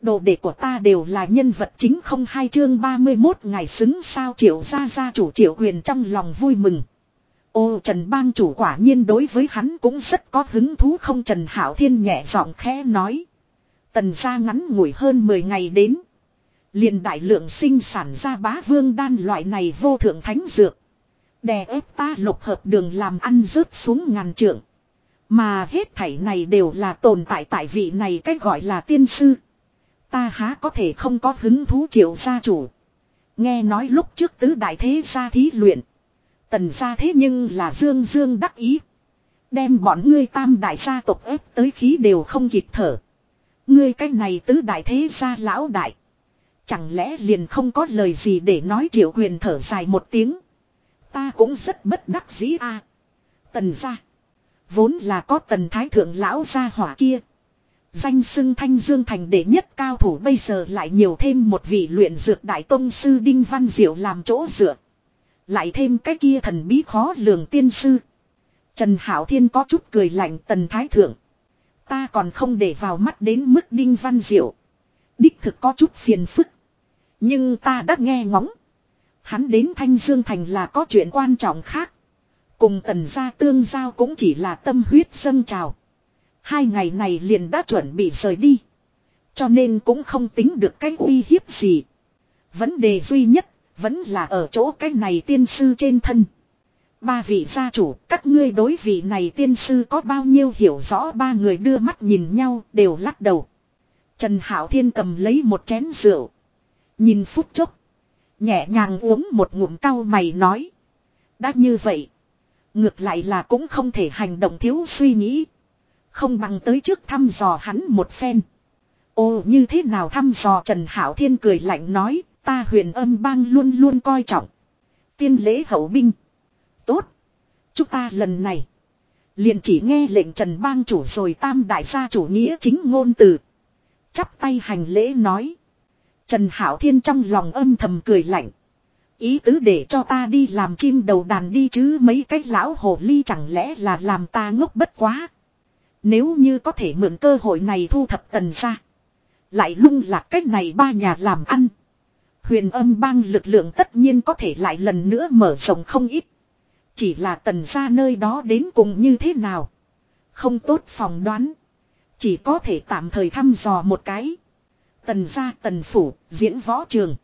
Đồ đệ của ta đều là nhân vật chính không hai chương 31 ngày xứng sao triệu gia gia chủ triệu huyền trong lòng vui mừng. Ô, Trần bang chủ quả nhiên đối với hắn cũng rất có hứng thú không Trần Hảo Thiên nhẹ giọng khẽ nói. Tần gia ngắn ngủi hơn 10 ngày đến. liền đại lượng sinh sản ra bá vương đan loại này vô thượng thánh dược. Đè ép ta lục hợp đường làm ăn rớt xuống ngàn trượng. Mà hết thảy này đều là tồn tại tại vị này cách gọi là tiên sư. Ta há có thể không có hứng thú triệu gia chủ. Nghe nói lúc trước tứ đại thế gia thí luyện. Tần gia thế nhưng là dương dương đắc ý. Đem bọn ngươi tam đại gia tộc ép tới khí đều không kịp thở. Ngươi cái này tứ đại thế gia lão đại. Chẳng lẽ liền không có lời gì để nói triệu quyền thở dài một tiếng. Ta cũng rất bất đắc dĩ a. Tần gia. Vốn là có tần thái thượng lão gia hỏa kia. Danh xưng thanh dương thành đệ nhất cao thủ bây giờ lại nhiều thêm một vị luyện dược đại tông sư Đinh Văn Diệu làm chỗ dựa. Lại thêm cái kia thần bí khó lường tiên sư. Trần Hảo Thiên có chút cười lạnh tần thái thượng. Ta còn không để vào mắt đến mức Đinh Văn Diệu. Đích thực có chút phiền phức. Nhưng ta đã nghe ngóng. Hắn đến Thanh Dương Thành là có chuyện quan trọng khác. Cùng tần gia tương giao cũng chỉ là tâm huyết dâng trào. Hai ngày này liền đã chuẩn bị rời đi. Cho nên cũng không tính được cái uy hiếp gì. Vấn đề duy nhất vẫn là ở chỗ cái này tiên sư trên thân. Ba vị gia chủ, các ngươi đối vị này tiên sư có bao nhiêu hiểu rõ ba người đưa mắt nhìn nhau đều lắc đầu. Trần Hảo Thiên cầm lấy một chén rượu. Nhìn phút chốc. Nhẹ nhàng uống một ngụm cau mày nói. Đã như vậy. Ngược lại là cũng không thể hành động thiếu suy nghĩ. Không bằng tới trước thăm dò hắn một phen. Ồ, như thế nào thăm dò Trần Hảo Thiên cười lạnh nói. Ta huyền âm bang luôn luôn coi trọng. Tiên lễ hậu binh. Tốt. Chúng ta lần này. Liền chỉ nghe lệnh Trần bang chủ rồi tam đại gia chủ nghĩa chính ngôn từ. Chắp tay hành lễ nói. Trần Hảo Thiên trong lòng âm thầm cười lạnh. Ý tứ để cho ta đi làm chim đầu đàn đi chứ, mấy cái lão hồ ly chẳng lẽ là làm ta ngốc bất quá. Nếu như có thể mượn cơ hội này thu thập tần ra. Lại lung lạc cách này ba nhà làm ăn. Huyền âm bang lực lượng tất nhiên có thể lại lần nữa mở rộng không ít. Chỉ là tần ra nơi đó đến cùng như thế nào. Không tốt phòng đoán. Chỉ có thể tạm thời thăm dò một cái. Tần gia tần phủ, diễn võ trường.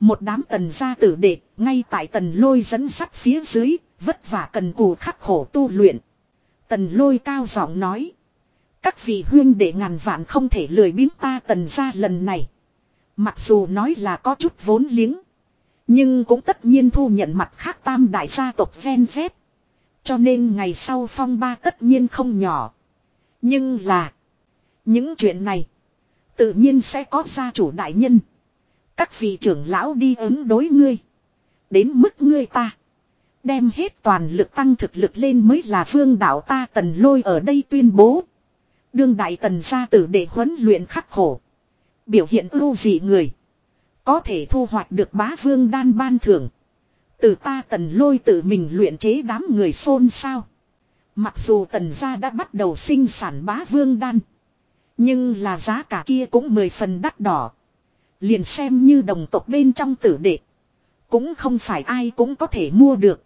Một đám tần gia tử đệ, ngay tại tần lôi dẫn sắt phía dưới, vất vả cần cù khắc khổ tu luyện. Tần lôi cao giọng nói. Các vị huyên đệ ngàn vạn không thể lười biếng ta tần gia lần này. Mặc dù nói là có chút vốn liếng. Nhưng cũng tất nhiên thu nhận mặt khác tam đại gia tộc ven phép. Cho nên ngày sau phong ba tất nhiên không nhỏ. Nhưng là. Những chuyện này. Tự nhiên sẽ có gia chủ đại nhân. Các vị trưởng lão đi ứng đối ngươi. Đến mức ngươi ta. Đem hết toàn lực tăng thực lực lên mới là vương đạo ta tần lôi ở đây tuyên bố. Đương đại tần gia tử để huấn luyện khắc khổ. Biểu hiện ưu dị người. Có thể thu hoạch được bá vương đan ban thưởng. Từ ta tần lôi tự mình luyện chế đám người xôn xao. Mặc dù tần gia đã bắt đầu sinh sản bá vương đan. Nhưng là giá cả kia cũng mười phần đắt đỏ. Liền xem như đồng tộc bên trong tử đệ. Cũng không phải ai cũng có thể mua được.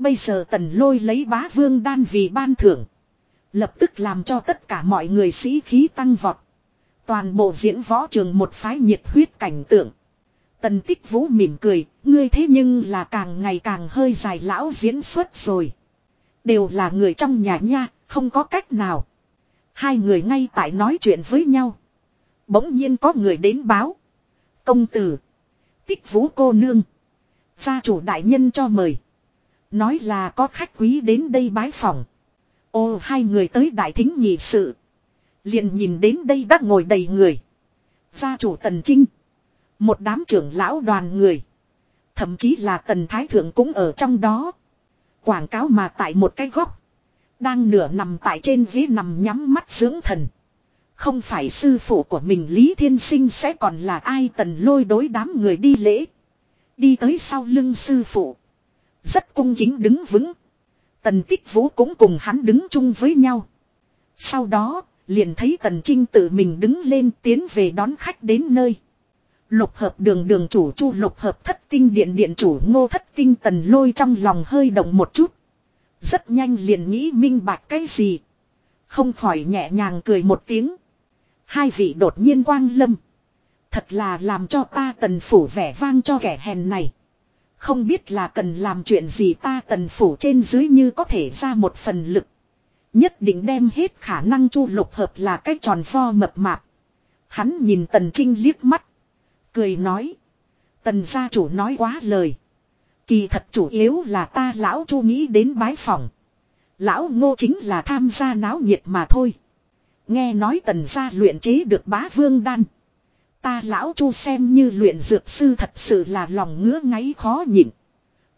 Bây giờ tần lôi lấy bá vương đan vì ban thưởng. Lập tức làm cho tất cả mọi người sĩ khí tăng vọt. Toàn bộ diễn võ trường một phái nhiệt huyết cảnh tượng. Tần tích vũ mỉm cười, ngươi thế nhưng là càng ngày càng hơi dài lão diễn xuất rồi. Đều là người trong nhà nha, không có cách nào. Hai người ngay tại nói chuyện với nhau. Bỗng nhiên có người đến báo. Công tử. Tích vũ cô nương. Gia chủ đại nhân cho mời. Nói là có khách quý đến đây bái phòng. Ô, hai người tới đại thính nhị sự. Liền nhìn đến đây đã ngồi đầy người. Gia chủ Tần Trinh. Một đám trưởng lão đoàn người. Thậm chí là Tần Thái Thượng cũng ở trong đó. Quảng cáo mà tại một cái góc. Đang nửa nằm tại trên ghế nằm nhắm mắt dưỡng thần. Không phải sư phụ của mình Lý Thiên Sinh sẽ còn là ai tần lôi đối đám người đi lễ. Đi tới sau lưng sư phụ. Rất cung kính đứng vững. Tần tích vũ cũng cùng hắn đứng chung với nhau. Sau đó, liền thấy Tần Trinh tự mình đứng lên tiến về đón khách đến nơi. Lục hợp đường đường chủ chu lục hợp thất tinh điện điện chủ ngô thất tinh tần lôi trong lòng hơi động một chút. Rất nhanh liền nghĩ minh bạch cái gì. Không khỏi nhẹ nhàng cười một tiếng. Hai vị đột nhiên quang lâm. Thật là làm cho ta tần phủ vẻ vang cho kẻ hèn này. Không biết là cần làm chuyện gì ta tần phủ trên dưới như có thể ra một phần lực. Nhất định đem hết khả năng chu lục hợp là cái tròn vo mập mạp. Hắn nhìn tần trinh liếc mắt. Cười nói. Tần gia chủ nói quá lời. Kỳ thật chủ yếu là ta lão chu nghĩ đến bái phòng. Lão ngô chính là tham gia náo nhiệt mà thôi. Nghe nói tần gia luyện chế được bá vương đan. Ta lão chu xem như luyện dược sư thật sự là lòng ngứa ngáy khó nhịn.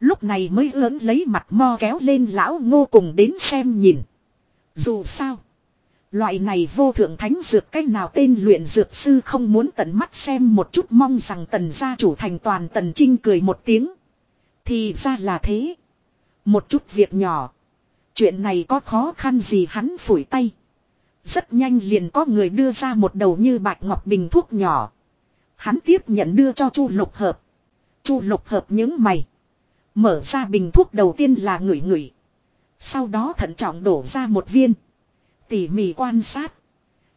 Lúc này mới ớn lấy mặt mo kéo lên lão ngô cùng đến xem nhìn. Dù sao. Loại này vô thượng thánh dược cách nào tên luyện dược sư không muốn tận mắt xem một chút mong rằng tần gia chủ thành toàn tần trinh cười một tiếng. Thì ra là thế. Một chút việc nhỏ. Chuyện này có khó khăn gì hắn phủi tay. Rất nhanh liền có người đưa ra một đầu như bạch ngọc bình thuốc nhỏ. Hắn tiếp nhận đưa cho chu lục hợp. chu lục hợp những mày. Mở ra bình thuốc đầu tiên là ngửi ngửi. Sau đó thận trọng đổ ra một viên. Tỉ mỉ quan sát.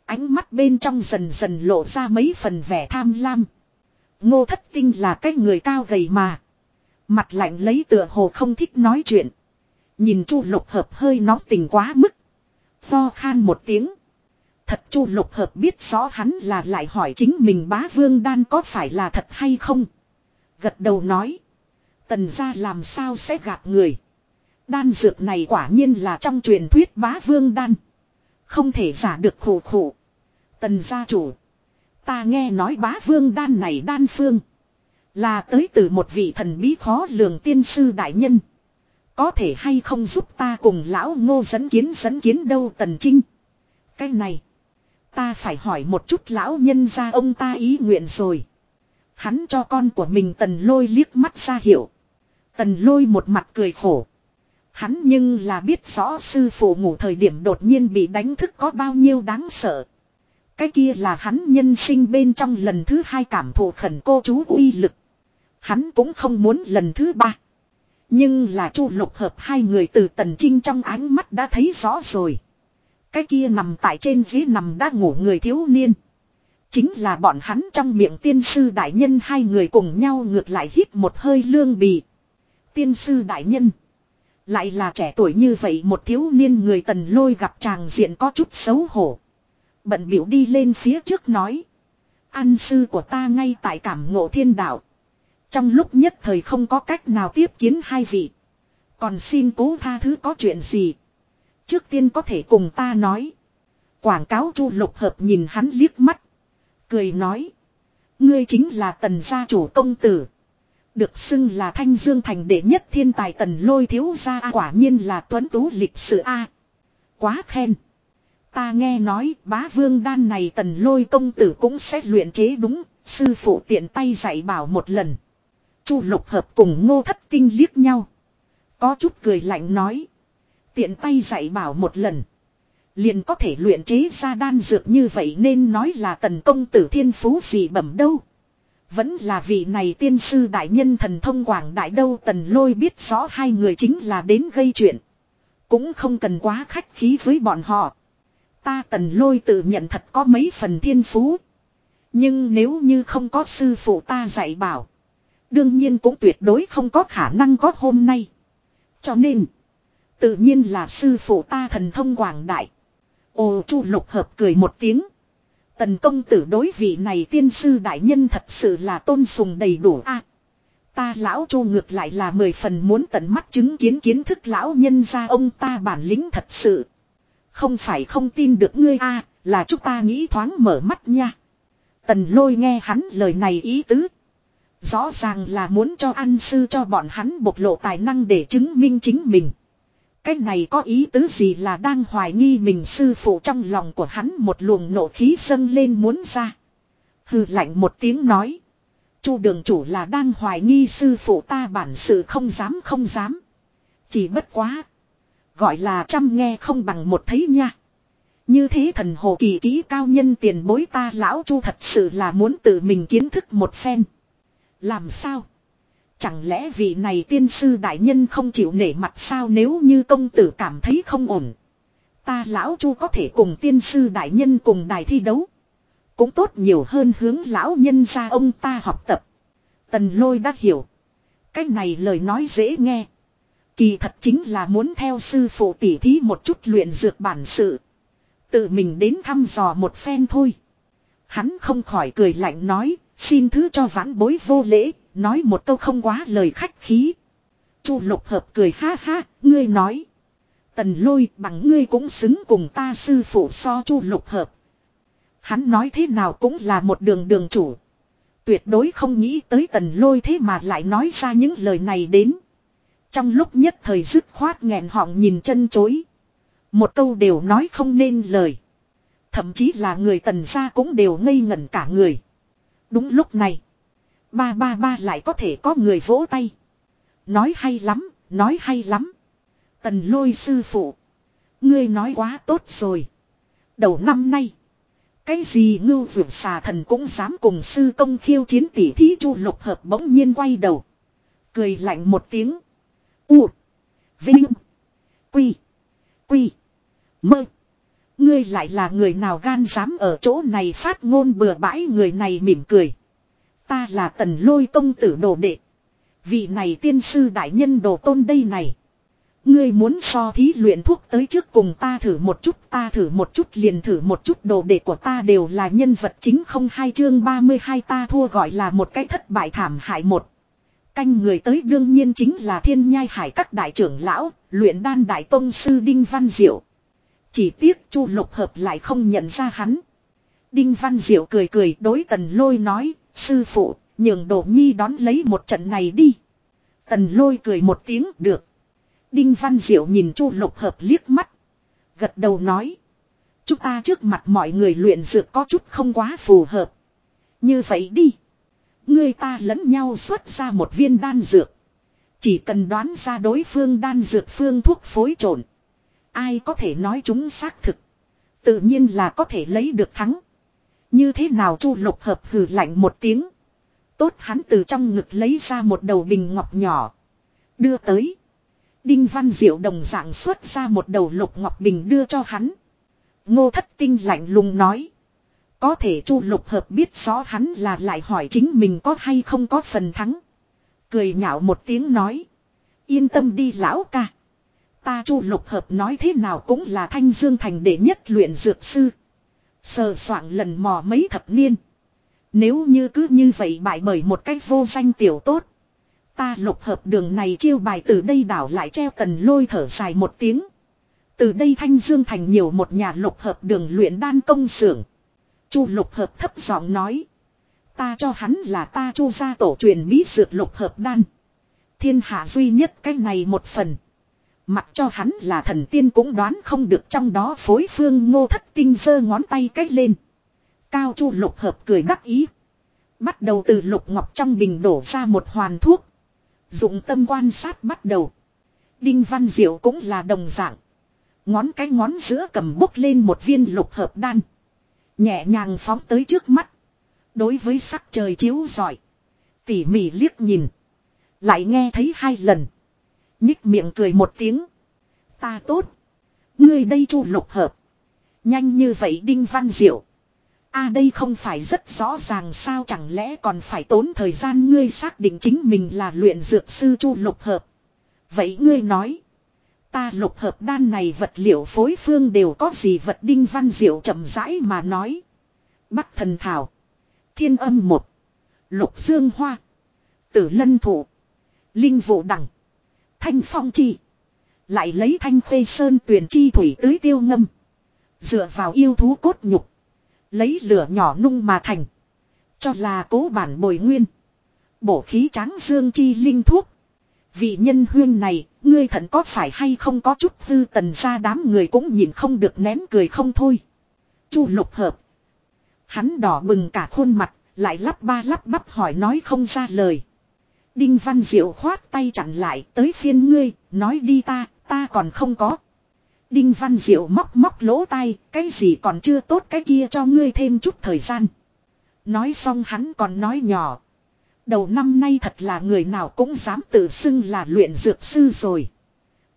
Ánh mắt bên trong dần dần lộ ra mấy phần vẻ tham lam. Ngô thất tinh là cái người cao gầy mà. Mặt lạnh lấy tựa hồ không thích nói chuyện. Nhìn chu lục hợp hơi nóng tình quá mức ho khan một tiếng. Thật chu lục hợp biết rõ hắn là lại hỏi chính mình bá vương đan có phải là thật hay không. Gật đầu nói. Tần ra làm sao sẽ gạt người. Đan dược này quả nhiên là trong truyền thuyết bá vương đan. Không thể giả được khổ khổ. Tần gia chủ. Ta nghe nói bá vương đan này đan phương. Là tới từ một vị thần bí khó lường tiên sư đại nhân. Có thể hay không giúp ta cùng lão ngô dẫn kiến dẫn kiến đâu tần trinh. Cái này. Ta phải hỏi một chút lão nhân ra ông ta ý nguyện rồi. Hắn cho con của mình tần lôi liếc mắt ra hiểu. Tần lôi một mặt cười khổ. Hắn nhưng là biết rõ sư phụ ngủ thời điểm đột nhiên bị đánh thức có bao nhiêu đáng sợ. Cái kia là hắn nhân sinh bên trong lần thứ hai cảm thụ khẩn cô chú uy lực. Hắn cũng không muốn lần thứ ba. Nhưng là chu lục hợp hai người từ tần trinh trong ánh mắt đã thấy rõ rồi. Cái kia nằm tại trên ghế nằm đã ngủ người thiếu niên. Chính là bọn hắn trong miệng tiên sư đại nhân hai người cùng nhau ngược lại hít một hơi lương bì. Tiên sư đại nhân. Lại là trẻ tuổi như vậy một thiếu niên người tần lôi gặp chàng diện có chút xấu hổ. Bận biểu đi lên phía trước nói. An sư của ta ngay tại cảm ngộ thiên đạo. Trong lúc nhất thời không có cách nào tiếp kiến hai vị. Còn xin cố tha thứ có chuyện gì. Trước tiên có thể cùng ta nói. Quảng cáo chu lục hợp nhìn hắn liếc mắt. Cười nói. Ngươi chính là tần gia chủ công tử. Được xưng là thanh dương thành đệ nhất thiên tài tần lôi thiếu gia, quả nhiên là tuấn tú lịch sử A. Quá khen. Ta nghe nói, bá vương đan này tần lôi công tử cũng sẽ luyện chế đúng. Sư phụ tiện tay dạy bảo một lần. Chu lục hợp cùng ngô thất Kinh liếc nhau. Có chút cười lạnh nói. Tiện tay dạy bảo một lần. Liền có thể luyện chế ra đan dược như vậy nên nói là tần công tử thiên phú gì bẩm đâu. Vẫn là vị này tiên sư đại nhân thần thông quảng đại đâu tần lôi biết rõ hai người chính là đến gây chuyện. Cũng không cần quá khách khí với bọn họ. Ta tần lôi tự nhận thật có mấy phần thiên phú. Nhưng nếu như không có sư phụ ta dạy bảo. Đương nhiên cũng tuyệt đối không có khả năng có hôm nay. Cho nên. Tự nhiên là sư phụ ta thần thông quảng đại. Ồ chu lục hợp cười một tiếng. Tần công tử đối vị này tiên sư đại nhân thật sự là tôn sùng đầy đủ a. À, ta lão chu ngược lại là mười phần muốn tận mắt chứng kiến kiến thức lão nhân ra ông ta bản lĩnh thật sự. Không phải không tin được ngươi a, là chúng ta nghĩ thoáng mở mắt nha. Tần lôi nghe hắn lời này ý tứ. Rõ ràng là muốn cho ăn sư cho bọn hắn bộc lộ tài năng để chứng minh chính mình. Cái này có ý tứ gì là đang hoài nghi mình sư phụ trong lòng của hắn một luồng nộ khí dâng lên muốn ra. Hừ lạnh một tiếng nói. Chu đường chủ là đang hoài nghi sư phụ ta bản sự không dám không dám. Chỉ bất quá. Gọi là trăm nghe không bằng một thấy nha. Như thế thần hồ kỳ kỹ cao nhân tiền bối ta lão chu thật sự là muốn tự mình kiến thức một phen. Làm sao? Chẳng lẽ vị này tiên sư đại nhân không chịu nể mặt sao nếu như công tử cảm thấy không ổn. Ta lão chu có thể cùng tiên sư đại nhân cùng đài thi đấu. Cũng tốt nhiều hơn hướng lão nhân ra ông ta học tập. Tần lôi đã hiểu. Cái này lời nói dễ nghe. Kỳ thật chính là muốn theo sư phụ tỉ thí một chút luyện dược bản sự. Tự mình đến thăm dò một phen thôi. Hắn không khỏi cười lạnh nói, xin thứ cho vãn bối vô lễ, nói một câu không quá lời khách khí. Chu lục hợp cười ha ha, ngươi nói. Tần lôi bằng ngươi cũng xứng cùng ta sư phụ so chu lục hợp. Hắn nói thế nào cũng là một đường đường chủ. Tuyệt đối không nghĩ tới tần lôi thế mà lại nói ra những lời này đến. Trong lúc nhất thời dứt khoát nghẹn họng nhìn chân chối. Một câu đều nói không nên lời. Thậm chí là người tần gia cũng đều ngây ngẩn cả người. Đúng lúc này. Ba ba ba lại có thể có người vỗ tay. Nói hay lắm, nói hay lắm. Tần lôi sư phụ. Ngươi nói quá tốt rồi. Đầu năm nay. Cái gì ngưu vượt xà thần cũng dám cùng sư công khiêu chiến tỷ thí chu lục hợp bỗng nhiên quay đầu. Cười lạnh một tiếng. U. Vinh. Quy. Quy. Mơ. Ngươi lại là người nào gan dám ở chỗ này phát ngôn bừa bãi người này mỉm cười. Ta là tần lôi công tử đồ đệ. Vị này tiên sư đại nhân đồ tôn đây này. Ngươi muốn so thí luyện thuốc tới trước cùng ta thử một chút ta thử một chút liền thử một chút đồ đệ của ta đều là nhân vật chính không hai chương 32 ta thua gọi là một cái thất bại thảm hại một. Canh người tới đương nhiên chính là thiên nhai hải các đại trưởng lão, luyện đan đại tông sư Đinh Văn Diệu. Chỉ tiếc chu lục hợp lại không nhận ra hắn. Đinh Văn Diệu cười cười đối tần lôi nói, sư phụ, nhường Đỗ nhi đón lấy một trận này đi. Tần lôi cười một tiếng được. Đinh Văn Diệu nhìn chu lục hợp liếc mắt. Gật đầu nói. Chúng ta trước mặt mọi người luyện dược có chút không quá phù hợp. Như vậy đi. Người ta lẫn nhau xuất ra một viên đan dược. Chỉ cần đoán ra đối phương đan dược phương thuốc phối trộn. Ai có thể nói chúng xác thực. Tự nhiên là có thể lấy được thắng. Như thế nào chu lục hợp hừ lạnh một tiếng. Tốt hắn từ trong ngực lấy ra một đầu bình ngọc nhỏ. Đưa tới. Đinh Văn Diệu đồng dạng xuất ra một đầu lục ngọc bình đưa cho hắn. Ngô thất tinh lạnh lùng nói. Có thể chu lục hợp biết rõ hắn là lại hỏi chính mình có hay không có phần thắng. Cười nhạo một tiếng nói. Yên tâm đi lão ca. Ta chu lục hợp nói thế nào cũng là thanh dương thành đệ nhất luyện dược sư. Sờ soạn lần mò mấy thập niên. Nếu như cứ như vậy bại bởi một cách vô danh tiểu tốt. Ta lục hợp đường này chiêu bài từ đây đảo lại treo tần lôi thở dài một tiếng. Từ đây thanh dương thành nhiều một nhà lục hợp đường luyện đan công xưởng. Chu lục hợp thấp giọng nói. Ta cho hắn là ta chu gia tổ truyền bí dược lục hợp đan. Thiên hạ duy nhất cái này một phần. Mặc cho hắn là thần tiên cũng đoán không được trong đó phối phương ngô thất tinh giơ ngón tay cách lên. Cao chu lục hợp cười đắc ý. Bắt đầu từ lục ngọc trong bình đổ ra một hoàn thuốc. Dụng tâm quan sát bắt đầu. Đinh Văn Diệu cũng là đồng dạng. Ngón cái ngón giữa cầm bốc lên một viên lục hợp đan. Nhẹ nhàng phóng tới trước mắt. Đối với sắc trời chiếu giỏi. Tỉ mỉ liếc nhìn. Lại nghe thấy hai lần. Nhích miệng cười một tiếng. Ta tốt. Ngươi đây chu lục hợp. Nhanh như vậy Đinh Văn Diệu. a đây không phải rất rõ ràng sao chẳng lẽ còn phải tốn thời gian ngươi xác định chính mình là luyện dược sư chu lục hợp. Vậy ngươi nói. Ta lục hợp đan này vật liệu phối phương đều có gì vật Đinh Văn Diệu chậm rãi mà nói. Bắc thần thảo. Thiên âm một. Lục dương hoa. Tử lân thủ. Linh vụ đẳng. Thanh phong chi. Lại lấy thanh khuê sơn tuyển chi thủy tưới tiêu ngâm. Dựa vào yêu thú cốt nhục. Lấy lửa nhỏ nung mà thành. Cho là cố bản bồi nguyên. Bổ khí tráng dương chi linh thuốc. Vị nhân huyên này, ngươi thận có phải hay không có chút hư tần ra đám người cũng nhìn không được nén cười không thôi. Chu lục hợp. Hắn đỏ bừng cả khuôn mặt, lại lắp ba lắp bắp hỏi nói không ra lời. Đinh Văn Diệu khoát tay chặn lại tới phiên ngươi, nói đi ta, ta còn không có. Đinh Văn Diệu móc móc lỗ tai, cái gì còn chưa tốt cái kia cho ngươi thêm chút thời gian. Nói xong hắn còn nói nhỏ. Đầu năm nay thật là người nào cũng dám tự xưng là luyện dược sư rồi.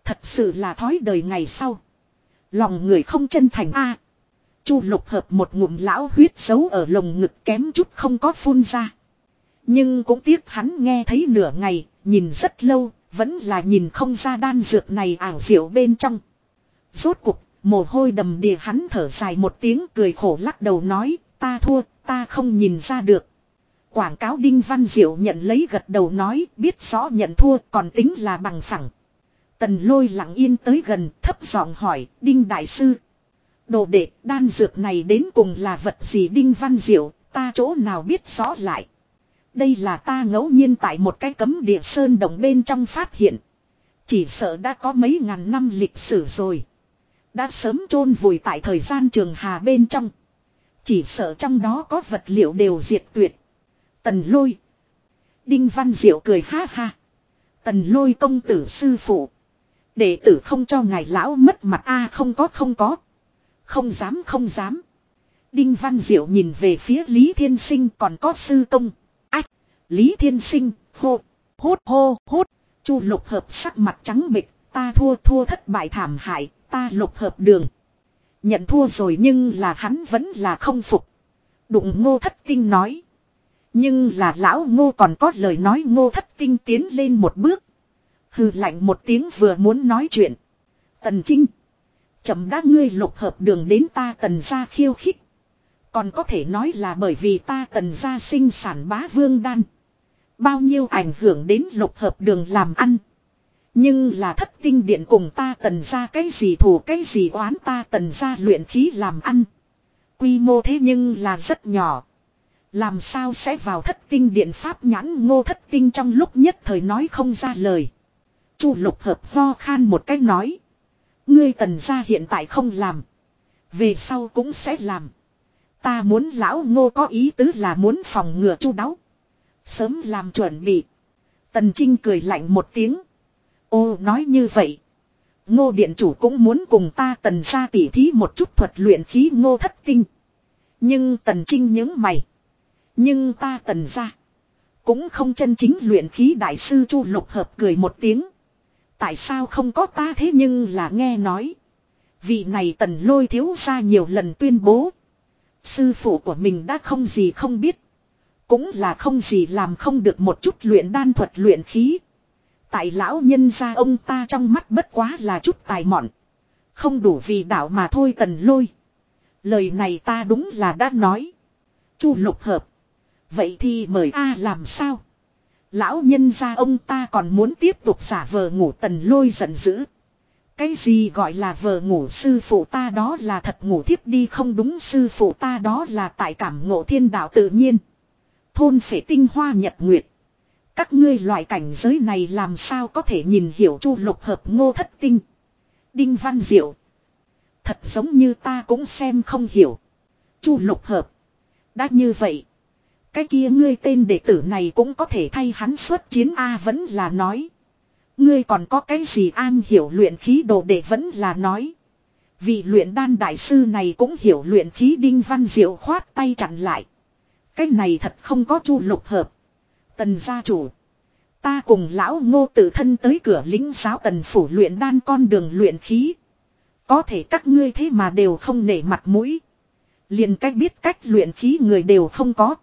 Thật sự là thói đời ngày sau. Lòng người không chân thành a. Chu lục hợp một ngụm lão huyết xấu ở lồng ngực kém chút không có phun ra. Nhưng cũng tiếc hắn nghe thấy nửa ngày, nhìn rất lâu, vẫn là nhìn không ra đan dược này ảo diệu bên trong. Rốt cuộc, mồ hôi đầm đìa hắn thở dài một tiếng cười khổ lắc đầu nói, ta thua, ta không nhìn ra được. Quảng cáo Đinh Văn Diệu nhận lấy gật đầu nói, biết rõ nhận thua còn tính là bằng phẳng. Tần lôi lặng yên tới gần, thấp giọng hỏi, Đinh Đại Sư. Đồ đệ, đan dược này đến cùng là vật gì Đinh Văn Diệu, ta chỗ nào biết rõ lại. Đây là ta ngẫu nhiên tại một cái cấm địa sơn đồng bên trong phát hiện. Chỉ sợ đã có mấy ngàn năm lịch sử rồi. Đã sớm chôn vùi tại thời gian trường hà bên trong. Chỉ sợ trong đó có vật liệu đều diệt tuyệt. Tần lôi. Đinh Văn Diệu cười ha ha. Tần lôi công tử sư phụ. Đệ tử không cho ngài lão mất mặt a, không có không có. Không dám không dám. Đinh Văn Diệu nhìn về phía Lý Thiên Sinh còn có sư công. Lý Thiên Sinh hô. Hút hô, hút. Chu lục hợp sắc mặt trắng bịch. Ta thua thua thất bại thảm hại. Ta lục hợp đường. Nhận thua rồi nhưng là hắn vẫn là không phục. Đụng ngô thất tinh nói. Nhưng là lão ngô còn có lời nói ngô thất tinh tiến lên một bước. Hừ lạnh một tiếng vừa muốn nói chuyện. Tần Trinh. Chậm đã ngươi lục hợp đường đến ta tần ra khiêu khích. Còn có thể nói là bởi vì ta tần ra sinh sản bá vương đan. Bao nhiêu ảnh hưởng đến lục hợp đường làm ăn. Nhưng là thất tinh điện cùng ta tần ra cái gì thù cái gì oán ta tần ra luyện khí làm ăn. Quy mô thế nhưng là rất nhỏ. Làm sao sẽ vào thất tinh điện pháp nhãn ngô thất tinh trong lúc nhất thời nói không ra lời. Chu lục hợp ho khan một cách nói. Ngươi tần ra hiện tại không làm. Về sau cũng sẽ làm. Ta muốn lão ngô có ý tứ là muốn phòng ngừa chu đáo. Sớm làm chuẩn bị. Tần Trinh cười lạnh một tiếng. Ô, nói như vậy. Ngô điện chủ cũng muốn cùng ta tần ra tỉ thí một chút thuật luyện khí ngô thất tinh. Nhưng tần trinh những mày. Nhưng ta tần ra. Cũng không chân chính luyện khí đại sư chu lục hợp cười một tiếng. Tại sao không có ta thế nhưng là nghe nói. Vị này tần lôi thiếu ra nhiều lần tuyên bố. Sư phụ của mình đã không gì không biết. Cũng là không gì làm không được một chút luyện đan thuật luyện khí. Tại lão nhân gia ông ta trong mắt bất quá là chút tài mọn. Không đủ vì đạo mà thôi tần lôi. Lời này ta đúng là đã nói. Chu lục hợp. Vậy thì mời A làm sao? Lão nhân gia ông ta còn muốn tiếp tục giả vờ ngủ tần lôi giận dữ. Cái gì gọi là vờ ngủ sư phụ ta đó là thật ngủ thiếp đi không đúng sư phụ ta đó là tại cảm ngộ thiên đạo tự nhiên. Thôn phệ tinh hoa nhật nguyệt. Các ngươi loại cảnh giới này làm sao có thể nhìn hiểu chu lục hợp ngô thất tinh. Đinh Văn Diệu. Thật giống như ta cũng xem không hiểu. chu lục hợp. Đã như vậy. Cái kia ngươi tên đệ tử này cũng có thể thay hắn xuất chiến A vẫn là nói. Ngươi còn có cái gì an hiểu luyện khí đồ đệ vẫn là nói. Vị luyện đan đại sư này cũng hiểu luyện khí đinh văn diệu khoát tay chặn lại. Cái này thật không có chu lục hợp. Tần gia chủ. Ta cùng lão ngô tự thân tới cửa lính giáo tần phủ luyện đan con đường luyện khí. Có thể các ngươi thế mà đều không nể mặt mũi. liền cách biết cách luyện khí người đều không có.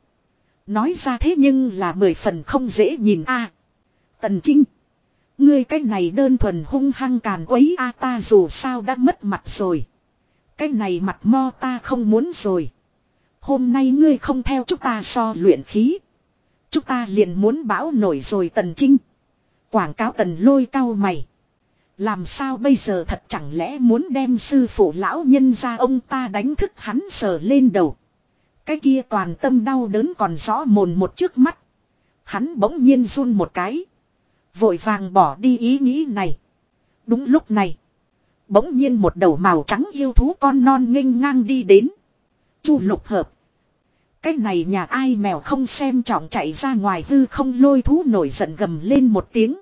Nói ra thế nhưng là mười phần không dễ nhìn a. Tần Trinh. Ngươi cái này đơn thuần hung hăng càn quấy a ta dù sao đã mất mặt rồi. Cái này mặt mo ta không muốn rồi. Hôm nay ngươi không theo chúng ta so luyện khí. Chúng ta liền muốn bão nổi rồi tần trinh. Quảng cáo tần lôi cao mày. Làm sao bây giờ thật chẳng lẽ muốn đem sư phụ lão nhân ra ông ta đánh thức hắn sờ lên đầu. Cái kia toàn tâm đau đớn còn rõ mồn một trước mắt. Hắn bỗng nhiên run một cái. Vội vàng bỏ đi ý nghĩ này. Đúng lúc này. Bỗng nhiên một đầu màu trắng yêu thú con non nghênh ngang đi đến. Chu lục hợp. Cái này nhà ai mèo không xem trọng chạy ra ngoài hư không lôi thú nổi giận gầm lên một tiếng.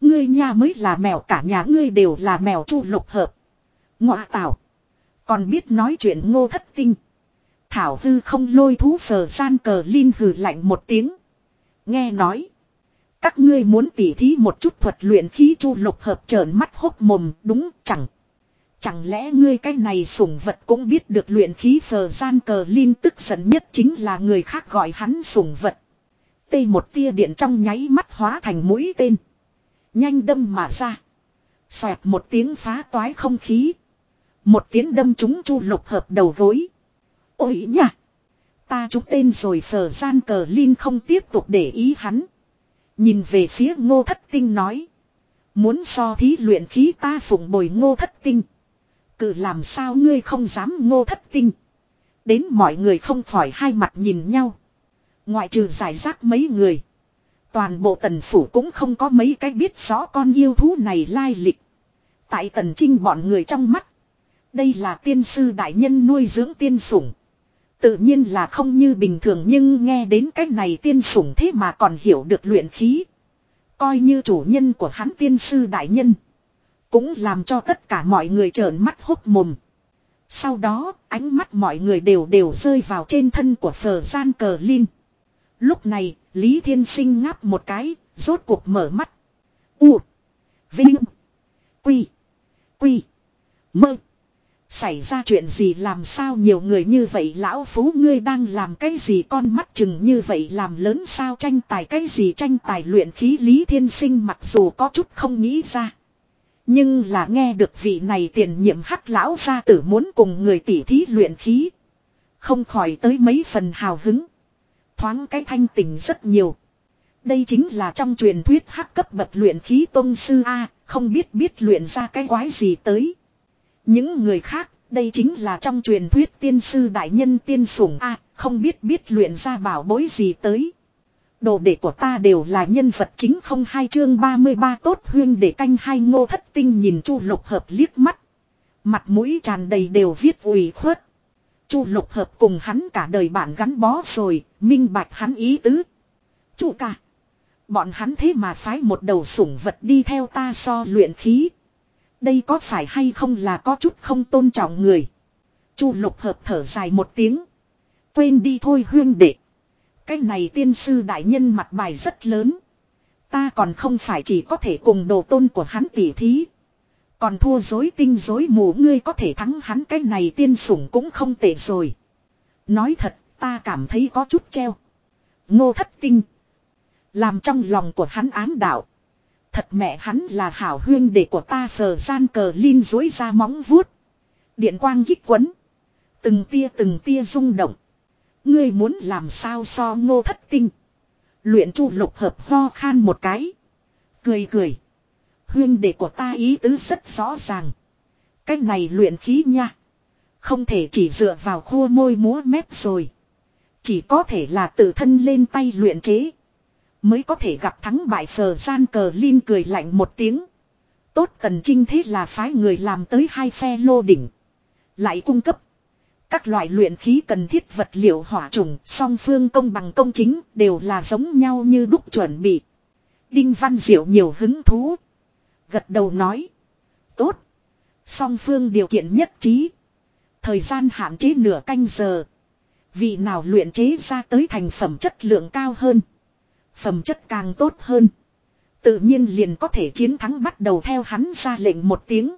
Ngươi nhà mới là mèo, cả nhà ngươi đều là mèo chu lục hợp. Ngọa tảo. Còn biết nói chuyện ngô thất tinh. Thảo hư không lôi thú phờ gian cờ linh hừ lạnh một tiếng. Nghe nói. Các ngươi muốn tỉ thí một chút thuật luyện khí chu lục hợp trợn mắt hốc mồm, đúng chẳng. Chẳng lẽ ngươi cái này sủng vật cũng biết được luyện khí phờ gian cờ linh tức giận nhất chính là người khác gọi hắn sủng vật. Tê một tia điện trong nháy mắt hóa thành mũi tên. Nhanh đâm mà ra. Xoẹt một tiếng phá toái không khí. Một tiếng đâm chúng chu lục hợp đầu gối. Ôi nhá! Ta trúng tên rồi phờ gian cờ Linh không tiếp tục để ý hắn. Nhìn về phía ngô thất tinh nói. Muốn so thí luyện khí ta phụng bồi ngô thất tinh. Cự làm sao ngươi không dám ngô thất tinh. Đến mọi người không khỏi hai mặt nhìn nhau. Ngoại trừ giải rác mấy người. Toàn bộ tần phủ cũng không có mấy cái biết rõ con yêu thú này lai lịch. Tại tần trinh bọn người trong mắt. Đây là tiên sư đại nhân nuôi dưỡng tiên sủng. Tự nhiên là không như bình thường nhưng nghe đến cái này tiên sủng thế mà còn hiểu được luyện khí. Coi như chủ nhân của hắn tiên sư đại nhân. Cũng làm cho tất cả mọi người trợn mắt hốc mồm. Sau đó, ánh mắt mọi người đều đều rơi vào trên thân của phờ gian cờ Linh. Lúc này, Lý Thiên Sinh ngáp một cái, rốt cuộc mở mắt. U. Vinh. Quy. Quy. Mơ. Xảy ra chuyện gì làm sao nhiều người như vậy lão phú ngươi đang làm cái gì con mắt chừng như vậy làm lớn sao tranh tài cái gì tranh tài luyện khí Lý Thiên Sinh mặc dù có chút không nghĩ ra. Nhưng là nghe được vị này tiền nhiệm hắc lão gia tử muốn cùng người tỉ thí luyện khí. Không khỏi tới mấy phần hào hứng. Thoáng cái thanh tình rất nhiều. Đây chính là trong truyền thuyết hắc cấp bậc luyện khí tôn sư A, không biết biết luyện ra cái quái gì tới. Những người khác, đây chính là trong truyền thuyết tiên sư đại nhân tiên sủng A, không biết biết luyện ra bảo bối gì tới. Đồ đệ của ta đều là nhân vật chính không hai chương 33 tốt huyên để canh hai ngô thất tinh nhìn chu lục hợp liếc mắt. Mặt mũi tràn đầy đều viết ủy khuất. chu lục hợp cùng hắn cả đời bạn gắn bó rồi, minh bạch hắn ý tứ. Chu cả. Bọn hắn thế mà phái một đầu sủng vật đi theo ta so luyện khí. Đây có phải hay không là có chút không tôn trọng người. Chu lục hợp thở dài một tiếng. Quên đi thôi huyên đệ. Cái này tiên sư đại nhân mặt bài rất lớn. Ta còn không phải chỉ có thể cùng đồ tôn của hắn tỉ thí. Còn thua dối tinh dối mù, ngươi có thể thắng hắn, cái này tiên sủng cũng không tệ rồi. Nói thật, ta cảm thấy có chút treo. Ngô thất tinh. Làm trong lòng của hắn ám đạo. Thật mẹ hắn là hảo huyên đệ của ta phờ gian cờ linh dối ra móng vuốt. Điện quang kích quấn. Từng tia từng tia rung động. Ngươi muốn làm sao so ngô thất tinh. Luyện chu lục hợp ho khan một cái. Cười cười. Huyên đệ của ta ý tứ rất rõ ràng. Cách này luyện khí nha. Không thể chỉ dựa vào khô môi múa mép rồi. Chỉ có thể là tự thân lên tay luyện chế. Mới có thể gặp thắng bại phờ gian cờ Linh cười lạnh một tiếng. Tốt tần trinh thế là phái người làm tới hai phe lô đỉnh. Lại cung cấp. Các loại luyện khí cần thiết vật liệu hỏa trùng, song phương công bằng công chính, đều là giống nhau như đúc chuẩn bị. Đinh Văn Diệu nhiều hứng thú. Gật đầu nói. Tốt. Song phương điều kiện nhất trí. Thời gian hạn chế nửa canh giờ. Vị nào luyện chế ra tới thành phẩm chất lượng cao hơn. Phẩm chất càng tốt hơn. Tự nhiên liền có thể chiến thắng bắt đầu theo hắn ra lệnh một tiếng.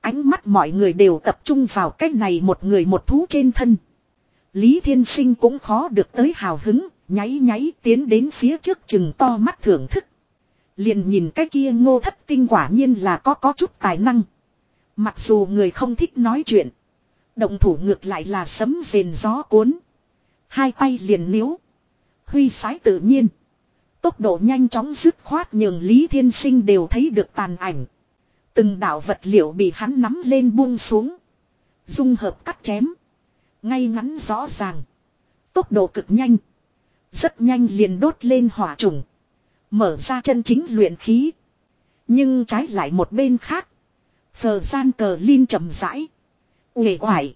Ánh mắt mọi người đều tập trung vào cái này một người một thú trên thân. Lý Thiên Sinh cũng khó được tới hào hứng, nháy nháy tiến đến phía trước chừng to mắt thưởng thức. Liền nhìn cái kia ngô thất tinh quả nhiên là có có chút tài năng. Mặc dù người không thích nói chuyện. Động thủ ngược lại là sấm rền gió cuốn. Hai tay liền níu. Huy sái tự nhiên. Tốc độ nhanh chóng dứt khoát nhường Lý Thiên Sinh đều thấy được tàn ảnh. Từng đạo vật liệu bị hắn nắm lên buông xuống. Dung hợp cắt chém. Ngay ngắn rõ ràng. Tốc độ cực nhanh. Rất nhanh liền đốt lên hỏa trùng. Mở ra chân chính luyện khí. Nhưng trái lại một bên khác. Phờ gian cờ Linh chậm rãi. Uể oải.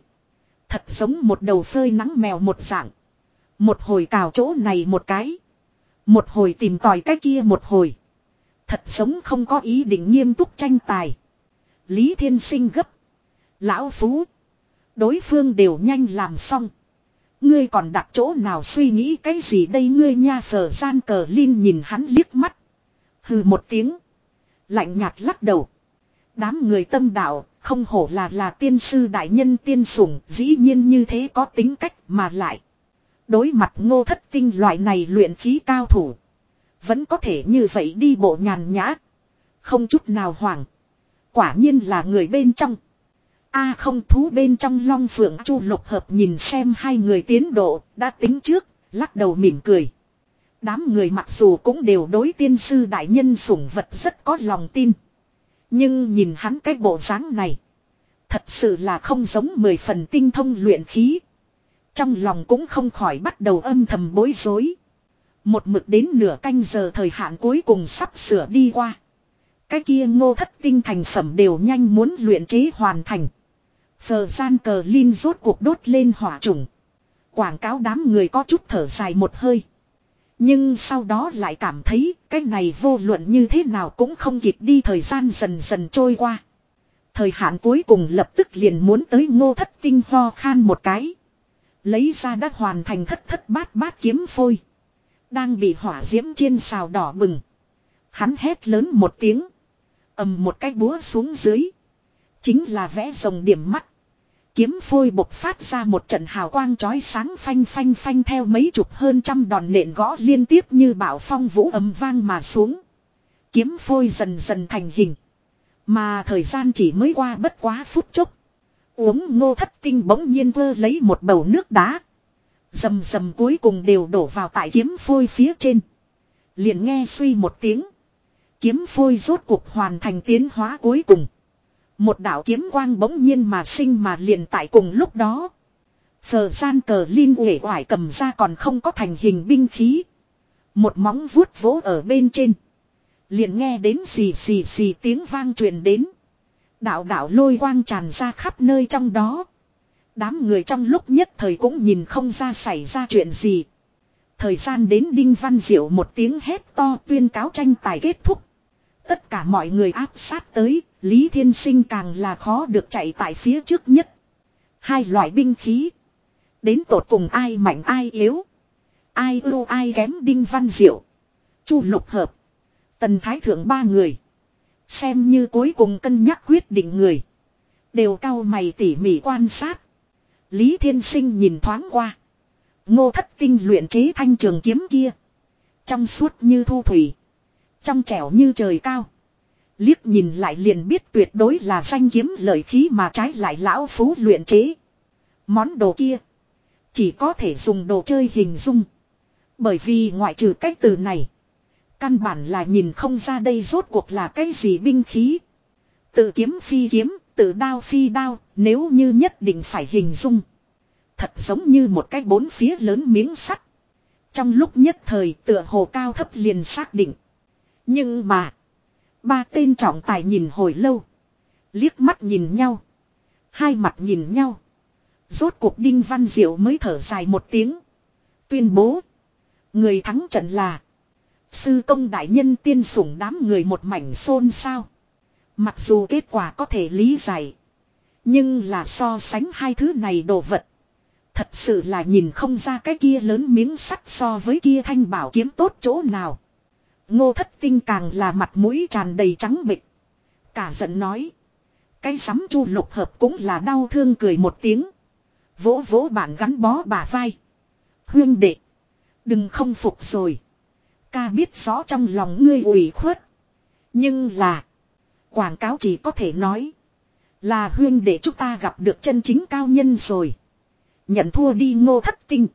Thật giống một đầu phơi nắng mèo một dạng. Một hồi cào chỗ này một cái. Một hồi tìm tòi cái kia một hồi. Thật giống không có ý định nghiêm túc tranh tài. Lý Thiên Sinh gấp. Lão Phú. Đối phương đều nhanh làm xong. Ngươi còn đặt chỗ nào suy nghĩ cái gì đây ngươi nha phở gian cờ Linh nhìn hắn liếc mắt. Hừ một tiếng. Lạnh nhạt lắc đầu. Đám người tâm đạo, không hổ là là tiên sư đại nhân tiên sủng, dĩ nhiên như thế có tính cách mà lại. Đối mặt ngô thất tinh loại này luyện khí cao thủ. Vẫn có thể như vậy đi bộ nhàn nhã. Không chút nào hoảng. Quả nhiên là người bên trong. A không thú bên trong long phượng chu lục hợp nhìn xem hai người tiến độ, đã tính trước, lắc đầu mỉm cười. Đám người mặc dù cũng đều đối tiên sư đại nhân sủng vật rất có lòng tin. Nhưng nhìn hắn cái bộ dáng này. Thật sự là không giống mười phần tinh thông luyện khí. Trong lòng cũng không khỏi bắt đầu âm thầm bối rối. Một mực đến nửa canh giờ thời hạn cuối cùng sắp sửa đi qua. Cái kia ngô thất tinh thành phẩm đều nhanh muốn luyện chế hoàn thành. Phờ gian cờ Linh rốt cuộc đốt lên hỏa trùng. Quảng cáo đám người có chút thở dài một hơi. Nhưng sau đó lại cảm thấy cái này vô luận như thế nào cũng không kịp đi thời gian dần dần trôi qua. Thời hạn cuối cùng lập tức liền muốn tới ngô thất tinh ho khan một cái. Lấy ra đã hoàn thành thất thất bát bát kiếm phôi. Đang bị hỏa diễm trên xào đỏ bừng. Hắn hét lớn một tiếng. ầm một cái búa xuống dưới. Chính là vẽ rồng điểm mắt. Kiếm phôi bộc phát ra một trận hào quang chói sáng phanh phanh phanh theo mấy chục hơn trăm đòn nện gõ liên tiếp như bão phong vũ ấm vang mà xuống. Kiếm phôi dần dần thành hình. Mà thời gian chỉ mới qua bất quá phút chốc. Uống ngô thất tinh bỗng nhiên vơ lấy một bầu nước đá. Dầm dầm cuối cùng đều đổ vào tại kiếm phôi phía trên. Liền nghe suy một tiếng. Kiếm phôi rốt cuộc hoàn thành tiến hóa cuối cùng. Một đạo kiếm quang bỗng nhiên mà sinh mà liền tại cùng lúc đó. Phờ gian cờ Linh uể oải cầm ra còn không có thành hình binh khí. Một móng vuốt vỗ ở bên trên. Liền nghe đến xì xì xì tiếng vang truyền đến. Đạo đạo lôi quang tràn ra khắp nơi trong đó. Đám người trong lúc nhất thời cũng nhìn không ra xảy ra chuyện gì. Thời gian đến Đinh Văn Diệu một tiếng hét to tuyên cáo tranh tài kết thúc. Tất cả mọi người áp sát tới, Lý Thiên Sinh càng là khó được chạy tại phía trước nhất. Hai loại binh khí. Đến tột cùng ai mạnh ai yếu. Ai ưu ai kém Đinh Văn Diệu. Chu Lục Hợp. Tần Thái Thượng ba người. Xem như cuối cùng cân nhắc quyết định người. Đều cao mày tỉ mỉ quan sát. Lý Thiên Sinh nhìn thoáng qua. Ngô thất tinh luyện chế thanh trường kiếm kia. Trong suốt như thu thủy. Trong trẻo như trời cao. Liếc nhìn lại liền biết tuyệt đối là danh kiếm lợi khí mà trái lại lão phú luyện chế. Món đồ kia. Chỉ có thể dùng đồ chơi hình dung. Bởi vì ngoại trừ cách từ này. Căn bản là nhìn không ra đây rốt cuộc là cái gì binh khí. Tự kiếm phi kiếm, tự đao phi đao, nếu như nhất định phải hình dung. Thật giống như một cái bốn phía lớn miếng sắt. Trong lúc nhất thời tựa hồ cao thấp liền xác định. Nhưng mà. Ba tên trọng tài nhìn hồi lâu. Liếc mắt nhìn nhau. Hai mặt nhìn nhau. Rốt cuộc Đinh Văn Diệu mới thở dài một tiếng. Tuyên bố. Người thắng trận là. Sư công đại nhân tiên sủng đám người một mảnh xôn xao. Mặc dù kết quả có thể lý giải. Nhưng là so sánh hai thứ này đồ vật. Thật sự là nhìn không ra cái kia lớn miếng sắt so với kia thanh bảo kiếm tốt chỗ nào. Ngô thất tinh càng là mặt mũi tràn đầy trắng bịch. Cả giận nói. Cái sắm chu lục hợp cũng là đau thương cười một tiếng. Vỗ vỗ bạn gắn bó bà vai. Huyên đệ. Đừng không phục rồi. Ca biết rõ trong lòng ngươi ủy khuất. Nhưng là. Quảng cáo chỉ có thể nói. Là huyên để chúng ta gặp được chân chính cao nhân rồi. Nhận thua đi ngô thất tinh.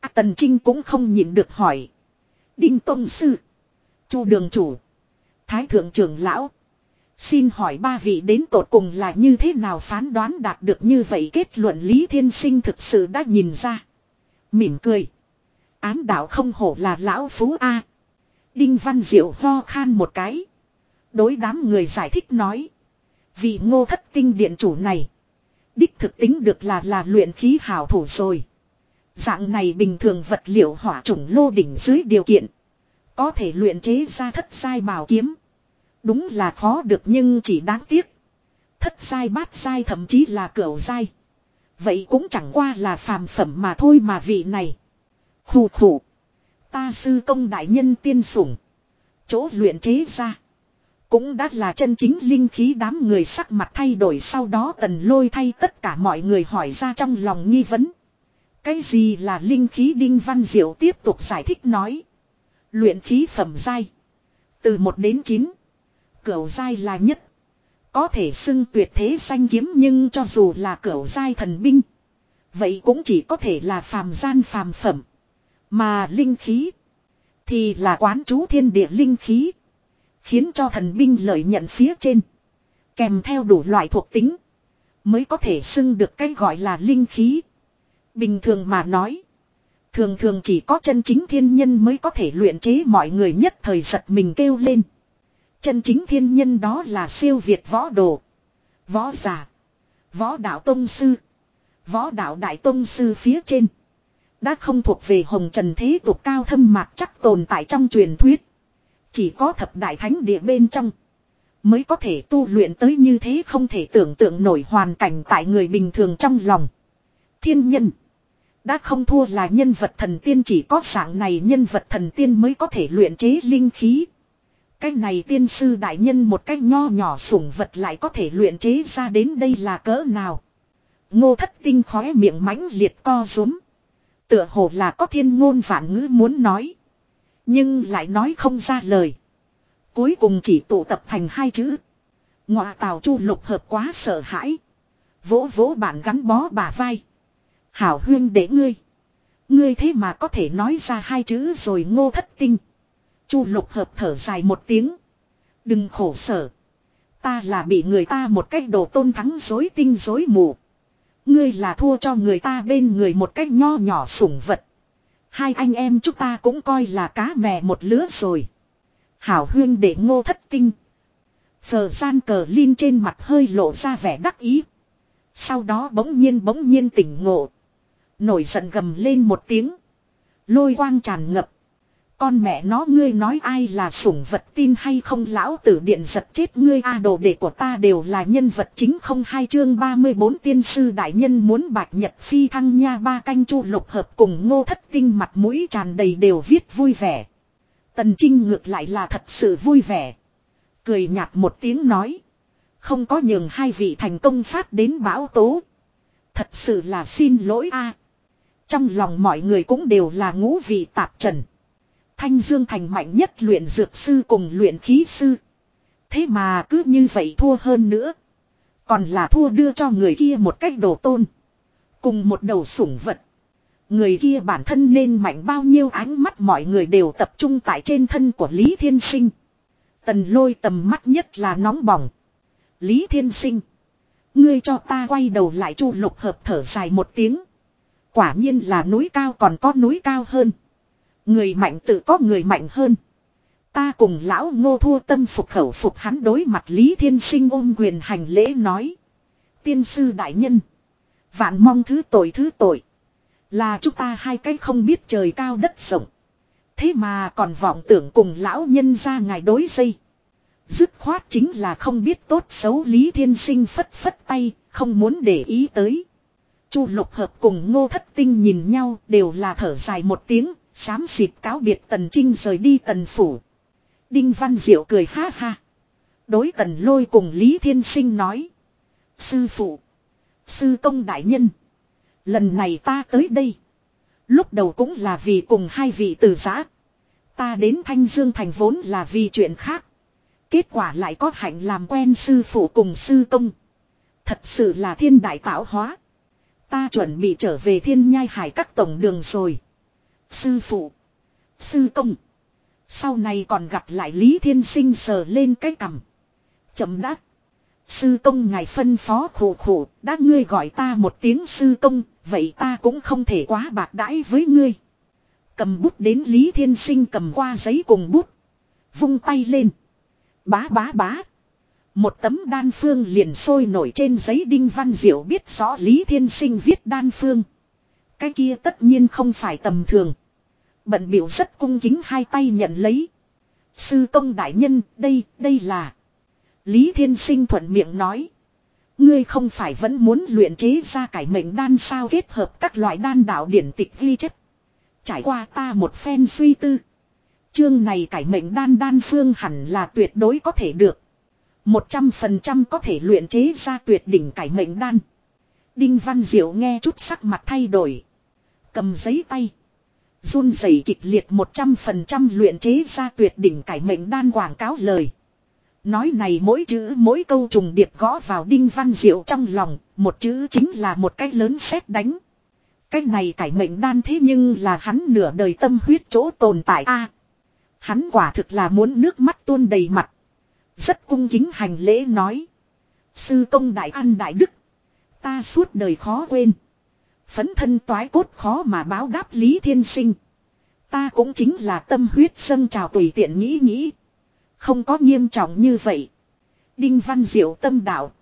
À, Tần Trinh cũng không nhịn được hỏi. Đinh Tông Sư. Chu Đường Chủ. Thái Thượng trưởng Lão. Xin hỏi ba vị đến tột cùng là như thế nào phán đoán đạt được như vậy kết luận Lý Thiên Sinh thực sự đã nhìn ra. Mỉm cười. Án đạo không hổ là lão phú A. Đinh Văn Diệu ho khan một cái. Đối đám người giải thích nói. Vì ngô thất tinh điện chủ này. Đích thực tính được là là luyện khí hào thủ rồi. Dạng này bình thường vật liệu hỏa trùng lô đỉnh dưới điều kiện. Có thể luyện chế ra thất sai bảo kiếm. Đúng là khó được nhưng chỉ đáng tiếc. Thất sai bát sai thậm chí là cửu sai Vậy cũng chẳng qua là phàm phẩm mà thôi mà vị này. Khủ khủ. Ta sư công đại nhân tiên sủng. Chỗ luyện chế ra. Cũng đã là chân chính linh khí đám người sắc mặt thay đổi sau đó tần lôi thay tất cả mọi người hỏi ra trong lòng nghi vấn. Cái gì là linh khí đinh văn diệu tiếp tục giải thích nói. Luyện khí phẩm giai. Từ 1 đến 9. Cửu giai là nhất. Có thể xưng tuyệt thế danh kiếm nhưng cho dù là cửu giai thần binh. Vậy cũng chỉ có thể là phàm gian phàm phẩm. Mà linh khí. Thì là quán chú thiên địa linh khí. Khiến cho thần binh lợi nhận phía trên. Kèm theo đủ loại thuộc tính. Mới có thể xưng được cái gọi là linh khí. Bình thường mà nói. Thường thường chỉ có chân chính thiên nhân mới có thể luyện chế mọi người nhất thời giật mình kêu lên. Chân chính thiên nhân đó là siêu việt võ đồ. Võ giả. Võ đạo tông sư. Võ đạo đại tông sư phía trên. Đã không thuộc về hồng trần thế tục cao thâm mạc chắc tồn tại trong truyền thuyết. Chỉ có thập đại thánh địa bên trong. Mới có thể tu luyện tới như thế không thể tưởng tượng nổi hoàn cảnh tại người bình thường trong lòng. Thiên nhân. Đã không thua là nhân vật thần tiên, chỉ có dạng này nhân vật thần tiên mới có thể luyện chế linh khí. Cái này tiên sư đại nhân một cách nho nhỏ sủng vật lại có thể luyện chế ra đến đây là cỡ nào. Ngô thất tinh khóe miệng mãnh liệt co rúm. Tựa hồ là có thiên ngôn vạn ngữ muốn nói. Nhưng lại nói không ra lời. Cuối cùng chỉ tụ tập thành hai chữ. Ngọa tào chu lục hợp quá sợ hãi. Vỗ vỗ bạn gắn bó bà vai. Hảo huyên để ngươi. Ngươi thế mà có thể nói ra hai chữ rồi ngô thất tinh. Chu lục hợp thở dài một tiếng. Đừng khổ sở. Ta là bị người ta một cách đồ tôn thắng dối tinh dối mù. Ngươi là thua cho người ta bên người một cách nho nhỏ sủng vật. Hai anh em chúng ta cũng coi là cá mè một lứa rồi. Hảo huyên để ngô thất tinh. Phờ gian cờ lin trên mặt hơi lộ ra vẻ đắc ý. Sau đó bỗng nhiên bỗng nhiên tỉnh ngộ. Nổi giận gầm lên một tiếng. Lôi quang tràn ngập. Con mẹ nó ngươi nói ai là sủng vật tin hay không lão tử điện giật chết ngươi a, đồ đệ của ta đều là nhân vật chính không hai chương 34 tiên sư đại nhân muốn bạch nhật phi thăng nha ba canh chu lục hợp cùng ngô thất tinh mặt mũi tràn đầy đều viết vui vẻ. Tần Trinh ngược lại là thật sự vui vẻ. Cười nhạt một tiếng nói. Không có nhường hai vị thành công phát đến bão tố. Thật sự là xin lỗi a. Trong lòng mọi người cũng đều là ngũ vị tạp trần. Thanh Dương Thành mạnh nhất luyện dược sư cùng luyện khí sư. Thế mà cứ như vậy thua hơn nữa. Còn là thua đưa cho người kia một cách đồ tôn. Cùng một đầu sủng vật. Người kia bản thân nên mạnh bao nhiêu ánh mắt mọi người đều tập trung tại trên thân của Lý Thiên Sinh. Tần lôi tầm mắt nhất là nóng bỏng. Lý Thiên Sinh. Ngươi cho ta quay đầu lại chu lục hợp thở dài một tiếng. Quả nhiên là núi cao còn có núi cao hơn. Người mạnh tự có người mạnh hơn. Ta cùng lão ngô thua tâm phục khẩu phục hắn đối mặt Lý Thiên Sinh ôm quyền hành lễ nói. Tiên sư đại nhân. Vạn mong thứ tội thứ tội. Là chúng ta hai cái không biết trời cao đất rộng. Thế mà còn vọng tưởng cùng lão nhân ra ngài đối dây. Dứt khoát chính là không biết tốt xấu Lý Thiên Sinh phất phất tay, không muốn để ý tới. Chu lục hợp cùng ngô thất tinh nhìn nhau đều là thở dài một tiếng, Xám xịt cáo biệt Tần Trinh rời đi Tần Phủ. Đinh Văn Diệu cười ha ha. Đối Tần Lôi cùng Lý Thiên Sinh nói. Sư phụ. Sư công đại nhân. Lần này ta tới đây. Lúc đầu cũng là vì cùng hai vị từ giã. Ta đến Thanh Dương Thành vốn là vì chuyện khác. Kết quả lại có hạnh làm quen sư phụ cùng sư công. Thật sự là thiên đại tạo hóa. Ta chuẩn bị trở về thiên nhai hải các tổng đường rồi. Sư phụ. Sư công. Sau này còn gặp lại Lý Thiên Sinh sờ lên cái cằm. Chậm đắc. Sư công ngài phân phó khổ khổ, đã ngươi gọi ta một tiếng sư công, vậy ta cũng không thể quá bạc đãi với ngươi. Cầm bút đến Lý Thiên Sinh cầm qua giấy cùng bút. Vung tay lên. Bá bá bá. Một tấm đan phương liền sôi nổi trên giấy đinh văn diệu biết rõ Lý Thiên Sinh viết đan phương. Cái kia tất nhiên không phải tầm thường. Bận biểu rất cung kính hai tay nhận lấy. Sư công đại nhân, đây, đây là. Lý Thiên Sinh thuận miệng nói. Ngươi không phải vẫn muốn luyện chế ra cải mệnh đan sao kết hợp các loại đan đạo điển tịch ghi chép. Trải qua ta một phen suy tư. Chương này cải mệnh đan đan phương hẳn là tuyệt đối có thể được. Một trăm phần trăm có thể luyện chế ra tuyệt đỉnh cải mệnh đan. Đinh Văn Diệu nghe chút sắc mặt thay đổi. Cầm giấy tay run rẩy kịch liệt một trăm phần trăm luyện chế ra tuyệt đỉnh cải mệnh đan quảng cáo lời. Nói này mỗi chữ mỗi câu trùng điệp gõ vào Đinh Văn Diệu trong lòng, một chữ chính là một cái lớn xét đánh. Cái này cải mệnh đan thế nhưng là hắn nửa đời tâm huyết chỗ tồn tại a Hắn quả thực là muốn nước mắt tuôn đầy mặt. Rất cung kính hành lễ nói. Sư công đại ăn đại đức. Ta suốt đời khó quên. Phấn thân toái cốt khó mà báo đáp Lý Thiên Sinh. Ta cũng chính là tâm huyết dâng trào tùy tiện nghĩ nghĩ. Không có nghiêm trọng như vậy. Đinh Văn Diệu tâm đạo.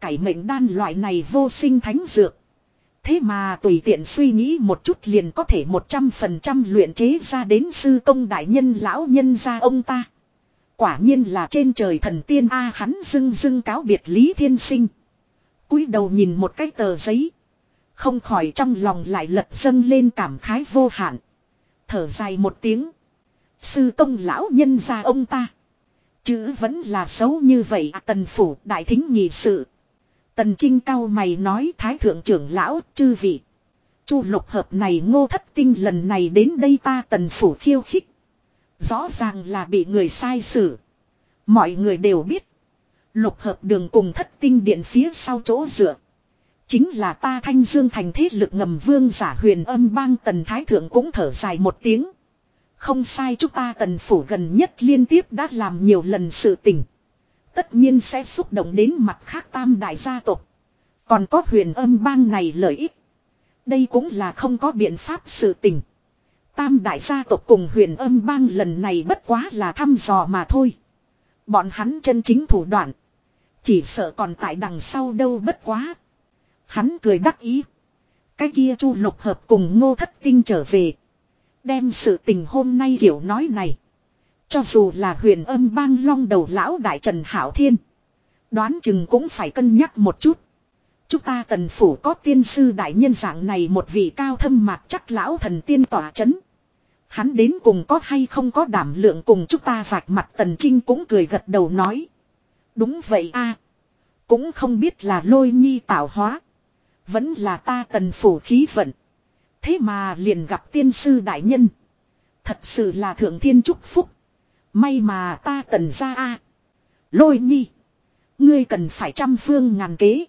Cải mệnh đan loại này vô sinh thánh dược. Thế mà tùy tiện suy nghĩ một chút liền có thể một trăm phần trăm luyện chế ra đến sư công đại nhân lão nhân gia ông ta. Quả nhiên là trên trời thần tiên A hắn dưng dưng cáo biệt Lý Thiên Sinh. cúi đầu nhìn một cái tờ giấy. Không khỏi trong lòng lại lật dâng lên cảm khái vô hạn. Thở dài một tiếng. Sư công lão nhân gia ông ta. Chữ vẫn là xấu như vậy à, tần phủ đại thính nghị sự. Tần Trinh cao mày nói thái thượng trưởng lão chư vị. Chu lục hợp này ngô thất tinh lần này đến đây ta tần phủ khiêu khích. Rõ ràng là bị người sai xử. Mọi người đều biết. Lục hợp đường cùng thất tinh điện phía sau chỗ dựa. Chính là ta thanh dương thành thế lực ngầm vương giả huyền âm bang tần thái thượng cũng thở dài một tiếng. Không sai, chúng ta tần phủ gần nhất liên tiếp đã làm nhiều lần sự tình. Tất nhiên sẽ xúc động đến mặt khác tam đại gia tộc. Còn có huyền âm bang này lợi ích. Đây cũng là không có biện pháp sự tình. Tam đại gia tộc cùng huyền âm bang lần này bất quá là thăm dò mà thôi. Bọn hắn chân chính thủ đoạn. Chỉ sợ còn tại đằng sau đâu bất quá. Hắn cười đắc ý. Cái kia chu lục hợp cùng ngô thất tinh trở về. Đem sự tình hôm nay kiểu nói này. Cho dù là huyền âm bang long đầu lão đại Trần Hảo Thiên. Đoán chừng cũng phải cân nhắc một chút. Chúng ta cần phủ có tiên sư đại nhân dạng này một vị cao thâm mạc chắc lão thần tiên tỏa chấn. Hắn đến cùng có hay không có đảm lượng cùng chúng ta vạch mặt tần trinh cũng cười gật đầu nói. Đúng vậy a Cũng không biết là lôi nhi tạo hóa. Vẫn là ta tần phủ khí vận. Thế mà liền gặp tiên sư đại nhân. Thật sự là thượng thiên chúc phúc. May mà ta tần ra a Lôi nhi. Ngươi cần phải trăm phương ngàn kế.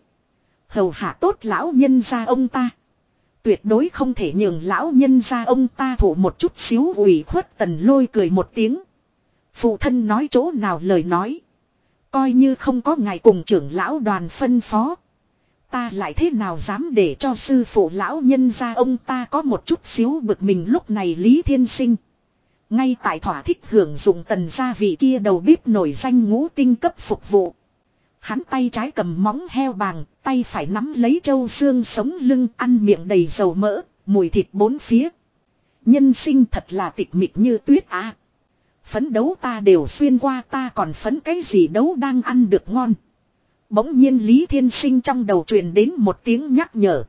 Hầu hạ tốt lão nhân ra ông ta. Tuyệt đối không thể nhường lão nhân ra ông ta thủ một chút xíu ủy khuất tần lôi cười một tiếng. Phụ thân nói chỗ nào lời nói. Coi như không có ngài cùng trưởng lão đoàn phân phó. Ta lại thế nào dám để cho sư phụ lão nhân ra ông ta có một chút xíu bực mình lúc này Lý Thiên Sinh. Ngay tại thỏa thích hưởng dụng tần gia vị kia đầu bếp nổi danh ngũ tinh cấp phục vụ. Hắn tay trái cầm móng heo bàng, tay phải nắm lấy châu xương sống lưng ăn miệng đầy dầu mỡ, mùi thịt bốn phía. Nhân sinh thật là tịch mịch như tuyết á. Phấn đấu ta đều xuyên qua ta còn phấn cái gì đấu đang ăn được ngon. Bỗng nhiên Lý Thiên Sinh trong đầu truyền đến một tiếng nhắc nhở.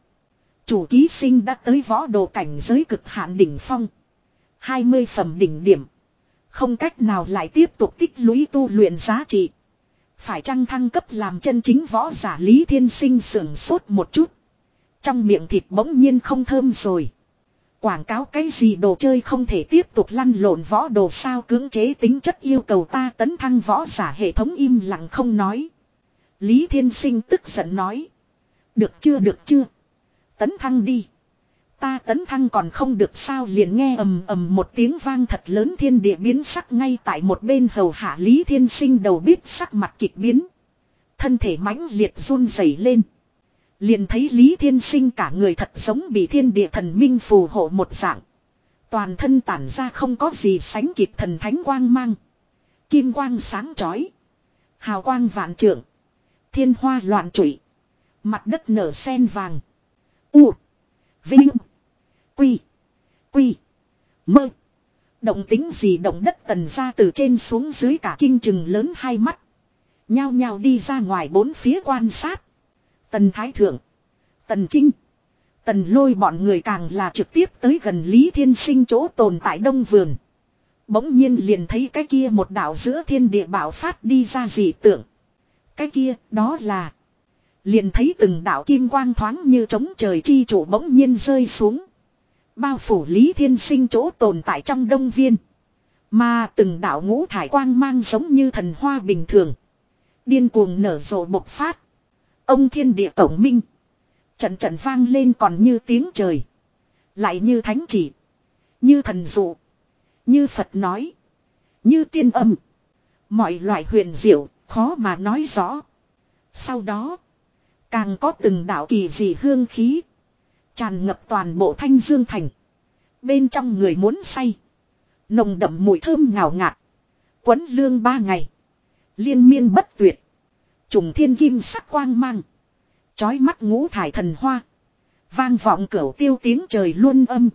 Chủ ký sinh đã tới võ đồ cảnh giới cực hạn đỉnh phong. 20 phẩm đỉnh điểm. Không cách nào lại tiếp tục tích lũy tu luyện giá trị. Phải chăng thăng cấp làm chân chính võ giả Lý Thiên Sinh sưởng sốt một chút. Trong miệng thịt bỗng nhiên không thơm rồi. Quảng cáo cái gì đồ chơi không thể tiếp tục lăn lộn võ đồ sao cưỡng chế tính chất yêu cầu ta tấn thăng võ giả hệ thống im lặng không nói. Lý Thiên Sinh tức giận nói. Được chưa được chưa. Tấn thăng đi. Ta tấn thăng còn không được sao liền nghe ầm ầm một tiếng vang thật lớn thiên địa biến sắc ngay tại một bên hầu hạ Lý Thiên Sinh đầu bếp sắc mặt kịch biến. Thân thể mãnh liệt run rẩy lên. Liền thấy Lý Thiên Sinh cả người thật giống bị thiên địa thần minh phù hộ một dạng. Toàn thân tản ra không có gì sánh kịp thần thánh quang mang. Kim quang sáng chói. Hào quang vạn trượng. Thiên hoa loạn trụy. Mặt đất nở sen vàng. U. Vinh. Quy. Quy. Mơ. Động tính gì động đất tần ra từ trên xuống dưới cả kinh chừng lớn hai mắt. Nhao nhao đi ra ngoài bốn phía quan sát. Tần Thái Thượng. Tần Trinh. Tần lôi bọn người càng là trực tiếp tới gần Lý Thiên Sinh chỗ tồn tại đông vườn. Bỗng nhiên liền thấy cái kia một đảo giữa thiên địa bảo phát đi ra dị tượng. Cái kia, đó là... Liền thấy từng đạo kim quang thoáng như trống trời chi trụ bỗng nhiên rơi xuống. Bao phủ Lý Thiên Sinh chỗ tồn tại trong đông viên. Mà từng đạo ngũ thải quang mang giống như thần hoa bình thường. Điên cuồng nở rộ bộc phát. Ông thiên địa tổng minh. Trận trận vang lên còn như tiếng trời. Lại như thánh chỉ. Như thần dụ. Như Phật nói. Như tiên âm. Mọi loại huyền diệu, khó mà nói rõ. Sau đó. Càng có từng đạo kỳ dị hương khí. Tràn ngập toàn bộ thanh dương thành. Bên trong người muốn say. Nồng đậm mùi thơm ngào ngạt. Quấn lương ba ngày. Liên miên bất tuyệt. Trùng thiên kim sắc quang mang. Chói mắt ngũ thải thần hoa. Vang vọng cửu tiêu tiếng trời luôn âm.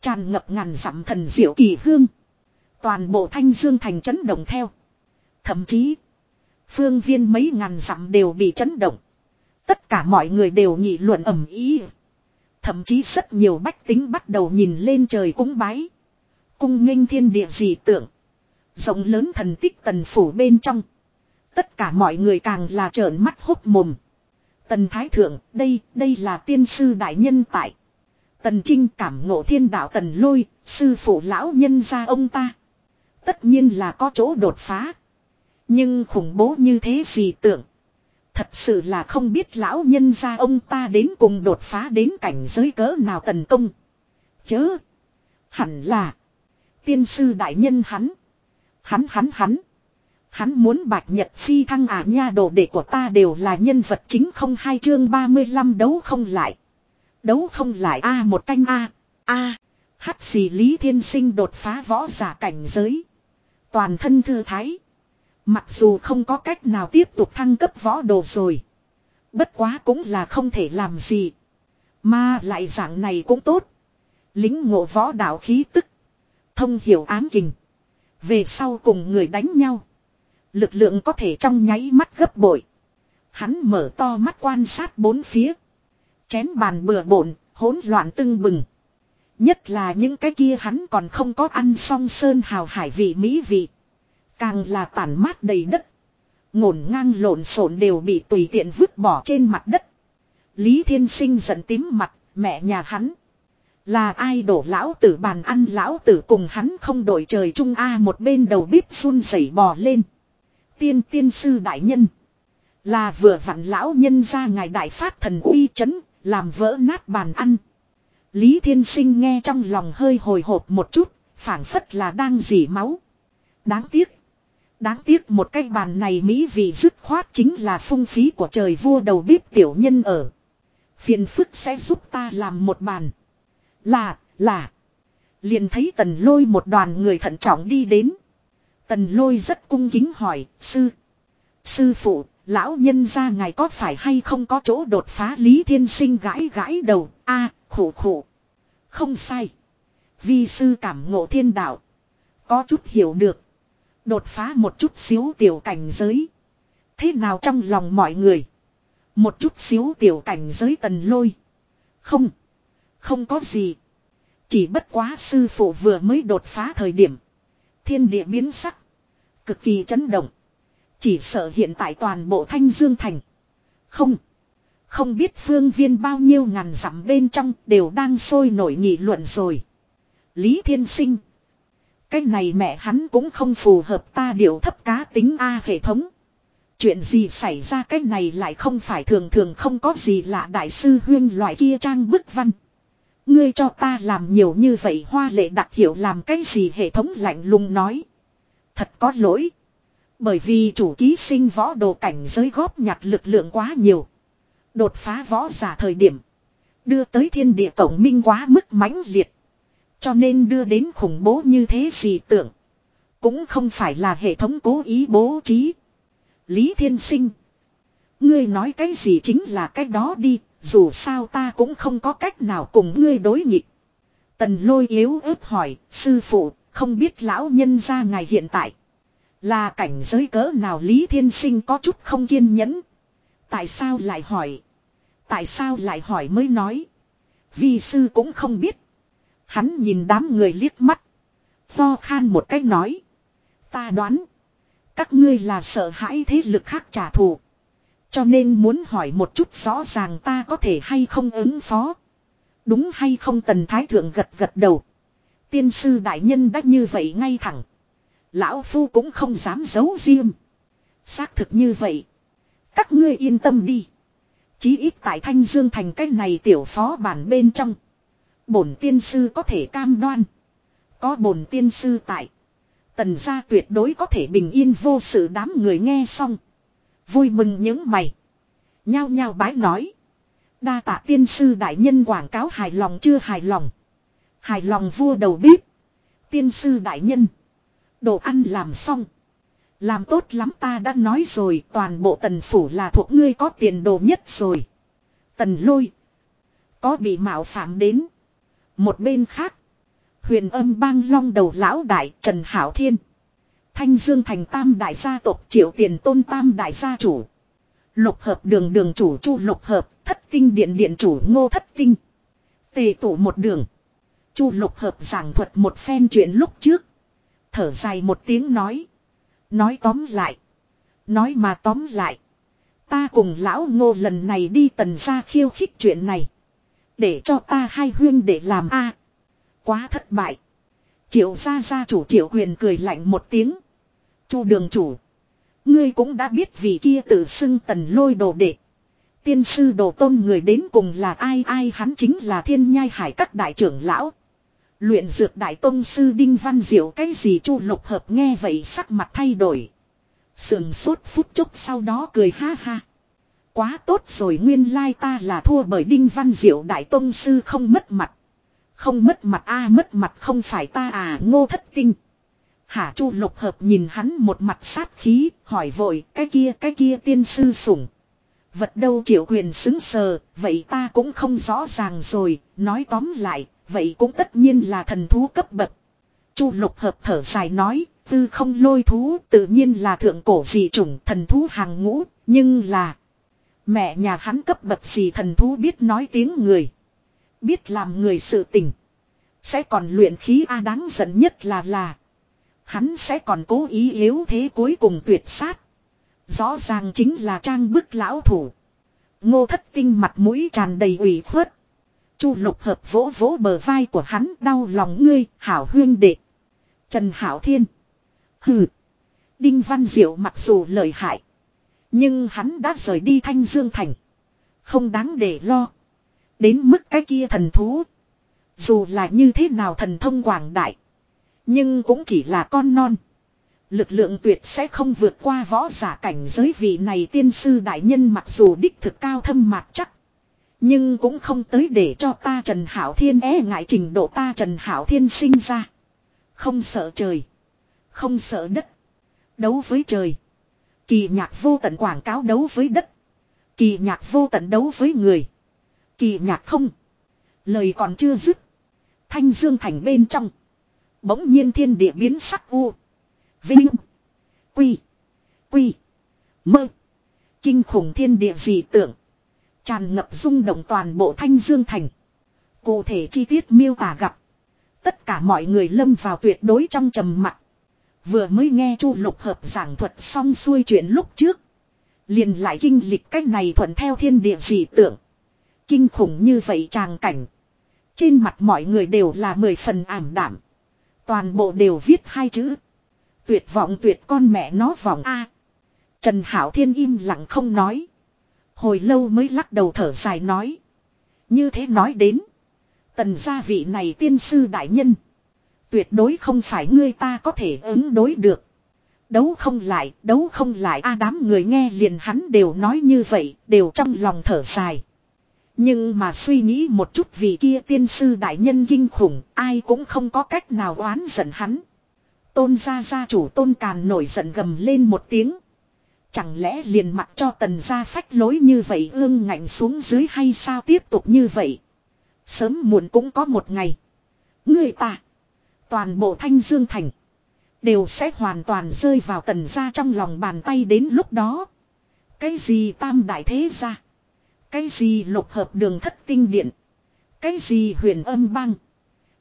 Tràn ngập ngàn dặm thần diệu kỳ hương. Toàn bộ thanh dương thành chấn động theo. Thậm chí. Phương viên mấy ngàn dặm đều bị chấn động. Tất cả mọi người đều nghị luận ầm ý. Thậm chí rất nhiều bách tính bắt đầu nhìn lên trời cúng bái. Cung nghênh thiên địa dị tượng. Rộng lớn thần tích tần phủ bên trong. Tất cả mọi người càng là trợn mắt hốt mồm. Tần Thái Thượng, đây, đây là tiên sư đại nhân tại. Tần Trinh cảm ngộ thiên đạo tần lôi, sư phụ lão nhân ra ông ta. Tất nhiên là có chỗ đột phá. Nhưng khủng bố như thế gì tưởng. Thật sự là không biết lão nhân gia ông ta đến cùng đột phá đến cảnh giới cỡ nào tần công. Chớ. Hẳn là. Tiên sư đại nhân hắn. Hắn hắn hắn. Hắn muốn bạch nhật phi thăng à nha đồ đệ của ta đều là nhân vật chính không hai chương 35 đấu không lại. Đấu không lại a một canh a a hắt xì lý thiên sinh đột phá võ giả cảnh giới. Toàn thân thư thái. Mặc dù không có cách nào tiếp tục thăng cấp võ đồ rồi. Bất quá cũng là không thể làm gì. Mà lại dạng này cũng tốt. Lính ngộ võ đạo khí tức. Thông hiểu ám kình. Về sau cùng người đánh nhau. Lực lượng có thể trong nháy mắt gấp bội. Hắn mở to mắt quan sát bốn phía. Chén bàn bừa bộn, hỗn loạn tưng bừng. Nhất là những cái kia hắn còn không có ăn xong sơn hào hải vị mỹ vị. Càng là tàn mát đầy đất. Ngổn ngang lộn xộn đều bị tùy tiện vứt bỏ trên mặt đất. Lý Thiên Sinh giận tím mặt, mẹ nhà hắn. Là ai đổ lão tử bàn ăn lão tử cùng hắn không đổi trời trung A một bên đầu bếp run rẩy bò lên. Tiên tiên sư đại nhân. Là vừa vặn lão nhân ra ngài đại phát thần uy chấn, làm vỡ nát bàn ăn. Lý Thiên Sinh nghe trong lòng hơi hồi hộp một chút, phảng phất là đang dỉ máu. Đáng tiếc. Đáng tiếc một cái bàn này mỹ vị dứt khoát chính là phung phí của trời vua đầu bếp tiểu nhân ở. Phiền phức sẽ giúp ta làm một bàn. Là, là. Liền thấy tần lôi một đoàn người thận trọng đi đến. Tần lôi rất cung kính hỏi, sư. Sư phụ, lão nhân ra ngài có phải hay không có chỗ đột phá lý thiên sinh gãi gãi đầu, a à, khổ khổ. Không sai. Vi sư cảm ngộ thiên đạo. Có chút hiểu được. Đột phá một chút xíu tiểu cảnh giới. Thế nào trong lòng mọi người? Một chút xíu tiểu cảnh giới tần lôi. Không. Không có gì. Chỉ bất quá sư phụ vừa mới đột phá thời điểm. Thiên địa biến sắc. Cực kỳ chấn động. Chỉ sợ hiện tại toàn bộ thanh dương thành. Không. Không biết phương viên bao nhiêu ngàn dặm bên trong đều đang sôi nổi nghị luận rồi. Lý Thiên Sinh. Cái này mẹ hắn cũng không phù hợp ta điều thấp cá tính A hệ thống. Chuyện gì xảy ra cái này lại không phải thường thường không có gì lạ đại sư huyên loại kia trang bức văn. Ngươi cho ta làm nhiều như vậy hoa lệ đặc hiệu làm cái gì hệ thống lạnh lùng nói. Thật có lỗi. Bởi vì chủ ký sinh võ đồ cảnh giới góp nhặt lực lượng quá nhiều. Đột phá võ giả thời điểm. Đưa tới thiên địa tổng minh quá mức mãnh liệt. Cho nên đưa đến khủng bố như thế gì tưởng. Cũng không phải là hệ thống cố ý bố trí. Lý Thiên Sinh. Ngươi nói cái gì chính là cái đó đi. Dù sao ta cũng không có cách nào cùng ngươi đối nghịch. Tần lôi yếu ớt hỏi. Sư phụ, không biết lão nhân ra ngày hiện tại. Là cảnh giới cỡ nào Lý Thiên Sinh có chút không kiên nhẫn. Tại sao lại hỏi. Tại sao lại hỏi mới nói. Vi sư cũng không biết. Hắn nhìn đám người liếc mắt. Lo khan một cách nói. Ta đoán. Các ngươi là sợ hãi thế lực khác trả thù. Cho nên muốn hỏi một chút rõ ràng ta có thể hay không ứng phó. Đúng hay không tần thái thượng gật gật đầu. Tiên sư đại nhân đã như vậy ngay thẳng. Lão Phu cũng không dám giấu riêng. Xác thực như vậy. Các ngươi yên tâm đi. Chí ít tại Thanh Dương thành cái này tiểu phó bản bên trong. Bổn tiên sư có thể cam đoan. Có bổn tiên sư tại. Tần gia tuyệt đối có thể bình yên vô sự đám người nghe xong. Vui mừng những mày. Nhao nhao bái nói. Đa tạ tiên sư đại nhân quảng cáo hài lòng chưa hài lòng. Hài lòng vua đầu bếp. Tiên sư đại nhân. Đồ ăn làm xong. Làm tốt lắm ta đã nói rồi, toàn bộ tần phủ là thuộc ngươi có tiền đồ nhất rồi. Tần lôi. Có bị mạo phạm đến. Một bên khác. Huyền âm bang long đầu lão đại Trần Hảo Thiên. Thanh Dương thành tam đại gia tộc, triệu tiền tôn tam đại gia chủ. Lục hợp đường đường chủ chu lục hợp, thất tinh điện điện chủ ngô thất tinh. Tề tụ một đường. Chu lục hợp giảng thuật một phen chuyện lúc trước. Thở dài một tiếng nói. Nói tóm lại. Nói mà tóm lại. Ta cùng lão ngô lần này đi tần ra khiêu khích chuyện này. Để cho ta hai huyên để làm a Quá thất bại. Triệu gia gia chủ triệu quyền cười lạnh một tiếng. Chu đường chủ. Ngươi cũng đã biết vì kia tự xưng tần lôi đồ đệ. Tiên sư đồ tôn người đến cùng là ai ai hắn chính là thiên nhai hải các đại trưởng lão. Luyện dược đại tôn sư Đinh Văn Diệu, cái gì chu lục hợp nghe vậy sắc mặt thay đổi. Sườn sốt phút chốc sau đó cười ha ha. Quá tốt rồi nguyên lai ta là thua bởi Đinh Văn Diệu đại tôn sư không mất mặt. Không mất mặt a mất mặt không phải ta à ngô thất kinh. Hả chu lục hợp nhìn hắn một mặt sát khí, hỏi vội, cái kia cái kia tiên sư sủng. Vật đâu triệu quyền xứng sờ, vậy ta cũng không rõ ràng rồi, nói tóm lại, vậy cũng tất nhiên là thần thú cấp bậc. Chu lục hợp thở dài nói, tư không lôi thú tự nhiên là thượng cổ dị chủng thần thú hàng ngũ, nhưng là... Mẹ nhà hắn cấp bậc gì thần thú biết nói tiếng người. Biết làm người sự tình. Sẽ còn luyện khí A đáng giận nhất là là. Hắn sẽ còn cố ý yếu thế cuối cùng tuyệt sát. Rõ ràng chính là trang bức lão thủ. Ngô thất tinh mặt mũi tràn đầy ủy khuất. Chu lục hợp vỗ vỗ bờ vai của hắn đau lòng ngươi, hảo huyên đệ. Trần Hảo Thiên. Hừ. Đinh Văn Diệu mặc dù lời hại. Nhưng hắn đã rời đi Thanh Dương Thành. Không đáng để lo. Đến mức cái kia thần thú. Dù là như thế nào thần thông quảng đại. Nhưng cũng chỉ là con non. Lực lượng tuyệt sẽ không vượt qua võ giả cảnh giới vị này tiên sư đại nhân mặc dù đích thực cao thâm mạc chắc. Nhưng cũng không tới để cho ta Trần Hảo Thiên e ngại trình độ ta Trần Hảo Thiên sinh ra. Không sợ trời. Không sợ đất. Đấu với trời. Kỳ nhạc vô tận quảng cáo đấu với đất. Kỳ nhạc vô tận đấu với người. Kỳ nhạc không. Lời còn chưa dứt. Thanh Dương Thành bên trong. Bỗng nhiên thiên địa biến sắc u. Vinh. Quy. Quy. Mơ. Kinh khủng thiên địa dị tượng. Tràn ngập rung động toàn bộ Thanh Dương Thành. Cụ thể chi tiết miêu tả gặp. Tất cả mọi người lâm vào tuyệt đối trong trầm mặc. Vừa mới nghe Chu Lục Hợp giảng thuật xong xuôi chuyện lúc trước. Liền lại kinh lịch cách này thuận theo thiên địa dị tượng. Kinh khủng như vậy tràng cảnh. Trên mặt mọi người đều là mười phần ảm đảm. Toàn bộ đều viết hai chữ. Tuyệt vọng tuyệt con mẹ nó vọng A. Trần Hảo Thiên im lặng không nói. Hồi lâu mới lắc đầu thở dài nói. Như thế nói đến. Tần gia vị này tiên sư đại nhân. Tuyệt đối không phải ngươi ta có thể ứng đối được. Đấu không lại, đấu không lại a đám người nghe liền hắn đều nói như vậy, đều trong lòng thở dài. Nhưng mà suy nghĩ một chút vì kia tiên sư đại nhân kinh khủng, ai cũng không có cách nào oán giận hắn. Tôn gia gia chủ tôn càn nổi giận gầm lên một tiếng. Chẳng lẽ liền mặc cho tần gia phách lối như vậy ương ngạnh xuống dưới hay sao tiếp tục như vậy. Sớm muộn cũng có một ngày. Người ta. Toàn bộ thanh dương thành. Đều sẽ hoàn toàn rơi vào tần gia trong lòng bàn tay đến lúc đó. Cái gì tam đại thế gia. Cái gì lục hợp đường thất tinh điện. Cái gì huyền âm băng.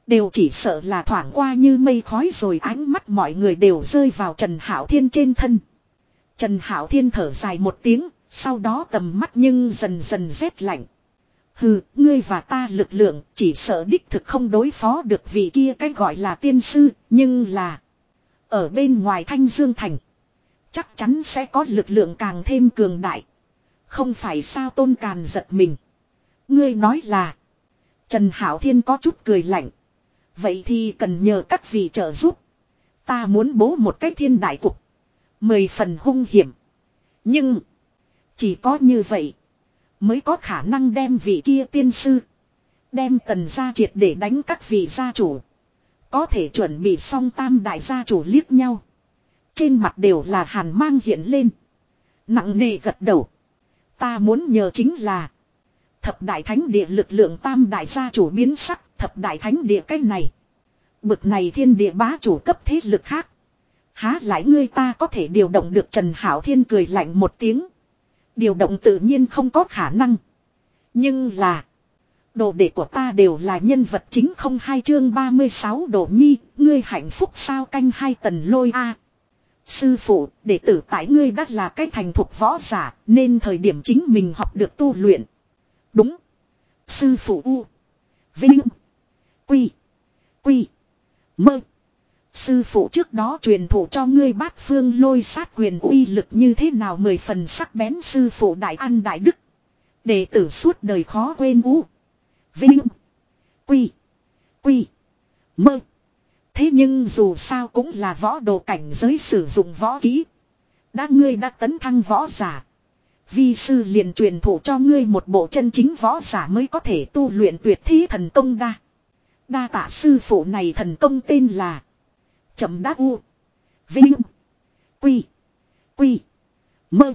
Đều chỉ sợ là thoảng qua như mây khói rồi ánh mắt mọi người đều rơi vào Trần Hảo Thiên trên thân. Trần Hảo Thiên thở dài một tiếng, sau đó tầm mắt nhưng dần dần rét lạnh. Hừ, ngươi và ta lực lượng chỉ sợ đích thực không đối phó được vị kia cái gọi là tiên sư, nhưng là ở bên ngoài Thanh Dương Thành. Chắc chắn sẽ có lực lượng càng thêm cường đại. Không phải sao tôn càn giật mình. Ngươi nói là. Trần Hảo Thiên có chút cười lạnh. Vậy thì cần nhờ các vị trợ giúp. Ta muốn bố một cái thiên đại cục. Mười phần hung hiểm. Nhưng. Chỉ có như vậy. Mới có khả năng đem vị kia tiên sư. Đem tần gia triệt để đánh các vị gia chủ. Có thể chuẩn bị xong tam đại gia chủ liếc nhau. Trên mặt đều là hàn mang hiện lên. Nặng nề gật đầu. Ta muốn nhờ chính là. Thập đại thánh địa lực lượng tam đại gia chủ biến sắc. Thập đại thánh địa cái này. Bực này thiên địa bá chủ cấp thế lực khác. Há lại ngươi ta có thể điều động được Trần Hảo Thiên cười lạnh một tiếng. Điều động tự nhiên không có khả năng. Nhưng là. Đồ đệ của ta đều là nhân vật chính không hai chương 36 độ nhi, ngươi hạnh phúc sao canh hai tần lôi a Sư phụ, đệ tử tại ngươi đã là cái thành thuộc võ giả, nên thời điểm chính mình học được tu luyện. Đúng. Sư phụ U. Vinh. Quy. Quy. Mơ. Sư phụ trước đó truyền thụ cho ngươi bát phương lôi sát quyền uy lực như thế nào mười phần sắc bén sư phụ đại ăn đại đức. Đệ tử suốt đời khó quên ú. Vinh. Quy. Quy. Mơ. Thế nhưng dù sao cũng là võ đồ cảnh giới sử dụng võ kỹ. Đã ngươi đã tấn thăng võ giả. Vi sư liền truyền thụ cho ngươi một bộ chân chính võ giả mới có thể tu luyện tuyệt thi thần công đa. Đa tạ sư phụ này thần công tên là Chậm đáp u Vinh Quy Quy Mơ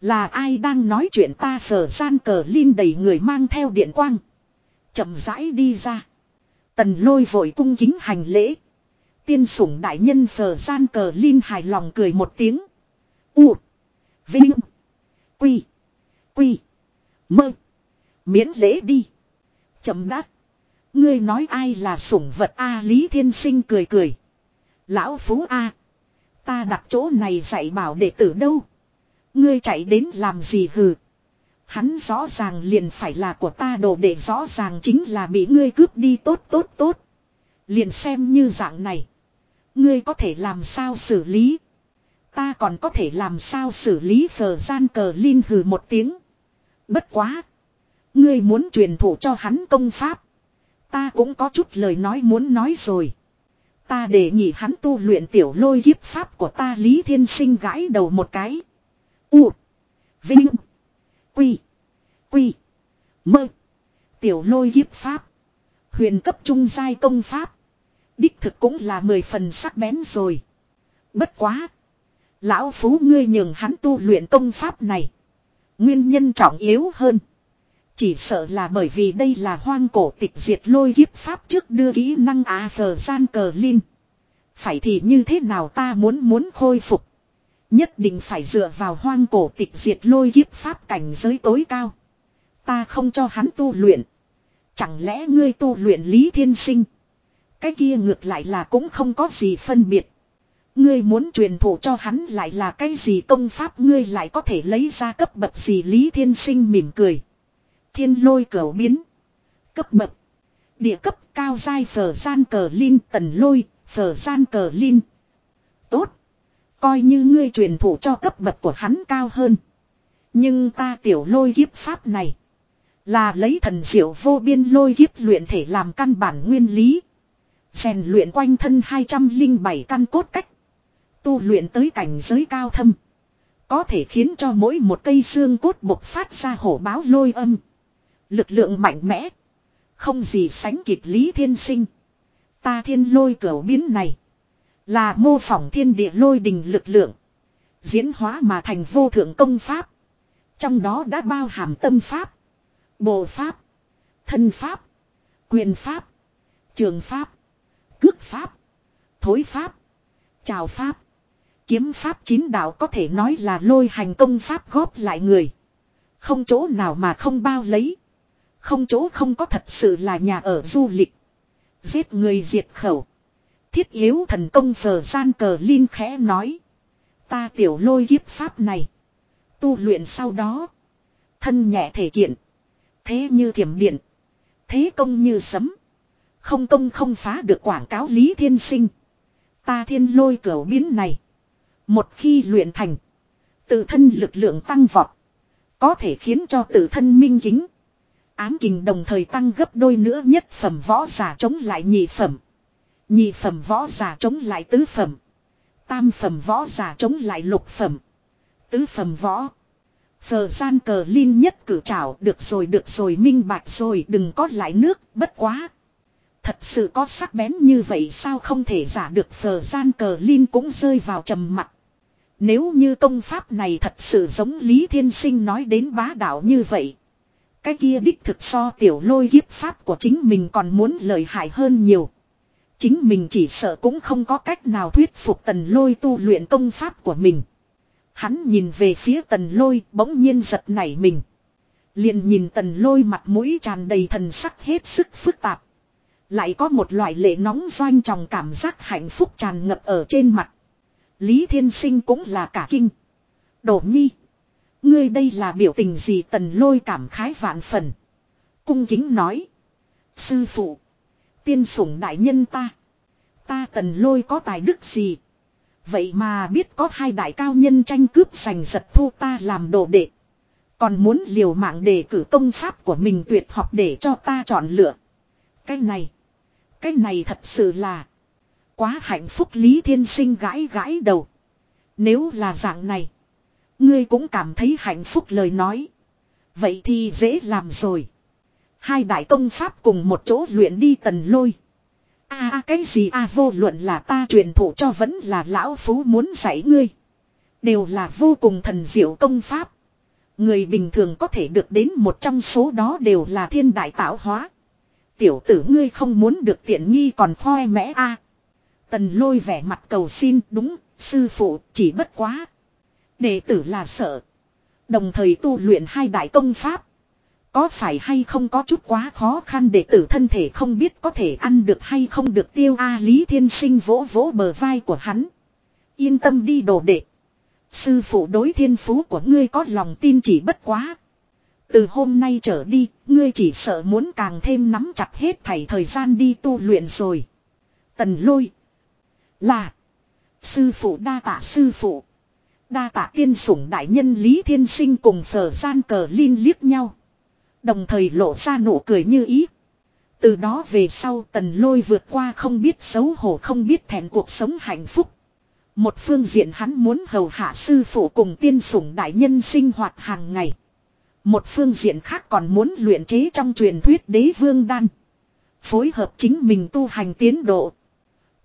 Là ai đang nói chuyện ta phở gian cờ lin đầy người mang theo điện quang chậm rãi đi ra. Tần lôi vội cung kính hành lễ. Tiên sủng đại nhân sở gian cờ lin hài lòng cười một tiếng. U. Vinh. Quy. Quy. Mơ. Miễn lễ đi. Chậm đáp. Ngươi nói ai là sủng vật A Lý Thiên Sinh cười cười. Lão Phú A. Ta đặt chỗ này dạy bảo đệ tử đâu. Ngươi chạy đến làm gì hừ. Hắn rõ ràng liền phải là của ta, đồ để rõ ràng chính là bị ngươi cướp đi, tốt tốt tốt. Liền xem như dạng này. Ngươi có thể làm sao xử lý. Ta còn có thể làm sao xử lý phờ gian cờ linh hừ một tiếng. Bất quá. Ngươi muốn truyền thụ cho hắn công pháp. Ta cũng có chút lời nói muốn nói rồi. Ta để nhị hắn tu luyện tiểu lôi kiếp pháp của ta Lý Thiên Sinh gãi đầu một cái. U. Vinh. Quy. Quy. Mơ. Tiểu lôi kiếp pháp. Huyền cấp trung giai công pháp. Đích thực cũng là mười phần sắc bén rồi. Bất quá. Lão Phú ngươi nhường hắn tu luyện công pháp này. Nguyên nhân trọng yếu hơn. Chỉ sợ là bởi vì đây là hoang cổ tịch diệt lôi kiếp pháp trước đưa kỹ năng á giờ gian cờ linh. Phải thì như thế nào ta muốn muốn khôi phục. Nhất định phải dựa vào hoang cổ tịch diệt lôi kiếp pháp cảnh giới tối cao. Ta không cho hắn tu luyện. Chẳng lẽ ngươi tu luyện Lý Thiên Sinh. Cái kia ngược lại là cũng không có gì phân biệt. Ngươi muốn truyền thụ cho hắn lại là cái gì công pháp ngươi lại có thể lấy ra cấp bậc gì Lý Thiên Sinh mỉm cười. Thiên lôi cửu biến. Cấp bậc. Địa cấp cao dai phở gian cờ linh tần lôi, phở gian cờ linh. Tốt. Coi như ngươi truyền thụ cho cấp bậc của hắn cao hơn. Nhưng ta tiểu lôi kiếp pháp này. Là lấy thần diệu vô biên lôi kiếp luyện thể làm căn bản nguyên lý. rèn luyện quanh thân 207 căn cốt cách. Tu luyện tới cảnh giới cao thâm. Có thể khiến cho mỗi một cây xương cốt bộc phát ra hổ báo lôi âm. Lực lượng mạnh mẽ. Không gì sánh kịp lý thiên sinh. Ta thiên lôi cửu biến này. Là mô phỏng thiên địa lôi đình lực lượng. Diễn hóa mà thành vô thượng công pháp. Trong đó đã bao hàm tâm pháp. Bộ pháp. Thân pháp. Quyền pháp. Trường pháp. Cước pháp. Thối pháp. Chào pháp. Kiếm pháp chín đạo có thể nói là lôi hành công pháp góp lại người. Không chỗ nào mà không bao lấy. Không chỗ không có thật sự là nhà ở du lịch. Giết người diệt khẩu. Thiết yếu thần công phờ gian cờ Linh khẽ nói. Ta tiểu lôi kiếp pháp này. Tu luyện sau đó. Thân nhẹ thể kiện. Thế như thiểm điện. Thế công như sấm. Không công không phá được quảng cáo Lý Thiên Sinh. Ta thiên lôi cửa biến này. Một khi luyện thành. Tự thân lực lượng tăng vọt. Có thể khiến cho tự thân minh kính. Ám kình đồng thời tăng gấp đôi nữa nhất phẩm võ giả chống lại nhị phẩm. Nhị phẩm võ giả chống lại tứ phẩm. Tam phẩm võ giả chống lại lục phẩm. Tứ phẩm võ. Phờ gian cờ linh nhất cử trảo, được rồi được rồi, minh bạch rồi, đừng có lại nước, bất quá. Thật sự có sắc bén như vậy sao không thể giả được phờ gian cờ linh cũng rơi vào trầm mặt. Nếu như công pháp này thật sự giống Lý Thiên Sinh nói đến bá đạo như vậy. Cái kia đích thực so tiểu lôi hiếp pháp của chính mình còn muốn lợi hại hơn nhiều. Chính mình chỉ sợ cũng không có cách nào thuyết phục tần lôi tu luyện công pháp của mình. Hắn nhìn về phía tần lôi, bỗng nhiên giật nảy mình. Liền nhìn tần lôi mặt mũi tràn đầy thần sắc hết sức phức tạp. Lại có một loại lệ nóng doanh trong cảm giác hạnh phúc tràn ngập ở trên mặt. Lý Thiên Sinh cũng là cả kinh. Đổ nhi. Ngươi đây là biểu tình gì tần lôi cảm khái vạn phần. Cung kính nói. Sư phụ. Tiên sủng đại nhân ta. Ta tần lôi có tài đức gì. Vậy mà biết có hai đại cao nhân tranh cướp giành giật thu ta làm đồ đệ. Còn muốn liều mạng đề cử công pháp của mình tuyệt học để cho ta chọn lựa. Cái này. Cái này thật sự là. Quá hạnh phúc Lý Thiên Sinh gãi gãi đầu. Nếu là dạng này. Ngươi cũng cảm thấy hạnh phúc lời nói. Vậy thì dễ làm rồi. Hai đại công pháp cùng một chỗ luyện đi tần lôi. a à, cái gì a à, vô luận là ta truyền thụ cho vẫn là lão phú muốn dạy ngươi. Đều là vô cùng thần diệu công pháp. Người bình thường có thể được đến một trong số đó đều là thiên đại tạo hóa. Tiểu tử ngươi không muốn được tiện nghi còn khoe mẽ a Tần lôi vẻ mặt cầu xin đúng, sư phụ chỉ bất quá. Đệ tử là sợ. Đồng thời tu luyện hai đại công pháp. Có phải hay không có chút quá khó khăn đệ tử thân thể không biết có thể ăn được hay không được tiêu A Lý Thiên Sinh vỗ vỗ bờ vai của hắn. Yên tâm đi đồ đệ. Sư phụ đối thiên phú của ngươi có lòng tin chỉ bất quá. Từ hôm nay trở đi, ngươi chỉ sợ muốn càng thêm nắm chặt hết thảy thời gian đi tu luyện rồi. Tần lôi. Là. Sư phụ đa tạ sư phụ. Đa tạ tiên sủng đại nhân Lý Thiên Sinh cùng phở gian cờ liên liếc nhau. Đồng thời lộ ra nụ cười như ý. Từ đó về sau tần lôi vượt qua không biết xấu hổ không biết thèm cuộc sống hạnh phúc. Một phương diện hắn muốn hầu hạ sư phụ cùng tiên sủng đại nhân sinh hoạt hàng ngày. Một phương diện khác còn muốn luyện chế trong truyền thuyết đế vương đan. Phối hợp chính mình tu hành tiến độ.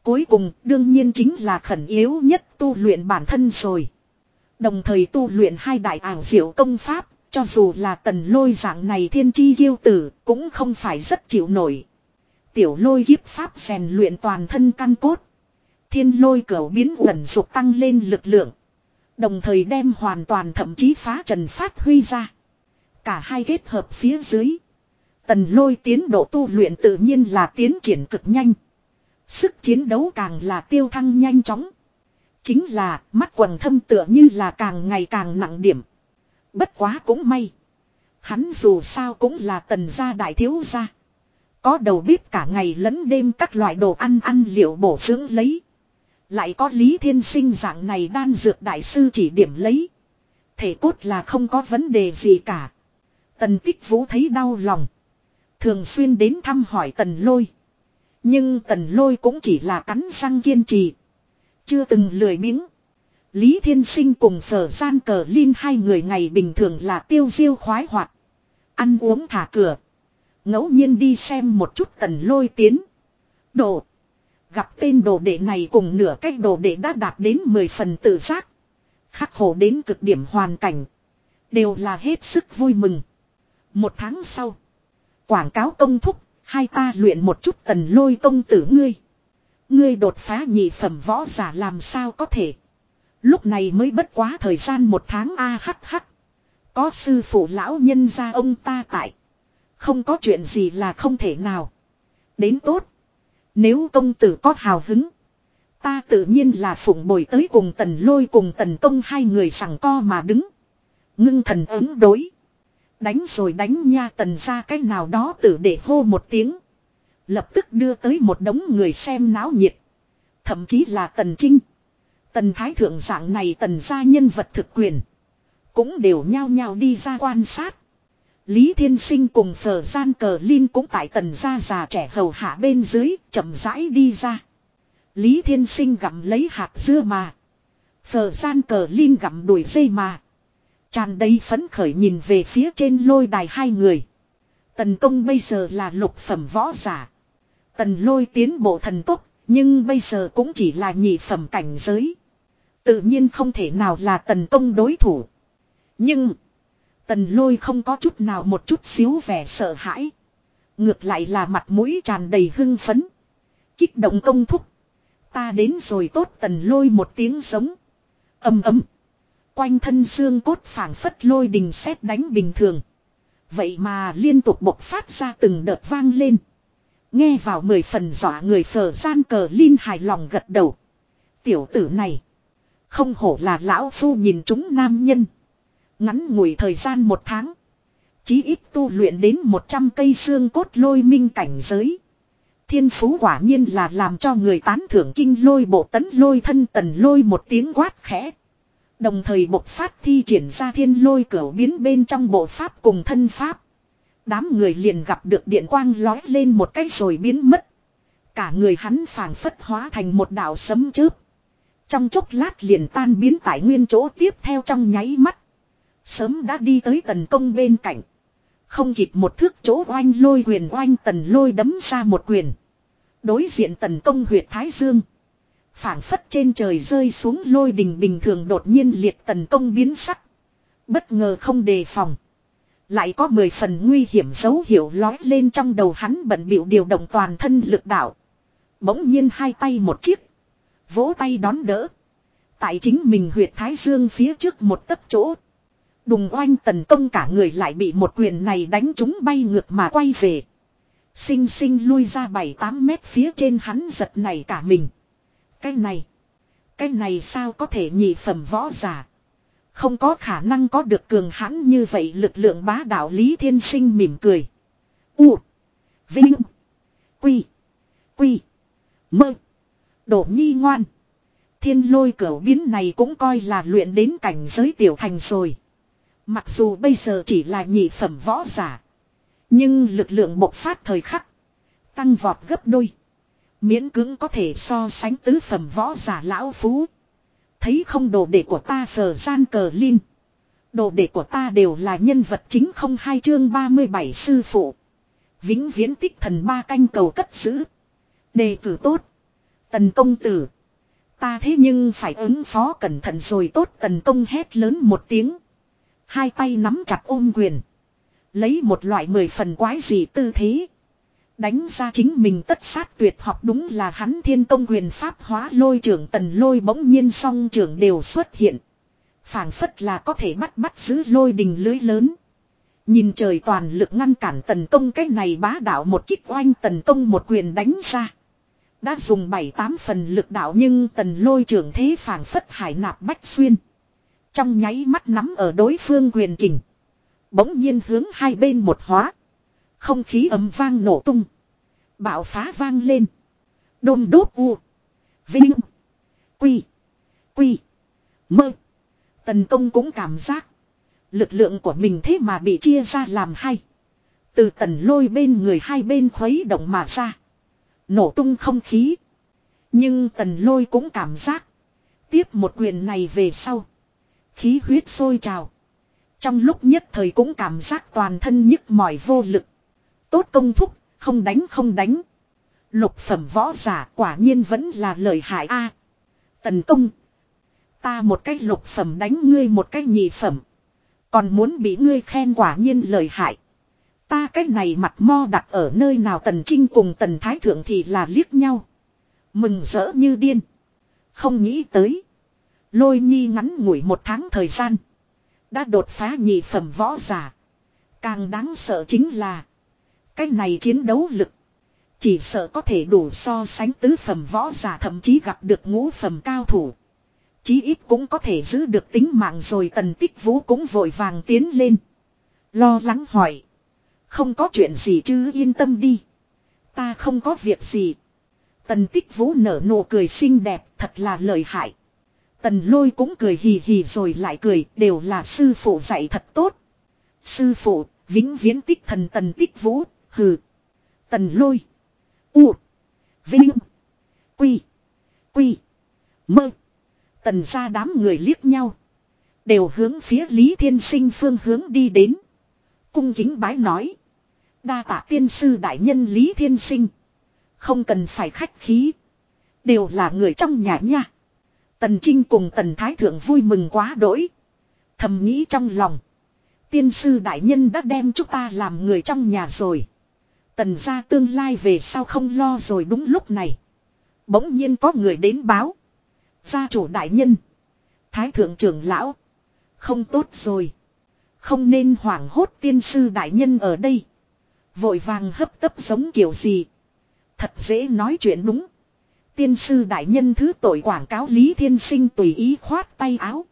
Cuối cùng, đương nhiên chính là khẩn yếu nhất tu luyện bản thân rồi. Đồng thời tu luyện hai đại ảo diệu công pháp, cho dù là tần lôi dạng này thiên chi kiêu tử, cũng không phải rất chịu nổi. Tiểu lôi hiếp pháp rèn luyện toàn thân căn cốt. Thiên lôi cẩu biến uẩn dục tăng lên lực lượng. Đồng thời đem hoàn toàn thậm chí phá trần phát huy ra. Cả hai kết hợp phía dưới. Tần lôi tiến độ tu luyện tự nhiên là tiến triển cực nhanh. Sức chiến đấu càng là tiêu thăng nhanh chóng. Chính là, mắt quần thâm tựa như là càng ngày càng nặng điểm. Bất quá cũng may. Hắn dù sao cũng là tần gia đại thiếu gia. Có đầu bếp cả ngày lẫn đêm các loại đồ ăn ăn liệu bổ dưỡng lấy. Lại có lý thiên sinh dạng này đan dược đại sư chỉ điểm lấy. Thể cốt là không có vấn đề gì cả. Tần tích vũ thấy đau lòng. Thường xuyên đến thăm hỏi tần lôi. Nhưng tần lôi cũng chỉ là cắn răng kiên trì. Chưa từng lười biếng. Lý Thiên Sinh cùng phở gian cờ Linh hai người ngày bình thường là tiêu diêu khoái hoạt. Ăn uống thả cửa. ngẫu nhiên đi xem một chút tần lôi tiến. Đồ. Gặp tên đồ đệ này cùng nửa cách đồ đệ đã đạt đến 10 phần tự giác. Khắc khổ đến cực điểm hoàn cảnh. Đều là hết sức vui mừng. Một tháng sau. Quảng cáo công thúc. Hai ta luyện một chút tần lôi công tử ngươi. Ngươi đột phá nhị phẩm võ giả làm sao có thể. Lúc này mới bất quá thời gian một tháng a hắc hắc. Có sư phụ lão nhân gia ông ta tại. Không có chuyện gì là không thể nào. Đến tốt. Nếu công tử có hào hứng. Ta tự nhiên là phụng bồi tới cùng tần lôi cùng tần công hai người sẵn co mà đứng. Ngưng thần ứng đối. Đánh rồi đánh nha tần ra cách nào đó tử để hô một tiếng. Lập tức đưa tới một đống người xem náo nhiệt. Thậm chí là tần trinh. Tần thái thượng dạng này tần gia nhân vật thực quyền. Cũng đều nhao nhao đi ra quan sát. Lý Thiên Sinh cùng phở gian cờ Linh cũng tại tần gia già trẻ hầu hạ bên dưới, chậm rãi đi ra. Lý Thiên Sinh gặm lấy hạt dưa mà. Phở gian cờ Linh gặm đuổi dây mà. Tràn đầy phấn khởi nhìn về phía trên lôi đài hai người. Tần công bây giờ là lục phẩm võ giả. Tần lôi tiến bộ thần tốc, nhưng bây giờ cũng chỉ là nhị phẩm cảnh giới. Tự nhiên không thể nào là tần công đối thủ. Nhưng, tần lôi không có chút nào một chút xíu vẻ sợ hãi. Ngược lại là mặt mũi tràn đầy hưng phấn. Kích động công thúc. Ta đến rồi tốt tần lôi một tiếng giống. ầm ầm Quanh thân xương cốt phảng phất lôi đình sét đánh bình thường. Vậy mà liên tục bộc phát ra từng đợt vang lên. Nghe vào mười phần dọa người phở gian cờ Linh hài lòng gật đầu. Tiểu tử này. Không hổ là lão phu nhìn chúng nam nhân. Ngắn ngủi thời gian một tháng. Chí ít tu luyện đến 100 cây xương cốt lôi minh cảnh giới. Thiên phú quả nhiên là làm cho người tán thưởng kinh lôi bộ tấn lôi thân tần lôi một tiếng quát khẽ. Đồng thời bộc phát thi triển ra thiên lôi cửa biến bên trong bộ pháp cùng thân pháp. Đám người liền gặp được điện quang lói lên một cái rồi biến mất. Cả người hắn phảng phất hóa thành một đạo sấm chớp. Trong chốc lát liền tan biến tại nguyên chỗ tiếp theo trong nháy mắt. Sớm đã đi tới tần công bên cạnh. Không kịp một thước chỗ oanh lôi quyền oanh tần lôi đấm ra một quyền. Đối diện tần công huyệt Thái Dương phảng phất trên trời rơi xuống lôi đình bình thường đột nhiên liệt tần công biến sắc. Bất ngờ không đề phòng. Lại có mười phần nguy hiểm dấu hiệu lói lên trong đầu hắn bận biểu điều động toàn thân lực đạo. Bỗng nhiên hai tay một chiếc. Vỗ tay đón đỡ. Tại chính mình huyệt thái dương phía trước một tấc chỗ. Đùng oanh tần công cả người lại bị một quyền này đánh chúng bay ngược mà quay về. Sinh sinh lui ra 7-8 mét phía trên hắn giật này cả mình. Cái này. Cái này sao có thể nhị phẩm võ giả. Không có khả năng có được cường hãn như vậy lực lượng bá đạo Lý Thiên Sinh mỉm cười. U. Vinh. Quy. Quy. Mơ. Đổ nhi ngoan. Thiên lôi cửa biến này cũng coi là luyện đến cảnh giới tiểu thành rồi. Mặc dù bây giờ chỉ là nhị phẩm võ giả. Nhưng lực lượng bộc phát thời khắc. Tăng vọt gấp đôi. Miễn cưỡng có thể so sánh tứ phẩm võ giả lão phú. Thấy không đồ đệ của ta phờ gian cờ linh. Đồ đệ của ta đều là nhân vật chính không hai chương 37 sư phụ. Vĩnh viễn tích thần ba canh cầu cất giữ. Đề cử tốt. Tần công tử. Ta thế nhưng phải ứng phó cẩn thận rồi tốt tần công hét lớn một tiếng. Hai tay nắm chặt ôm quyền. Lấy một loại mười phần quái gì tư thế. Đánh ra chính mình tất sát tuyệt học đúng là hắn thiên công quyền pháp hóa lôi trưởng tần lôi bỗng nhiên song trưởng đều xuất hiện. phảng phất là có thể bắt bắt giữ lôi đình lưới lớn. Nhìn trời toàn lực ngăn cản tần công cái này bá đạo một kích oanh tần công một quyền đánh ra. Đã dùng bảy tám phần lực đạo nhưng tần lôi trưởng thế phảng phất hải nạp bách xuyên. Trong nháy mắt nắm ở đối phương quyền kình. Bỗng nhiên hướng hai bên một hóa. Không khí ấm vang nổ tung. Bạo phá vang lên. Đôm đốt u. Vinh. Quy. Quy. Mơ. Tần công cũng cảm giác. Lực lượng của mình thế mà bị chia ra làm hai. Từ tần lôi bên người hai bên khuấy động mà ra. Nổ tung không khí. Nhưng tần lôi cũng cảm giác. Tiếp một quyền này về sau. Khí huyết sôi trào. Trong lúc nhất thời cũng cảm giác toàn thân nhức mỏi vô lực. Tốt công thúc, không đánh không đánh. Lục phẩm võ giả quả nhiên vẫn là lời hại a. tần công. Ta một cách lục phẩm đánh ngươi một cách nhị phẩm. Còn muốn bị ngươi khen quả nhiên lời hại. Ta cách này mặt mo đặt ở nơi nào tần trinh cùng tần thái thượng thì là liếc nhau. Mừng rỡ như điên. Không nghĩ tới. Lôi nhi ngắn ngủi một tháng thời gian. Đã đột phá nhị phẩm võ giả. Càng đáng sợ chính là. Cái này chiến đấu lực. Chỉ sợ có thể đủ so sánh tứ phẩm võ giả thậm chí gặp được ngũ phẩm cao thủ. Chí ít cũng có thể giữ được tính mạng rồi tần tích vũ cũng vội vàng tiến lên. Lo lắng hỏi. Không có chuyện gì chứ yên tâm đi. Ta không có việc gì. Tần tích vũ nở nụ cười xinh đẹp thật là lợi hại. Tần lôi cũng cười hì hì rồi lại cười đều là sư phụ dạy thật tốt. Sư phụ, vĩnh viễn tích thần tần tích vũ, hừ. Tần lôi. U. Vinh. Quy. Quy. Mơ. Tần ra đám người liếc nhau. Đều hướng phía Lý Thiên Sinh phương hướng đi đến. Cung kính bái nói. Đa tạ tiên sư đại nhân Lý Thiên Sinh. Không cần phải khách khí. Đều là người trong nhà nha. Tần Trinh cùng Tần Thái Thượng vui mừng quá đỗi. Thầm nghĩ trong lòng. Tiên sư đại nhân đã đem chúng ta làm người trong nhà rồi. Tần ra tương lai về sau không lo rồi đúng lúc này. Bỗng nhiên có người đến báo. Gia chủ đại nhân. Thái thượng trưởng lão. Không tốt rồi. Không nên hoảng hốt tiên sư đại nhân ở đây. Vội vàng hấp tấp giống kiểu gì. Thật dễ nói chuyện đúng. Tiên sư đại nhân thứ tội quảng cáo Lý Thiên Sinh tùy ý khoát tay áo.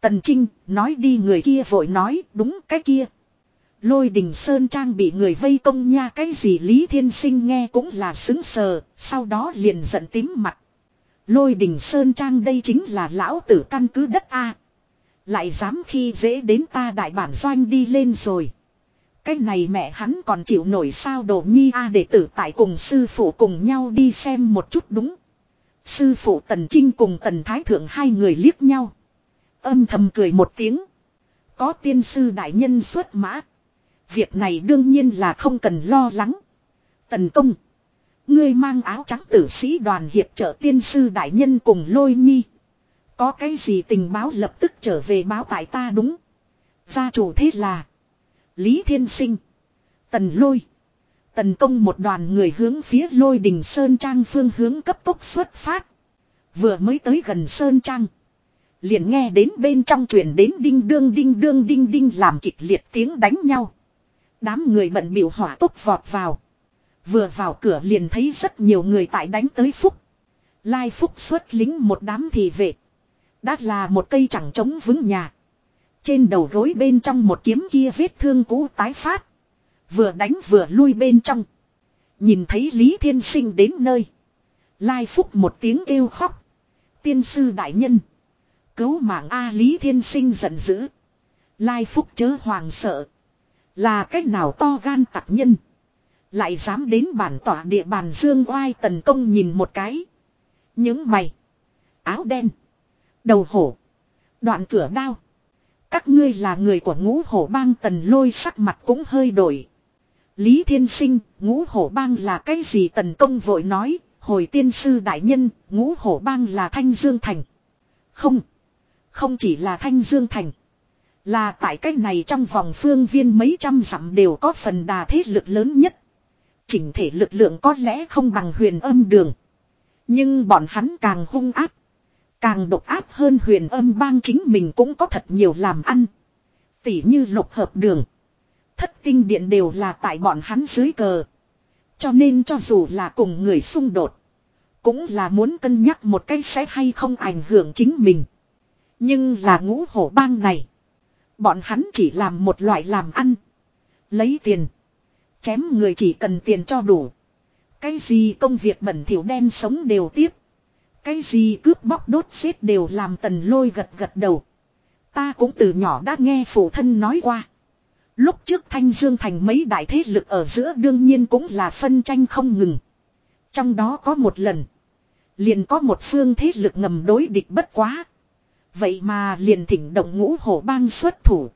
Tần Trinh, nói đi người kia vội nói, đúng cái kia. Lôi đình Sơn Trang bị người vây công nha cái gì Lý Thiên Sinh nghe cũng là xứng sờ, sau đó liền giận tím mặt. Lôi đình Sơn Trang đây chính là lão tử căn cứ đất A. Lại dám khi dễ đến ta đại bản doanh đi lên rồi. Cái này mẹ hắn còn chịu nổi sao đồ nhi A để tử tại cùng sư phụ cùng nhau đi xem một chút đúng. Sư phụ Tần Trinh cùng Tần Thái Thượng hai người liếc nhau. Âm thầm cười một tiếng. Có tiên sư đại nhân xuất mã. Việc này đương nhiên là không cần lo lắng. Tần công. Ngươi mang áo trắng tử sĩ đoàn hiệp trợ tiên sư đại nhân cùng lôi nhi. Có cái gì tình báo lập tức trở về báo tại ta đúng. Gia chủ thế là. Lý Thiên Sinh. Tần lôi. Tần công một đoàn người hướng phía lôi đình Sơn Trang phương hướng cấp tốc xuất phát. Vừa mới tới gần Sơn Trang. Liền nghe đến bên trong truyền đến đinh đương đinh đương đinh đinh làm kịch liệt tiếng đánh nhau. Đám người bận biểu hỏa tốc vọt vào. Vừa vào cửa liền thấy rất nhiều người tại đánh tới Phúc. Lai Phúc xuất lính một đám thị vệ. Đã là một cây chẳng chống vững nhà. Trên đầu gối bên trong một kiếm kia vết thương cũ tái phát. Vừa đánh vừa lui bên trong. Nhìn thấy Lý Thiên Sinh đến nơi. Lai Phúc một tiếng kêu khóc. Tiên sư đại nhân. Cứu mạng A Lý Thiên Sinh giận dữ. Lai Phúc chớ hoàng sợ. Là cách nào to gan tặc nhân. Lại dám đến bản tỏa địa bàn dương oai tần công nhìn một cái. Những mày. Áo đen. Đầu hổ. Đoạn cửa đao. Các ngươi là người của ngũ hổ bang tần lôi sắc mặt cũng hơi đổi. Lý Thiên Sinh, ngũ hổ bang là cái gì tần công vội nói, hồi tiên sư đại nhân, ngũ hổ bang là Thanh Dương Thành. Không, không chỉ là Thanh Dương Thành. Là tại cách này trong vòng phương viên mấy trăm dặm đều có phần đà thế lực lớn nhất. Chỉnh thể lực lượng có lẽ không bằng huyền âm đường. Nhưng bọn hắn càng hung áp. Càng độc áp hơn huyền âm bang chính mình cũng có thật nhiều làm ăn. Tỉ như lục hợp đường. Thất tinh điện đều là tại bọn hắn dưới cờ. Cho nên cho dù là cùng người xung đột. Cũng là muốn cân nhắc một cái sẽ hay không ảnh hưởng chính mình. Nhưng là ngũ hổ bang này. Bọn hắn chỉ làm một loại làm ăn. Lấy tiền. Chém người chỉ cần tiền cho đủ. Cái gì công việc bẩn thỉu đen sống đều tiếp. Cái gì cướp bóc đốt xếp đều làm tần lôi gật gật đầu. Ta cũng từ nhỏ đã nghe phụ thân nói qua. Lúc trước Thanh Dương Thành mấy đại thế lực ở giữa đương nhiên cũng là phân tranh không ngừng. Trong đó có một lần. Liền có một phương thế lực ngầm đối địch bất quá. Vậy mà liền thỉnh động ngũ hổ bang xuất thủ.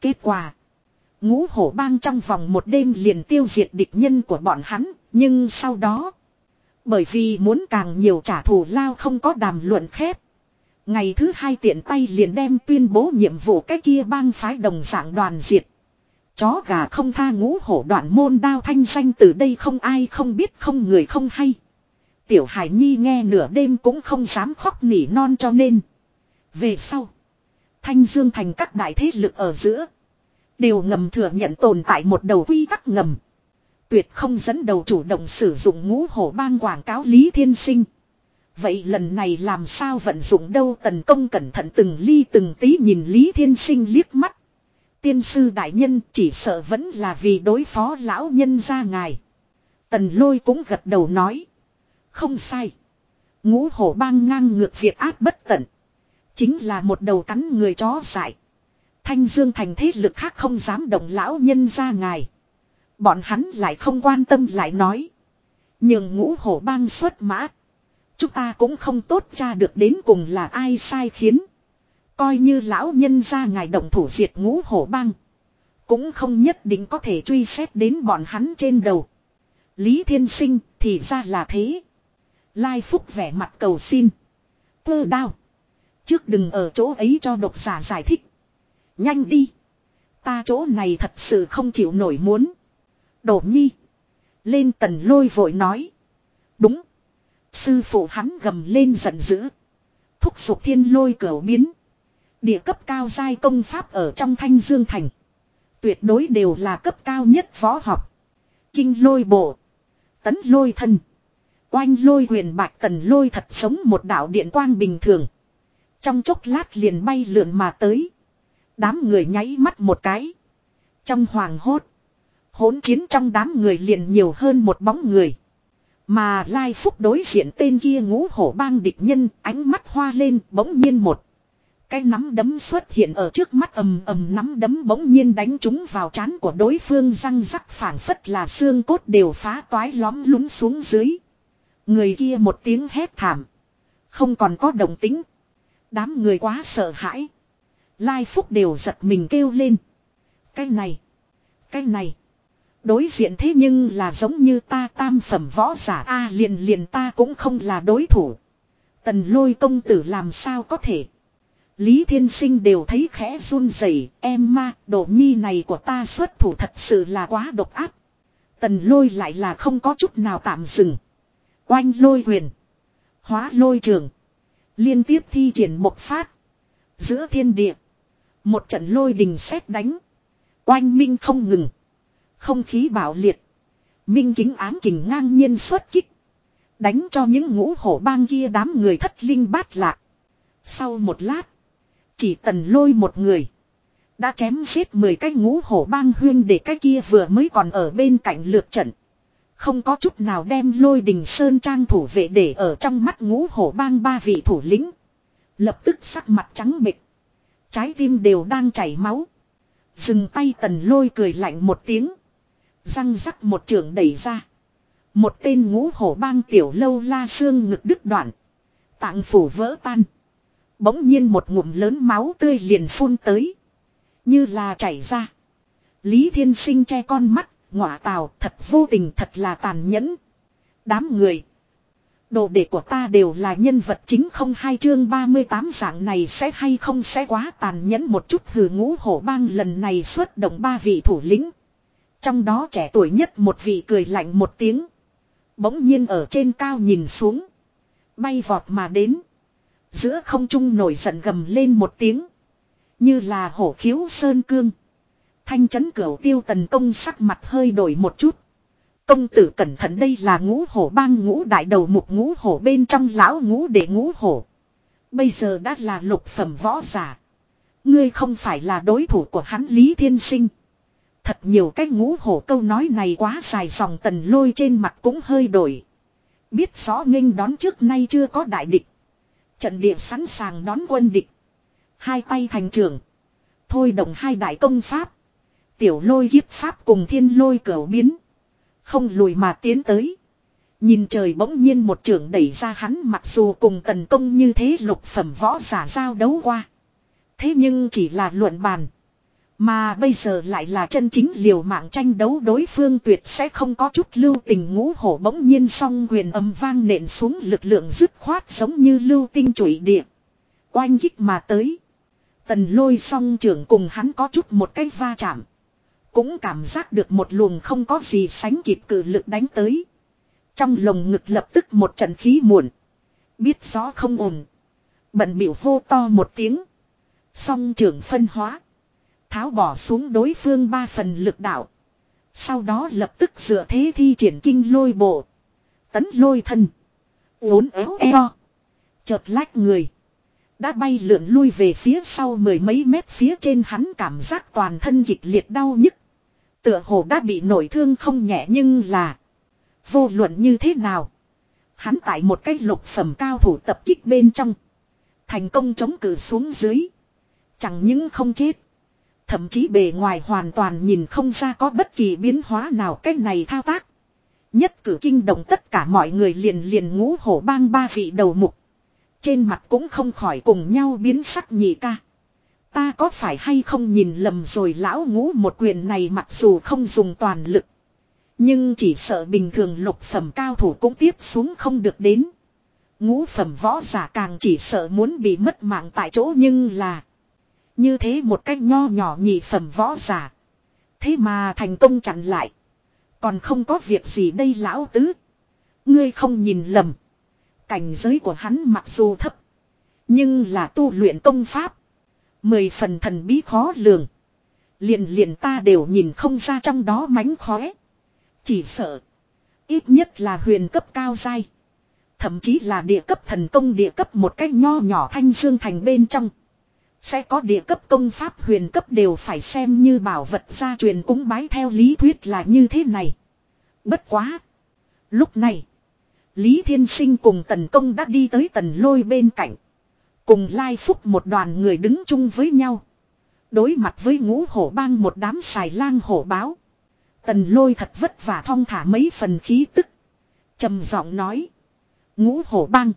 Kết quả. Ngũ hổ bang trong vòng một đêm liền tiêu diệt địch nhân của bọn hắn. Nhưng sau đó. Bởi vì muốn càng nhiều trả thù lao không có đàm luận khép. Ngày thứ hai tiện tay liền đem tuyên bố nhiệm vụ cái kia bang phái đồng dạng đoàn diệt. Chó gà không tha ngũ hổ đoạn môn đao thanh danh từ đây không ai không biết không người không hay. Tiểu Hải Nhi nghe nửa đêm cũng không dám khóc nỉ non cho nên. Về sau. Thanh Dương thành các đại thế lực ở giữa. Đều ngầm thừa nhận tồn tại một đầu quy tắc ngầm. Tuyệt không dẫn đầu chủ động sử dụng ngũ hổ bang quảng cáo Lý Thiên Sinh. Vậy lần này làm sao vận dụng đâu tần công cẩn thận từng ly từng tí nhìn Lý Thiên Sinh liếc mắt. Tiên sư đại nhân chỉ sợ vẫn là vì đối phó lão nhân ra ngài. Tần lôi cũng gật đầu nói. Không sai. Ngũ hổ bang ngang ngược việc áp bất tận. Chính là một đầu cắn người chó dại. Thanh Dương thành thế lực khác không dám động lão nhân ra ngài. Bọn hắn lại không quan tâm lại nói. Nhưng ngũ hổ bang xuất mã. Chúng ta cũng không tốt tra được đến cùng là ai sai khiến. Coi như lão nhân ra ngài động thủ diệt ngũ hổ bang. Cũng không nhất định có thể truy xét đến bọn hắn trên đầu. Lý Thiên Sinh thì ra là thế. Lai Phúc vẻ mặt cầu xin. Cơ đao. Trước đừng ở chỗ ấy cho độc giả giải thích. Nhanh đi. Ta chỗ này thật sự không chịu nổi muốn. Đổ nhi. Lên tần lôi vội nói. Đúng. Sư phụ hắn gầm lên giận dữ. Thúc giục thiên lôi cửa biến. Địa cấp cao giai công pháp ở trong thanh dương thành. Tuyệt đối đều là cấp cao nhất võ học. Kinh lôi bộ. Tấn lôi thân. Oanh lôi huyền bạch tần lôi thật sống một đạo điện quang bình thường. Trong chốc lát liền bay lượn mà tới. Đám người nháy mắt một cái. Trong hoàng hốt. Hỗn chiến trong đám người liền nhiều hơn một bóng người. Mà Lai Phúc đối diện tên kia ngũ hổ bang địch nhân, ánh mắt hoa lên bỗng nhiên một. Cái nắm đấm xuất hiện ở trước mắt ầm ầm nắm đấm bỗng nhiên đánh trúng vào trán của đối phương, răng rắc phảng phất là xương cốt đều phá toái lóm lún xuống dưới. Người kia một tiếng hét thảm. Không còn có đồng tính. Đám người quá sợ hãi. Lai Phúc đều giật mình kêu lên. Cái này. Cái này. Đối diện thế nhưng là giống như ta tam phẩm võ giả A liền liền ta cũng không là đối thủ. Tần lôi công tử làm sao có thể. Lý Thiên Sinh đều thấy khẽ run rẩy, em ma, đồ nhi này của ta xuất thủ thật sự là quá độc áp. Tần lôi lại là không có chút nào tạm dừng. Oanh lôi huyền. Hóa lôi trường. Liên tiếp thi triển một phát. Giữa thiên địa. Một trận lôi đình xét đánh. Oanh minh không ngừng. Không khí bạo liệt. Minh kính ám kình ngang nhiên xuất kích. Đánh cho những ngũ hổ bang kia đám người thất linh bát lạc. Sau một lát. Chỉ tần lôi một người. Đã chém giết 10 cái ngũ hổ bang huyên để cái kia vừa mới còn ở bên cạnh lượt trận. Không có chút nào đem lôi đình sơn trang thủ vệ để ở trong mắt ngũ hổ bang ba vị thủ lĩnh. Lập tức sắc mặt trắng bệch. Trái tim đều đang chảy máu. Dừng tay tần lôi cười lạnh một tiếng. Răng rắc một trường đẩy ra. Một tên ngũ hổ bang tiểu lâu la xương ngực đứt đoạn. Tạng phủ vỡ tan. Bỗng nhiên một ngụm lớn máu tươi liền phun tới. Như là chảy ra. Lý Thiên Sinh che con mắt, ngọa tào, thật vô tình, thật là tàn nhẫn. Đám người. Đồ đệ của ta đều là nhân vật chính không hai chương 38 dạng này sẽ hay không sẽ quá tàn nhẫn một chút hừ ngũ hổ bang lần này xuất động ba vị thủ lĩnh. Trong đó trẻ tuổi nhất một vị cười lạnh một tiếng. Bỗng nhiên ở trên cao nhìn xuống. Bay vọt mà đến. Giữa không trung nổi giận gầm lên một tiếng. Như là hổ khiếu sơn cương. Thanh chấn cửu tiêu tần công sắc mặt hơi đổi một chút. Công tử cẩn thận đây là ngũ hổ bang ngũ đại đầu mục ngũ hổ bên trong lão ngũ để ngũ hổ. Bây giờ đã là lục phẩm võ giả. Ngươi không phải là đối thủ của hắn Lý Thiên Sinh. Thật nhiều cái ngũ hổ câu nói này quá dài dòng tần lôi trên mặt cũng hơi đổi. Biết rõ nghênh đón trước nay chưa có đại địch. Trận địa sẵn sàng đón quân địch. Hai tay thành trưởng. Thôi đồng hai đại công pháp. Tiểu lôi kiếp pháp cùng thiên lôi cẩu biến. Không lùi mà tiến tới. Nhìn trời bỗng nhiên một trưởng đẩy ra hắn mặc dù cùng tần công như thế lục phẩm võ giả giao đấu qua. Thế nhưng chỉ là luận bàn. Mà bây giờ lại là chân chính liều mạng tranh đấu đối phương tuyệt sẽ không có chút lưu tình ngũ hổ bỗng nhiên song quyền âm vang nện xuống lực lượng dứt khoát giống như lưu tinh trụy địa. Oanh kích mà tới. Tần lôi song trưởng cùng hắn có chút một cách va chạm. Cũng cảm giác được một luồng không có gì sánh kịp cử lực đánh tới. Trong lồng ngực lập tức một trận khí muộn. Biết rõ không ổn. Bận biểu hô to một tiếng. Song trưởng phân hóa. Tháo bỏ xuống đối phương ba phần lực đạo. Sau đó lập tức dựa thế thi triển kinh lôi bộ. Tấn lôi thân. Uốn éo eo. Chợt lách người. Đã bay lượn lui về phía sau mười mấy mét phía trên hắn cảm giác toàn thân kịch liệt đau nhức. Tựa hồ đã bị nổi thương không nhẹ nhưng là. Vô luận như thế nào. Hắn tại một cái lục phẩm cao thủ tập kích bên trong. Thành công chống cử xuống dưới. Chẳng những không chết. Thậm chí bề ngoài hoàn toàn nhìn không ra có bất kỳ biến hóa nào cách này thao tác. Nhất cử kinh động tất cả mọi người liền liền ngũ hổ bang ba vị đầu mục. Trên mặt cũng không khỏi cùng nhau biến sắc nhị ca. Ta có phải hay không nhìn lầm rồi lão ngũ một quyền này mặc dù không dùng toàn lực. Nhưng chỉ sợ bình thường lục phẩm cao thủ cũng tiếp xuống không được đến. Ngũ phẩm võ giả càng chỉ sợ muốn bị mất mạng tại chỗ nhưng là. Như thế một cách nho nhỏ nhị phẩm võ giả. Thế mà thành công chặn lại. Còn không có việc gì đây lão tứ. Ngươi không nhìn lầm. Cảnh giới của hắn mặc dù thấp. Nhưng là tu luyện công pháp. Mười phần thần bí khó lường. Liền liền ta đều nhìn không ra trong đó mánh khóe. Chỉ sợ. Ít nhất là huyền cấp cao dai. Thậm chí là địa cấp thần công địa cấp một cách nho nhỏ thanh dương thành bên trong. Sẽ có địa cấp công pháp huyền cấp đều phải xem như bảo vật gia truyền cúng bái theo lý thuyết là như thế này. Bất quá. Lúc này. Lý Thiên Sinh cùng tần công đã đi tới tần lôi bên cạnh. Cùng lai phúc một đoàn người đứng chung với nhau. Đối mặt với ngũ hổ bang một đám xài lang hổ báo. Tần lôi thật vất vả thong thả mấy phần khí tức. trầm giọng nói. Ngũ hổ bang.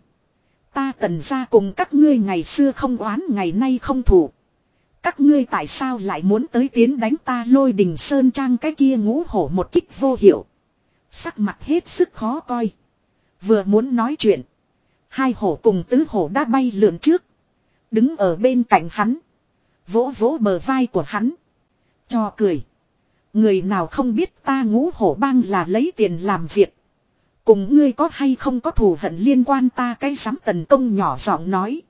Ta tần ra cùng các ngươi ngày xưa không oán ngày nay không thủ. Các ngươi tại sao lại muốn tới tiến đánh ta lôi đình sơn trang cái kia ngũ hổ một kích vô hiệu. Sắc mặt hết sức khó coi. Vừa muốn nói chuyện. Hai hổ cùng tứ hổ đã bay lượn trước. Đứng ở bên cạnh hắn. Vỗ vỗ bờ vai của hắn. Cho cười. Người nào không biết ta ngũ hổ bang là lấy tiền làm việc. Cùng ngươi có hay không có thù hận liên quan ta cái sắm tần công nhỏ giọng nói.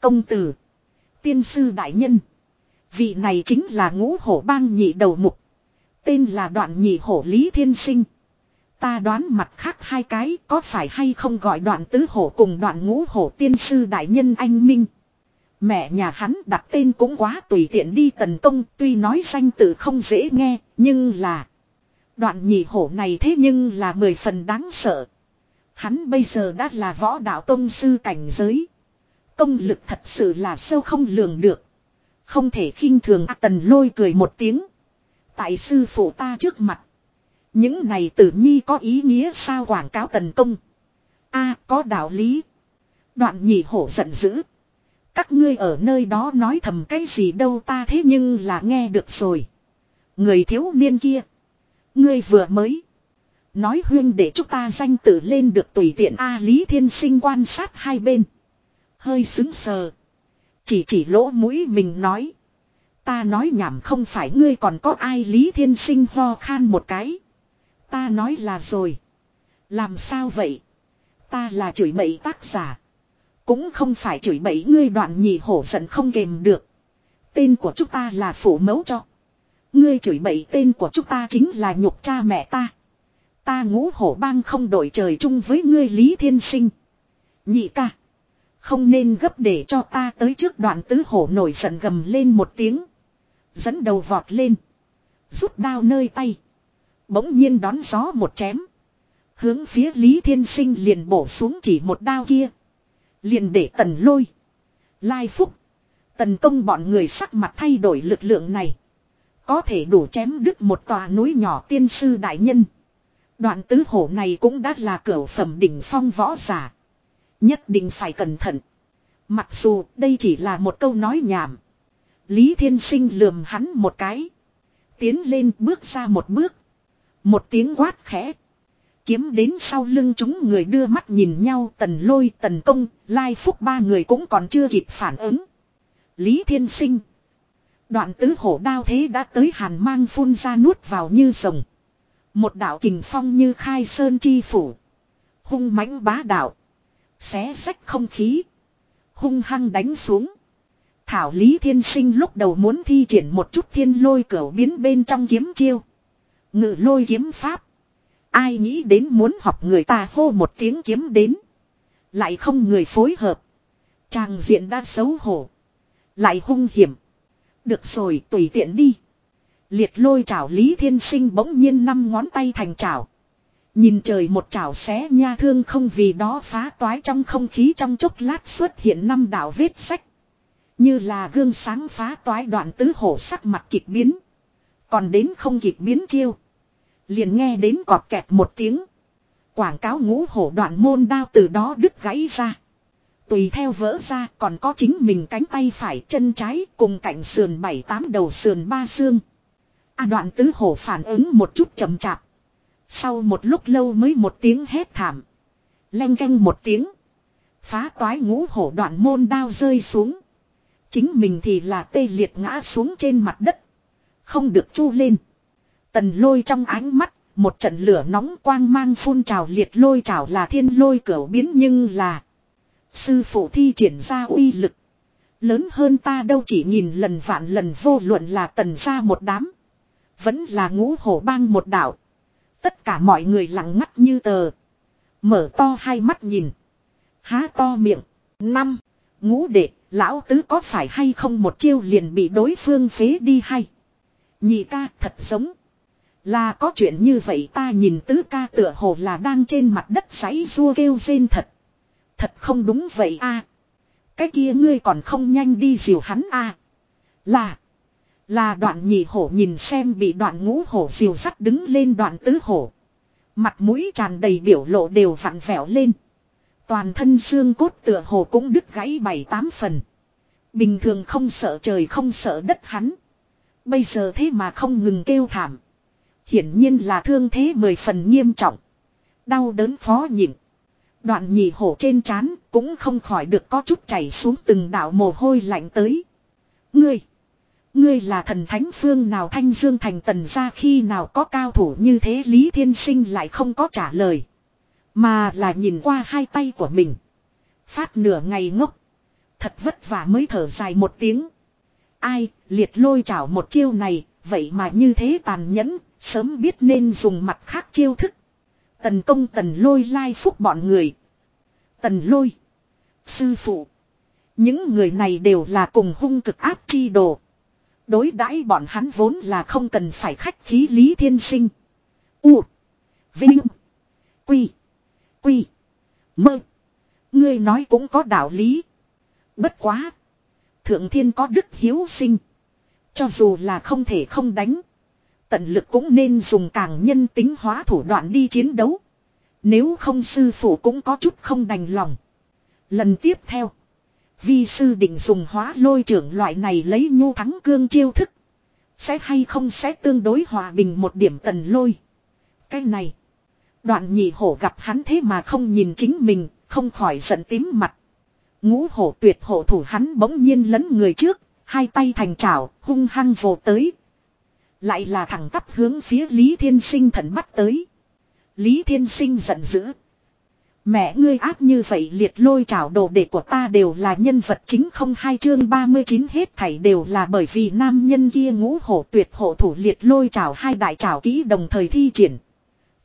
Công tử. Tiên sư đại nhân. Vị này chính là ngũ hổ bang nhị đầu mục. Tên là đoạn nhị hổ Lý Thiên Sinh. Ta đoán mặt khác hai cái có phải hay không gọi đoạn tứ hổ cùng đoạn ngũ hổ tiên sư đại nhân anh Minh. Mẹ nhà hắn đặt tên cũng quá tùy tiện đi tần công tuy nói danh tự không dễ nghe nhưng là. Đoạn nhị hổ này thế nhưng là mười phần đáng sợ. Hắn bây giờ đã là võ đạo tông sư cảnh giới. Công lực thật sự là sâu không lường được. Không thể khinh thường à, tần lôi cười một tiếng. Tại sư phụ ta trước mặt. Những này tự nhi có ý nghĩa sao quảng cáo tần công. a, có đạo lý. Đoạn nhị hổ giận dữ. Các ngươi ở nơi đó nói thầm cái gì đâu ta thế nhưng là nghe được rồi. Người thiếu niên kia. Ngươi vừa mới. Nói huyên để chúng ta danh tử lên được tùy tiện A, Lý Thiên Sinh quan sát hai bên. Hơi xứng sờ. Chỉ chỉ lỗ mũi mình nói. Ta nói nhảm không phải ngươi còn có ai Lý Thiên Sinh ho khan một cái. Ta nói là rồi. Làm sao vậy? Ta là chửi bậy tác giả. Cũng không phải chửi bậy ngươi đoạn nhị hổ giận không kềm được. Tên của chúng ta là phủ mẫu cho. Ngươi chửi bậy tên của chúng ta chính là nhục cha mẹ ta. Ta ngũ hổ bang không đổi trời chung với ngươi Lý Thiên Sinh. Nhị ca. Không nên gấp để cho ta tới trước đoạn tứ hổ nổi giận gầm lên một tiếng. Dẫn đầu vọt lên. Rút đao nơi tay. Bỗng nhiên đón gió một chém. Hướng phía Lý Thiên Sinh liền bổ xuống chỉ một đao kia. Liền để tần lôi. Lai phúc. Tần công bọn người sắc mặt thay đổi lực lượng này. Có thể đủ chém đứt một tòa núi nhỏ tiên sư đại nhân. Đoạn tứ hổ này cũng đã là cửa phẩm đỉnh phong võ giả. Nhất định phải cẩn thận. Mặc dù đây chỉ là một câu nói nhảm. Lý Thiên Sinh lườm hắn một cái. Tiến lên bước ra một bước. Một tiếng quát khẽ. Kiếm đến sau lưng chúng người đưa mắt nhìn nhau tần lôi tần công, lai phúc ba người cũng còn chưa kịp phản ứng. Lý Thiên Sinh. Đoạn tứ hổ đao thế đã tới hàn mang phun ra nuốt vào như rồng. Một đạo kình phong như khai sơn chi phủ. Hung mãnh bá đạo. Xé sách không khí. Hung hăng đánh xuống. Thảo Lý Thiên Sinh lúc đầu muốn thi triển một chút thiên lôi cửu biến bên trong kiếm chiêu. Ngự lôi kiếm pháp. Ai nghĩ đến muốn học người ta hô một tiếng kiếm đến. Lại không người phối hợp. Trang diện đã xấu hổ. Lại hung hiểm. Được rồi, tùy tiện đi. Liệt lôi chảo Lý Thiên Sinh bỗng nhiên năm ngón tay thành chảo. Nhìn trời một chảo xé nha thương không vì đó phá toái trong không khí trong chốc lát xuất hiện năm đạo vết sách. Như là gương sáng phá toái đoạn tứ hổ sắc mặt kịch biến. Còn đến không kịp biến chiêu. Liền nghe đến cọp kẹt một tiếng. Quảng cáo ngũ hổ đoạn môn đao từ đó đứt gãy ra. Tùy theo vỡ ra còn có chính mình cánh tay phải chân trái cùng cạnh sườn bảy tám đầu sườn ba xương. A đoạn tứ hổ phản ứng một chút chậm chạp. Sau một lúc lâu mới một tiếng hét thảm. Leng canh một tiếng. Phá toái ngũ hổ đoạn môn đao rơi xuống. Chính mình thì là tê liệt ngã xuống trên mặt đất. Không được chu lên. Tần lôi trong ánh mắt, một trận lửa nóng quang mang phun trào liệt lôi trào là thiên lôi cửa biến nhưng là. Sư phụ thi triển ra uy lực. Lớn hơn ta đâu chỉ nhìn lần vạn lần vô luận là tần ra một đám. Vẫn là ngũ hổ bang một đảo. Tất cả mọi người lặng ngắt như tờ. Mở to hai mắt nhìn. Há to miệng. Năm. Ngũ đệ, lão tứ có phải hay không một chiêu liền bị đối phương phế đi hay? Nhị ca thật giống. Là có chuyện như vậy ta nhìn tứ ca tựa hồ là đang trên mặt đất sáy rua kêu rên thật. Thật không đúng vậy a Cái kia ngươi còn không nhanh đi dìu hắn a Là. Là đoạn nhị hổ nhìn xem bị đoạn ngũ hổ diều sắt đứng lên đoạn tứ hổ. Mặt mũi tràn đầy biểu lộ đều vặn vẹo lên. Toàn thân xương cốt tựa hồ cũng đứt gãy bảy tám phần. Bình thường không sợ trời không sợ đất hắn. Bây giờ thế mà không ngừng kêu thảm. Hiển nhiên là thương thế mười phần nghiêm trọng. Đau đớn khó nhịn. Đoạn nhị hổ trên trán cũng không khỏi được có chút chảy xuống từng đạo mồ hôi lạnh tới. Ngươi! Ngươi là thần thánh phương nào thanh dương thành tần ra khi nào có cao thủ như thế Lý Thiên Sinh lại không có trả lời. Mà là nhìn qua hai tay của mình. Phát nửa ngày ngốc. Thật vất vả mới thở dài một tiếng. Ai, liệt lôi chảo một chiêu này, vậy mà như thế tàn nhẫn, sớm biết nên dùng mặt khác chiêu thức. Tần công tần lôi lai phúc bọn người. Tần lôi. Sư phụ. Những người này đều là cùng hung cực áp chi đồ. Đối đãi bọn hắn vốn là không cần phải khách khí lý thiên sinh. U. Vinh. Quy. Quy. Mơ. Ngươi nói cũng có đạo lý. Bất quá. Thượng thiên có đức hiếu sinh. Cho dù là không thể không đánh. Tận lực cũng nên dùng càng nhân tính hóa thủ đoạn đi chiến đấu. Nếu không sư phụ cũng có chút không đành lòng. Lần tiếp theo. Vi sư định dùng hóa lôi trưởng loại này lấy nhu thắng cương chiêu thức. Sẽ hay không sẽ tương đối hòa bình một điểm tần lôi. Cái này. Đoạn nhị hổ gặp hắn thế mà không nhìn chính mình, không khỏi giận tím mặt. Ngũ hổ tuyệt hổ thủ hắn bỗng nhiên lấn người trước, hai tay thành chảo, hung hăng vồ tới. Lại là thẳng tắp hướng phía Lý Thiên Sinh thần bắt tới. Lý Thiên Sinh giận dữ. Mẹ ngươi ác như vậy liệt lôi trảo đồ đệ của ta đều là nhân vật chính không hai chương 39 hết thảy đều là bởi vì nam nhân kia ngũ hổ tuyệt hổ thủ liệt lôi trảo hai đại trảo kỹ đồng thời thi triển.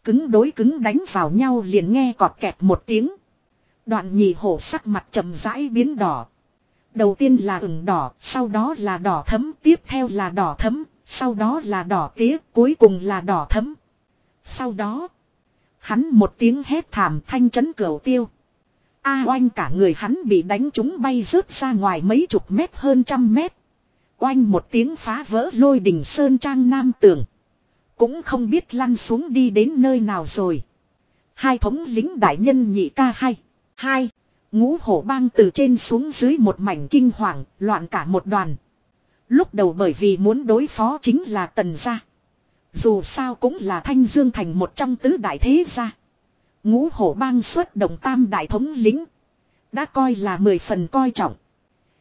Cứng đối cứng đánh vào nhau liền nghe cọt kẹt một tiếng. Đoạn nhị hổ sắc mặt chậm rãi biến đỏ. Đầu tiên là ửng đỏ, sau đó là đỏ thấm, tiếp theo là đỏ thấm, sau đó là đỏ tía, cuối cùng là đỏ thấm. Sau đó, hắn một tiếng hét thảm thanh chấn cửu tiêu. A oanh cả người hắn bị đánh trúng bay rớt ra ngoài mấy chục mét hơn trăm mét. Oanh một tiếng phá vỡ lôi đỉnh sơn trang nam tường. Cũng không biết lăn xuống đi đến nơi nào rồi. Hai thống lính đại nhân nhị ca hay. Hai. Ngũ hổ bang từ trên xuống dưới một mảnh kinh hoàng, loạn cả một đoàn. Lúc đầu bởi vì muốn đối phó chính là tần gia. Dù sao cũng là thanh dương thành một trong tứ đại thế gia. Ngũ hổ bang xuất động tam đại thống lính. Đã coi là mười phần coi trọng.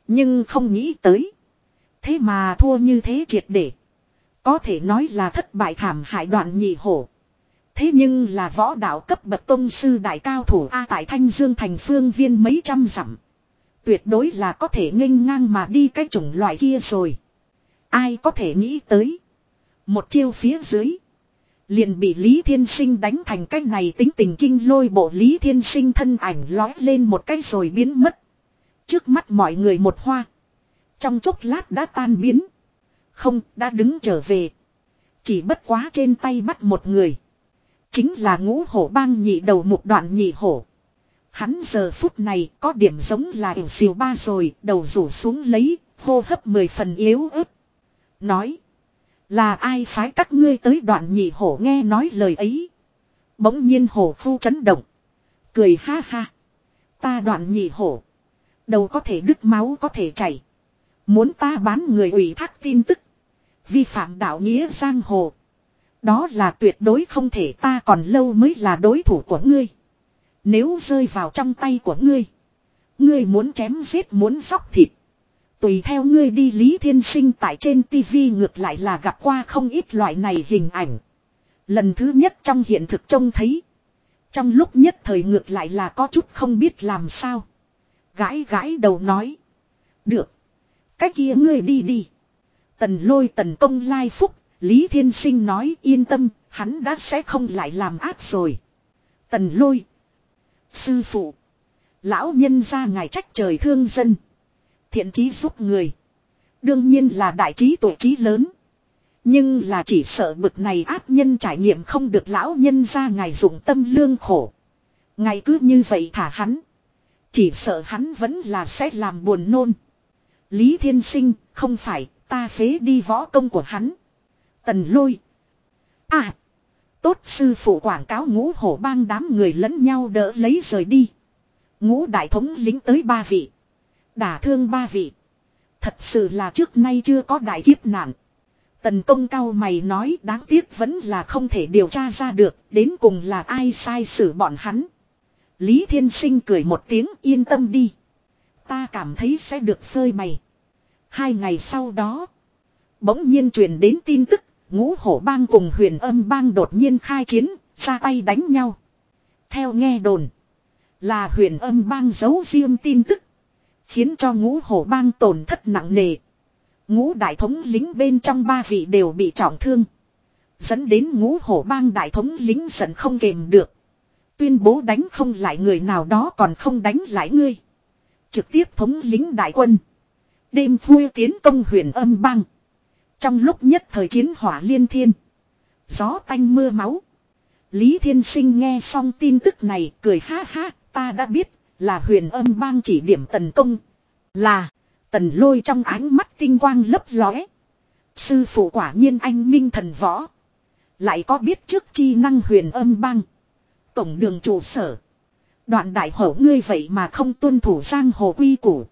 Nhưng không nghĩ tới. Thế mà thua như thế triệt để. Có thể nói là thất bại thảm hại đoạn nhị hổ. Thế nhưng là võ đạo cấp bậc tôn sư đại cao thủ A tại Thanh Dương thành phương viên mấy trăm dặm. Tuyệt đối là có thể nghênh ngang mà đi cái chủng loại kia rồi. Ai có thể nghĩ tới. Một chiêu phía dưới. Liền bị Lý Thiên Sinh đánh thành cái này tính tình kinh lôi bộ Lý Thiên Sinh thân ảnh lói lên một cái rồi biến mất. Trước mắt mọi người một hoa. Trong chốc lát đã tan biến. Không, đã đứng trở về. Chỉ bất quá trên tay bắt một người. Chính là ngũ hổ bang nhị đầu một đoạn nhị hổ. Hắn giờ phút này có điểm giống là ỉu xìu ba rồi, đầu rủ xuống lấy, hô hấp mười phần yếu ớt. Nói. Là ai phái các ngươi tới đoạn nhị hổ nghe nói lời ấy. Bỗng nhiên hổ phu chấn động. Cười ha ha. Ta đoạn nhị hổ. Đầu có thể đứt máu có thể chảy. Muốn ta bán người ủy thác tin tức. Vi phạm đạo nghĩa giang hồ. Đó là tuyệt đối không thể, ta còn lâu mới là đối thủ của ngươi. Nếu rơi vào trong tay của ngươi. Ngươi muốn chém giết, muốn sóc thịt. Tùy theo ngươi đi, Lý Thiên Sinh tại trên tivi ngược lại là gặp qua không ít loại này hình ảnh. Lần thứ nhất trong hiện thực trông thấy. Trong lúc nhất thời ngược lại là có chút không biết làm sao. Gãi gãi đầu nói. Được. Cái kia ngươi đi đi. Tần lôi tần công lai phúc. Lý Thiên Sinh nói yên tâm. Hắn đã sẽ không lại làm ác rồi. Tần lôi. Sư phụ. Lão nhân ra ngài trách trời thương dân. Thiện trí giúp người. Đương nhiên là đại trí tuổi trí lớn. Nhưng là chỉ sợ bực này ác nhân trải nghiệm không được lão nhân ra ngài dụng tâm lương khổ. Ngài cứ như vậy thả hắn. Chỉ sợ hắn vẫn là sẽ làm buồn nôn. Lý Thiên Sinh, không phải, ta phế đi võ công của hắn. Tần lôi. À. Tốt sư phụ quảng cáo ngũ hổ bang đám người lẫn nhau đỡ lấy rời đi. Ngũ đại thống lính tới ba vị. Đả thương ba vị. Thật sự là trước nay chưa có đại kiếp nạn. Tần công cao mày nói đáng tiếc vẫn là không thể điều tra ra được, đến cùng là ai sai xử bọn hắn. Lý Thiên Sinh cười một tiếng yên tâm đi. Ta cảm thấy sẽ được phơi bày. Hai ngày sau đó, bỗng nhiên truyền đến tin tức, ngũ hổ bang cùng huyền âm bang đột nhiên khai chiến, ra tay đánh nhau. Theo nghe đồn, là huyền âm bang giấu riêng tin tức. Khiến cho ngũ hổ bang tổn thất nặng nề. Ngũ đại thống lính bên trong ba vị đều bị trọng thương. Dẫn đến ngũ hổ bang đại thống lính giận không kềm được. Tuyên bố đánh không lại người nào đó còn không đánh lại ngươi. Trực tiếp thống lính đại quân. Đêm khuya tiến công huyền âm bang. Trong lúc nhất thời chiến hỏa liên thiên. Gió tanh mưa máu. Lý Thiên Sinh nghe xong tin tức này cười ha ha, ta đã biết, là huyền âm bang chỉ điểm tần công. Là, tần lôi trong ánh mắt tinh quang lấp lóe. Sư phụ quả nhiên anh minh thần võ. Lại có biết trước chi năng huyền âm bang. Tổng đường trụ sở. Đoạn đại hổ ngươi vậy mà không tuân thủ giang hồ quy củ.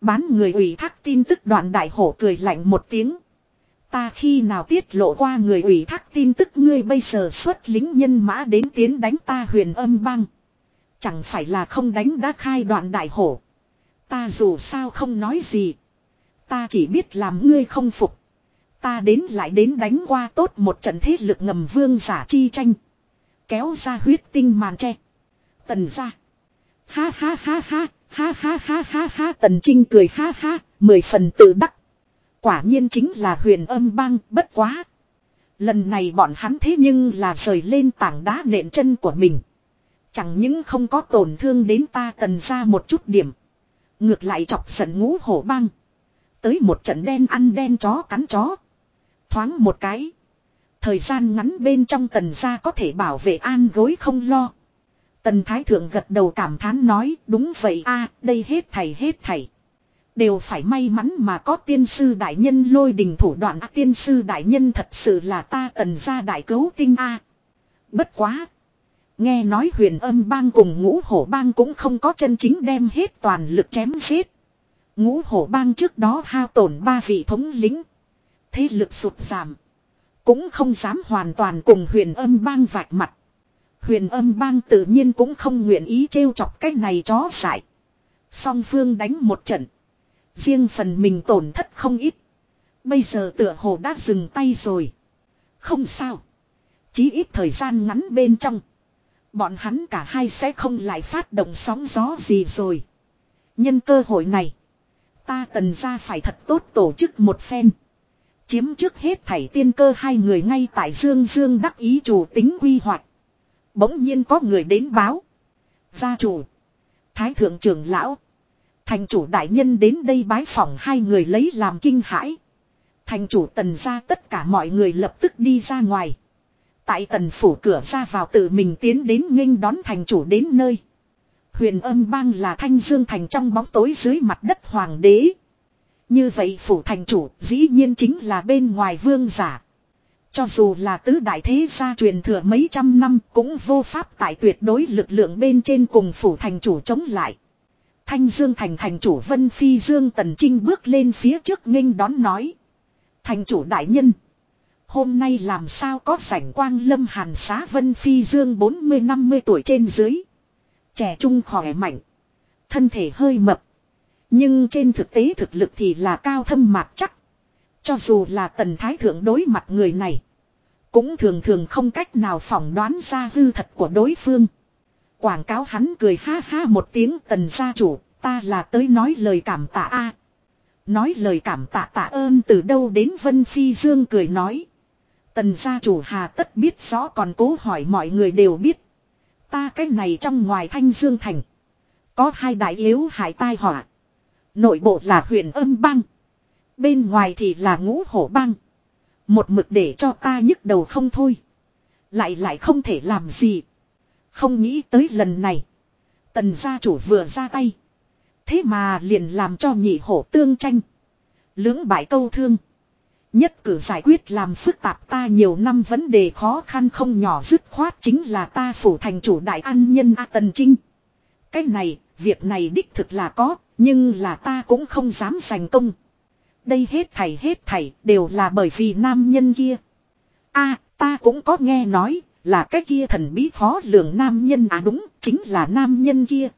Bán người ủy thác tin tức đoạn đại hổ cười lạnh một tiếng. Ta khi nào tiết lộ qua người ủy thác tin tức ngươi bây giờ xuất lính nhân mã đến tiến đánh ta huyền âm băng Chẳng phải là không đánh đã khai đoạn đại hổ. Ta dù sao không nói gì. Ta chỉ biết làm ngươi không phục. Ta đến lại đến đánh qua tốt một trận thế lực ngầm vương giả chi tranh. Kéo ra huyết tinh màn tre. Tần ra. Ha ha ha ha, ha ha ha ha ha tần trinh cười ha ha, mười phần tự đắc. Quả nhiên chính là huyền âm bang, bất quá. Lần này bọn hắn thế nhưng là rời lên tảng đá nện chân của mình. Chẳng những không có tổn thương đến ta tần ra một chút điểm. Ngược lại chọc giận ngũ hổ băng. Tới một trận đen ăn đen chó cắn chó. Thoáng một cái. Thời gian ngắn bên trong tần gia có thể bảo vệ an gối không lo. Tần Thái Thượng gật đầu cảm thán nói đúng vậy a đây hết thầy hết thầy. Đều phải may mắn mà có tiên sư đại nhân lôi đình thủ đoạn à, tiên sư đại nhân thật sự là ta tần ra đại cấu tinh a Bất quá. Nghe nói huyền âm bang cùng ngũ hổ bang cũng không có chân chính đem hết toàn lực chém giết. Ngũ hổ bang trước đó hao tổn ba vị thống lính. Thế lực sụt giảm. Cũng không dám hoàn toàn cùng huyền âm bang vạch mặt. Huyền âm bang tự nhiên cũng không nguyện ý trêu chọc cái này chó dại. Song phương đánh một trận. Riêng phần mình tổn thất không ít. Bây giờ tựa hồ đã dừng tay rồi. Không sao. Chí ít thời gian ngắn bên trong. Bọn hắn cả hai sẽ không lại phát động sóng gió gì rồi. Nhân cơ hội này. Ta tần ra phải thật tốt tổ chức một phen. Chiếm trước hết thảy tiên cơ hai người ngay tại Dương Dương đắc ý chủ tính quy hoạch. Bỗng nhiên có người đến báo. Gia chủ. Thái thượng trưởng lão. Thành chủ đại nhân đến đây bái phỏng hai người lấy làm kinh hãi. Thành chủ tần ra tất cả mọi người lập tức đi ra ngoài. Tại tần phủ cửa ra vào tự mình tiến đến nghênh đón thành chủ đến nơi. Huyền âm bang là thanh dương thành trong bóng tối dưới mặt đất hoàng đế. Như vậy phủ thành chủ dĩ nhiên chính là bên ngoài vương giả. Cho dù là tứ đại thế gia truyền thừa mấy trăm năm cũng vô pháp tại tuyệt đối lực lượng bên trên cùng phủ thành chủ chống lại. Thanh Dương thành thành chủ Vân Phi Dương Tần Trinh bước lên phía trước nghênh đón nói. Thành chủ đại nhân. Hôm nay làm sao có sảnh quang lâm hàn xá Vân Phi Dương 40-50 tuổi trên dưới. Trẻ trung khỏe mạnh. Thân thể hơi mập. Nhưng trên thực tế thực lực thì là cao thâm mạc chắc. Cho dù là tần thái thượng đối mặt người này. Cũng thường thường không cách nào phỏng đoán ra hư thật của đối phương. Quảng cáo hắn cười ha ha một tiếng tần gia chủ, ta là tới nói lời cảm tạ a. Nói lời cảm tạ tạ ơn từ đâu đến Vân Phi Dương cười nói. Tần gia chủ hà tất biết rõ còn cố hỏi mọi người đều biết. Ta cái này trong ngoài thanh dương thành. Có hai đại yếu hải tai họa. Nội bộ là huyện âm bang. Bên ngoài thì là ngũ hổ bang. Một mực để cho ta nhức đầu không thôi. Lại lại không thể làm gì. Không nghĩ tới lần này. Tần gia chủ vừa ra tay. Thế mà liền làm cho nhị hổ tương tranh. Lưỡng bại câu thương. Nhất cử giải quyết làm phức tạp ta nhiều năm vấn đề khó khăn không nhỏ dứt khoát chính là ta phủ thành chủ đại an nhân A Tần Trinh. Cái này, việc này đích thực là có, nhưng là ta cũng không dám giành công. Đây hết thảy hết thảy đều là bởi vì nam nhân kia. a ta cũng có nghe nói, là cái kia thần bí khó lường nam nhân à đúng, chính là nam nhân kia.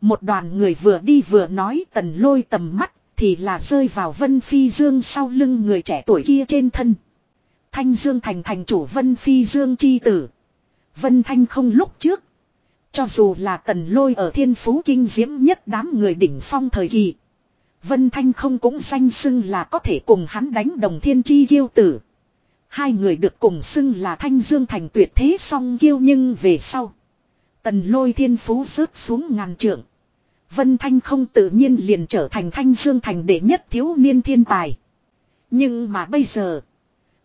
Một đoàn người vừa đi vừa nói tần lôi tầm mắt, thì là rơi vào Vân Phi Dương sau lưng người trẻ tuổi kia trên thân. Thanh Dương thành thành chủ Vân Phi Dương chi tử. Vân Thanh không lúc trước. Cho dù là tần lôi ở thiên phú kinh diễm nhất đám người đỉnh phong thời kỳ. Vân Thanh không cũng danh xưng là có thể cùng hắn đánh đồng thiên chi yêu tử. Hai người được cùng xưng là Thanh Dương thành tuyệt thế song kiêu nhưng về sau. Tần lôi thiên phú rớt xuống ngàn trượng. Vân Thanh không tự nhiên liền trở thành Thanh Dương thành đệ nhất thiếu niên thiên tài. Nhưng mà bây giờ.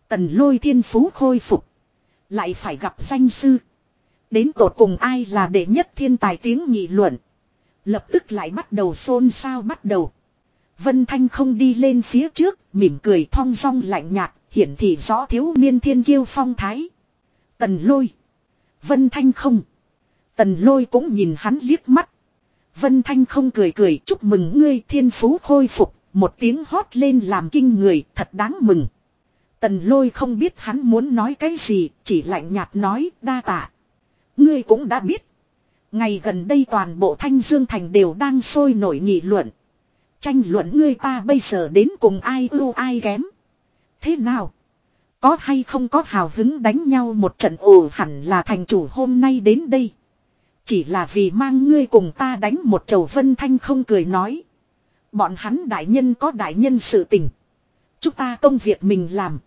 Tần lôi thiên phú khôi phục. Lại phải gặp danh sư. Đến tột cùng ai là đệ nhất thiên tài tiếng nghị luận. Lập tức lại bắt đầu xôn xao bắt đầu. Vân Thanh không đi lên phía trước, mỉm cười thong dong lạnh nhạt, hiển thị rõ thiếu niên thiên kiêu phong thái. Tần lôi. Vân Thanh không. Tần lôi cũng nhìn hắn liếc mắt. Vân Thanh không cười cười chúc mừng ngươi thiên phú khôi phục, một tiếng hót lên làm kinh người, thật đáng mừng. Tần lôi không biết hắn muốn nói cái gì, chỉ lạnh nhạt nói đa tạ. Ngươi cũng đã biết. Ngày gần đây toàn bộ Thanh Dương Thành đều đang sôi nổi nghị luận. Tranh luận ngươi ta bây giờ đến cùng ai ưu ai kém. Thế nào? Có hay không có hào hứng đánh nhau một trận ồ, hẳn là thành chủ hôm nay đến đây. Chỉ là vì mang ngươi cùng ta đánh một chầu vân thanh không cười nói. Bọn hắn đại nhân có đại nhân sự tình. Chúng ta công việc mình làm.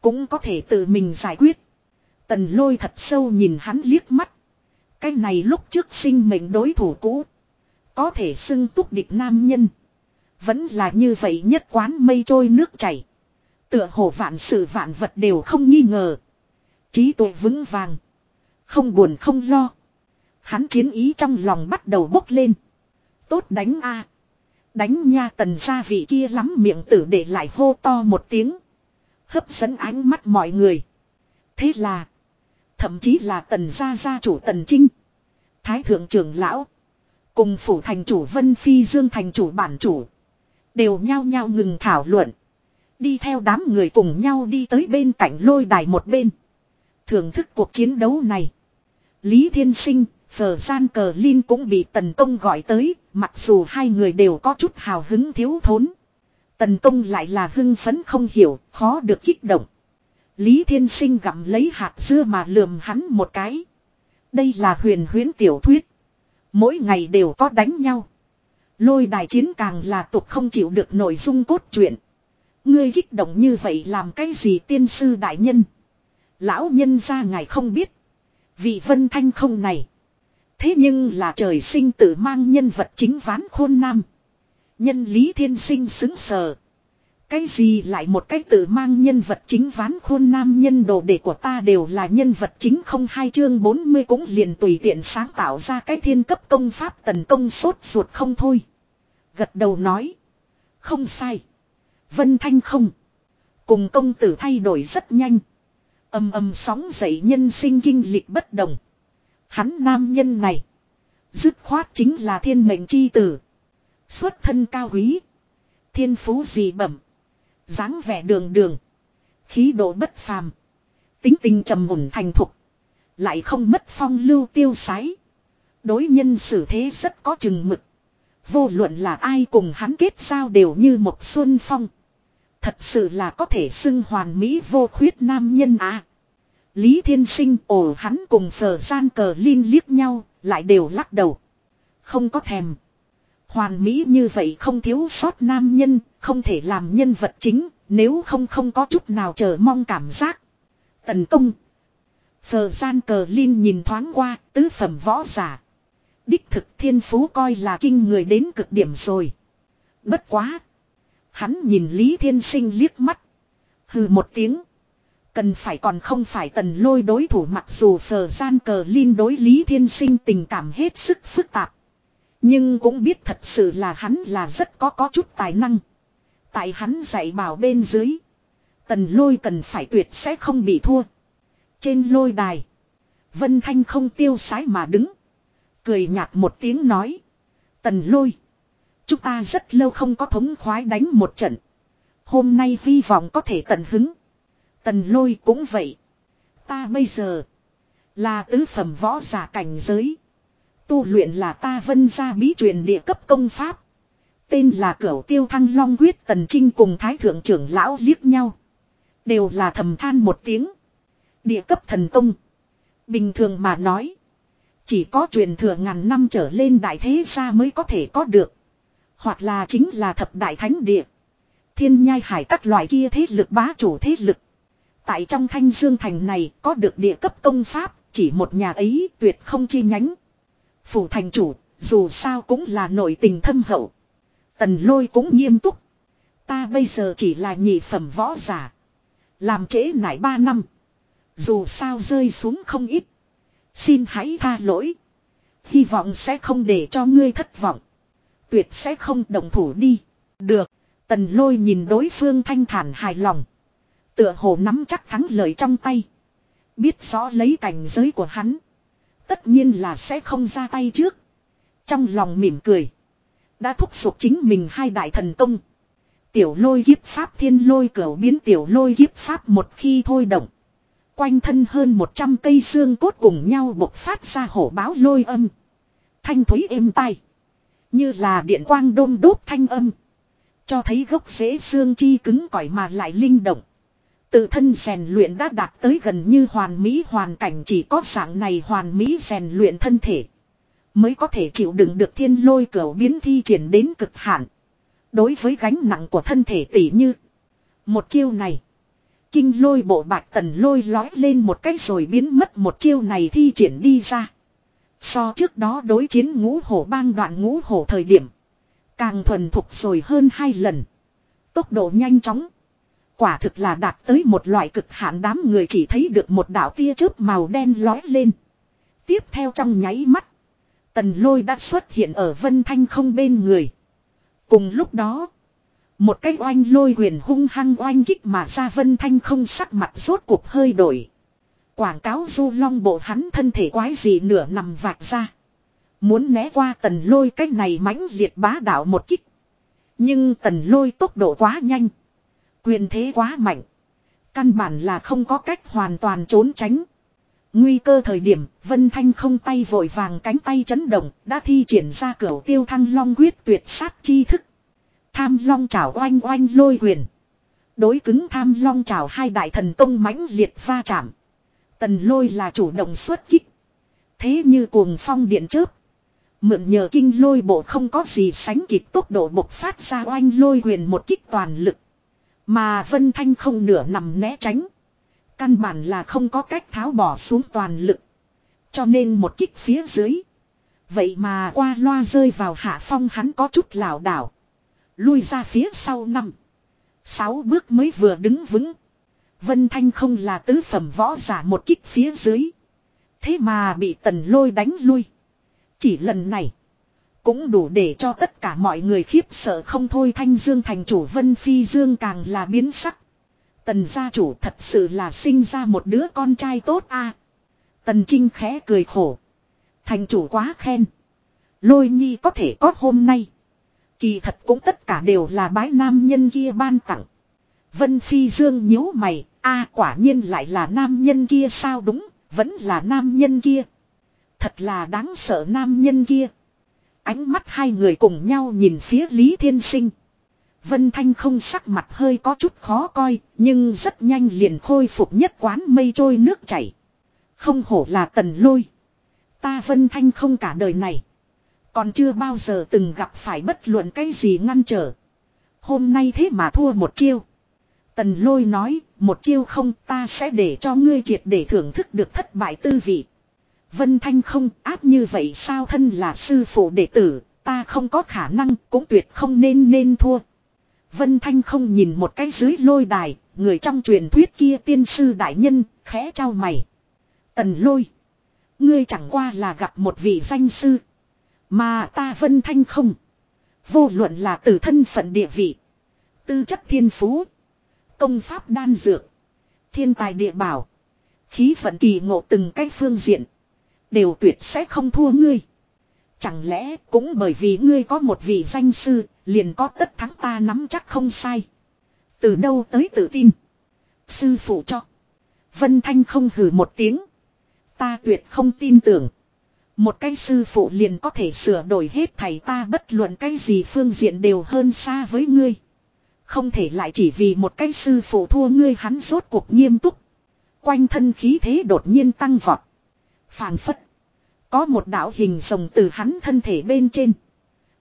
Cũng có thể tự mình giải quyết. Tần lôi thật sâu nhìn hắn liếc mắt. Cái này lúc trước sinh mệnh đối thủ cũ. Có thể xưng túc địch nam nhân. Vẫn là như vậy nhất quán mây trôi nước chảy. Tựa hồ vạn sự vạn vật đều không nghi ngờ. Trí tuệ vững vàng. Không buồn không lo. Hắn chiến ý trong lòng bắt đầu bốc lên. Tốt đánh a Đánh nha tần gia vị kia lắm miệng tử để lại hô to một tiếng. Hấp dẫn ánh mắt mọi người. Thế là. Thậm chí là tần gia gia chủ tần trinh. Thái thượng trưởng lão. Cùng phủ thành chủ Vân Phi, Dương thành chủ bản chủ. Đều nhao nhao ngừng thảo luận. Đi theo đám người cùng nhau đi tới bên cạnh lôi đài một bên. Thưởng thức cuộc chiến đấu này. Lý Thiên Sinh, Phở Gian Cờ Linh cũng bị Tần Công gọi tới, mặc dù hai người đều có chút hào hứng thiếu thốn. Tần Công lại là hưng phấn không hiểu, khó được kích động. Lý Thiên Sinh gặm lấy hạt dưa mà lườm hắn một cái. Đây là huyền huyến tiểu thuyết. Mỗi ngày đều có đánh nhau. Lôi đài chiến càng là tục không chịu được nội dung cốt truyện. Ngươi kích động như vậy làm cái gì tiên sư đại nhân? Lão nhân ra ngài không biết. Vị vân thanh không này. Thế nhưng là trời sinh tự mang nhân vật chính ván khôn nam. Nhân lý thiên sinh xứng sờ. Cái gì lại một cái tự mang nhân vật chính ván khôn nam nhân đồ đệ của ta đều là nhân vật chính không hai chương 40 cũng liền tùy tiện sáng tạo ra cái thiên cấp công pháp tần công sốt ruột không thôi. Gật đầu nói. Không sai. Vân Thanh không. Cùng công tử thay đổi rất nhanh. Âm âm sóng dậy nhân sinh kinh lịch bất đồng. Hắn nam nhân này. Dứt khoát chính là thiên mệnh chi tử. Xuất thân cao quý. Thiên phú dị bẩm, dáng vẻ đường đường. Khí độ bất phàm. Tính tình trầm mùn thành thục. Lại không mất phong lưu tiêu sái. Đối nhân xử thế rất có chừng mực. Vô luận là ai cùng hắn kết giao đều như một xuân phong. Thật sự là có thể xưng hoàn mỹ vô khuyết nam nhân à. Lý Thiên Sinh ồ hắn cùng phở gian cờ liên liếc nhau, lại đều lắc đầu. Không có thèm. Hoàn mỹ như vậy không thiếu sót nam nhân, không thể làm nhân vật chính, nếu không không có chút nào chờ mong cảm giác. Tần công. Phờ gian cờ Linh nhìn thoáng qua, tứ phẩm võ giả. Đích thực thiên phú coi là kinh người đến cực điểm rồi. Bất quá. Hắn nhìn Lý Thiên Sinh liếc mắt. Hừ một tiếng. Cần phải còn không phải tần lôi đối thủ mặc dù phờ gian cờ Linh đối Lý Thiên Sinh tình cảm hết sức phức tạp. Nhưng cũng biết thật sự là hắn là rất có có chút tài năng. Tại hắn dạy bảo bên dưới. Tần lôi cần phải tuyệt sẽ không bị thua. Trên lôi đài. Vân Thanh không tiêu sái mà đứng. Cười nhạt một tiếng nói. Tần lôi. Chúng ta rất lâu không có thống khoái đánh một trận. Hôm nay hy vọng có thể tận hứng. Tần lôi cũng vậy. Ta bây giờ. Là tứ phẩm võ giả cảnh giới. Tu luyện là ta vân ra bí truyền địa cấp công pháp. Tên là Cửu Tiêu Thăng Long Quyết Tần Trinh cùng Thái Thượng trưởng lão liếc nhau. Đều là thầm than một tiếng. Địa cấp thần công. Bình thường mà nói. Chỉ có truyền thừa ngàn năm trở lên đại thế gia mới có thể có được. Hoặc là chính là thập đại thánh địa. Thiên nhai hải các loại kia thế lực bá chủ thế lực. Tại trong thanh dương thành này có được địa cấp công pháp, chỉ một nhà ấy tuyệt không chi nhánh. Phủ thành chủ, dù sao cũng là nội tình thâm hậu. Tần lôi cũng nghiêm túc. Ta bây giờ chỉ là nhị phẩm võ giả. Làm trễ nải ba năm. Dù sao rơi xuống không ít. Xin hãy tha lỗi. Hy vọng sẽ không để cho ngươi thất vọng. Tuyệt sẽ không đồng thủ đi. Được. Tần lôi nhìn đối phương thanh thản hài lòng. Tựa hồ nắm chắc thắng lợi trong tay. Biết rõ lấy cảnh giới của hắn. Tất nhiên là sẽ không ra tay trước. Trong lòng mỉm cười. Đã thúc giục chính mình hai đại thần công. Tiểu lôi kiếp pháp thiên lôi cửu biến tiểu lôi kiếp pháp một khi thôi động. Quanh thân hơn 100 cây xương cốt cùng nhau bộc phát ra hổ báo lôi âm. Thanh thúy êm tai. Như là điện quang đôm đốt thanh âm. Cho thấy gốc rễ xương chi cứng cỏi mà lại linh động. Tự thân rèn luyện đã đạt tới gần như hoàn mỹ hoàn cảnh, chỉ có dạng này hoàn mỹ rèn luyện thân thể. Mới có thể chịu đựng được thiên lôi cửa biến thi triển đến cực hạn. Đối với gánh nặng của thân thể tỷ như. Một chiêu này. Kinh lôi bộ bạch tần lôi lói lên một cách rồi biến mất một chiêu này thi triển đi ra. So trước đó đối chiến ngũ hổ bang đoạn ngũ hổ thời điểm. Càng thuần thục rồi hơn hai lần. Tốc độ nhanh chóng. Quả thực là đạt tới một loại cực hạn đám người chỉ thấy được một đạo tia chớp màu đen lói lên. Tiếp theo trong nháy mắt. Tần lôi đã xuất hiện ở vân thanh không bên người. Cùng lúc đó. Một cái oanh lôi huyền hung hăng oanh kích mà ra vân thanh không sắc mặt rốt cuộc hơi đổi. Quảng cáo du long bộ hắn thân thể quái gì nửa nằm vạch ra. Muốn né qua tần lôi cái này mãnh liệt bá đạo một kích. Nhưng tần lôi tốc độ quá nhanh. Quyền thế quá mạnh. Căn bản là không có cách hoàn toàn trốn tránh. Nguy cơ thời điểm, Vân Thanh không tay vội vàng cánh tay chấn động, đã thi triển ra cửa tiêu thăng long quyết tuyệt sát chi thức. Tham long chảo oanh oanh lôi quyền. Đối cứng tham long chảo hai đại thần công mãnh liệt va chạm. Tần lôi là chủ động xuất kích. Thế như cuồng phong điện chớp. Mượn nhờ kinh lôi bộ không có gì sánh kịp tốc độ bộc phát ra oanh lôi huyền một kích toàn lực. Mà Vân Thanh không nửa nằm né tránh. Căn bản là không có cách tháo bỏ xuống toàn lực. Cho nên một kích phía dưới. Vậy mà qua loa rơi vào hạ phong hắn có chút lảo đảo. Lui ra phía sau năm. Sáu bước mới vừa đứng vững. Vân Thanh không là tứ phẩm võ giả một kích phía dưới. Thế mà bị tần lôi đánh lui. Chỉ lần này. Cũng đủ để cho tất cả mọi người khiếp sợ không thôi Thanh Dương thành chủ Vân Phi Dương càng là biến sắc. Tần gia chủ thật sự là sinh ra một đứa con trai tốt a. Tần Trinh khẽ cười khổ. Thành chủ quá khen. Lôi nhi có thể có hôm nay. Kỳ thật cũng tất cả đều là bái nam nhân kia ban tặng. Vân Phi Dương nhíu mày, a quả nhiên lại là nam nhân kia sao đúng, vẫn là nam nhân kia. Thật là đáng sợ nam nhân kia. Ánh mắt hai người cùng nhau nhìn phía Lý Thiên Sinh. Vân Thanh không sắc mặt hơi có chút khó coi, nhưng rất nhanh liền khôi phục nhất quán mây trôi nước chảy. Không hổ là tần lôi. Ta Vân Thanh không cả đời này. Còn chưa bao giờ từng gặp phải bất luận cái gì ngăn trở. Hôm nay thế mà thua một chiêu. Tần lôi nói, một chiêu không ta sẽ để cho ngươi triệt để thưởng thức được thất bại tư vị. Vân Thanh không áp như vậy sao thân là sư phụ đệ tử, ta không có khả năng cũng tuyệt không nên nên thua. Vân Thanh không nhìn một cái dưới lôi đài, người trong truyền thuyết kia tiên sư đại nhân, khẽ trao mày. Tần lôi. Ngươi chẳng qua là gặp một vị danh sư. Mà ta Vân Thanh không. Vô luận là từ thân phận địa vị. Tư chất thiên phú. Công pháp đan dược. Thiên tài địa bảo. Khí vận kỳ ngộ từng cái phương diện. Đều tuyệt sẽ không thua ngươi. Chẳng lẽ cũng bởi vì ngươi có một vị danh sư, liền có tất thắng ta nắm chắc không sai. Từ đâu tới tự tin. Sư phụ cho. Vân Thanh không hử một tiếng. Ta tuyệt không tin tưởng. Một cái sư phụ liền có thể sửa đổi hết thầy ta bất luận cái gì phương diện đều hơn xa với ngươi. Không thể lại chỉ vì một cái sư phụ thua ngươi hắn rốt cuộc nghiêm túc. Quanh thân khí thế đột nhiên tăng vọt. phảng phất. Có một đạo hình rồng từ hắn thân thể bên trên.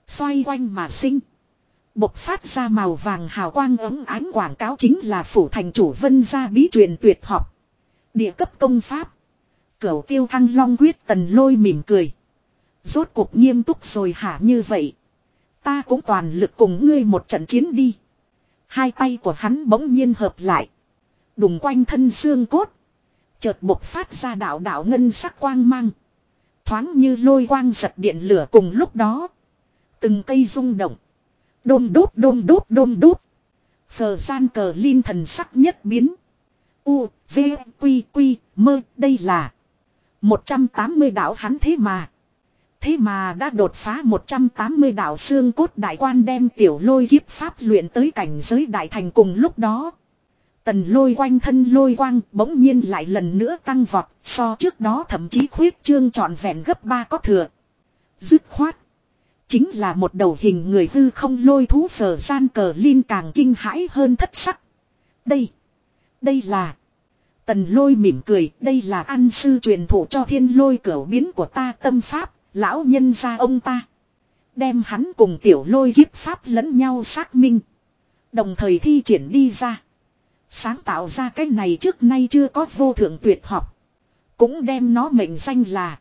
Xoay quanh mà sinh. Bộc phát ra màu vàng hào quang ấm ánh quảng cáo chính là phủ thành chủ vân gia bí truyền tuyệt học. Địa cấp công pháp. Cửu tiêu thăng long quyết tần lôi mỉm cười. Rốt cuộc nghiêm túc rồi hả như vậy. Ta cũng toàn lực cùng ngươi một trận chiến đi. Hai tay của hắn bỗng nhiên hợp lại. Đùng quanh thân xương cốt. Chợt bộc phát ra đạo đạo ngân sắc quang mang. Thoáng như lôi quang giật điện lửa cùng lúc đó. Từng cây rung động. Đôm đốt đôm đốt đôm đốt. Phờ gian cờ linh thần sắc nhất biến. U, V, Quy, Quy, mơ, đây là 180 đạo hắn thế mà. Thế mà đã đột phá 180 đạo xương cốt đại quan đem tiểu lôi kiếp pháp luyện tới cảnh giới đại thành cùng lúc đó. Tần lôi quanh thân lôi quang bỗng nhiên lại lần nữa tăng vọt, so trước đó thậm chí khuyết trương trọn vẹn gấp ba có thừa. Dứt khoát. Chính là một đầu hình người hư không lôi thú phở gian cờ liên càng kinh hãi hơn thất sắc. Đây. Đây là. Tần lôi mỉm cười. Đây là ăn sư truyền thụ cho thiên lôi cửu biến của ta tâm pháp. Lão nhân gia ông ta. Đem hắn cùng tiểu lôi kiếp pháp lẫn nhau xác minh. Đồng thời thi triển đi ra. Sáng tạo ra cái này trước nay chưa có vô thượng tuyệt học. Cũng đem nó mệnh danh là.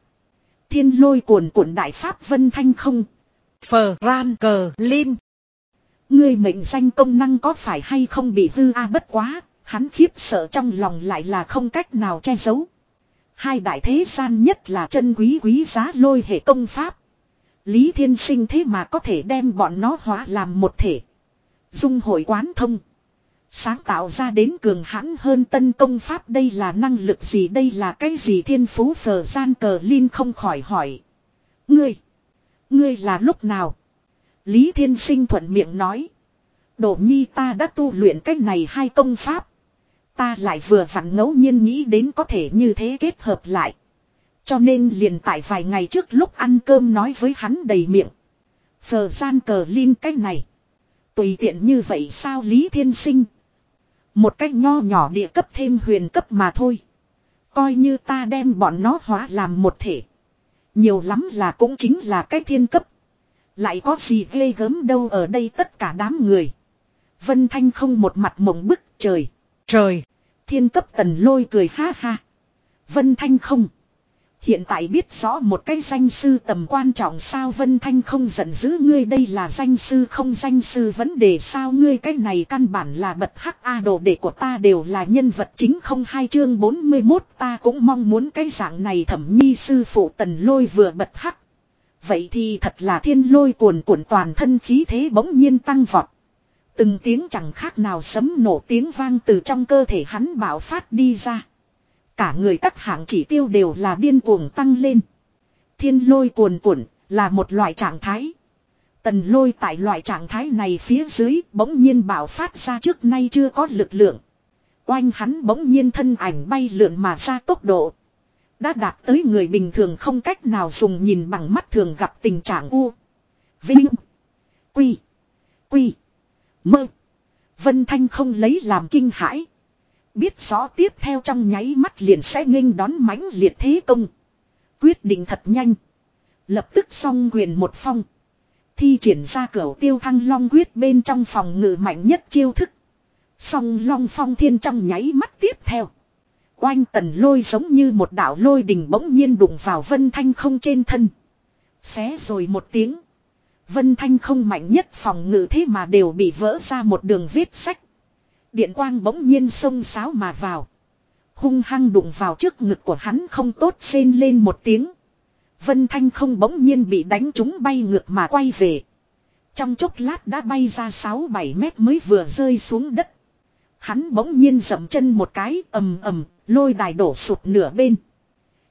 Thiên lôi cuồn cuộn đại pháp vân thanh không. Phờ ran cờ lin, Ngươi mệnh danh công năng có phải hay không bị hư a à bất quá. Hắn khiếp sợ trong lòng lại là không cách nào che giấu. Hai đại thế gian nhất là chân quý quý giá lôi hệ công pháp. Lý Thiên Sinh thế mà có thể đem bọn nó hóa làm một thể. Dung hội quán thông. Sáng tạo ra đến cường hãn hơn tân công pháp đây là năng lực gì đây là cái gì thiên phú phở gian cờ Linh không khỏi hỏi. Ngươi. Ngươi là lúc nào? Lý Thiên Sinh thuận miệng nói. Đổ nhi ta đã tu luyện cách này hai công pháp. Ta lại vừa vặn ngẫu nhiên nghĩ đến có thể như thế kết hợp lại. Cho nên liền tại vài ngày trước lúc ăn cơm nói với hắn đầy miệng. Phờ gian cờ Linh cách này. Tùy tiện như vậy sao Lý Thiên Sinh một cách nho nhỏ địa cấp thêm huyền cấp mà thôi. Coi như ta đem bọn nó hóa làm một thể. Nhiều lắm là cũng chính là cái thiên cấp. Lại có gì ghê gớm đâu ở đây tất cả đám người. Vân Thanh không một mặt mộng bức, trời. Trời. Thiên cấp tần lôi cười ha ha. Vân Thanh không. Hiện tại biết rõ một cái danh sư tầm quan trọng sao Vân Thanh không giận dữ ngươi đây là danh sư không danh sư vấn đề sao ngươi cái này căn bản là bật hắc A đồ đệ của ta đều là nhân vật chính không hai chương 41 ta cũng mong muốn cái dạng này thẩm nhi sư phụ tần lôi vừa bật hắc. Vậy thì thật là thiên lôi cuồn cuộn toàn thân khí thế bỗng nhiên tăng vọt. Từng tiếng chẳng khác nào sấm nổ tiếng vang từ trong cơ thể hắn bạo phát đi ra. Cả người các hạng chỉ tiêu đều là điên cuồng tăng lên. Thiên lôi cuồn cuộn là một loại trạng thái. Tần lôi tại loại trạng thái này phía dưới bỗng nhiên bạo phát ra trước nay chưa có lực lượng. Oanh hắn bỗng nhiên thân ảnh bay lượn mà ra tốc độ. Đã đạt tới người bình thường không cách nào dùng nhìn bằng mắt thường gặp tình trạng u. Vinh. Quy. Quy. Mơ. Vân Thanh không lấy làm kinh hãi. Biết rõ tiếp theo trong nháy mắt liền sẽ nghênh đón mãnh liệt thế công. Quyết định thật nhanh. Lập tức xong quyền một phong. Thi triển ra cửa tiêu thăng long quyết bên trong phòng ngự mạnh nhất chiêu thức. Song long phong thiên trong nháy mắt tiếp theo. Oanh tần lôi giống như một đạo lôi đình bỗng nhiên đụng vào vân thanh không trên thân. Xé rồi một tiếng. Vân thanh không mạnh nhất phòng ngự thế mà đều bị vỡ ra một đường vết sách. Điện quang bỗng nhiên xông sáo mà vào. Hung hăng đụng vào trước ngực của hắn không tốt xên lên một tiếng. Vân Thanh không bỗng nhiên bị đánh trúng bay ngược mà quay về. Trong chốc lát đã bay ra 6-7 mét mới vừa rơi xuống đất. Hắn bỗng nhiên dậm chân một cái ầm ầm, lôi đài đổ sụt nửa bên.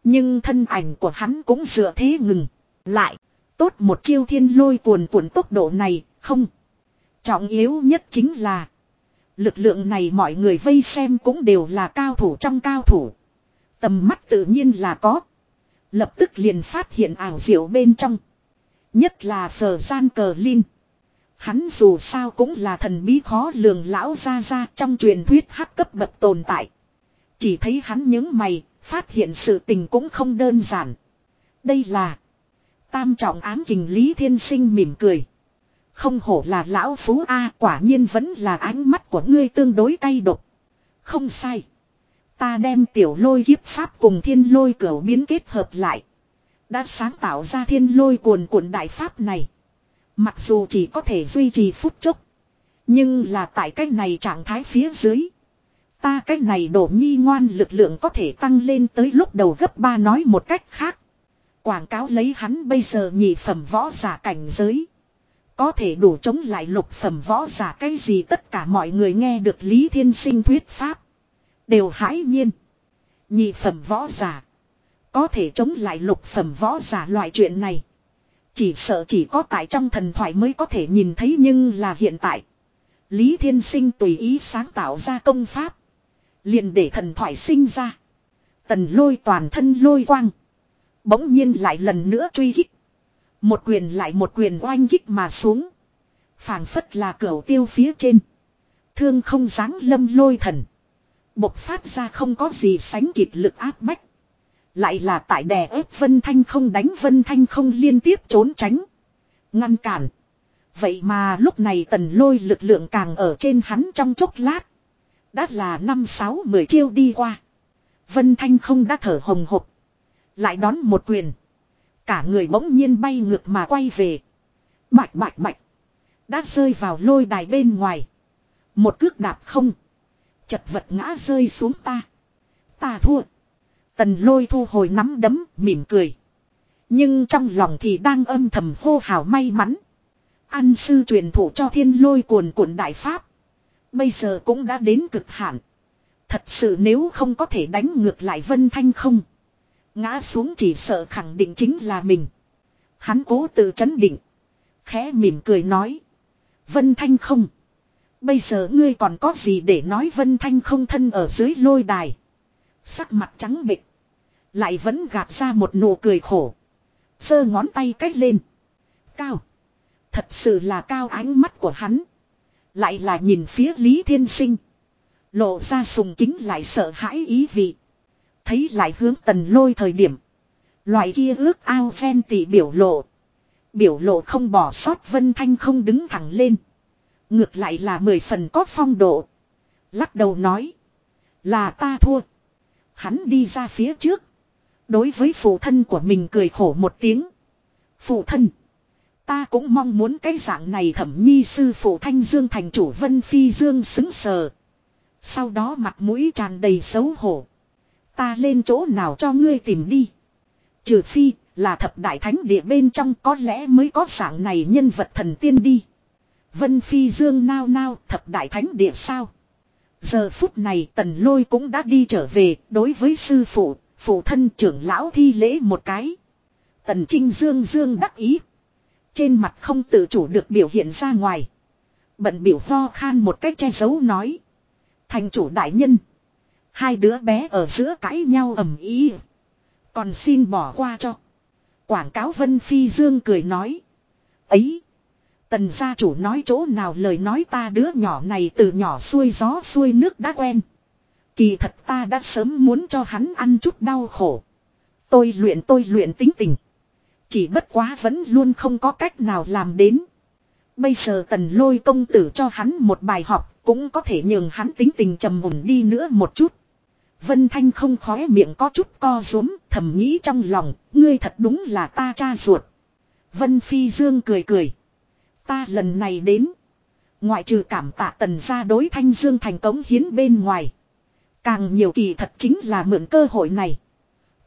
Nhưng thân ảnh của hắn cũng dựa thế ngừng. Lại, tốt một chiêu thiên lôi cuồn cuộn tốc độ này, không. Trọng yếu nhất chính là Lực lượng này mọi người vây xem cũng đều là cao thủ trong cao thủ. Tầm mắt tự nhiên là có. Lập tức liền phát hiện ảo diệu bên trong. Nhất là phờ gian cờ linh. Hắn dù sao cũng là thần bí khó lường lão ra ra trong truyền thuyết hắc cấp bậc tồn tại. Chỉ thấy hắn những mày, phát hiện sự tình cũng không đơn giản. Đây là tam trọng ám kình Lý Thiên Sinh mỉm cười. Không hổ là lão phú A, quả nhiên vẫn là ánh mắt của ngươi tương đối cay độc. Không sai. Ta đem tiểu lôi kiếp pháp cùng thiên lôi cửa biến kết hợp lại. Đã sáng tạo ra thiên lôi cuồn cuộn đại pháp này. Mặc dù chỉ có thể duy trì phút chốc. Nhưng là tại cách này trạng thái phía dưới. Ta cách này đổ nhi ngoan lực lượng có thể tăng lên tới lúc đầu gấp ba nói một cách khác. Quảng cáo lấy hắn bây giờ nhị phẩm võ giả cảnh giới. Có thể đủ chống lại lục phẩm võ giả cái gì tất cả mọi người nghe được Lý Thiên Sinh thuyết pháp. Đều hãi nhiên. Nhị phẩm võ giả. Có thể chống lại lục phẩm võ giả loại chuyện này. Chỉ sợ chỉ có tại trong thần thoại mới có thể nhìn thấy nhưng là hiện tại. Lý Thiên Sinh tùy ý sáng tạo ra công pháp. liền để thần thoại sinh ra. Tần lôi toàn thân lôi quang. Bỗng nhiên lại lần nữa truy kích. Một quyền lại một quyền oanh kích mà xuống. phảng phất là cửa tiêu phía trên. Thương không dáng lâm lôi thần. Bộc phát ra không có gì sánh kịp lực áp bách. Lại là tại đè ép Vân Thanh không đánh Vân Thanh không liên tiếp trốn tránh. Ngăn cản. Vậy mà lúc này tần lôi lực lượng càng ở trên hắn trong chốc lát. Đã là năm sáu mười chiêu đi qua. Vân Thanh không đã thở hồng hộc. Lại đón một quyền. Cả người bỗng nhiên bay ngược mà quay về. Bạch bạch bạch. Đã rơi vào lôi đài bên ngoài. Một cước đạp không. Chật vật ngã rơi xuống ta. Ta thua. Tần lôi thu hồi nắm đấm, mỉm cười. Nhưng trong lòng thì đang âm thầm hô hào may mắn. an sư truyền thụ cho thiên lôi cuồn cuộn đại pháp. Bây giờ cũng đã đến cực hạn. Thật sự nếu không có thể đánh ngược lại Vân Thanh không. Ngã xuống chỉ sợ khẳng định chính là mình. Hắn cố tự chấn định. Khẽ mỉm cười nói. Vân Thanh không. Bây giờ ngươi còn có gì để nói Vân Thanh không thân ở dưới lôi đài. Sắc mặt trắng bệch. Lại vẫn gạt ra một nụ cười khổ. Sơ ngón tay cách lên. Cao. Thật sự là cao ánh mắt của hắn. Lại là nhìn phía Lý Thiên Sinh. Lộ ra sùng kính lại sợ hãi ý vị thấy lại hướng tần lôi thời điểm. Loại kia ước ao phen tỷ biểu lộ. Biểu lộ không bỏ sót Vân Thanh không đứng thẳng lên. Ngược lại là mười phần có phong độ. Lắc đầu nói. Là ta thua. Hắn đi ra phía trước. Đối với phụ thân của mình cười khổ một tiếng. Phụ thân. Ta cũng mong muốn cái dạng này thẩm nhi sư phụ thanh dương thành chủ vân phi dương xứng sờ. Sau đó mặt mũi tràn đầy xấu hổ. Ta lên chỗ nào cho ngươi tìm đi. Trừ phi là thập đại thánh địa bên trong có lẽ mới có dạng này nhân vật thần tiên đi. Vân phi dương nao nao thập đại thánh địa sao. Giờ phút này tần lôi cũng đã đi trở về đối với sư phụ, phụ thân trưởng lão thi lễ một cái. Tần trinh dương dương đắc ý. Trên mặt không tự chủ được biểu hiện ra ngoài. Bận biểu ho khan một cách che giấu nói. Thành chủ đại nhân. Hai đứa bé ở giữa cãi nhau ầm ý. Còn xin bỏ qua cho. Quảng cáo Vân Phi Dương cười nói. Ấy. Tần gia chủ nói chỗ nào lời nói ta đứa nhỏ này từ nhỏ xuôi gió xuôi nước đã quen. Kỳ thật ta đã sớm muốn cho hắn ăn chút đau khổ. Tôi luyện tôi luyện tính tình. Chỉ bất quá vẫn luôn không có cách nào làm đến. Bây giờ tần lôi công tử cho hắn một bài học cũng có thể nhường hắn tính tình trầm ổn đi nữa một chút. Vân Thanh không khóe miệng có chút co rúm, thầm nghĩ trong lòng, ngươi thật đúng là ta cha ruột. Vân Phi Dương cười cười. Ta lần này đến. Ngoại trừ cảm tạ tần gia đối Thanh Dương thành cống hiến bên ngoài. Càng nhiều kỳ thật chính là mượn cơ hội này.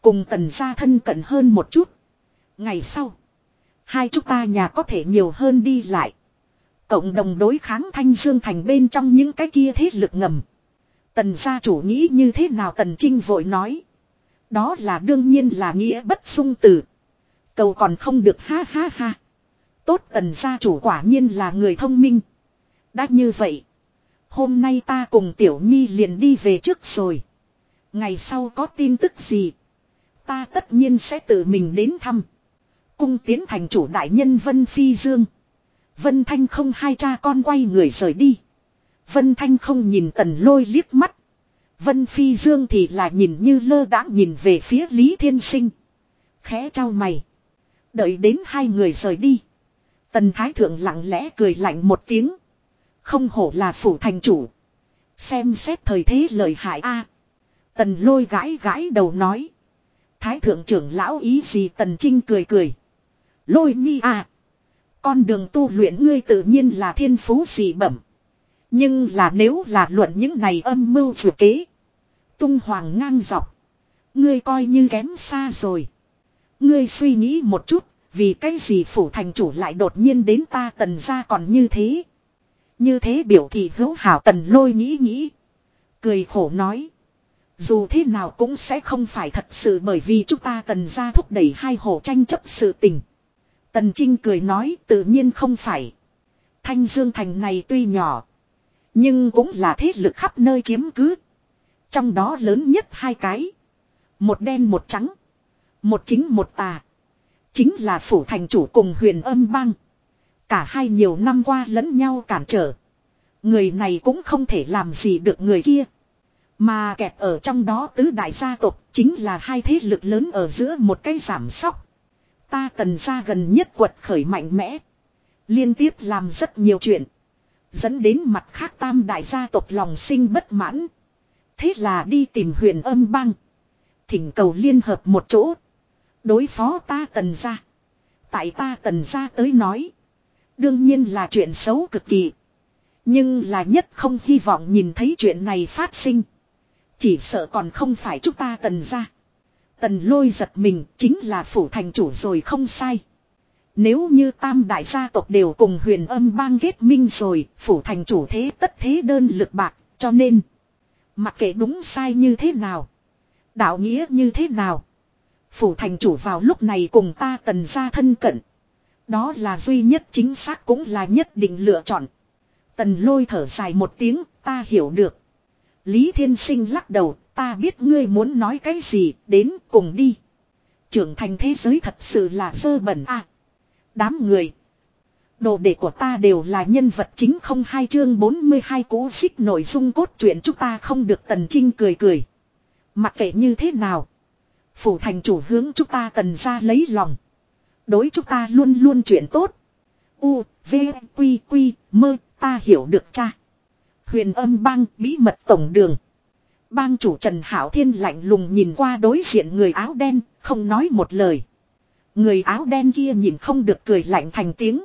Cùng tần gia thân cận hơn một chút. Ngày sau. Hai chúng ta nhà có thể nhiều hơn đi lại. Cộng đồng đối kháng Thanh Dương thành bên trong những cái kia thế lực ngầm. Tần gia chủ nghĩ như thế nào tần trinh vội nói. Đó là đương nhiên là nghĩa bất sung tử, Cầu còn không được ha ha ha. Tốt tần gia chủ quả nhiên là người thông minh. Đã như vậy. Hôm nay ta cùng tiểu nhi liền đi về trước rồi. Ngày sau có tin tức gì. Ta tất nhiên sẽ tự mình đến thăm. Cung tiến thành chủ đại nhân Vân Phi Dương. Vân Thanh không hai cha con quay người rời đi. Vân Thanh không nhìn tần lôi liếc mắt. Vân Phi Dương thì là nhìn như lơ đãng nhìn về phía Lý Thiên Sinh. Khẽ trao mày. Đợi đến hai người rời đi. Tần Thái Thượng lặng lẽ cười lạnh một tiếng. Không hổ là phủ thành chủ. Xem xét thời thế lời hại a. Tần lôi gãi gãi đầu nói. Thái thượng trưởng lão ý gì tần trinh cười cười. Lôi nhi à. Con đường tu luyện ngươi tự nhiên là thiên phú gì bẩm. Nhưng là nếu là luận những này âm mưu vừa kế. Tung hoàng ngang dọc. Ngươi coi như kém xa rồi. Ngươi suy nghĩ một chút, vì cái gì phủ thành chủ lại đột nhiên đến ta tần ra còn như thế. Như thế biểu thị hữu hảo tần lôi nghĩ nghĩ. Cười khổ nói. Dù thế nào cũng sẽ không phải thật sự bởi vì chúng ta tần ra thúc đẩy hai hồ tranh chấp sự tình. Tần Trinh cười nói tự nhiên không phải. Thanh Dương Thành này tuy nhỏ. Nhưng cũng là thế lực khắp nơi chiếm cứ. Trong đó lớn nhất hai cái. Một đen một trắng. Một chính một tà. Chính là phủ thành chủ cùng huyền âm bang. Cả hai nhiều năm qua lẫn nhau cản trở. Người này cũng không thể làm gì được người kia. Mà kẹp ở trong đó tứ đại gia tộc chính là hai thế lực lớn ở giữa một cái giảm sóc. Ta tần ra gần nhất quật khởi mạnh mẽ. Liên tiếp làm rất nhiều chuyện. Dẫn đến mặt khác tam đại gia tộc lòng sinh bất mãn. Thế là đi tìm huyền âm bang. Thỉnh cầu liên hợp một chỗ. Đối phó ta tần ra. Tại ta tần ra tới nói. Đương nhiên là chuyện xấu cực kỳ. Nhưng là nhất không hy vọng nhìn thấy chuyện này phát sinh. Chỉ sợ còn không phải chúng ta tần ra. Tần lôi giật mình chính là phủ thành chủ rồi không sai. Nếu như tam đại gia tộc đều cùng huyền âm bang kết minh rồi, phủ thành chủ thế tất thế đơn lực bạc, cho nên. Mặc kệ đúng sai như thế nào. Đạo nghĩa như thế nào. Phủ thành chủ vào lúc này cùng ta tần ra thân cận. Đó là duy nhất chính xác cũng là nhất định lựa chọn. Tần lôi thở dài một tiếng, ta hiểu được. Lý Thiên Sinh lắc đầu, ta biết ngươi muốn nói cái gì, đến cùng đi. Trưởng thành thế giới thật sự là sơ bẩn à. Đám người. Đồ đệ của ta đều là nhân vật chính không hai chương 42 cố xích nội dung cốt truyện chúng ta không được tần trinh cười cười. Mặc kệ như thế nào. Phủ thành chủ hướng chúng ta cần ra lấy lòng. Đối chúng ta luôn luôn chuyện tốt. U, V, Quy, Quy, mơ, ta hiểu được cha. Huyền âm bang, bí mật tổng đường. Bang chủ Trần Hảo Thiên lạnh lùng nhìn qua đối diện người áo đen, không nói một lời. Người áo đen kia nhìn không được cười lạnh thành tiếng.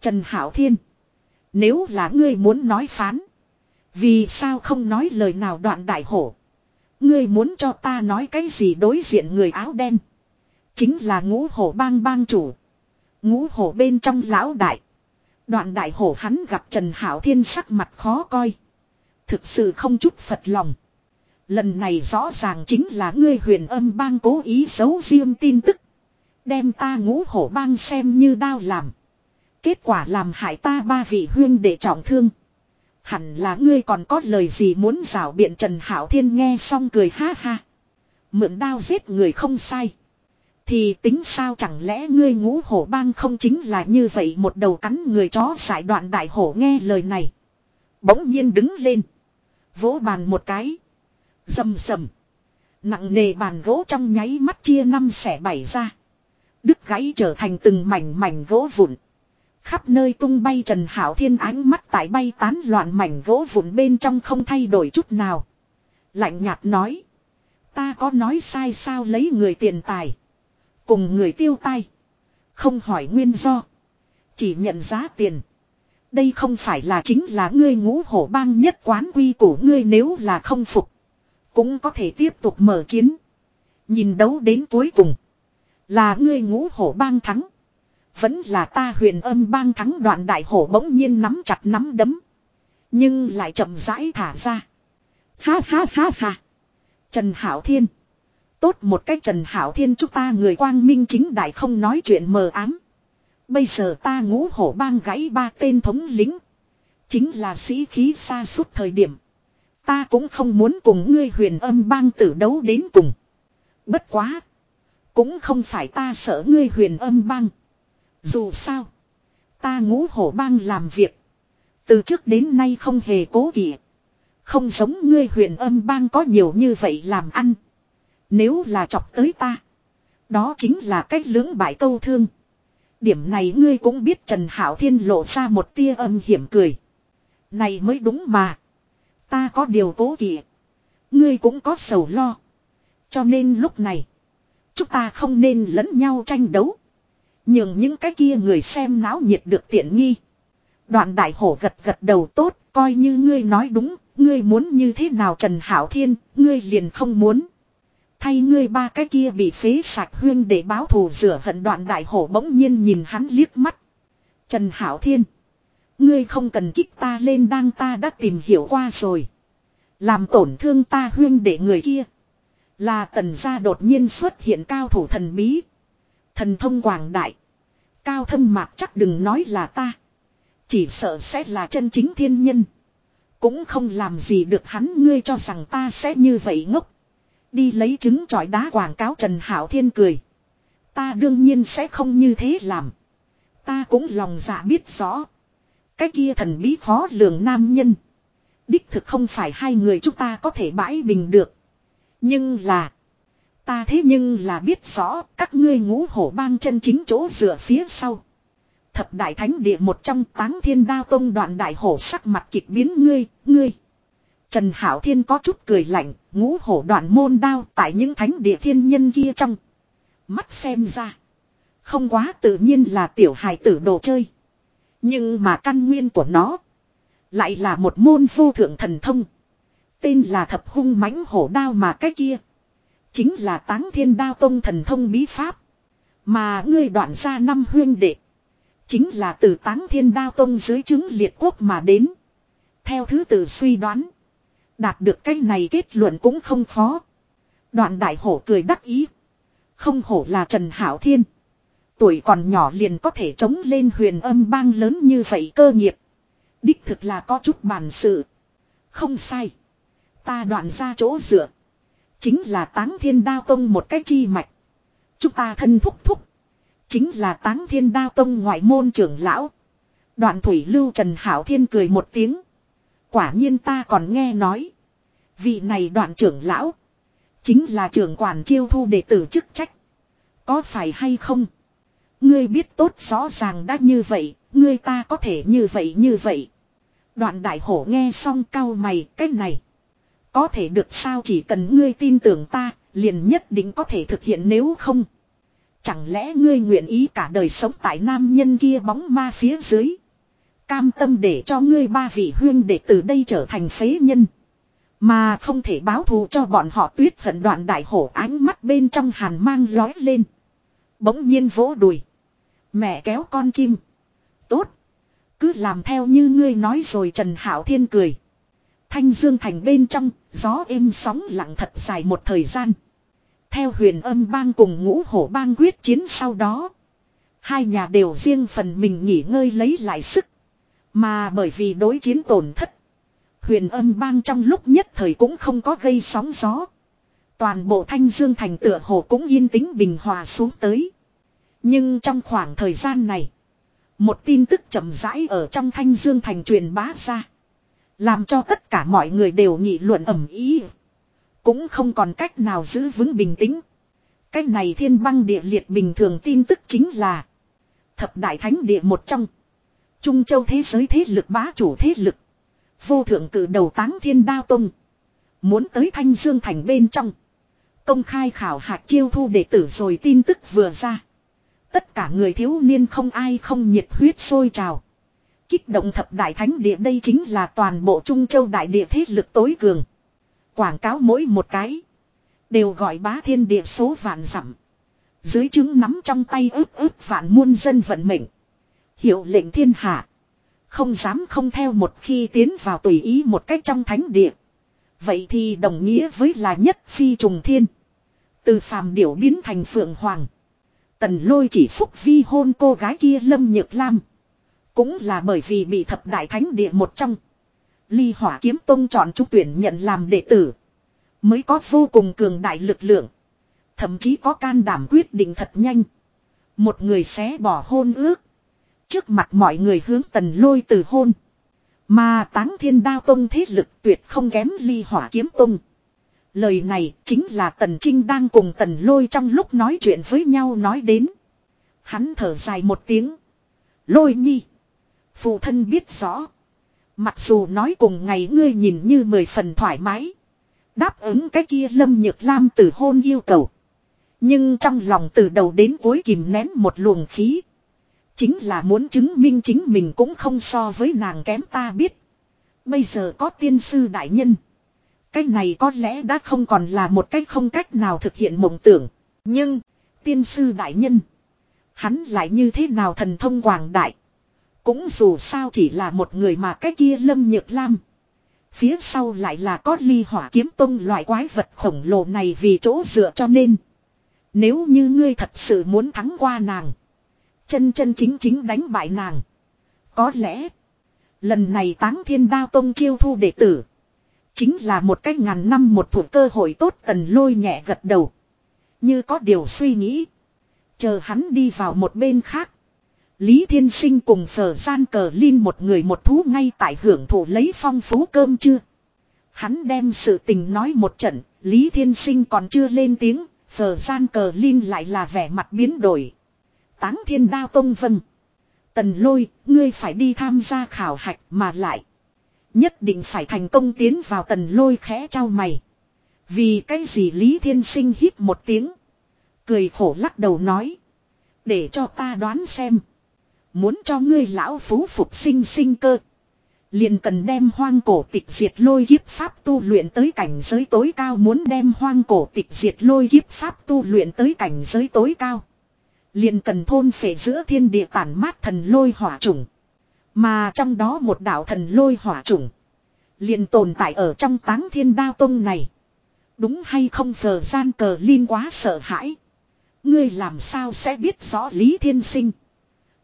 Trần Hảo Thiên. Nếu là ngươi muốn nói phán. Vì sao không nói lời nào đoạn đại hổ. Ngươi muốn cho ta nói cái gì đối diện người áo đen. Chính là ngũ hổ bang bang chủ. Ngũ hổ bên trong lão đại. Đoạn đại hổ hắn gặp Trần Hảo Thiên sắc mặt khó coi. Thực sự không chút phật lòng. Lần này rõ ràng chính là ngươi huyền âm bang cố ý giấu riêng tin tức. Đem ta ngũ hổ bang xem như đao làm. Kết quả làm hại ta ba vị huyên để trọng thương. Hẳn là ngươi còn có lời gì muốn rảo biện Trần Hảo Thiên nghe xong cười ha ha. Mượn đao giết người không sai. Thì tính sao chẳng lẽ ngươi ngũ hổ bang không chính là như vậy một đầu cắn người chó giải đoạn đại hổ nghe lời này. Bỗng nhiên đứng lên. Vỗ bàn một cái. Dầm dầm. Nặng nề bàn gỗ trong nháy mắt chia năm xẻ bảy ra. Đứt gãy trở thành từng mảnh mảnh gỗ vụn. Khắp nơi tung bay Trần Hảo Thiên ánh mắt tại bay tán loạn mảnh gỗ vụn bên trong không thay đổi chút nào. Lạnh nhạt nói. Ta có nói sai sao lấy người tiền tài. Cùng người tiêu tay. Không hỏi nguyên do. Chỉ nhận giá tiền. Đây không phải là chính là ngươi ngũ hổ bang nhất quán quy của ngươi nếu là không phục. Cũng có thể tiếp tục mở chiến. Nhìn đấu đến cuối cùng. Là ngươi ngũ hổ bang thắng. Vẫn là ta huyền âm bang thắng đoạn đại hổ bỗng nhiên nắm chặt nắm đấm. Nhưng lại chậm rãi thả ra. Ha ha ha ha. Trần Hảo Thiên. Tốt một cách Trần Hảo Thiên chúng ta người quang minh chính đại không nói chuyện mờ ám. Bây giờ ta ngũ hổ bang gãy ba tên thống lính. Chính là sĩ khí xa suốt thời điểm. Ta cũng không muốn cùng ngươi huyền âm bang tử đấu đến cùng. Bất quá. Cũng không phải ta sợ ngươi huyền âm bang. Dù sao. Ta ngũ hổ bang làm việc. Từ trước đến nay không hề cố kỵ. Không giống ngươi huyền âm bang có nhiều như vậy làm ăn. Nếu là chọc tới ta. Đó chính là cách lưỡng bại câu thương. Điểm này ngươi cũng biết Trần Hảo Thiên lộ ra một tia âm hiểm cười. Này mới đúng mà. Ta có điều cố kỵ. Ngươi cũng có sầu lo. Cho nên lúc này. Chúng ta không nên lẫn nhau tranh đấu. Nhưng những cái kia người xem náo nhiệt được tiện nghi. Đoạn đại hổ gật gật đầu tốt, coi như ngươi nói đúng, ngươi muốn như thế nào Trần Hảo Thiên, ngươi liền không muốn. Thay ngươi ba cái kia bị phế sạch huyên để báo thù rửa hận đoạn đại hổ bỗng nhiên nhìn hắn liếc mắt. Trần Hảo Thiên. Ngươi không cần kích ta lên đang ta đã tìm hiểu qua rồi. Làm tổn thương ta huyên để người kia. Là tần gia đột nhiên xuất hiện cao thủ thần bí. Thần thông quảng đại. Cao thâm mạc chắc đừng nói là ta. Chỉ sợ sẽ là chân chính thiên nhân. Cũng không làm gì được hắn, ngươi cho rằng ta sẽ như vậy ngốc. Đi lấy trứng trọi đá quảng cáo Trần Hảo Thiên cười. Ta đương nhiên sẽ không như thế làm. Ta cũng lòng dạ biết rõ. Cái kia thần bí khó lường nam nhân. Đích thực không phải hai người chúng ta có thể bãi bình được. Nhưng là. Ta thế nhưng là biết rõ các ngươi ngũ hổ bang chân chính chỗ dựa phía sau. Thập đại thánh địa một trong táng thiên đao tông đoạn đại hổ sắc mặt kịch biến ngươi, ngươi. Trần Hảo Thiên có chút cười lạnh, ngũ hổ đoạn môn đao tại những thánh địa thiên nhân kia trong. Mắt xem ra. Không quá tự nhiên là tiểu hài tử đồ chơi. Nhưng mà căn nguyên của nó. Lại là một môn vô thượng thần thông. Tên là thập hung mãnh hổ đao mà cái kia. Chính là táng thiên đao tông thần thông bí pháp. Mà ngươi đoạn ra năm huyên đệ. Chính là từ táng thiên đao tông dưới chứng liệt quốc mà đến. Theo thứ tự suy đoán. Đạt được cái này kết luận cũng không khó. Đoạn đại hổ cười đắc ý. Không hổ là Trần Hảo Thiên. Tuổi còn nhỏ liền có thể chống lên huyền âm bang lớn như vậy cơ nghiệp. Đích thực là có chút bản sự. Không sai. Ta đoạn ra chỗ dựa. Chính là táng thiên đao tông một cái chi mạch. Chúng ta thân thúc thúc. Chính là táng thiên đao tông ngoại môn trưởng lão. Đoạn thủy lưu Trần Hảo Thiên cười một tiếng. Quả nhiên ta còn nghe nói. Vị này đoạn trưởng lão. Chính là trưởng quản chiêu thu đệ tử chức trách. Có phải hay không? Ngươi biết tốt rõ ràng đã như vậy, ngươi ta có thể như vậy như vậy. Đoạn đại hổ nghe xong cao mày cách này. Có thể được sao chỉ cần ngươi tin tưởng ta, liền nhất định có thể thực hiện nếu không. Chẳng lẽ ngươi nguyện ý cả đời sống tại nam nhân kia bóng ma phía dưới. Cam tâm để cho ngươi ba vị huyên để từ đây trở thành phế nhân. Mà không thể báo thù cho bọn họ tuyết hận đoạn đại hổ ánh mắt bên trong hàn mang lói lên. Bỗng nhiên vỗ đùi. Mẹ kéo con chim. Tốt. Cứ làm theo như ngươi nói rồi Trần Hảo Thiên cười. Thanh Dương Thành bên trong, gió êm sóng lặng thật dài một thời gian. Theo huyền âm bang cùng ngũ hổ bang quyết chiến sau đó. Hai nhà đều riêng phần mình nghỉ ngơi lấy lại sức. Mà bởi vì đối chiến tổn thất. Huyền âm bang trong lúc nhất thời cũng không có gây sóng gió. Toàn bộ thanh dương thành tựa hồ cũng yên tĩnh bình hòa xuống tới. Nhưng trong khoảng thời gian này. Một tin tức chậm rãi ở trong thanh dương thành truyền bá ra. Làm cho tất cả mọi người đều nghị luận ẩm ý. Cũng không còn cách nào giữ vững bình tĩnh. Cách này thiên băng địa liệt bình thường tin tức chính là. Thập đại thánh địa một trong. Trung châu thế giới thế lực bá chủ thế lực. Vô thượng cử đầu táng thiên đao tông. Muốn tới thanh dương thành bên trong. Công khai khảo hạt chiêu thu đệ tử rồi tin tức vừa ra. Tất cả người thiếu niên không ai không nhiệt huyết sôi trào. Kích động thập đại thánh địa đây chính là toàn bộ Trung Châu đại địa thế lực tối cường. Quảng cáo mỗi một cái. Đều gọi bá thiên địa số vạn dặm Dưới chứng nắm trong tay ướp ướp vạn muôn dân vận mệnh. Hiệu lệnh thiên hạ. Không dám không theo một khi tiến vào tùy ý một cách trong thánh địa. Vậy thì đồng nghĩa với là nhất phi trùng thiên. Từ phàm điểu biến thành phượng hoàng. Tần lôi chỉ phúc vi hôn cô gái kia Lâm Nhược Lam. Cũng là bởi vì bị thập đại thánh địa một trong. Ly hỏa kiếm tông chọn trung tuyển nhận làm đệ tử. Mới có vô cùng cường đại lực lượng. Thậm chí có can đảm quyết định thật nhanh. Một người xé bỏ hôn ước. Trước mặt mọi người hướng tần lôi từ hôn. Mà táng thiên đao tông thế lực tuyệt không kém ly hỏa kiếm tông. Lời này chính là tần trinh đang cùng tần lôi trong lúc nói chuyện với nhau nói đến. Hắn thở dài một tiếng. Lôi nhi. Phụ thân biết rõ. Mặc dù nói cùng ngày ngươi nhìn như mười phần thoải mái. Đáp ứng cái kia lâm nhược lam từ hôn yêu cầu. Nhưng trong lòng từ đầu đến cuối kìm nén một luồng khí. Chính là muốn chứng minh chính mình cũng không so với nàng kém ta biết. Bây giờ có tiên sư đại nhân. Cái này có lẽ đã không còn là một cách không cách nào thực hiện mộng tưởng. Nhưng, tiên sư đại nhân. Hắn lại như thế nào thần thông quảng đại. Cũng dù sao chỉ là một người mà cái kia lâm nhược lam. Phía sau lại là có ly hỏa kiếm tông loại quái vật khổng lồ này vì chỗ dựa cho nên. Nếu như ngươi thật sự muốn thắng qua nàng. Chân chân chính chính đánh bại nàng. Có lẽ. Lần này táng thiên đao tông chiêu thu đệ tử. Chính là một cách ngàn năm một thủ cơ hội tốt tần lôi nhẹ gật đầu. Như có điều suy nghĩ. Chờ hắn đi vào một bên khác. Lý Thiên Sinh cùng phở gian cờ Linh một người một thú ngay tại hưởng thụ lấy phong phú cơm chưa. Hắn đem sự tình nói một trận, Lý Thiên Sinh còn chưa lên tiếng, phở gian cờ Linh lại là vẻ mặt biến đổi. Táng thiên đao tông vân. Tần lôi, ngươi phải đi tham gia khảo hạch mà lại. Nhất định phải thành công tiến vào tần lôi khẽ trao mày. Vì cái gì Lý Thiên Sinh hít một tiếng. Cười khổ lắc đầu nói. Để cho ta đoán xem. Muốn cho ngươi lão phú phục sinh sinh cơ. Liền cần đem hoang cổ tịch diệt lôi kiếp pháp tu luyện tới cảnh giới tối cao muốn đem hoang cổ tịch diệt lôi kiếp pháp tu luyện tới cảnh giới tối cao. Liền cần thôn phệ giữa thiên địa tản mát thần lôi hỏa trùng. Mà trong đó một đạo thần lôi hỏa trùng. Liền tồn tại ở trong táng thiên đao tông này. Đúng hay không phờ gian cờ liên quá sợ hãi. Ngươi làm sao sẽ biết rõ Lý Thiên Sinh.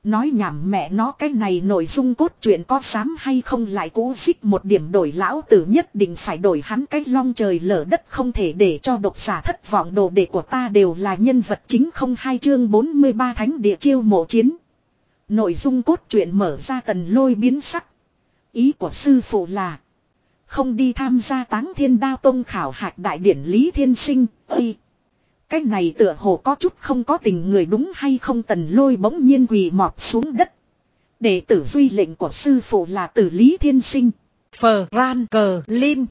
Nói nhảm mẹ nó cái này nội dung cốt truyện có dám hay không lại cố xích một điểm đổi lão tử nhất định phải đổi hắn cái long trời lở đất không thể để cho độc giả thất vọng đồ đệ của ta đều là nhân vật chính không hai chương 43 thánh địa chiêu mộ chiến. Nội dung cốt truyện mở ra tần lôi biến sắc. Ý của sư phụ là Không đi tham gia táng thiên đao tông khảo hạch đại điển Lý Thiên Sinh, ơi. Cái này tựa hồ có chút không có tình người đúng hay không tần lôi bỗng nhiên quỳ mọt xuống đất. Đệ tử duy lệnh của sư phụ là tử Lý Thiên Sinh. Phờ Ran Cờ Linh.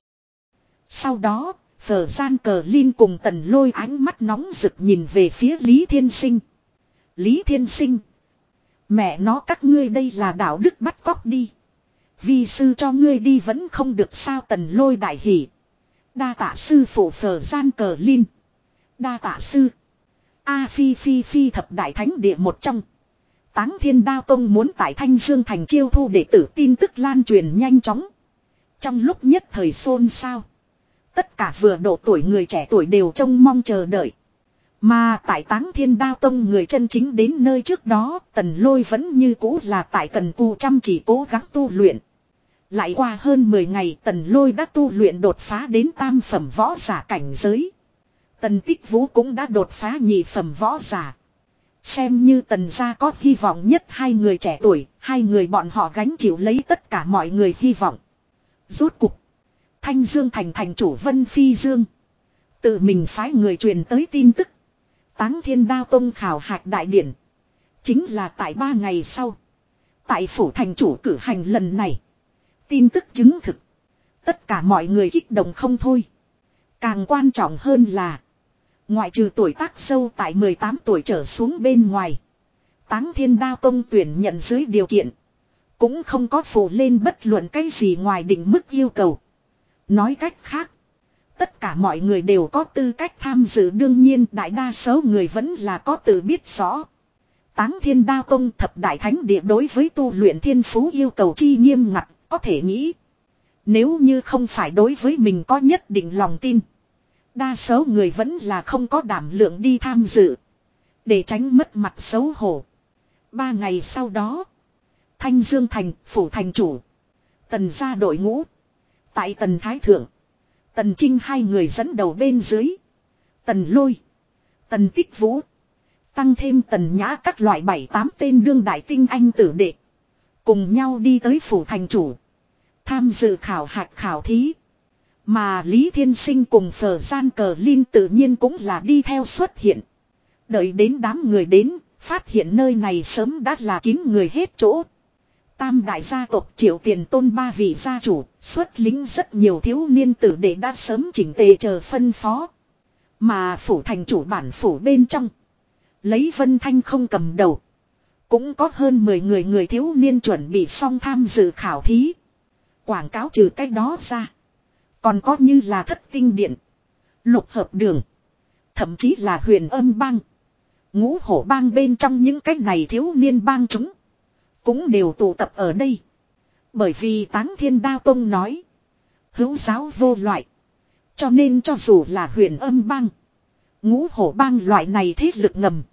Sau đó, Phờ Gian Cờ Linh cùng tần lôi ánh mắt nóng rực nhìn về phía Lý Thiên Sinh. Lý Thiên Sinh. Mẹ nó các ngươi đây là đạo đức bắt cóc đi. Vi sư cho ngươi đi vẫn không được sao tần lôi đại hỷ. Đa tạ sư phụ Phờ Gian Cờ Linh. Đa tạ sư. A phi phi phi thập đại thánh địa một trong. Táng thiên đao tông muốn tại Thanh Dương thành chiêu thu đệ tử tin tức lan truyền nhanh chóng. Trong lúc nhất thời xôn xao. Tất cả vừa độ tuổi người trẻ tuổi đều trông mong chờ đợi. Mà tại táng thiên đao tông người chân chính đến nơi trước đó, tần lôi vẫn như cũ là tại cần cù chăm chỉ cố gắng tu luyện. Lại qua hơn 10 ngày, tần lôi đã tu luyện đột phá đến tam phẩm võ giả cảnh giới. Tần tích vũ cũng đã đột phá nhị phẩm võ giả. Xem như tần gia có hy vọng nhất hai người trẻ tuổi, hai người bọn họ gánh chịu lấy tất cả mọi người hy vọng. Rốt cục. Thanh Dương thành thành chủ Vân Phi Dương. Tự mình phái người truyền tới tin tức. Táng thiên đao tông khảo hạch đại điển. Chính là tại ba ngày sau. Tại phủ thành chủ cử hành lần này. Tin tức chứng thực. Tất cả mọi người kích động không thôi. Càng quan trọng hơn là. Ngoại trừ tuổi tác sâu tại 18 tuổi trở xuống bên ngoài. Táng thiên đao tông tuyển nhận dưới điều kiện. Cũng không có phụ lên bất luận cái gì ngoài định mức yêu cầu. Nói cách khác. Tất cả mọi người đều có tư cách tham dự đương nhiên đại đa số người vẫn là có tự biết rõ. Táng thiên đao tông thập đại thánh địa đối với tu luyện thiên phú yêu cầu chi nghiêm ngặt, có thể nghĩ. Nếu như không phải đối với mình có nhất định lòng tin. Đa số người vẫn là không có đảm lượng đi tham dự. Để tránh mất mặt xấu hổ. Ba ngày sau đó. Thanh Dương Thành, Phủ Thành Chủ. Tần gia đội ngũ. Tại Tần Thái Thượng. Tần Trinh hai người dẫn đầu bên dưới. Tần Lôi. Tần Tích Vũ. Tăng thêm Tần Nhã các loại bảy tám tên đương đại tinh anh tử đệ. Cùng nhau đi tới Phủ Thành Chủ. Tham dự khảo hạch khảo thí. Mà Lý Thiên Sinh cùng Phở Gian Cờ Linh tự nhiên cũng là đi theo xuất hiện. Đợi đến đám người đến, phát hiện nơi này sớm đã là kín người hết chỗ. Tam đại gia tộc triệu tiền tôn ba vị gia chủ, xuất lính rất nhiều thiếu niên tử để đã sớm chỉnh tề chờ phân phó. Mà phủ thành chủ bản phủ bên trong. Lấy Vân Thanh không cầm đầu. Cũng có hơn 10 người người thiếu niên chuẩn bị xong tham dự khảo thí. Quảng cáo trừ cách đó ra. Còn có như là thất tinh điện. Lục hợp đường. Thậm chí là huyền âm bang. Ngũ hổ bang bên trong những cái này thiếu niên bang chúng. Cũng đều tụ tập ở đây. Bởi vì táng thiên đao tông nói. Hữu giáo vô loại. Cho nên cho dù là huyền âm bang. Ngũ hổ bang loại này thế lực ngầm.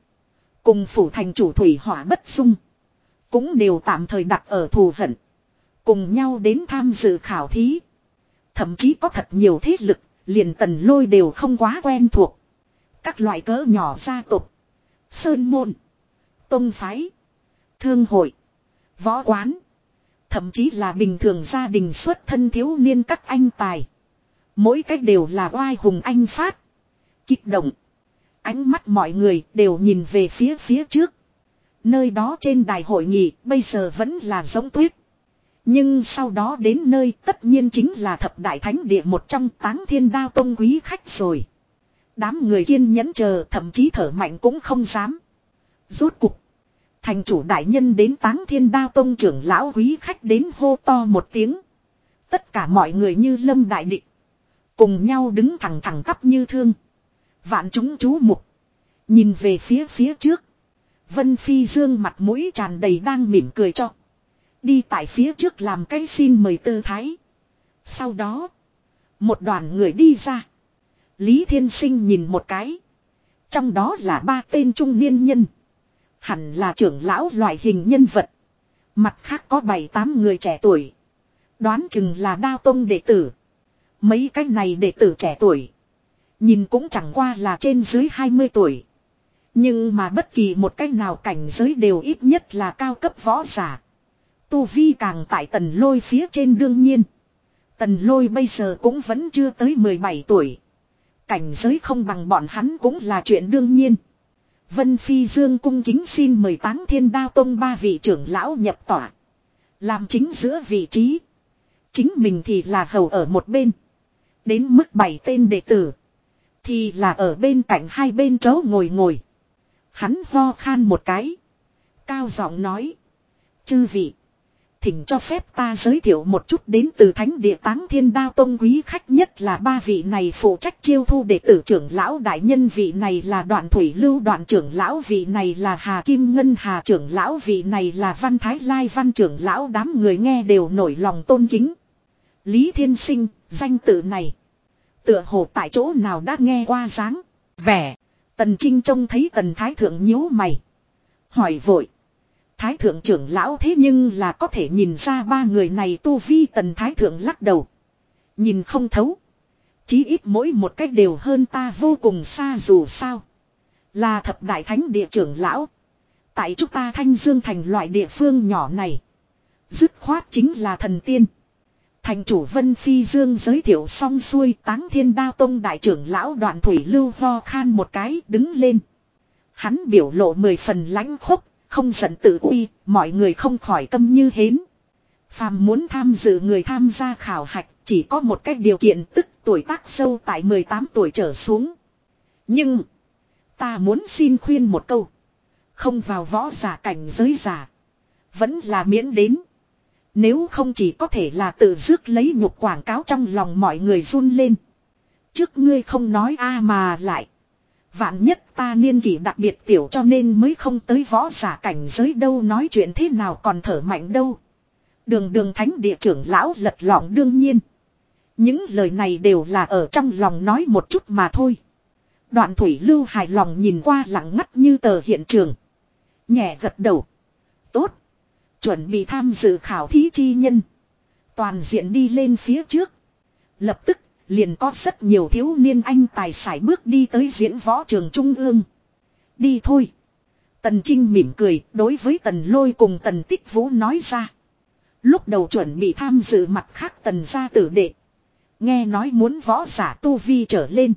Cùng phủ thành chủ thủy hỏa bất dung. Cũng đều tạm thời đặt ở thù hận. Cùng nhau đến tham dự khảo thí. Thậm chí có thật nhiều thế lực, liền tần lôi đều không quá quen thuộc. Các loại cỡ nhỏ gia tộc, sơn môn, tông phái, thương hội, võ quán. Thậm chí là bình thường gia đình xuất thân thiếu niên các anh tài. Mỗi cách đều là oai hùng anh phát. Kích động. Ánh mắt mọi người đều nhìn về phía phía trước. Nơi đó trên đài hội nghị bây giờ vẫn là giống tuyết. Nhưng sau đó đến nơi tất nhiên chính là thập đại thánh địa một trong táng thiên đao tông quý khách rồi. Đám người kiên nhẫn chờ, thậm chí thở mạnh cũng không dám. Rốt cục. Thành chủ đại nhân đến táng thiên đao tông trưởng lão quý khách đến hô to một tiếng. Tất cả mọi người như lâm đại định. Cùng nhau đứng thẳng thẳng cấp như thương. Vạn chúng chú mục. Nhìn về phía phía trước. Vân Phi Dương mặt mũi tràn đầy đang mỉm cười cho. Đi tại phía trước làm cái xin mời tư thái. Sau đó. Một đoàn người đi ra. Lý Thiên Sinh nhìn một cái. Trong đó là ba tên trung niên nhân. Hẳn là trưởng lão loại hình nhân vật. Mặt khác có bảy tám người trẻ tuổi. Đoán chừng là đao tông đệ tử. Mấy cái này đệ tử trẻ tuổi. Nhìn cũng chẳng qua là trên dưới 20 tuổi. Nhưng mà bất kỳ một cách nào cảnh giới đều ít nhất là cao cấp võ giả. Tu vi càng tại tần lôi phía trên đương nhiên. Tần lôi bây giờ cũng vẫn chưa tới 17 tuổi. Cảnh giới không bằng bọn hắn cũng là chuyện đương nhiên. Vân Phi Dương cung kính xin mời táng thiên đao tông ba vị trưởng lão nhập tỏa. Làm chính giữa vị trí. Chính mình thì là hầu ở một bên. Đến mức bảy tên đệ tử. Thì là ở bên cạnh hai bên chỗ ngồi ngồi. Hắn ho khan một cái. Cao giọng nói. Chư vị. Thỉnh cho phép ta giới thiệu một chút đến từ thánh địa táng thiên đao tông quý khách nhất là ba vị này phụ trách chiêu thu đệ tử trưởng lão đại nhân vị này là đoạn thủy lưu đoạn trưởng lão vị này là hà kim ngân hà trưởng lão vị này là văn thái lai văn trưởng lão đám người nghe đều nổi lòng tôn kính. Lý thiên sinh, danh tự này. Tựa hồ tại chỗ nào đã nghe qua dáng, vẻ. Tần Trinh trông thấy tần thái thượng nhíu mày. Hỏi vội. Thái thượng trưởng lão thế nhưng là có thể nhìn ra ba người này tu vi tần thái thượng lắc đầu. Nhìn không thấu. Chí ít mỗi một cách đều hơn ta vô cùng xa dù sao. Là thập đại thánh địa trưởng lão. Tại chúng ta thanh dương thành loại địa phương nhỏ này. Dứt khoát chính là thần tiên. Thành chủ Vân Phi Dương giới thiệu xong xuôi táng thiên đao tông đại trưởng lão đoạn thủy lưu ho khan một cái đứng lên. Hắn biểu lộ mười phần lãnh khốc, không giận tự uy, mọi người không khỏi câm như hến. Phàm muốn tham dự người tham gia khảo hạch chỉ có một cách điều kiện tức tuổi tác sâu tại 18 tuổi trở xuống. Nhưng, ta muốn xin khuyên một câu. Không vào võ giả cảnh giới giả. Vẫn là miễn đến. Nếu không chỉ có thể là tự dước lấy nhục quảng cáo trong lòng mọi người run lên. Trước ngươi không nói a mà lại. Vạn nhất ta niên kỷ đặc biệt tiểu cho nên mới không tới võ giả cảnh giới đâu, nói chuyện thế nào còn thở mạnh đâu. Đường đường thánh địa trưởng lão lật lọng đương nhiên. Những lời này đều là ở trong lòng nói một chút mà thôi. Đoạn thủy lưu hài lòng nhìn qua lặng ngắt như tờ hiện trường. Nhẹ gật đầu. Tốt. Chuẩn bị tham dự khảo thí chi nhân. Toàn diện đi lên phía trước. Lập tức liền có rất nhiều thiếu niên anh tài sải bước đi tới diễn võ trường trung ương. Đi thôi. Tần Trinh mỉm cười đối với Tần Lôi cùng Tần Tích Vũ nói ra. Lúc đầu chuẩn bị tham dự mặt khác Tần gia tử đệ. Nghe nói muốn võ giả tu vi trở lên.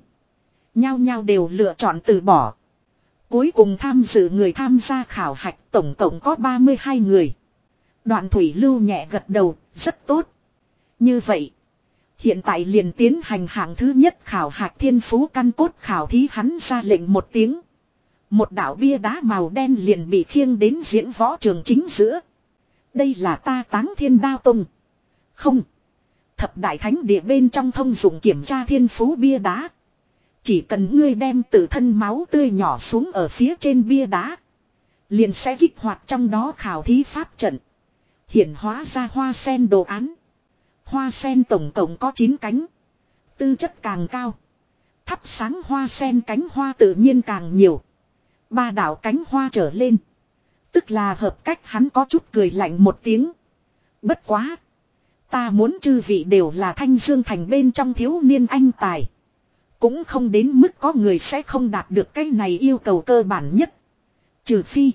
Nhao nhao đều lựa chọn từ bỏ. Cuối cùng tham dự người tham gia khảo hạch tổng cộng có 32 người. Đoạn thủy lưu nhẹ gật đầu, rất tốt. Như vậy, hiện tại liền tiến hành hạng thứ nhất khảo hạch thiên phú căn cốt khảo thí hắn ra lệnh một tiếng. Một đảo bia đá màu đen liền bị khiêng đến diễn võ trường chính giữa. Đây là ta táng thiên đao tông. Không. Thập đại thánh địa bên trong thông dụng kiểm tra thiên phú bia đá. Chỉ cần ngươi đem tự thân máu tươi nhỏ xuống ở phía trên bia đá. Liền sẽ kích hoạt trong đó khảo thí pháp trận. Hiện hóa ra hoa sen đồ án. Hoa sen tổng cộng có 9 cánh. Tư chất càng cao. Thắp sáng hoa sen cánh hoa tự nhiên càng nhiều. Ba đảo cánh hoa trở lên. Tức là hợp cách hắn có chút cười lạnh một tiếng. Bất quá. Ta muốn chư vị đều là thanh dương thành bên trong thiếu niên anh tài. Cũng không đến mức có người sẽ không đạt được cái này yêu cầu cơ bản nhất. Trừ phi.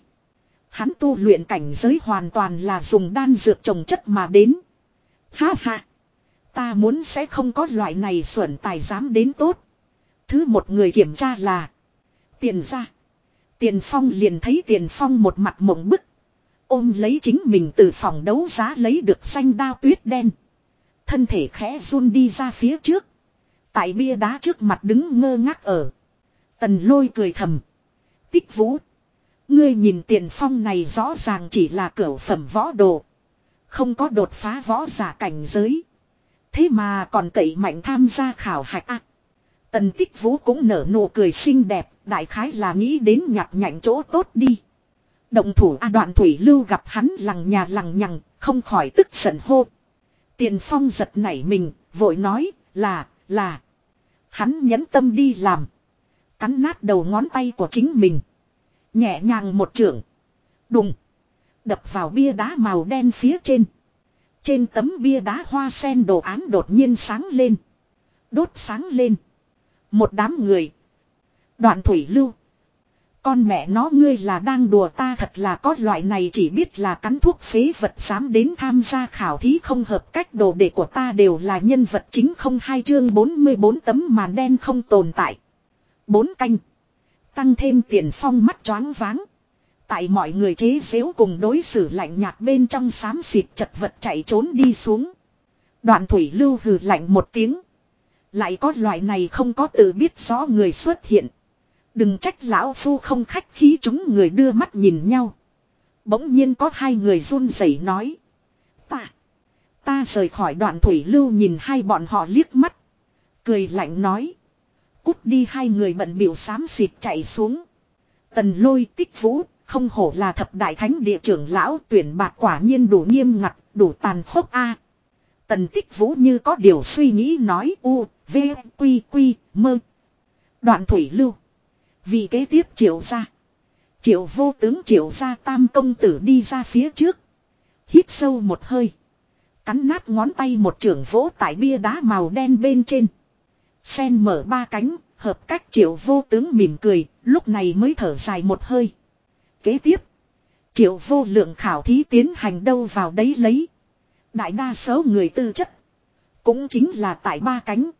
Hắn tu luyện cảnh giới hoàn toàn là dùng đan dược trồng chất mà đến. Ha ha. Ta muốn sẽ không có loại này xuẩn tài dám đến tốt. Thứ một người kiểm tra là. Tiền ra. Tiền phong liền thấy tiền phong một mặt mộng bức. Ôm lấy chính mình từ phòng đấu giá lấy được xanh đao tuyết đen. Thân thể khẽ run đi ra phía trước. Tại bia đá trước mặt đứng ngơ ngác ở. Tần lôi cười thầm. Tích vũ. Ngươi nhìn tiền phong này rõ ràng chỉ là cửa phẩm võ đồ. Không có đột phá võ giả cảnh giới. Thế mà còn cậy mạnh tham gia khảo hạch ác. Tần tích vũ cũng nở nụ cười xinh đẹp, đại khái là nghĩ đến nhặt nhạnh chỗ tốt đi. Động thủ A đoạn thủy lưu gặp hắn lằng nhà lằng nhằng, không khỏi tức giận hô. Tiền phong giật nảy mình, vội nói, là, là. Hắn nhẫn tâm đi làm. Cắn nát đầu ngón tay của chính mình. Nhẹ nhàng một trưởng. Đùng. Đập vào bia đá màu đen phía trên. Trên tấm bia đá hoa sen đồ án đột nhiên sáng lên. Đốt sáng lên. Một đám người. Đoạn thủy lưu. Con mẹ nó ngươi là đang đùa ta thật là có loại này chỉ biết là cắn thuốc phế vật dám đến tham gia khảo thí không hợp cách đồ đệ của ta đều là nhân vật chính không hai chương 44 tấm màn đen không tồn tại. Bốn canh. Tăng thêm tiền phong mắt choáng váng. Tại mọi người chế xếu cùng đối xử lạnh nhạt bên trong xám xịt chật vật chạy trốn đi xuống. Đoạn thủy lưu hừ lạnh một tiếng. Lại có loại này không có tự biết rõ người xuất hiện. Đừng trách lão phu không khách khí chúng người đưa mắt nhìn nhau. Bỗng nhiên có hai người run rẩy nói. Ta. Ta rời khỏi đoạn thủy lưu nhìn hai bọn họ liếc mắt. Cười lạnh nói. Cút đi hai người bận biểu xám xịt chạy xuống. Tần lôi tích vũ, không hổ là thập đại thánh địa trưởng lão tuyển bạc quả nhiên đủ nghiêm ngặt, đủ tàn khốc a. Tần tích vũ như có điều suy nghĩ nói u, v, quy, quy, mơ. Đoạn thủy lưu. Vì kế tiếp triệu ra. Triệu vô tướng triệu ra tam công tử đi ra phía trước. Hít sâu một hơi. Cắn nát ngón tay một trưởng vỗ tại bia đá màu đen bên trên. Sen mở ba cánh, hợp cách triệu vô tướng mỉm cười, lúc này mới thở dài một hơi. Kế tiếp. Triệu vô lượng khảo thí tiến hành đâu vào đấy lấy. Đại đa số người tư chất. Cũng chính là tại ba cánh.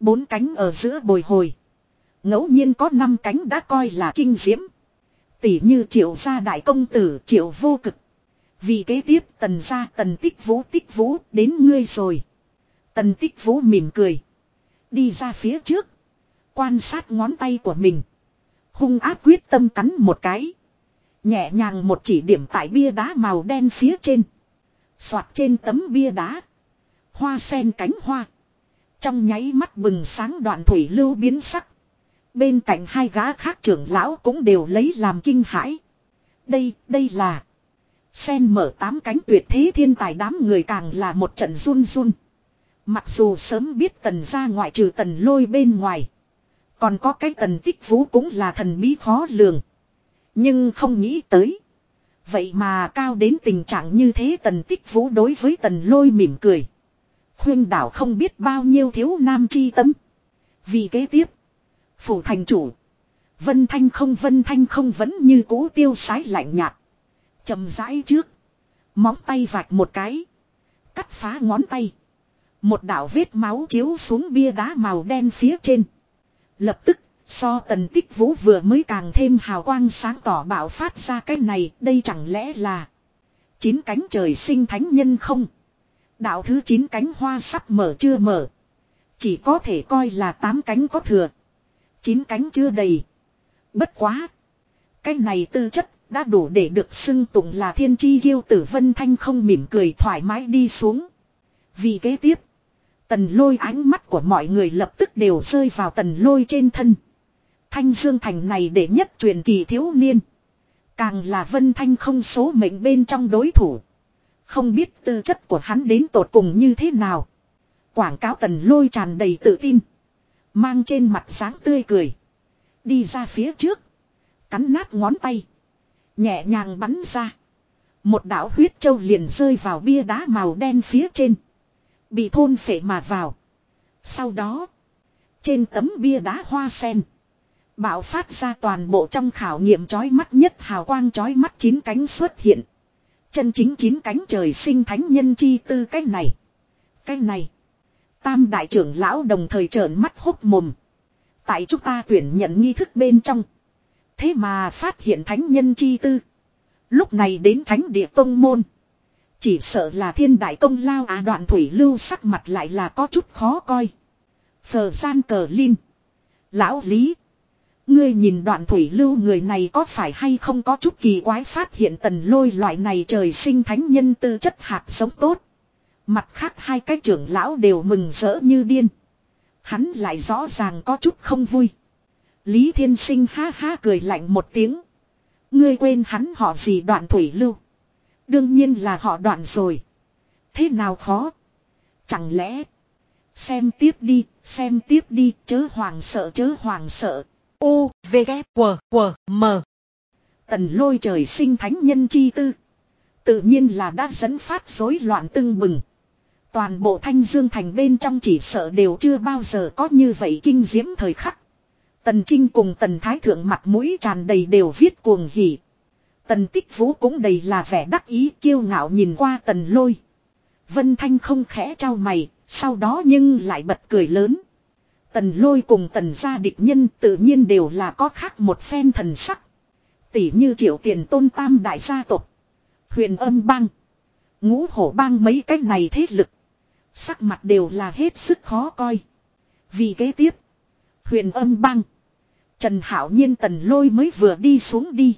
Bốn cánh ở giữa bồi hồi. ngẫu nhiên có năm cánh đã coi là kinh diễm. Tỷ như triệu gia đại công tử, triệu vô cực. Vì kế tiếp tần gia tần tích vũ tích vũ đến ngươi rồi. Tần tích vũ mỉm cười. Đi ra phía trước. Quan sát ngón tay của mình. Hung áp quyết tâm cắn một cái. Nhẹ nhàng một chỉ điểm tại bia đá màu đen phía trên. Xoạt trên tấm bia đá. Hoa sen cánh hoa. Trong nháy mắt bừng sáng đoạn thủy lưu biến sắc. Bên cạnh hai gã khác trưởng lão cũng đều lấy làm kinh hãi. Đây, đây là. Sen mở tám cánh tuyệt thế thiên tài đám người càng là một trận run run. Mặc dù sớm biết tần ra ngoại trừ tần lôi bên ngoài. Còn có cái tần tích vũ cũng là thần bí khó lường. Nhưng không nghĩ tới. Vậy mà cao đến tình trạng như thế tần tích vũ đối với tần lôi mỉm cười. Khuyên đảo không biết bao nhiêu thiếu nam chi tâm. Vì kế tiếp. Phủ thành chủ. Vân thanh không, vân thanh không vẫn như cũ tiêu sái lạnh nhạt. chậm rãi trước. Móng tay vạch một cái. Cắt phá ngón tay. Một đạo vết máu chiếu xuống bia đá màu đen phía trên. Lập tức So tần tích vũ vừa mới càng thêm hào quang sáng tỏ bạo phát ra cái này, đây chẳng lẽ là chín cánh trời sinh thánh nhân không? Đạo thứ chín cánh hoa sắp mở chưa mở. Chỉ có thể coi là tám cánh có thừa. Chín cánh chưa đầy. Bất quá. Cái này tư chất đã đủ để được xưng tụng là thiên chi ghiêu tử vân thanh không mỉm cười thoải mái đi xuống. Vì kế tiếp. Tần lôi ánh mắt của mọi người lập tức đều rơi vào tần lôi trên thân. Thanh Dương Thành này để nhất truyền kỳ thiếu niên. Càng là Vân Thanh không số mệnh bên trong đối thủ. Không biết tư chất của hắn đến tột cùng như thế nào. Quảng cáo tần lôi tràn đầy tự tin. Mang trên mặt sáng tươi cười. Đi ra phía trước. Cắn nát ngón tay. Nhẹ nhàng bắn ra. Một đạo huyết châu liền rơi vào bia đá màu đen phía trên. Bị thôn phệ mà vào. Sau đó. Trên tấm bia đá hoa sen. Bạo phát ra toàn bộ trong khảo nghiệm chói mắt nhất hào quang chói mắt chín cánh xuất hiện. Chân chính chín cánh trời sinh thánh nhân chi tư cái này. Cái này. Tam đại trưởng lão đồng thời trợn mắt hốc mồm. Tại chúng ta tuyển nhận nghi thức bên trong. Thế mà phát hiện thánh nhân chi tư. Lúc này đến thánh địa tông môn. Chỉ sợ là thiên đại công lao à đoạn thủy lưu sắc mặt lại là có chút khó coi. Phờ gian cờ linh. Lão lý. Ngươi nhìn đoạn thủy lưu người này có phải hay không có chút kỳ quái phát hiện tần lôi loại này trời sinh thánh nhân tư chất hạt sống tốt. Mặt khác hai cái trưởng lão đều mừng rỡ như điên. Hắn lại rõ ràng có chút không vui. Lý Thiên Sinh ha ha cười lạnh một tiếng. Ngươi quên hắn họ gì đoạn thủy lưu. Đương nhiên là họ đoạn rồi. Thế nào khó? Chẳng lẽ... Xem tiếp đi, xem tiếp đi, chớ hoàng sợ chớ hoàng sợ. U, V, G W, W, M. Tần lôi trời sinh thánh nhân chi tư. Tự nhiên là đã dẫn phát rối loạn tưng bừng. Toàn bộ thanh dương thành bên trong chỉ sợ đều chưa bao giờ có như vậy kinh diễm thời khắc. Tần Trinh cùng Tần Thái Thượng mặt mũi tràn đầy đều viết cuồng hỉ. Tần Tích Vũ cũng đầy là vẻ đắc ý kiêu ngạo nhìn qua Tần Lôi. Vân Thanh không khẽ trao mày, sau đó nhưng lại bật cười lớn. Tần Lôi cùng Tần gia địch nhân tự nhiên đều là có khác một phen thần sắc. Tỷ như triệu tiền tôn tam đại gia tộc, Huyền âm bang. Ngũ hổ bang mấy cái này thế lực. Sắc mặt đều là hết sức khó coi. Vì kế tiếp. Huyền âm bang. Trần Hảo Nhiên tần lôi mới vừa đi xuống đi.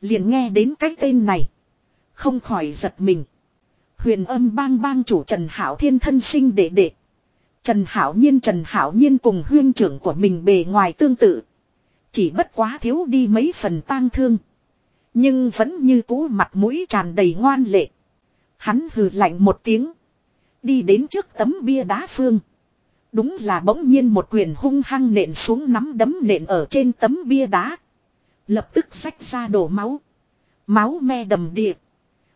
Liền nghe đến cái tên này. Không khỏi giật mình. Huyền âm bang bang chủ Trần Hảo Thiên thân sinh đệ đệ. Trần Hảo Nhiên, Trần Hảo Nhiên cùng huyên trưởng của mình bề ngoài tương tự. Chỉ bất quá thiếu đi mấy phần tang thương. Nhưng vẫn như cũ mặt mũi tràn đầy ngoan lệ. Hắn hừ lạnh một tiếng. Đi đến trước tấm bia đá phương. Đúng là bỗng nhiên một quyền hung hăng nện xuống nắm đấm nện ở trên tấm bia đá. Lập tức rách ra đổ máu. Máu me đầm điệp.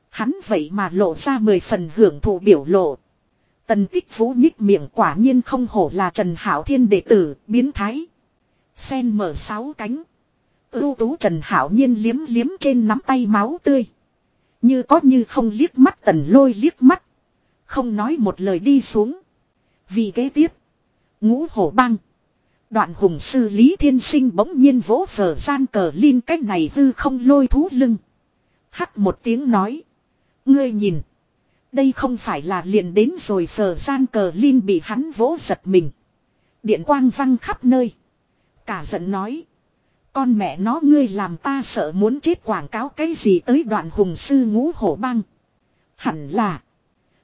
Hắn vậy mà lộ ra mười phần hưởng thụ biểu lộ. Tần tích vũ nhích miệng quả nhiên không hổ là Trần Hảo Thiên đệ tử, biến thái. Sen mở sáu cánh. Ưu tú Trần Hảo Nhiên liếm liếm trên nắm tay máu tươi. Như có như không liếc mắt tần lôi liếc mắt. Không nói một lời đi xuống. Vì kế tiếp. Ngũ hổ băng. Đoạn hùng sư Lý Thiên Sinh bỗng nhiên vỗ phở gian cờ liên cách này hư không lôi thú lưng. Hắc một tiếng nói. Ngươi nhìn. Đây không phải là liền đến rồi phở gian cờ lin bị hắn vỗ giật mình. Điện quang văng khắp nơi. Cả giận nói. Con mẹ nó ngươi làm ta sợ muốn chết quảng cáo cái gì tới đoạn hùng sư ngũ hổ băng. Hẳn là.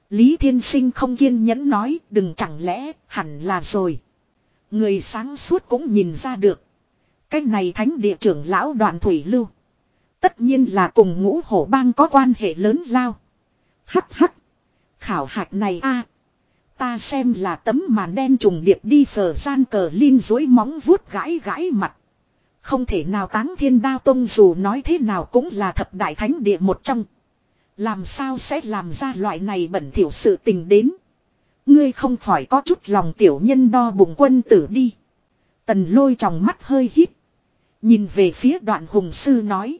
Lý Thiên Sinh không kiên nhẫn nói, đừng chẳng lẽ, hẳn là rồi. Người sáng suốt cũng nhìn ra được. Cái này thánh địa trưởng lão đoạn thủy lưu. Tất nhiên là cùng ngũ hổ bang có quan hệ lớn lao. Hắc hắc. Khảo hạch này a Ta xem là tấm màn đen trùng điệp đi phở gian cờ linh dối móng vuốt gãi gãi mặt. Không thể nào táng thiên đao tông dù nói thế nào cũng là thập đại thánh địa một trong. Làm sao sẽ làm ra loại này bẩn thiểu sự tình đến. Ngươi không khỏi có chút lòng tiểu nhân đo bụng quân tử đi. Tần lôi trong mắt hơi hít. Nhìn về phía đoạn hùng sư nói.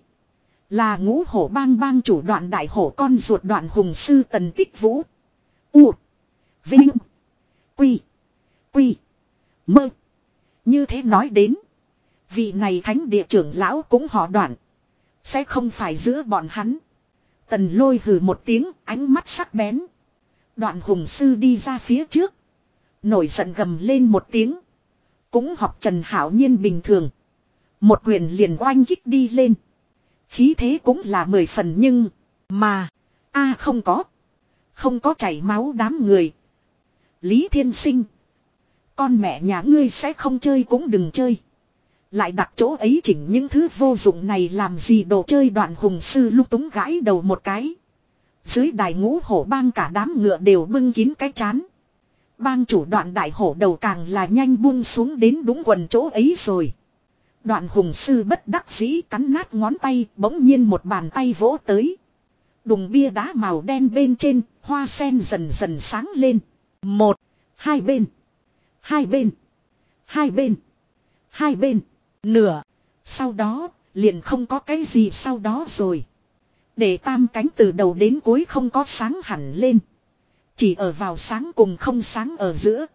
Là ngũ hổ bang bang chủ đoạn đại hổ con ruột đoạn hùng sư tần tích vũ. U. Vinh. Quy. Quy. Mơ. Như thế nói đến. Vị này thánh địa trưởng lão cũng họ đoạn. Sẽ không phải giữa bọn hắn. Tần lôi hừ một tiếng, ánh mắt sắc bén. Đoạn hùng sư đi ra phía trước. Nổi giận gầm lên một tiếng. Cũng học Trần Hảo Nhiên bình thường. Một quyền liền oanh kích đi lên. Khí thế cũng là mười phần nhưng. Mà. a không có. Không có chảy máu đám người. Lý Thiên Sinh. Con mẹ nhà ngươi sẽ không chơi cũng đừng chơi. Lại đặt chỗ ấy chỉnh những thứ vô dụng này làm gì đồ chơi đoạn hùng sư lúc túng gãi đầu một cái. Dưới đài ngũ hổ bang cả đám ngựa đều bưng kín cái chán. Bang chủ đoạn đại hổ đầu càng là nhanh buông xuống đến đúng quần chỗ ấy rồi. Đoạn hùng sư bất đắc dĩ cắn nát ngón tay bỗng nhiên một bàn tay vỗ tới. Đùng bia đá màu đen bên trên, hoa sen dần dần sáng lên. Một, hai bên, hai bên, hai bên, hai bên. Nửa. Sau đó, liền không có cái gì sau đó rồi. Để tam cánh từ đầu đến cuối không có sáng hẳn lên. Chỉ ở vào sáng cùng không sáng ở giữa.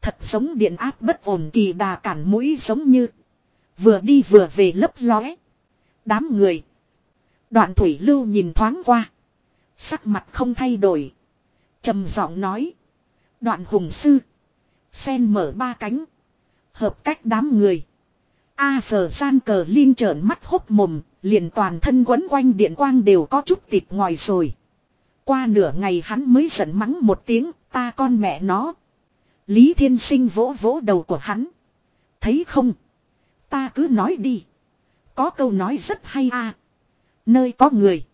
Thật giống điện áp bất ổn kỳ đà cản mũi giống như. Vừa đi vừa về lấp lóe. Đám người. Đoạn thủy lưu nhìn thoáng qua. Sắc mặt không thay đổi. trầm giọng nói. Đoạn hùng sư. Sen mở ba cánh. Hợp cách đám người. A phở gian cờ liên trợn mắt hốc mồm, liền toàn thân quấn quanh điện quang đều có chút tịt ngoài rồi. Qua nửa ngày hắn mới giận mắng một tiếng, ta con mẹ nó. Lý Thiên Sinh vỗ vỗ đầu của hắn. Thấy không? Ta cứ nói đi. Có câu nói rất hay a. Nơi có người.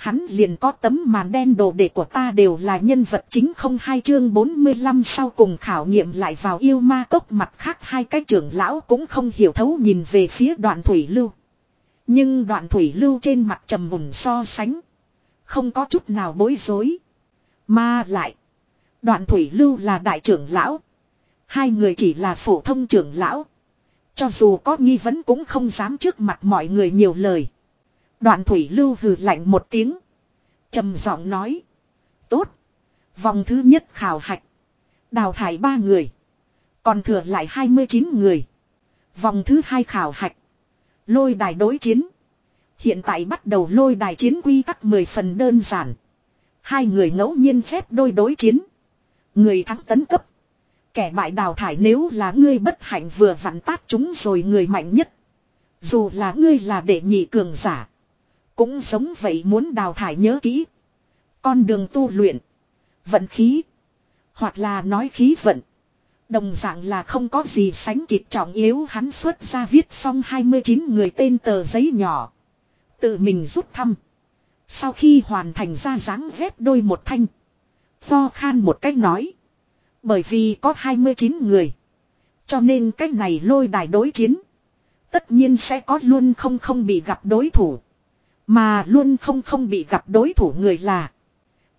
Hắn liền có tấm màn đen đồ đệ của ta đều là nhân vật chính không hai chương 45 sau cùng khảo nghiệm lại vào yêu ma cốc mặt khác hai cái trưởng lão cũng không hiểu thấu nhìn về phía đoạn thủy lưu. Nhưng đoạn thủy lưu trên mặt trầm mùng so sánh. Không có chút nào bối rối. Mà lại. Đoạn thủy lưu là đại trưởng lão. Hai người chỉ là phổ thông trưởng lão. Cho dù có nghi vấn cũng không dám trước mặt mọi người nhiều lời. Đoạn thủy lưu hừ lạnh một tiếng. trầm giọng nói. Tốt. Vòng thứ nhất khảo hạch. Đào thải ba người. Còn thừa lại 29 người. Vòng thứ hai khảo hạch. Lôi đài đối chiến. Hiện tại bắt đầu lôi đài chiến quy tắc 10 phần đơn giản. Hai người ngẫu nhiên phép đôi đối chiến. Người thắng tấn cấp. Kẻ bại đào thải nếu là ngươi bất hạnh vừa vặn tát chúng rồi người mạnh nhất. Dù là ngươi là đệ nhị cường giả. Cũng giống vậy muốn đào thải nhớ kỹ. Con đường tu luyện. Vận khí. Hoặc là nói khí vận. Đồng dạng là không có gì sánh kịp trọng yếu hắn xuất ra viết xong 29 người tên tờ giấy nhỏ. Tự mình rút thăm. Sau khi hoàn thành ra dáng ghép đôi một thanh. Tho khan một cách nói. Bởi vì có 29 người. Cho nên cách này lôi đài đối chiến. Tất nhiên sẽ có luôn không không bị gặp đối thủ. Mà luôn không không bị gặp đối thủ người là.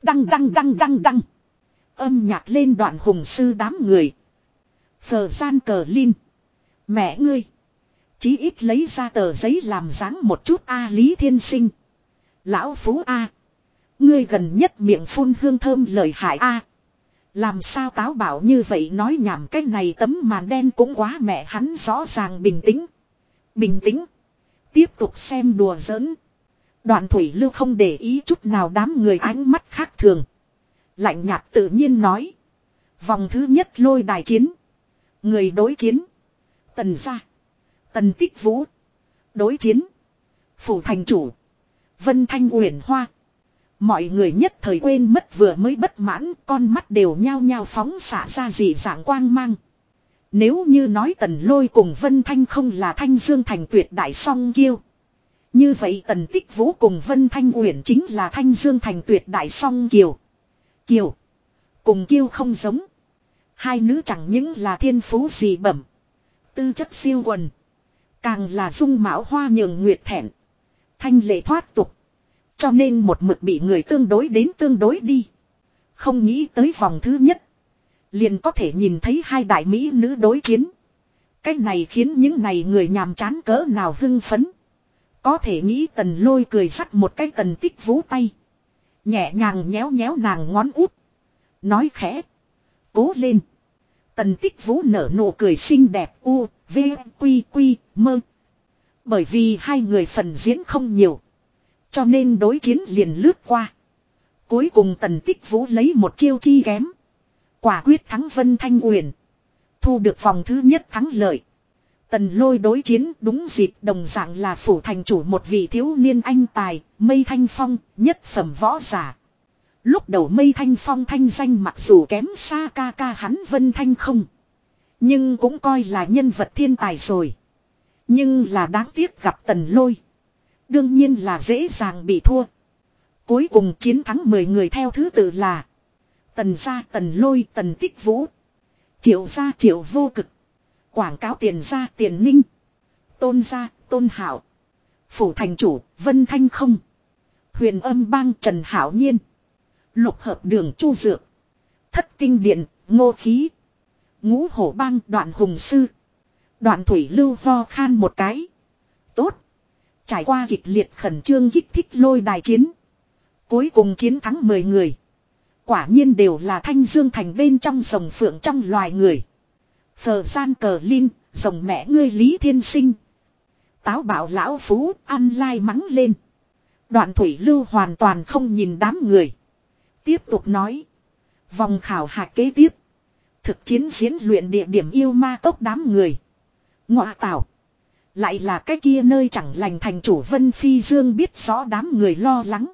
Đăng đăng đăng đăng đăng. Âm nhạc lên đoạn hùng sư đám người. Phờ gian cờ linh. Mẹ ngươi. Chí ít lấy ra tờ giấy làm dáng một chút A Lý Thiên Sinh. Lão Phú A. Ngươi gần nhất miệng phun hương thơm lời hại A. Làm sao táo bảo như vậy nói nhảm cái này tấm màn đen cũng quá mẹ hắn rõ ràng bình tĩnh. Bình tĩnh. Tiếp tục xem đùa giỡn. Đoạn thủy lưu không để ý chút nào đám người ánh mắt khác thường. Lạnh nhạt tự nhiên nói. Vòng thứ nhất lôi đài chiến. Người đối chiến. Tần gia. Tần tích vũ. Đối chiến. Phủ thành chủ. Vân Thanh Uyển Hoa. Mọi người nhất thời quên mất vừa mới bất mãn, con mắt đều nhao nhao phóng xả ra dị dạng quang mang. Nếu như nói tần lôi cùng Vân Thanh không là Thanh Dương Thành tuyệt đại song kiêu. Như vậy tần tích vũ cùng Vân Thanh Uyển chính là Thanh Dương Thành tuyệt đại song kiều. Kiều. Cùng kiêu không giống. Hai nữ chẳng những là thiên phú gì bẩm. Tư chất siêu quần. Càng là dung mạo hoa nhường nguyệt thẹn. Thanh lệ thoát tục. Cho nên một mực bị người tương đối đến tương đối đi. Không nghĩ tới vòng thứ nhất. Liền có thể nhìn thấy hai đại mỹ nữ đối chiến. Cái này khiến những này người nhàm chán cỡ nào hưng phấn. Có thể nghĩ tần lôi cười sắt một cái tần tích vũ tay. Nhẹ nhàng nhéo nhéo nàng ngón út. Nói khẽ. Cố lên. Tần tích vũ nở nụ cười xinh đẹp u, v, quy quy, mơ. Bởi vì hai người phần diễn không nhiều. Cho nên đối chiến liền lướt qua. Cuối cùng tần tích vũ lấy một chiêu chi ghém. Quả quyết thắng Vân Thanh Uyển. Thu được vòng thứ nhất thắng lợi. Tần lôi đối chiến đúng dịp đồng dạng là phủ thành chủ một vị thiếu niên anh tài, mây thanh phong, nhất phẩm võ giả. Lúc đầu mây thanh phong thanh danh mặc dù kém xa ca ca hắn vân thanh không. Nhưng cũng coi là nhân vật thiên tài rồi. Nhưng là đáng tiếc gặp tần lôi. Đương nhiên là dễ dàng bị thua. Cuối cùng chiến thắng 10 người theo thứ tự là Tần gia tần lôi tần tích vũ Triệu gia triệu vô cực Quảng cáo tiền gia, tiền ninh Tôn gia, tôn hảo. Phủ thành chủ, vân thanh không. Huyền âm bang, trần hảo nhiên. Lục hợp đường, chu dược. Thất kinh điện, ngô khí. Ngũ hổ bang, đoạn hùng sư. Đoạn thủy lưu vo khan một cái. Tốt. Trải qua kịch liệt khẩn trương kích thích lôi đài chiến. Cuối cùng chiến thắng 10 người. Quả nhiên đều là thanh dương thành bên trong rồng phượng trong loài người thờ gian cờ linh, rồng mẹ ngươi Lý Thiên Sinh. Táo bảo lão phú, ăn lai mắng lên. Đoạn thủy lưu hoàn toàn không nhìn đám người. Tiếp tục nói. Vòng khảo hạch kế tiếp. Thực chiến diễn luyện địa điểm yêu ma tốc đám người. Ngọa tảo. Lại là cái kia nơi chẳng lành thành chủ Vân Phi Dương biết rõ đám người lo lắng.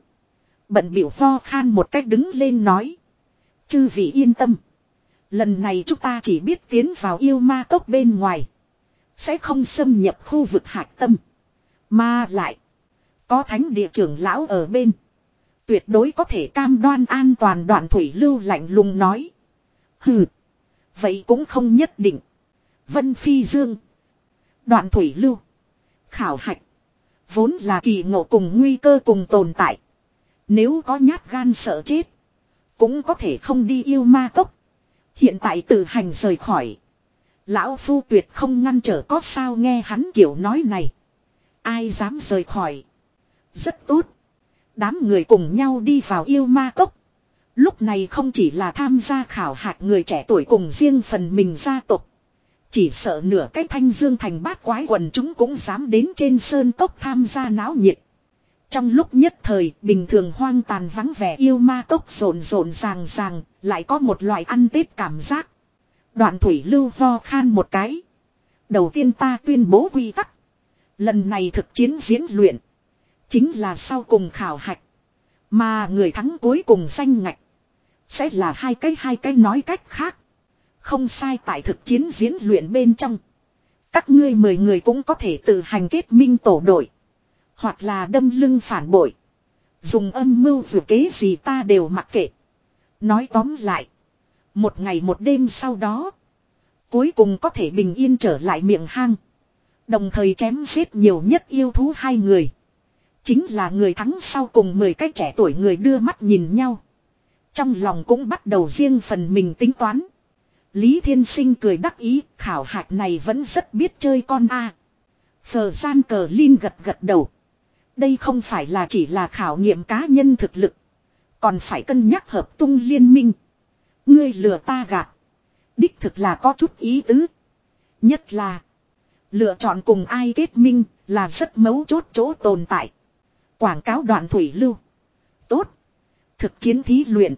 Bận biểu ho khan một cách đứng lên nói. Chư vị yên tâm. Lần này chúng ta chỉ biết tiến vào yêu ma cốc bên ngoài. Sẽ không xâm nhập khu vực hạch tâm. Mà lại. Có thánh địa trưởng lão ở bên. Tuyệt đối có thể cam đoan an toàn đoạn thủy lưu lạnh lùng nói. Hừ. Vậy cũng không nhất định. Vân Phi Dương, Đoạn thủy lưu. Khảo hạch. Vốn là kỳ ngộ cùng nguy cơ cùng tồn tại. Nếu có nhát gan sợ chết. Cũng có thể không đi yêu ma tốc. Hiện tại tự hành rời khỏi. Lão Phu tuyệt không ngăn trở có sao nghe hắn kiểu nói này. Ai dám rời khỏi. Rất tốt. Đám người cùng nhau đi vào yêu ma cốc. Lúc này không chỉ là tham gia khảo hạch người trẻ tuổi cùng riêng phần mình gia tộc. Chỉ sợ nửa cái thanh dương thành bát quái quần chúng cũng dám đến trên sơn cốc tham gia náo nhiệt. Trong lúc nhất thời, bình thường hoang tàn vắng vẻ yêu ma tốc rộn rộn ràng ràng, lại có một loại ăn tết cảm giác. Đoạn thủy lưu ho khan một cái. Đầu tiên ta tuyên bố quy tắc. Lần này thực chiến diễn luyện. Chính là sau cùng khảo hạch. Mà người thắng cuối cùng danh ngạch. Sẽ là hai cái hai cái nói cách khác. Không sai tại thực chiến diễn luyện bên trong. Các ngươi mười người cũng có thể tự hành kết minh tổ đội. Hoặc là đâm lưng phản bội. Dùng âm mưu vừa kế gì ta đều mặc kệ. Nói tóm lại. Một ngày một đêm sau đó. Cuối cùng có thể bình yên trở lại miệng hang. Đồng thời chém giết nhiều nhất yêu thú hai người. Chính là người thắng sau cùng mười cái trẻ tuổi người đưa mắt nhìn nhau. Trong lòng cũng bắt đầu riêng phần mình tính toán. Lý Thiên Sinh cười đắc ý, khảo hạch này vẫn rất biết chơi con a. Phờ gian cờ Linh gật gật đầu. Đây không phải là chỉ là khảo nghiệm cá nhân thực lực. Còn phải cân nhắc hợp tung liên minh. Ngươi lừa ta gạt. Đích thực là có chút ý tứ. Nhất là. Lựa chọn cùng ai kết minh là rất mấu chốt chỗ tồn tại. Quảng cáo đoạn thủy lưu. Tốt. Thực chiến thí luyện.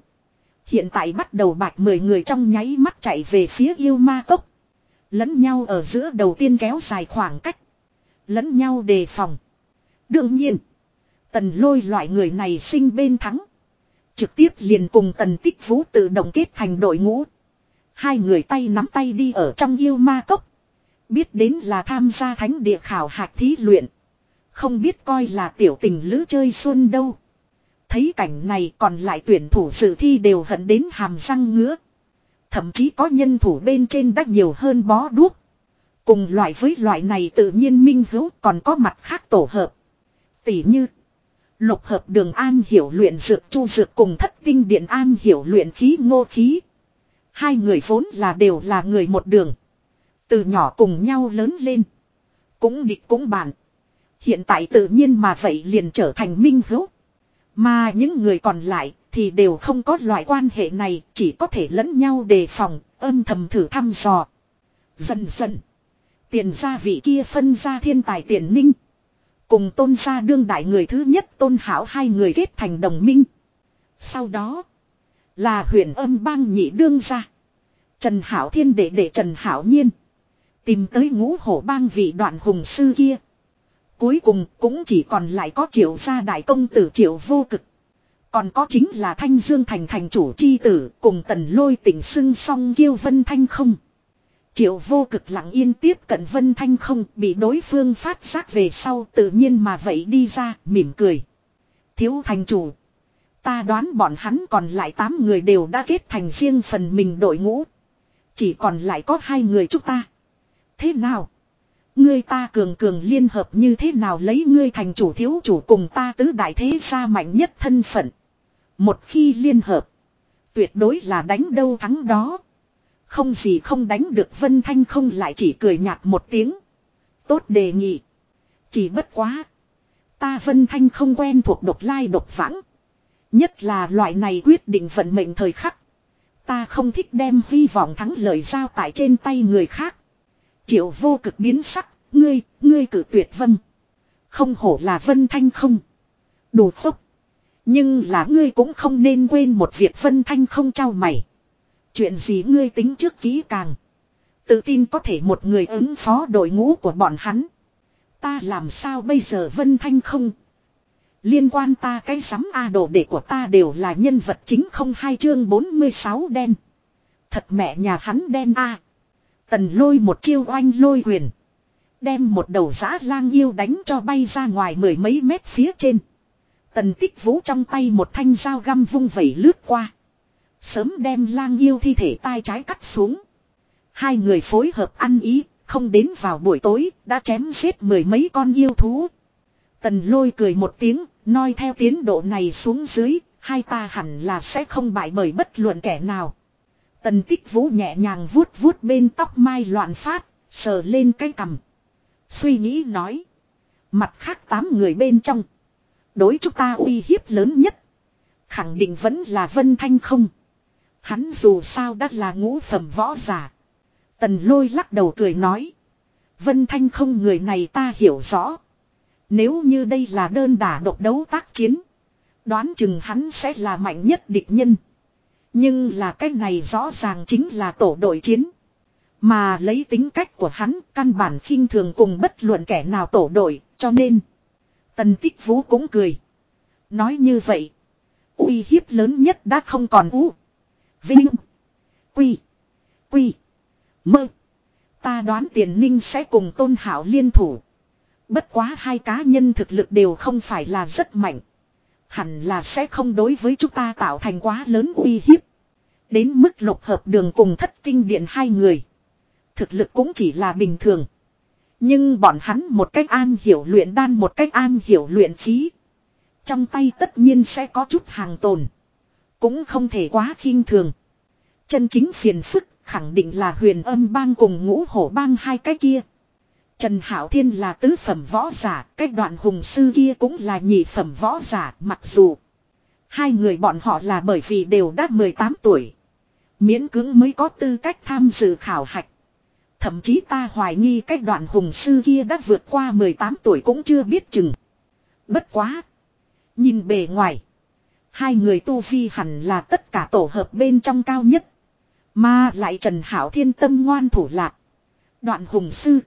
Hiện tại bắt đầu bạch mười người trong nháy mắt chạy về phía yêu ma cốc. Lẫn nhau ở giữa đầu tiên kéo dài khoảng cách. Lẫn nhau đề phòng. Đương nhiên. Tần lôi loại người này sinh bên thắng. Trực tiếp liền cùng tần tích vũ tự động kết thành đội ngũ. Hai người tay nắm tay đi ở trong yêu ma cốc. Biết đến là tham gia thánh địa khảo hạch thí luyện. Không biết coi là tiểu tình lữ chơi xuân đâu. Thấy cảnh này còn lại tuyển thủ dự thi đều hận đến hàm răng ngứa. Thậm chí có nhân thủ bên trên đắt nhiều hơn bó đuốc. Cùng loại với loại này tự nhiên minh hữu còn có mặt khác tổ hợp. Tỷ như. Lục hợp đường an hiểu luyện dược chu dược cùng thất tinh điện an hiểu luyện khí ngô khí. Hai người vốn là đều là người một đường. Từ nhỏ cùng nhau lớn lên. Cũng địch cũng bạn. Hiện tại tự nhiên mà vậy liền trở thành minh hữu. Mà những người còn lại thì đều không có loại quan hệ này, chỉ có thể lẫn nhau đề phòng, âm thầm thử thăm dò. Dần dần, tiền gia vị kia phân ra thiên tài tiền ninh. Cùng tôn gia đương đại người thứ nhất tôn hảo hai người kết thành đồng minh. Sau đó, là huyện âm bang nhị đương gia. Trần Hảo Thiên đệ đệ Trần Hảo Nhiên. Tìm tới ngũ hổ bang vị đoạn hùng sư kia. Cuối cùng cũng chỉ còn lại có triệu gia đại công tử triệu vô cực. Còn có chính là Thanh Dương Thành thành chủ chi tử cùng tần lôi tỉnh xưng song kiêu Vân Thanh không. Triệu vô cực lặng yên tiếp cận Vân Thanh không, bị đối phương phát giác về sau tự nhiên mà vậy đi ra, mỉm cười. Thiếu thành chủ. Ta đoán bọn hắn còn lại 8 người đều đã kết thành riêng phần mình đội ngũ. Chỉ còn lại có hai người chúng ta. Thế nào? Ngươi ta cường cường liên hợp như thế nào lấy ngươi thành chủ thiếu chủ cùng ta tứ đại thế gia mạnh nhất thân phận. Một khi liên hợp. Tuyệt đối là đánh đâu thắng đó. Không gì không đánh được Vân Thanh không lại chỉ cười nhạt một tiếng. Tốt đề nghị. Chỉ bất quá. Ta Vân Thanh không quen thuộc độc lai độc vãng. Nhất là loại này quyết định vận mệnh thời khắc. Ta không thích đem hy vọng thắng lợi giao tại trên tay người khác. Triệu vô cực biến sắc, ngươi, ngươi cử tuyệt vân. Không hổ là vân thanh không. Đủ khốc. Nhưng là ngươi cũng không nên quên một việc vân thanh không trao mày. Chuyện gì ngươi tính trước kỹ càng. Tự tin có thể một người ứng phó đội ngũ của bọn hắn. Ta làm sao bây giờ vân thanh không. Liên quan ta cái sắm A đồ đệ của ta đều là nhân vật chính không hai chương 46 đen. Thật mẹ nhà hắn đen A. Tần lôi một chiêu oanh lôi huyền. Đem một đầu giã lang yêu đánh cho bay ra ngoài mười mấy mét phía trên. Tần tích vũ trong tay một thanh dao găm vung vẩy lướt qua. Sớm đem lang yêu thi thể tai trái cắt xuống. Hai người phối hợp ăn ý, không đến vào buổi tối, đã chém giết mười mấy con yêu thú. Tần lôi cười một tiếng, nói theo tiến độ này xuống dưới, hai ta hẳn là sẽ không bại bởi bất luận kẻ nào. Tần tích vũ nhẹ nhàng vuốt vuốt bên tóc mai loạn phát, sờ lên cái cằm. Suy nghĩ nói. Mặt khác tám người bên trong. Đối chúng ta uy hiếp lớn nhất. Khẳng định vẫn là Vân Thanh không. Hắn dù sao đã là ngũ phẩm võ giả. Tần lôi lắc đầu cười nói. Vân Thanh không người này ta hiểu rõ. Nếu như đây là đơn đả độc đấu tác chiến. Đoán chừng hắn sẽ là mạnh nhất địch nhân. Nhưng là cái này rõ ràng chính là tổ đội chiến. Mà lấy tính cách của hắn, căn bản khinh thường cùng bất luận kẻ nào tổ đội, cho nên. Tần tích vũ cũng cười. Nói như vậy. uy hiếp lớn nhất đã không còn ú Vinh. Quy. Quy. Mơ. Ta đoán tiền ninh sẽ cùng tôn hảo liên thủ. Bất quá hai cá nhân thực lực đều không phải là rất mạnh. Hẳn là sẽ không đối với chúng ta tạo thành quá lớn uy hiếp. Đến mức lục hợp đường cùng thất kinh điện hai người. Thực lực cũng chỉ là bình thường. Nhưng bọn hắn một cách an hiểu luyện đan một cách an hiểu luyện khí. Trong tay tất nhiên sẽ có chút hàng tồn. Cũng không thể quá khinh thường. Chân chính phiền phức khẳng định là huyền âm bang cùng ngũ hổ bang hai cái kia. Trần Hảo Thiên là tứ phẩm võ giả, cái đoạn hùng sư kia cũng là nhị phẩm võ giả, mặc dù hai người bọn họ là bởi vì đều đã 18 tuổi. Miễn cưỡng mới có tư cách tham dự khảo hạch. Thậm chí ta hoài nghi cách đoạn hùng sư kia đã vượt qua 18 tuổi cũng chưa biết chừng. Bất quá. Nhìn bề ngoài. Hai người tu vi hẳn là tất cả tổ hợp bên trong cao nhất. Mà lại Trần Hảo Thiên tâm ngoan thủ lạc. Đoạn hùng sư.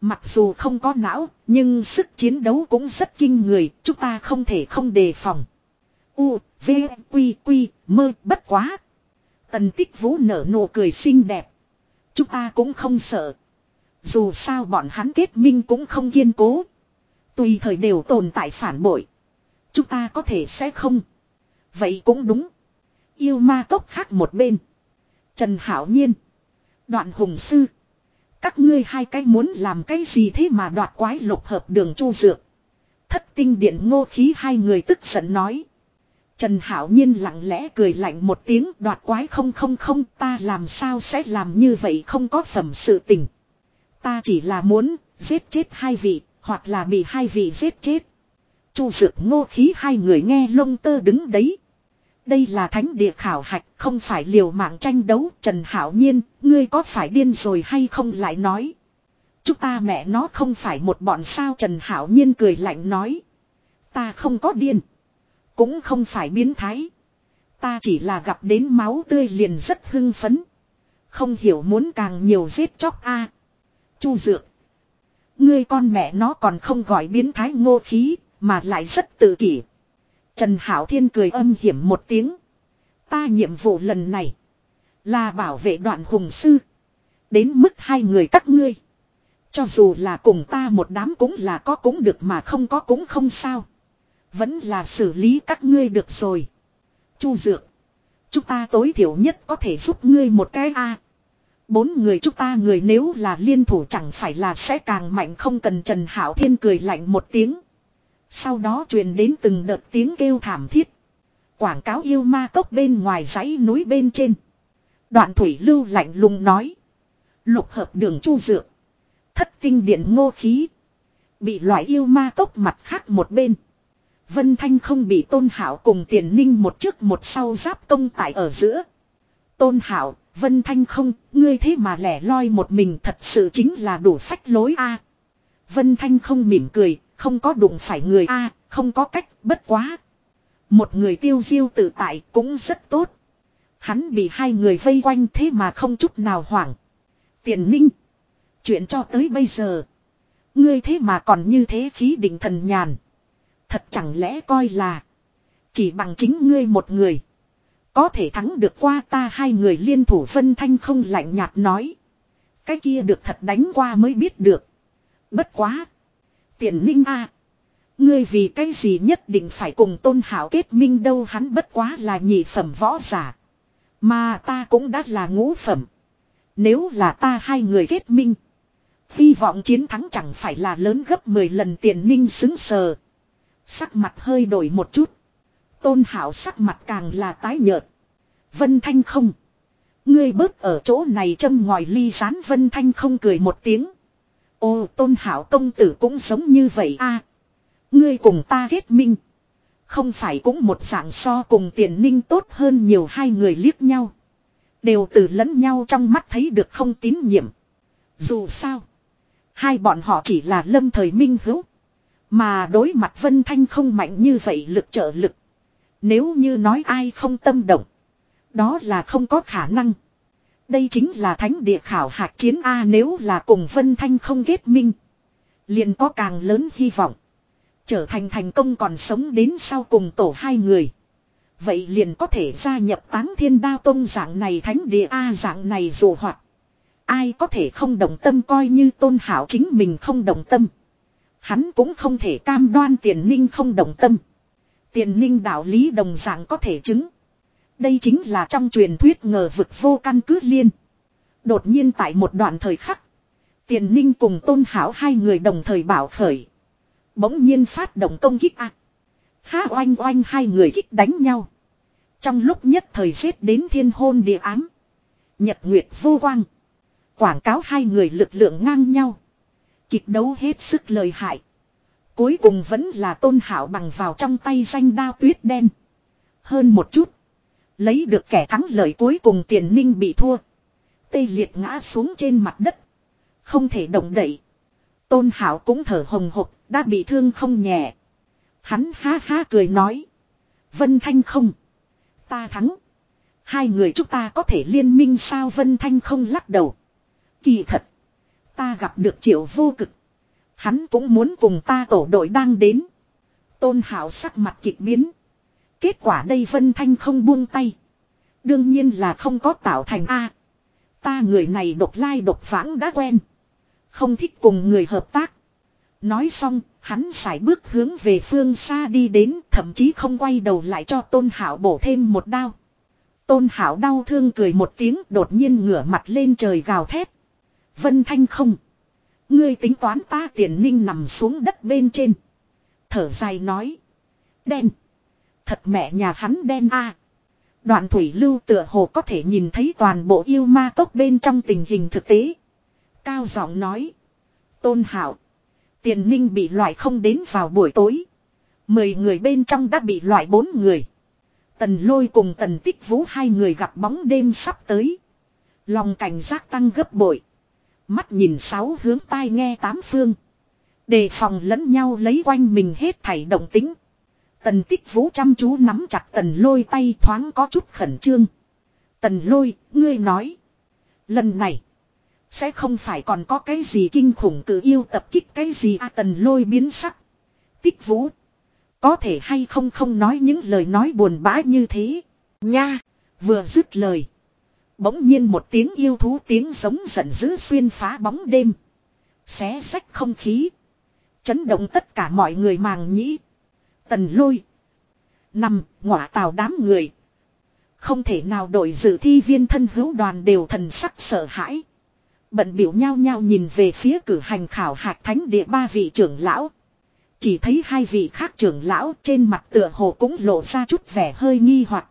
Mặc dù không có não, nhưng sức chiến đấu cũng rất kinh người, chúng ta không thể không đề phòng. U, V, Quy, Quy, mơ, bất quá. Tần tích vũ nở nụ cười xinh đẹp. Chúng ta cũng không sợ. Dù sao bọn hắn kết minh cũng không kiên cố. Tùy thời đều tồn tại phản bội. Chúng ta có thể sẽ không. Vậy cũng đúng. Yêu ma cốc khác một bên. Trần Hảo Nhiên. Đoạn hùng sư. Các ngươi hai cái muốn làm cái gì thế mà đoạt quái lục hợp đường chu dược. Thất tinh điện ngô khí hai người tức giận nói. Trần Hảo Nhiên lặng lẽ cười lạnh một tiếng, đoạt quái không không không, ta làm sao sẽ làm như vậy không có phẩm sự tình. Ta chỉ là muốn giết chết hai vị, hoặc là bị hai vị giết chết. Chu dược ngô khí hai người nghe lông tơ đứng đấy. Đây là thánh địa khảo hạch, không phải liều mạng tranh đấu. Trần Hảo Nhiên, ngươi có phải điên rồi hay không lại nói. Chúng ta mẹ nó không phải một bọn sao Trần Hảo Nhiên cười lạnh nói. Ta không có điên. Cũng không phải biến thái. Ta chỉ là gặp đến máu tươi liền rất hưng phấn. Không hiểu muốn càng nhiều giết chóc a. Chu Dược. Ngươi con mẹ nó còn không gọi biến thái ngô khí, mà lại rất tự kỷ. Trần Hảo Thiên cười âm hiểm một tiếng. Ta nhiệm vụ lần này là bảo vệ đoạn hùng sư. Đến mức hai người các ngươi. Cho dù là cùng ta một đám cũng là có cũng được mà không có cũng không sao. Vẫn là xử lý các ngươi được rồi. Chu Dược. Chúng ta tối thiểu nhất có thể giúp ngươi một cái a. Bốn người chúng ta người nếu là liên thủ chẳng phải là sẽ càng mạnh không cần Trần Hảo Thiên cười lạnh một tiếng. Sau đó truyền đến từng đợt tiếng kêu thảm thiết. Quảng cáo yêu ma cốc bên ngoài dãy núi bên trên. Đoạn thủy lưu lạnh lùng nói. Lục hợp đường chu dược. Thất tinh điện ngô khí. Bị loại yêu ma cốc mặt khác một bên. Vân Thanh không bị Tôn Hảo cùng Tiền Ninh một trước một sau giáp công tại ở giữa. Tôn Hảo, Vân Thanh không, ngươi thế mà lẻ loi một mình thật sự chính là đủ phách lối a. Vân Thanh không mỉm cười, không có đụng phải người a, không có cách, bất quá. Một người tiêu diêu tự tại cũng rất tốt. Hắn bị hai người vây quanh thế mà không chút nào hoảng. Tiền Ninh, chuyện cho tới bây giờ, ngươi thế mà còn như thế khí định thần nhàn. Thật chẳng lẽ coi là. Chỉ bằng chính ngươi một người. Có thể thắng được qua ta hai người liên thủ phân thanh không lạnh nhạt nói. Cái kia được thật đánh qua mới biết được. Bất quá. Tiền ninh a Ngươi vì cái gì nhất định phải cùng tôn hảo kết minh đâu, hắn bất quá là nhị phẩm võ giả. Mà ta cũng đã là ngũ phẩm. Nếu là ta hai người kết minh. Hy vọng chiến thắng chẳng phải là lớn gấp 10 lần tiền ninh xứng sờ. Sắc mặt hơi đổi một chút. Tôn hảo sắc mặt càng là tái nhợt. Vân Thanh không. Ngươi bớt ở chỗ này châm ngòi ly rán vân thanh không cười một tiếng. Ô, tôn hảo công tử cũng giống như vậy a Ngươi cùng ta kết minh. Không phải cũng một dạng so cùng tiền ninh tốt hơn nhiều hai người liếc nhau. Đều từ lẫn nhau trong mắt thấy được không tín nhiệm. Dù sao. Hai bọn họ chỉ là lâm thời minh hữu. Mà đối mặt Vân Thanh không mạnh như vậy lực trợ lực. Nếu như nói ai không tâm động. Đó là không có khả năng. Đây chính là thánh địa khảo hạc chiến A nếu là cùng Vân Thanh không kết minh. liền có càng lớn hy vọng. Trở thành thành công còn sống đến sau cùng tổ hai người. Vậy liền có thể gia nhập táng thiên đao tông dạng này thánh địa A dạng này dù hoạt. Ai có thể không đồng tâm coi như tôn hảo chính mình không đồng tâm. Hắn cũng không thể cam đoan tiền ninh không đồng tâm. Tiền ninh đạo lý đồng dạng có thể chứng. Đây chính là trong truyền thuyết ngờ vực vô căn cứ liên. Đột nhiên tại một đoạn thời khắc. Tiền ninh cùng tôn hảo hai người đồng thời bảo khởi. Bỗng nhiên phát động công kích ác. Khá oanh oanh hai người kích đánh nhau. Trong lúc nhất thời xếp đến thiên hôn địa ám. Nhật nguyệt vô quang. Quảng cáo hai người lực lượng ngang nhau. Kịch đấu hết sức lời hại. Cuối cùng vẫn là tôn hảo bằng vào trong tay danh đao tuyết đen. Hơn một chút. Lấy được kẻ thắng lợi cuối cùng tiền ninh bị thua. Tê liệt ngã xuống trên mặt đất. Không thể động đậy. Tôn hảo cũng thở hồng hộc, đã bị thương không nhẹ. Hắn ha ha cười nói. Vân Thanh không. Ta thắng. Hai người chúng ta có thể liên minh sao Vân Thanh không lắc đầu. Kỳ thật. Ta gặp được triệu vô cực. Hắn cũng muốn cùng ta tổ đội đang đến. Tôn hảo sắc mặt kịch biến. Kết quả đây Vân Thanh không buông tay. Đương nhiên là không có tạo thành A. Ta người này độc lai độc vãng đã quen. Không thích cùng người hợp tác. Nói xong, hắn sải bước hướng về phương xa đi đến, thậm chí không quay đầu lại cho Tôn Hảo bổ thêm một đao. Tôn Hảo đau thương cười một tiếng, đột nhiên ngửa mặt lên trời gào thét. Vân Thanh không. Ngươi tính toán ta tiền ninh nằm xuống đất bên trên. Thở dài nói. Đen. Thật mẹ nhà hắn đen a. Đoạn thủy lưu tựa hồ có thể nhìn thấy toàn bộ yêu ma tốc bên trong tình hình thực tế. Cao giọng nói. Tôn hảo. Tiền ninh bị loại không đến vào buổi tối. Mười người bên trong đã bị loại bốn người. Tần lôi cùng tần tích vũ hai người gặp bóng đêm sắp tới. Lòng cảnh giác tăng gấp bội. Mắt nhìn sáu hướng tai nghe tám phương. Đề phòng lẫn nhau lấy quanh mình hết thảy động tính. Tần tích vũ chăm chú nắm chặt tần lôi tay thoáng có chút khẩn trương. Tần lôi, ngươi nói. Lần này. Sẽ không phải còn có cái gì kinh khủng cử yêu tập kích cái gì à tần lôi biến sắc. Tích vũ. Có thể hay không không nói những lời nói buồn bã như thế. Nha. Vừa dứt lời. Bỗng nhiên một tiếng yêu thú tiếng giống giận dữ xuyên phá bóng đêm. Xé sách không khí. Chấn động tất cả mọi người màng nhĩ. Tần lôi. Nằm, ngọa tào đám người. Không thể nào đổi dự thi viên thân hữu đoàn đều thần sắc sợ hãi. Bận biểu nhau nhau nhìn về phía cử hành khảo hạt thánh địa ba vị trưởng lão. Chỉ thấy hai vị khác trưởng lão trên mặt tựa hồ cũng lộ ra chút vẻ hơi nghi hoặc.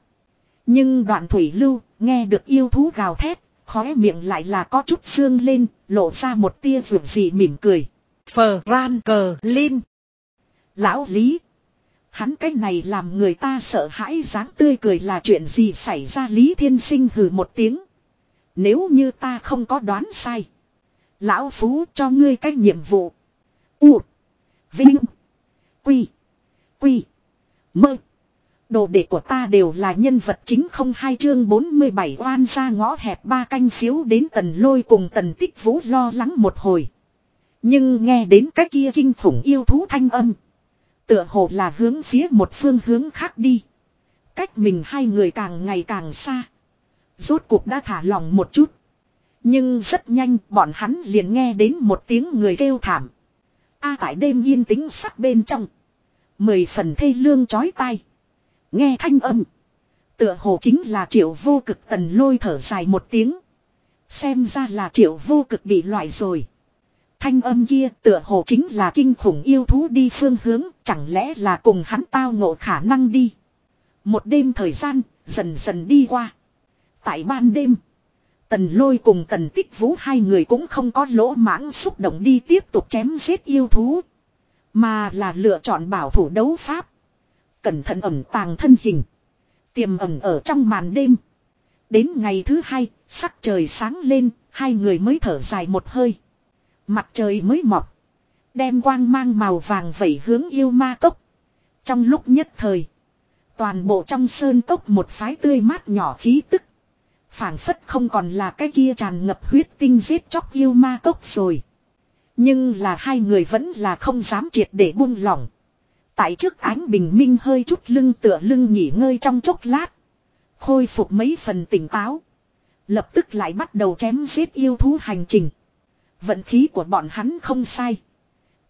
Nhưng đoạn thủy lưu, nghe được yêu thú gào thét, khóe miệng lại là có chút xương lên, lộ ra một tia rượu gì mỉm cười. Phờ ran cờ linh. Lão Lý. Hắn cái này làm người ta sợ hãi dáng tươi cười là chuyện gì xảy ra Lý Thiên Sinh hừ một tiếng. Nếu như ta không có đoán sai. Lão Phú cho ngươi cái nhiệm vụ. U. Vinh. Quy. Quy. Mơ. Đồ đệ của ta đều là nhân vật chính không hai chương 47 oan ra ngõ hẹp ba canh phiếu đến tần lôi cùng tần tích vũ lo lắng một hồi. Nhưng nghe đến cái kia kinh khủng yêu thú thanh âm. Tựa hồ là hướng phía một phương hướng khác đi. Cách mình hai người càng ngày càng xa. Rốt cuộc đã thả lòng một chút. Nhưng rất nhanh bọn hắn liền nghe đến một tiếng người kêu thảm. A tại đêm yên tĩnh sắc bên trong. Mười phần thê lương chói tai. Nghe thanh âm. Tựa hồ chính là triệu vô cực tần lôi thở dài một tiếng. Xem ra là triệu vô cực bị loại rồi. Thanh âm kia tựa hồ chính là kinh khủng yêu thú đi phương hướng, chẳng lẽ là cùng hắn tao ngộ khả năng đi. Một đêm thời gian, dần dần đi qua. Tại ban đêm, Tần lôi cùng tần tích vũ hai người cũng không có lỗ mãng xúc động đi tiếp tục chém giết yêu thú. Mà là lựa chọn bảo thủ đấu pháp. Cẩn thận ẩm tàng thân hình. Tiềm ẩm ở trong màn đêm. Đến ngày thứ hai, sắc trời sáng lên, hai người mới thở dài một hơi. Mặt trời mới mọc. Đem quang mang màu vàng vẩy hướng yêu ma cốc. Trong lúc nhất thời. Toàn bộ trong sơn cốc một phái tươi mát nhỏ khí tức. phảng phất không còn là cái kia tràn ngập huyết tinh giết chóc yêu ma cốc rồi. Nhưng là hai người vẫn là không dám triệt để buông lỏng. Tại trước ánh bình minh hơi chút lưng tựa lưng nghỉ ngơi trong chốc lát. Khôi phục mấy phần tỉnh táo. Lập tức lại bắt đầu chém giết yêu thú hành trình. Vận khí của bọn hắn không sai.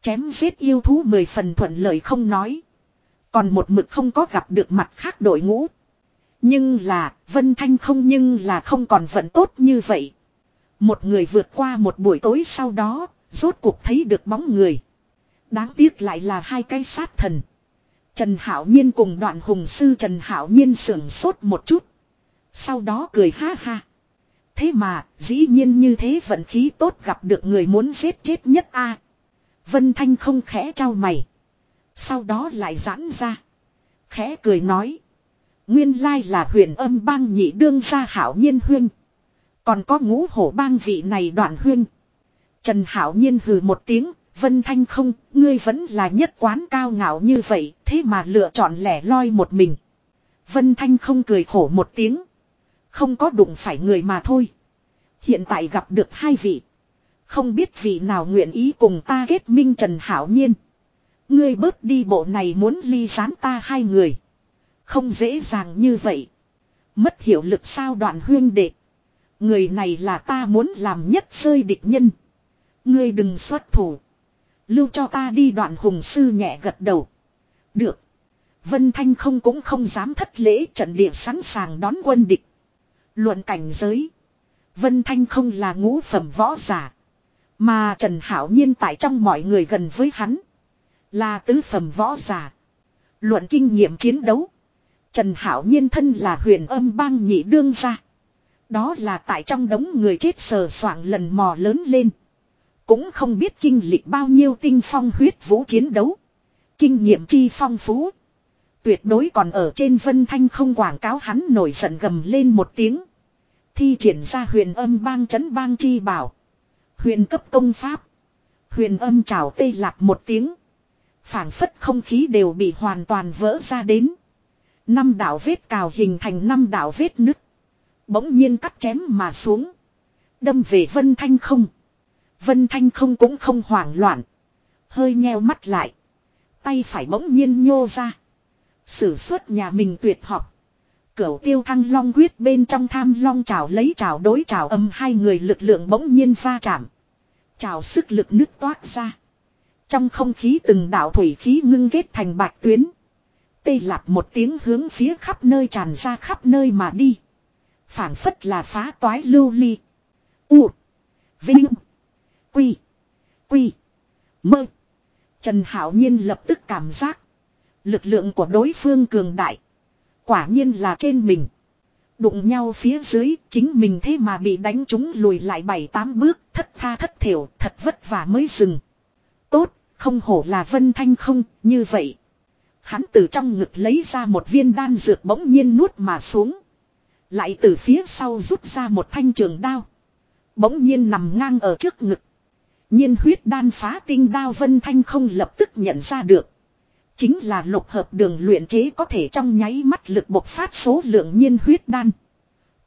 Chém giết yêu thú mười phần thuận lợi không nói. Còn một mực không có gặp được mặt khác đội ngũ. Nhưng là, Vân Thanh không nhưng là không còn vận tốt như vậy. Một người vượt qua một buổi tối sau đó, rốt cuộc thấy được bóng người. Đáng tiếc lại là hai cái sát thần. Trần Hảo Nhiên cùng đoạn hùng sư Trần Hảo Nhiên sưởng sốt một chút. Sau đó cười ha ha. Thế mà, dĩ nhiên như thế vận khí tốt gặp được người muốn giết chết nhất a. Vân Thanh không khẽ trao mày. Sau đó lại giãn ra. Khẽ cười nói. Nguyên lai là huyền âm bang nhị đương gia hảo nhiên huyên. Còn có ngũ hổ bang vị này đoạn huyên. Trần hảo nhiên hừ một tiếng. Vân Thanh không, ngươi vẫn là nhất quán cao ngạo như vậy, thế mà lựa chọn lẻ loi một mình. Vân Thanh không cười khổ một tiếng. Không có đụng phải người mà thôi. Hiện tại gặp được hai vị. Không biết vị nào nguyện ý cùng ta kết minh Trần Hảo Nhiên. Ngươi bớt đi bộ này muốn ly gián ta hai người. Không dễ dàng như vậy. Mất hiệu lực sao đoạn huyên đệ. Người này là ta muốn làm nhất rơi địch nhân. Ngươi đừng xuất thủ. Lưu cho ta đi đoạn hùng sư nhẹ gật đầu. Được. Vân Thanh không cũng không dám thất lễ trận địa sẵn sàng đón quân địch. Luận cảnh giới. Vân Thanh không là ngũ phẩm võ giả. Mà Trần Hảo Nhiên tại trong mọi người gần với hắn. Là tứ phẩm võ giả. Luận kinh nghiệm chiến đấu. Trần Hảo Nhiên thân là huyền âm bang nhị đương gia. Đó là tại trong đống người chết sờ soạng lần mò lớn lên. Cũng không biết kinh lịch bao nhiêu tinh phong huyết vũ chiến đấu. Kinh nghiệm chi phong phú. Tuyệt đối còn ở trên vân thanh không quảng cáo hắn nổi giận gầm lên một tiếng. Thi triển ra huyền âm bang chấn bang chi bảo. Huyền cấp công pháp. Huyền âm trào tê lạc một tiếng. phảng phất không khí đều bị hoàn toàn vỡ ra đến. Năm đạo vết cào hình thành năm đạo vết nứt. Bỗng nhiên cắt chém mà xuống. Đâm về vân thanh không. Vân thanh không cũng không hoảng loạn. Hơi nheo mắt lại. Tay phải bỗng nhiên nhô ra. Sử xuất nhà mình tuyệt học. Cửu tiêu thăng long quyết bên trong tham long trào lấy trào đối trào âm hai người lực lượng bỗng nhiên va chạm. Trào sức lực nứt toát ra. Trong không khí từng đạo thủy khí ngưng kết thành bạch tuyến. Tê lạp một tiếng hướng phía khắp nơi tràn ra khắp nơi mà đi. phảng phất là phá toái lưu ly. U. Vinh. Quy. Quy. Mơ. Trần Hảo Nhiên lập tức cảm giác. Lực lượng của đối phương cường đại. Quả nhiên là trên mình. Đụng nhau phía dưới, chính mình thế mà bị đánh trúng lùi lại bảy tám bước, thất tha thất thiểu, thật vất vả mới dừng. Tốt, không hổ là vân thanh không, như vậy. Hắn từ trong ngực lấy ra một viên đan dược bỗng nhiên nuốt mà xuống. Lại từ phía sau rút ra một thanh trường đao. Bỗng nhiên nằm ngang ở trước ngực. Nhiên huyết đan phá tinh đao vân thanh không lập tức nhận ra được. Chính là lục hợp đường luyện chế có thể trong nháy mắt lực bộc phát số lượng nhiên huyết đan.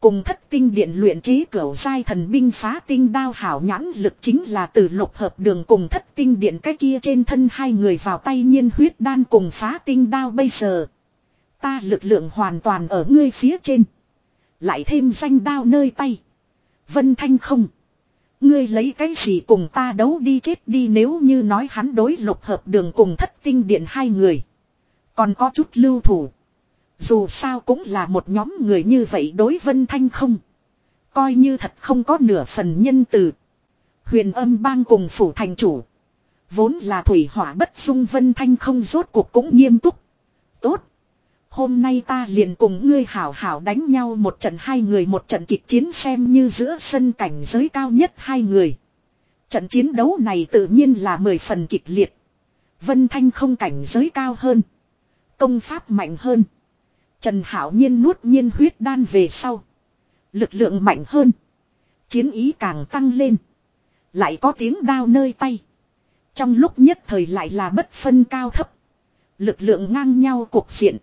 Cùng thất tinh điện luyện chế cửu giai thần binh phá tinh đao hảo nhãn lực chính là từ lục hợp đường cùng thất tinh điện cái kia trên thân hai người vào tay nhiên huyết đan cùng phá tinh đao bây giờ. Ta lực lượng hoàn toàn ở ngươi phía trên. Lại thêm danh đao nơi tay. Vân thanh không. Ngươi lấy cái gì cùng ta đấu đi chết đi nếu như nói hắn đối lục hợp đường cùng thất tinh điện hai người. Còn có chút lưu thủ. Dù sao cũng là một nhóm người như vậy đối vân thanh không. Coi như thật không có nửa phần nhân từ. Huyền âm bang cùng phủ thành chủ. Vốn là thủy hỏa bất dung vân thanh không rốt cuộc cũng nghiêm túc. Tốt. Hôm nay ta liền cùng ngươi hảo hảo đánh nhau một trận hai người, một trận kịch chiến xem như giữa sân cảnh giới cao nhất hai người. Trận chiến đấu này tự nhiên là mười phần kịch liệt. Vân Thanh không cảnh giới cao hơn. Công pháp mạnh hơn. Trần Hảo Nhiên nuốt nhiên huyết đan về sau. Lực lượng mạnh hơn. Chiến ý càng tăng lên. Lại có tiếng đao nơi tay. Trong lúc nhất thời lại là bất phân cao thấp. Lực lượng ngang nhau cuộc diện.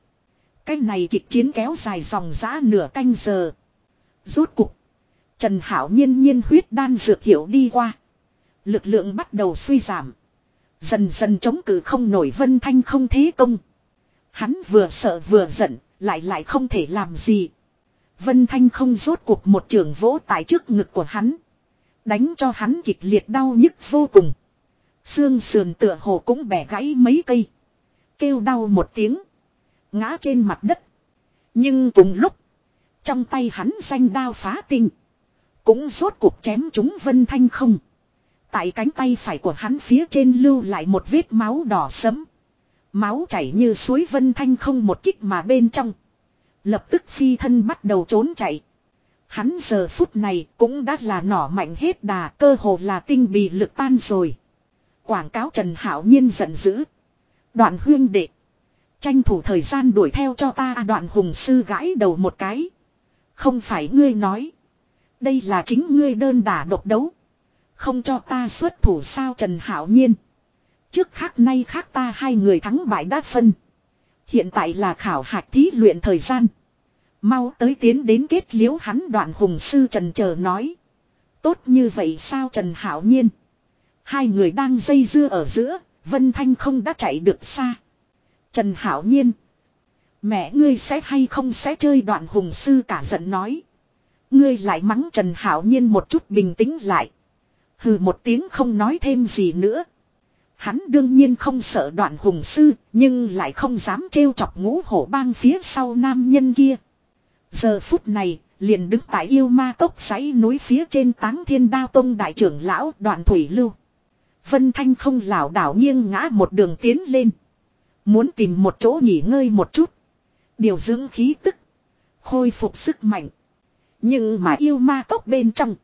Cái này kịch chiến kéo dài dòng giã nửa canh giờ. Rốt cục. Trần Hảo nhiên nhiên huyết đan dược hiệu đi qua. Lực lượng bắt đầu suy giảm. Dần dần chống cự không nổi vân thanh không thế công. Hắn vừa sợ vừa giận, lại lại không thể làm gì. Vân thanh không rốt cuộc một trường vỗ tại trước ngực của hắn. Đánh cho hắn kịch liệt đau nhức vô cùng. Xương sườn tựa hồ cũng bẻ gãy mấy cây. Kêu đau một tiếng. Ngã trên mặt đất. Nhưng cùng lúc. Trong tay hắn xanh đao phá tinh. Cũng rốt cuộc chém chúng vân thanh không. Tại cánh tay phải của hắn phía trên lưu lại một vết máu đỏ sẫm. Máu chảy như suối vân thanh không một kích mà bên trong. Lập tức phi thân bắt đầu trốn chạy. Hắn giờ phút này cũng đã là nỏ mạnh hết đà, cơ hồ là tinh bì lực tan rồi. Quảng cáo Trần Hảo Nhiên giận dữ. Đoạn huyên đệ. Tranh thủ thời gian đuổi theo cho ta à, đoạn hùng sư gãi đầu một cái. Không phải ngươi nói. Đây là chính ngươi đơn đả độc đấu. Không cho ta xuất thủ sao Trần Hảo Nhiên. Trước khác nay khác ta hai người thắng bại đã phân. Hiện tại là khảo hạch thí luyện thời gian. Mau tới tiến đến kết liễu hắn đoạn hùng sư Trần chờ nói. Tốt như vậy sao Trần Hảo Nhiên. Hai người đang dây dưa ở giữa, Vân Thanh không đã chạy được xa. Trần Hảo Nhiên. Mẹ ngươi sẽ hay không sẽ chơi đoạn hùng sư cả giận nói. Ngươi lại mắng Trần Hảo Nhiên một chút bình tĩnh lại. Hừ một tiếng không nói thêm gì nữa. Hắn đương nhiên không sợ đoạn hùng sư, nhưng lại không dám trêu chọc ngũ hổ bang phía sau nam nhân kia. Giờ phút này, liền đứng tại yêu ma tốc sáy núi phía trên táng thiên đao tông đại trưởng lão đoạn thủy lưu. Vân Thanh không lảo đảo nghiêng ngã một đường tiến lên. Muốn tìm một chỗ nghỉ ngơi một chút. Điều dưỡng khí tức. Khôi phục sức mạnh. Nhưng mà yêu ma cốc bên trong.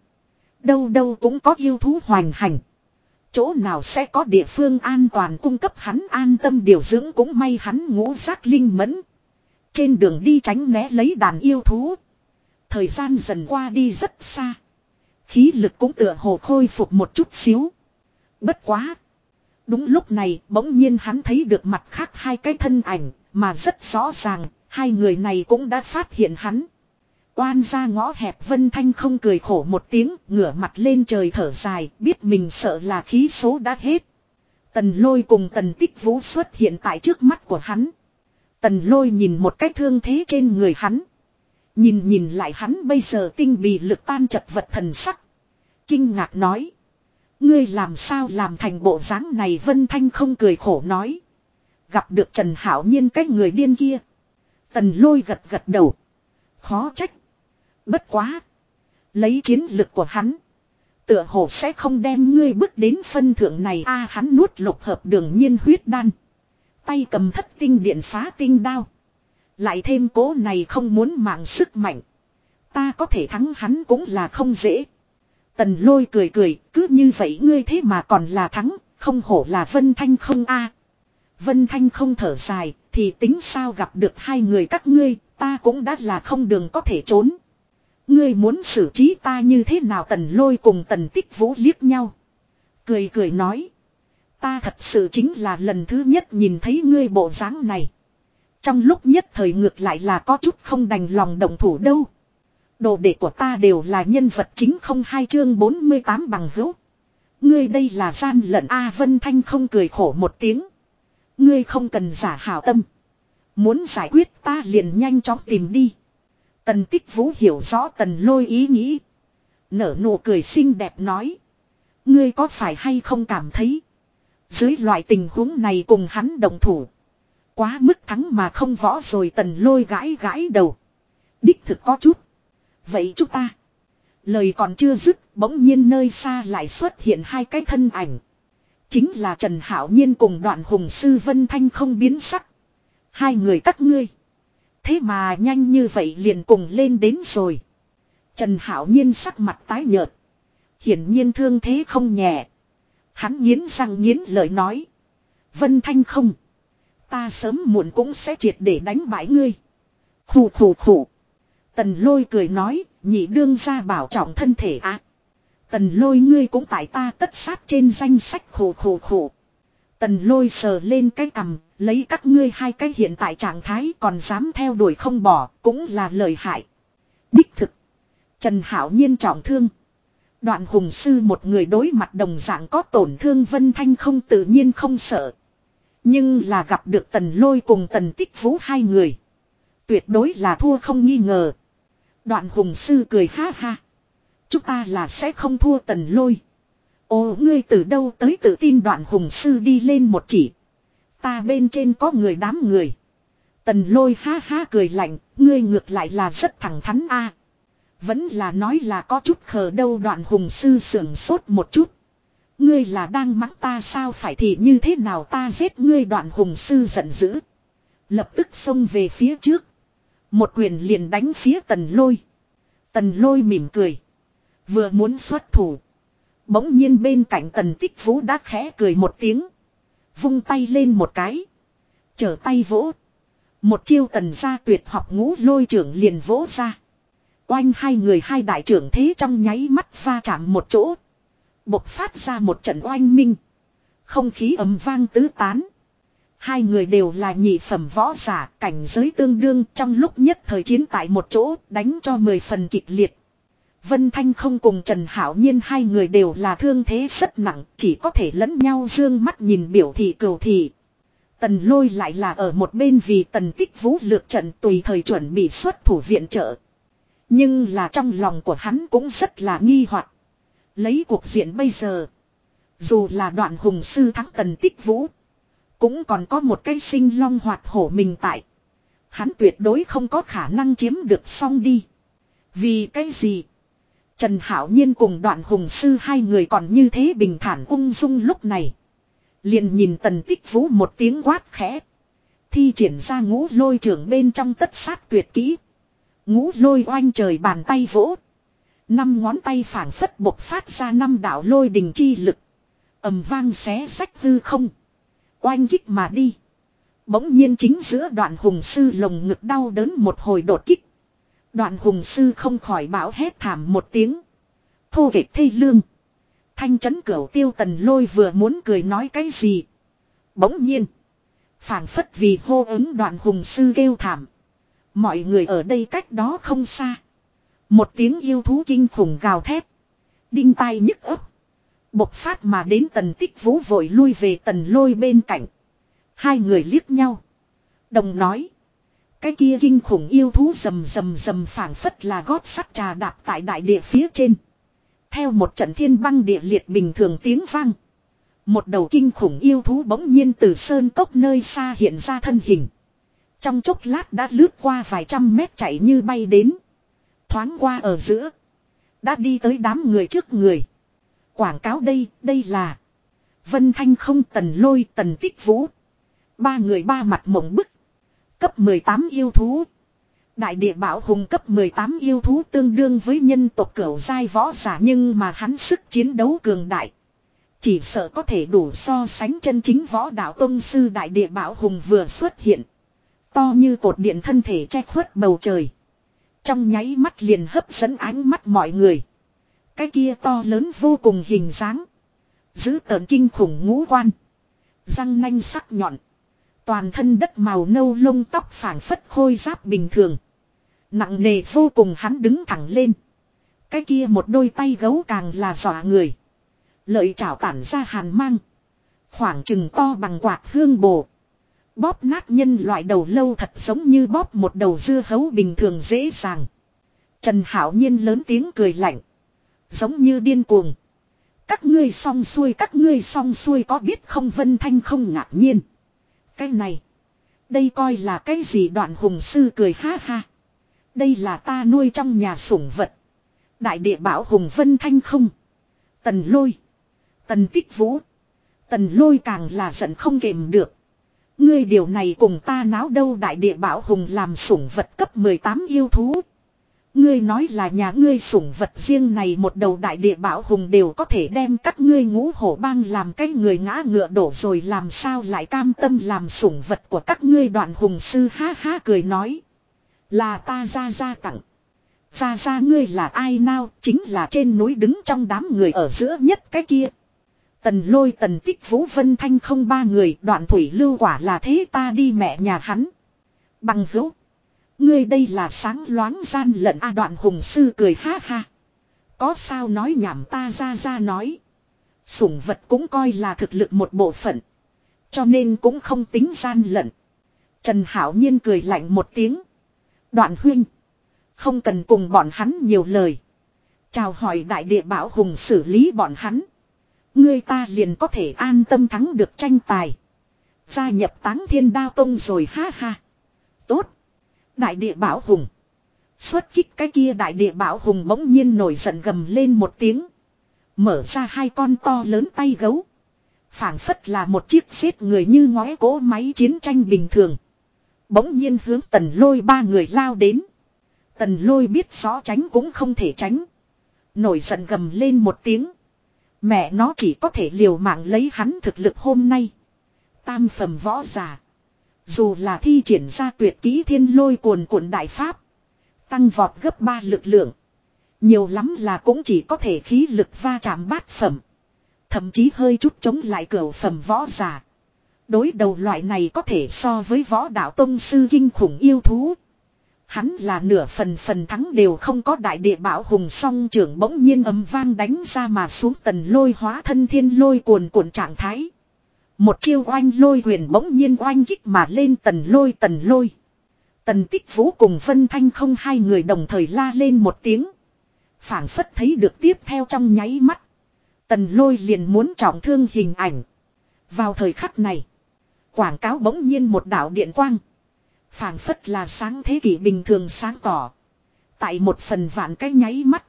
Đâu đâu cũng có yêu thú hoành hành. Chỗ nào sẽ có địa phương an toàn cung cấp hắn an tâm điều dưỡng cũng may hắn ngũ giác linh mẫn. Trên đường đi tránh né lấy đàn yêu thú. Thời gian dần qua đi rất xa. Khí lực cũng tựa hồ khôi phục một chút xíu. Bất quá. Đúng lúc này bỗng nhiên hắn thấy được mặt khác hai cái thân ảnh mà rất rõ ràng hai người này cũng đã phát hiện hắn. Oan ra ngõ hẹp Vân Thanh không cười khổ một tiếng, ngửa mặt lên trời thở dài, biết mình sợ là khí số đã hết. Tần lôi cùng tần tích vũ xuất hiện tại trước mắt của hắn. Tần lôi nhìn một cái thương thế trên người hắn. Nhìn nhìn lại hắn bây giờ tinh bì lực tan chật vật thần sắc. Kinh ngạc nói. Ngươi làm sao làm thành bộ dáng này Vân Thanh không cười khổ nói. Gặp được Trần Hảo Nhiên cái người điên kia. Tần lôi gật gật đầu. Khó trách. Bất quá. Lấy chiến lực của hắn. Tựa hồ sẽ không đem ngươi bước đến phân thượng này a, hắn nuốt lục hợp đường nhiên huyết đan. Tay cầm thất tinh điện phá tinh đao. Lại thêm cố này không muốn mạng sức mạnh. Ta có thể thắng hắn cũng là không dễ. Tần lôi cười cười, cứ như vậy ngươi thế mà còn là thắng, không hổ là Vân Thanh không a. Vân Thanh không thở dài, thì tính sao gặp được hai người các ngươi, ta cũng đã là không đường có thể trốn. Ngươi muốn xử trí ta như thế nào tần lôi cùng tần tích vũ liếc nhau. Cười cười nói. Ta thật sự chính là lần thứ nhất nhìn thấy ngươi bộ dáng này. Trong lúc nhất thời ngược lại là có chút không đành lòng động thủ đâu. Đồ đệ của ta đều là nhân vật chính không hai chương 48 bằng hữu. Ngươi đây là gian lận A Vân Thanh không cười khổ một tiếng. Ngươi không cần giả hảo tâm. Muốn giải quyết ta liền nhanh chóng tìm đi. Tần tích vũ hiểu rõ tần lôi ý nghĩ. Nở nụ cười xinh đẹp nói. Ngươi có phải hay không cảm thấy. Dưới loại tình huống này cùng hắn đồng thủ. Quá mức thắng mà không võ rồi tần lôi gãi gãi đầu. Đích thực có chút. Vậy chúng ta. Lời còn chưa dứt, bỗng nhiên nơi xa lại xuất hiện hai cái thân ảnh. Chính là Trần Hảo Nhiên cùng đoạn hùng sư Vân Thanh không biến sắc. Hai người các ngươi. Thế mà nhanh như vậy liền cùng lên đến rồi. Trần Hảo Nhiên sắc mặt tái nhợt. Hiển nhiên thương thế không nhẹ. Hắn nghiến răng nghiến lời nói. Vân Thanh không. Ta sớm muộn cũng sẽ triệt để đánh bại ngươi. Khủ khủ khủ. Tần lôi cười nói, nhị đương ra bảo trọng thân thể ạ. Tần lôi ngươi cũng tại ta tất sát trên danh sách khổ khổ khổ. Tần lôi sờ lên cái cằm, lấy các ngươi hai cái hiện tại trạng thái còn dám theo đuổi không bỏ, cũng là lời hại. Đích thực. Trần Hảo Nhiên trọng thương. Đoạn hùng sư một người đối mặt đồng dạng có tổn thương Vân Thanh không tự nhiên không sợ. Nhưng là gặp được tần lôi cùng tần tích vũ hai người. Tuyệt đối là thua không nghi ngờ. Đoạn hùng sư cười ha ha. Chúng ta là sẽ không thua tần lôi. Ồ ngươi từ đâu tới tự tin đoạn hùng sư đi lên một chỉ. Ta bên trên có người đám người. Tần lôi ha ha cười lạnh, ngươi ngược lại là rất thẳng thắn a. Vẫn là nói là có chút khờ đâu đoạn hùng sư sưởng sốt một chút. Ngươi là đang mắng ta sao phải thì như thế nào ta giết ngươi đoạn hùng sư giận dữ. Lập tức xông về phía trước. Một quyền liền đánh phía tần lôi. Tần lôi mỉm cười. Vừa muốn xuất thủ. Bỗng nhiên bên cạnh tần tích vũ đã khẽ cười một tiếng. Vung tay lên một cái. chở tay vỗ. Một chiêu tần ra tuyệt học ngũ lôi trưởng liền vỗ ra. Oanh hai người hai đại trưởng thế trong nháy mắt va chạm một chỗ. Bộc phát ra một trận oanh minh. Không khí ấm vang tứ tán. Hai người đều là nhị phẩm võ giả, cảnh giới tương đương trong lúc nhất thời chiến tại một chỗ, đánh cho mười phần kịch liệt. Vân Thanh không cùng Trần Hảo Nhiên hai người đều là thương thế rất nặng, chỉ có thể lẫn nhau dương mắt nhìn biểu thị cầu thị. Tần lôi lại là ở một bên vì tần tích vũ lược trận tùy thời chuẩn bị xuất thủ viện trợ. Nhưng là trong lòng của hắn cũng rất là nghi hoặc Lấy cuộc diện bây giờ. Dù là đoạn hùng sư thắng tần tích vũ. Cũng còn có một cây sinh long hoạt hổ mình tại. Hắn tuyệt đối không có khả năng chiếm được xong đi. Vì cái gì? Trần Hảo Nhiên cùng đoạn hùng sư hai người còn như thế bình thản ung dung lúc này. Liền nhìn tần tích vũ một tiếng quát khẽ. Thi triển ra ngũ lôi trưởng bên trong tất sát tuyệt kỹ. Ngũ lôi oanh trời bàn tay vỗ. Năm ngón tay phảng phất bộc phát ra năm đạo lôi đình chi lực. ầm vang xé sách hư không. Oanh kích mà đi. Bỗng nhiên chính giữa đoạn hùng sư lồng ngực đau đớn một hồi đột kích. Đoạn hùng sư không khỏi bảo hét thảm một tiếng. Thô vệt thê lương. Thanh chấn cửu tiêu tần lôi vừa muốn cười nói cái gì. Bỗng nhiên. phảng phất vì hô ứng đoạn hùng sư kêu thảm. Mọi người ở đây cách đó không xa. Một tiếng yêu thú kinh khủng gào thét. Đinh tai nhức ấp. Bộc phát mà đến tần tích vũ vội lui về tần lôi bên cạnh. Hai người liếc nhau. Đồng nói. Cái kia kinh khủng yêu thú rầm rầm rầm phảng phất là gót sắt trà đạp tại đại địa phía trên. Theo một trận thiên băng địa liệt bình thường tiếng vang. Một đầu kinh khủng yêu thú bỗng nhiên từ sơn cốc nơi xa hiện ra thân hình. Trong chốc lát đã lướt qua vài trăm mét chạy như bay đến. Thoáng qua ở giữa. Đã đi tới đám người trước người. Quảng cáo đây, đây là. Vân Thanh không tần lôi tần tích vũ. Ba người ba mặt mộng bức. Cấp 18 yêu thú. Đại địa bảo hùng cấp 18 yêu thú tương đương với nhân tộc cửu giai võ giả nhưng mà hắn sức chiến đấu cường đại. Chỉ sợ có thể đủ so sánh chân chính võ đạo tông sư đại địa bảo hùng vừa xuất hiện. To như cột điện thân thể che khuất bầu trời. Trong nháy mắt liền hấp dẫn ánh mắt mọi người. Cái kia to lớn vô cùng hình dáng. Giữ tợn kinh khủng ngũ quan. Răng nanh sắc nhọn. Toàn thân đất màu nâu lông tóc phảng phất khôi giáp bình thường. Nặng nề vô cùng hắn đứng thẳng lên. Cái kia một đôi tay gấu càng là dọa người. Lợi chảo tản ra hàn mang. Khoảng chừng to bằng quạt hương bồ. Bóp nát nhân loại đầu lâu thật giống như bóp một đầu dưa hấu bình thường dễ dàng. Trần Hảo Nhiên lớn tiếng cười lạnh. Giống như điên cuồng. Các ngươi song xuôi, các ngươi song xuôi có biết không Vân Thanh không ngạc nhiên. Cái này. Đây coi là cái gì đoạn hùng sư cười ha ha. Đây là ta nuôi trong nhà sủng vật. Đại địa bảo hùng Vân Thanh không. Tần lôi. Tần tích vũ. Tần lôi càng là giận không kềm được. Ngươi điều này cùng ta náo đâu đại địa bảo hùng làm sủng vật cấp 18 yêu thú. Ngươi nói là nhà ngươi sủng vật riêng này một đầu đại địa bảo hùng đều có thể đem các ngươi ngũ hổ bang làm cái người ngã ngựa đổ rồi làm sao lại cam tâm làm sủng vật của các ngươi đoạn hùng sư ha ha cười nói. Là ta ra ra tặng. Ra ra ngươi là ai nào chính là trên núi đứng trong đám người ở giữa nhất cái kia. Tần lôi tần tích vũ vân thanh không ba người, đoạn thủy lưu quả là thế ta đi mẹ nhà hắn. Bằng hữu. Ngươi đây là sáng loáng gian lận a đoạn hùng sư cười ha ha. Có sao nói nhảm ta ra ra nói. Sủng vật cũng coi là thực lực một bộ phận. Cho nên cũng không tính gian lận. Trần Hảo Nhiên cười lạnh một tiếng. Đoạn huynh. Không cần cùng bọn hắn nhiều lời. Chào hỏi đại địa bảo hùng xử lý bọn hắn. Ngươi ta liền có thể an tâm thắng được tranh tài. Gia nhập táng thiên đao tông rồi ha ha. Tốt. Đại địa bảo hùng. Xuất kích cái kia đại địa bảo hùng bỗng nhiên nổi giận gầm lên một tiếng. Mở ra hai con to lớn tay gấu. phảng phất là một chiếc xếp người như ngói cỗ máy chiến tranh bình thường. Bỗng nhiên hướng tần lôi ba người lao đến. Tần lôi biết rõ tránh cũng không thể tránh. Nổi giận gầm lên một tiếng. Mẹ nó chỉ có thể liều mạng lấy hắn thực lực hôm nay. Tam phẩm võ giả. Dù là thi triển ra tuyệt kỹ thiên lôi cuồn cuộn đại pháp. Tăng vọt gấp ba lực lượng. Nhiều lắm là cũng chỉ có thể khí lực va chạm bát phẩm. Thậm chí hơi chút chống lại cửa phẩm võ giả. Đối đầu loại này có thể so với võ đạo tông sư kinh khủng yêu thú. Hắn là nửa phần phần thắng đều không có đại địa bảo hùng song trưởng bỗng nhiên ấm vang đánh ra mà xuống tần lôi hóa thân thiên lôi cuồn cuộn trạng thái. Một chiêu oanh lôi huyền bỗng nhiên oanh kích mà lên tần lôi tần lôi. Tần tích vũ cùng Vân Thanh không hai người đồng thời la lên một tiếng. phảng phất thấy được tiếp theo trong nháy mắt. Tần lôi liền muốn trọng thương hình ảnh. Vào thời khắc này. Quảng cáo bỗng nhiên một đạo điện quang phảng phất là sáng thế kỷ bình thường sáng tỏ. Tại một phần vạn cái nháy mắt.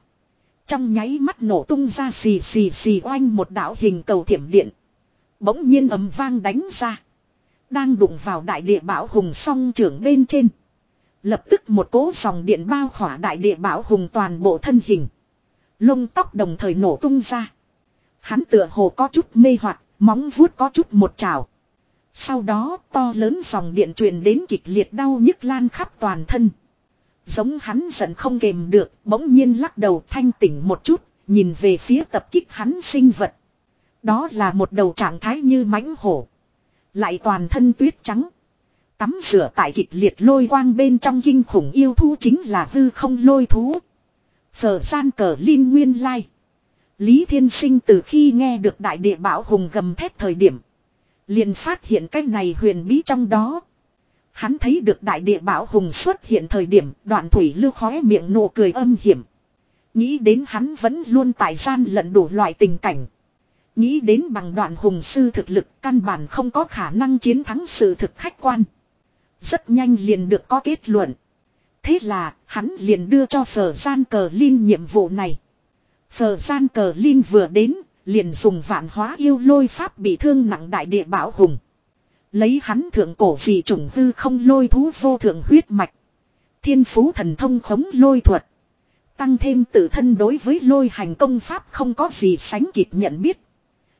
Trong nháy mắt nổ tung ra xì xì xì oanh một đạo hình cầu thiểm điện. Bỗng nhiên ầm vang đánh ra. Đang đụng vào đại địa bảo hùng song trưởng bên trên. Lập tức một cố dòng điện bao khỏa đại địa bảo hùng toàn bộ thân hình. Lông tóc đồng thời nổ tung ra. Hắn tựa hồ có chút mê hoặc móng vuốt có chút một trào. Sau đó to lớn dòng điện truyền đến kịch liệt đau nhức lan khắp toàn thân. Giống hắn giận không kềm được, bỗng nhiên lắc đầu thanh tỉnh một chút, nhìn về phía tập kích hắn sinh vật. Đó là một đầu trạng thái như mãnh hổ. Lại toàn thân tuyết trắng. Tắm rửa tại kịch liệt lôi quang bên trong kinh khủng yêu thú chính là hư không lôi thú. Phở gian cờ linh nguyên lai. Lý Thiên Sinh từ khi nghe được đại địa bảo hùng gầm thép thời điểm, liền phát hiện cái này huyền bí trong đó. Hắn thấy được đại địa bảo hùng xuất hiện thời điểm, đoạn thủy lưu khóe miệng nụ cười âm hiểm. Nghĩ đến hắn vẫn luôn tại gian lận đủ loại tình cảnh. Nghĩ đến bằng đoạn hùng sư thực lực căn bản không có khả năng chiến thắng sự thực khách quan. Rất nhanh liền được có kết luận. Thế là, hắn liền đưa cho Phở Gian Cờ Linh nhiệm vụ này. Phở Gian Cờ Linh vừa đến, Liền dùng vạn hóa yêu lôi pháp bị thương nặng đại địa bảo hùng. Lấy hắn thượng cổ dị trùng hư không lôi thú vô thượng huyết mạch. Thiên phú thần thông khống lôi thuật. Tăng thêm tự thân đối với lôi hành công pháp không có gì sánh kịp nhận biết.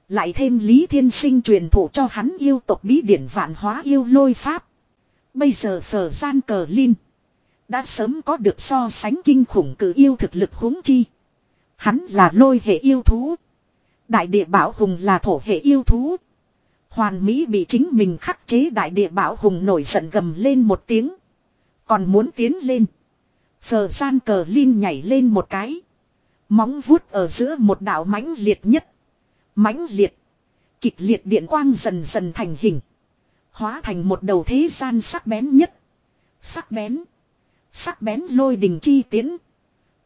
Lại thêm Lý Thiên Sinh truyền thụ cho hắn yêu tộc bí điển vạn hóa yêu lôi pháp. Bây giờ phở gian cờ linh. Đã sớm có được so sánh kinh khủng cử yêu thực lực huống chi. Hắn là lôi hệ yêu thú. Đại địa bảo hùng là thổ hệ yêu thú. Hoàn Mỹ bị chính mình khắc chế đại địa bảo hùng nổi giận gầm lên một tiếng. Còn muốn tiến lên. Phờ gian cờ Linh nhảy lên một cái. Móng vuốt ở giữa một đạo mãnh liệt nhất mãnh liệt. Kịch liệt điện quang dần dần thành hình. Hóa thành một đầu thế gian sắc bén nhất. Sắc bén. Sắc bén lôi đình chi tiến.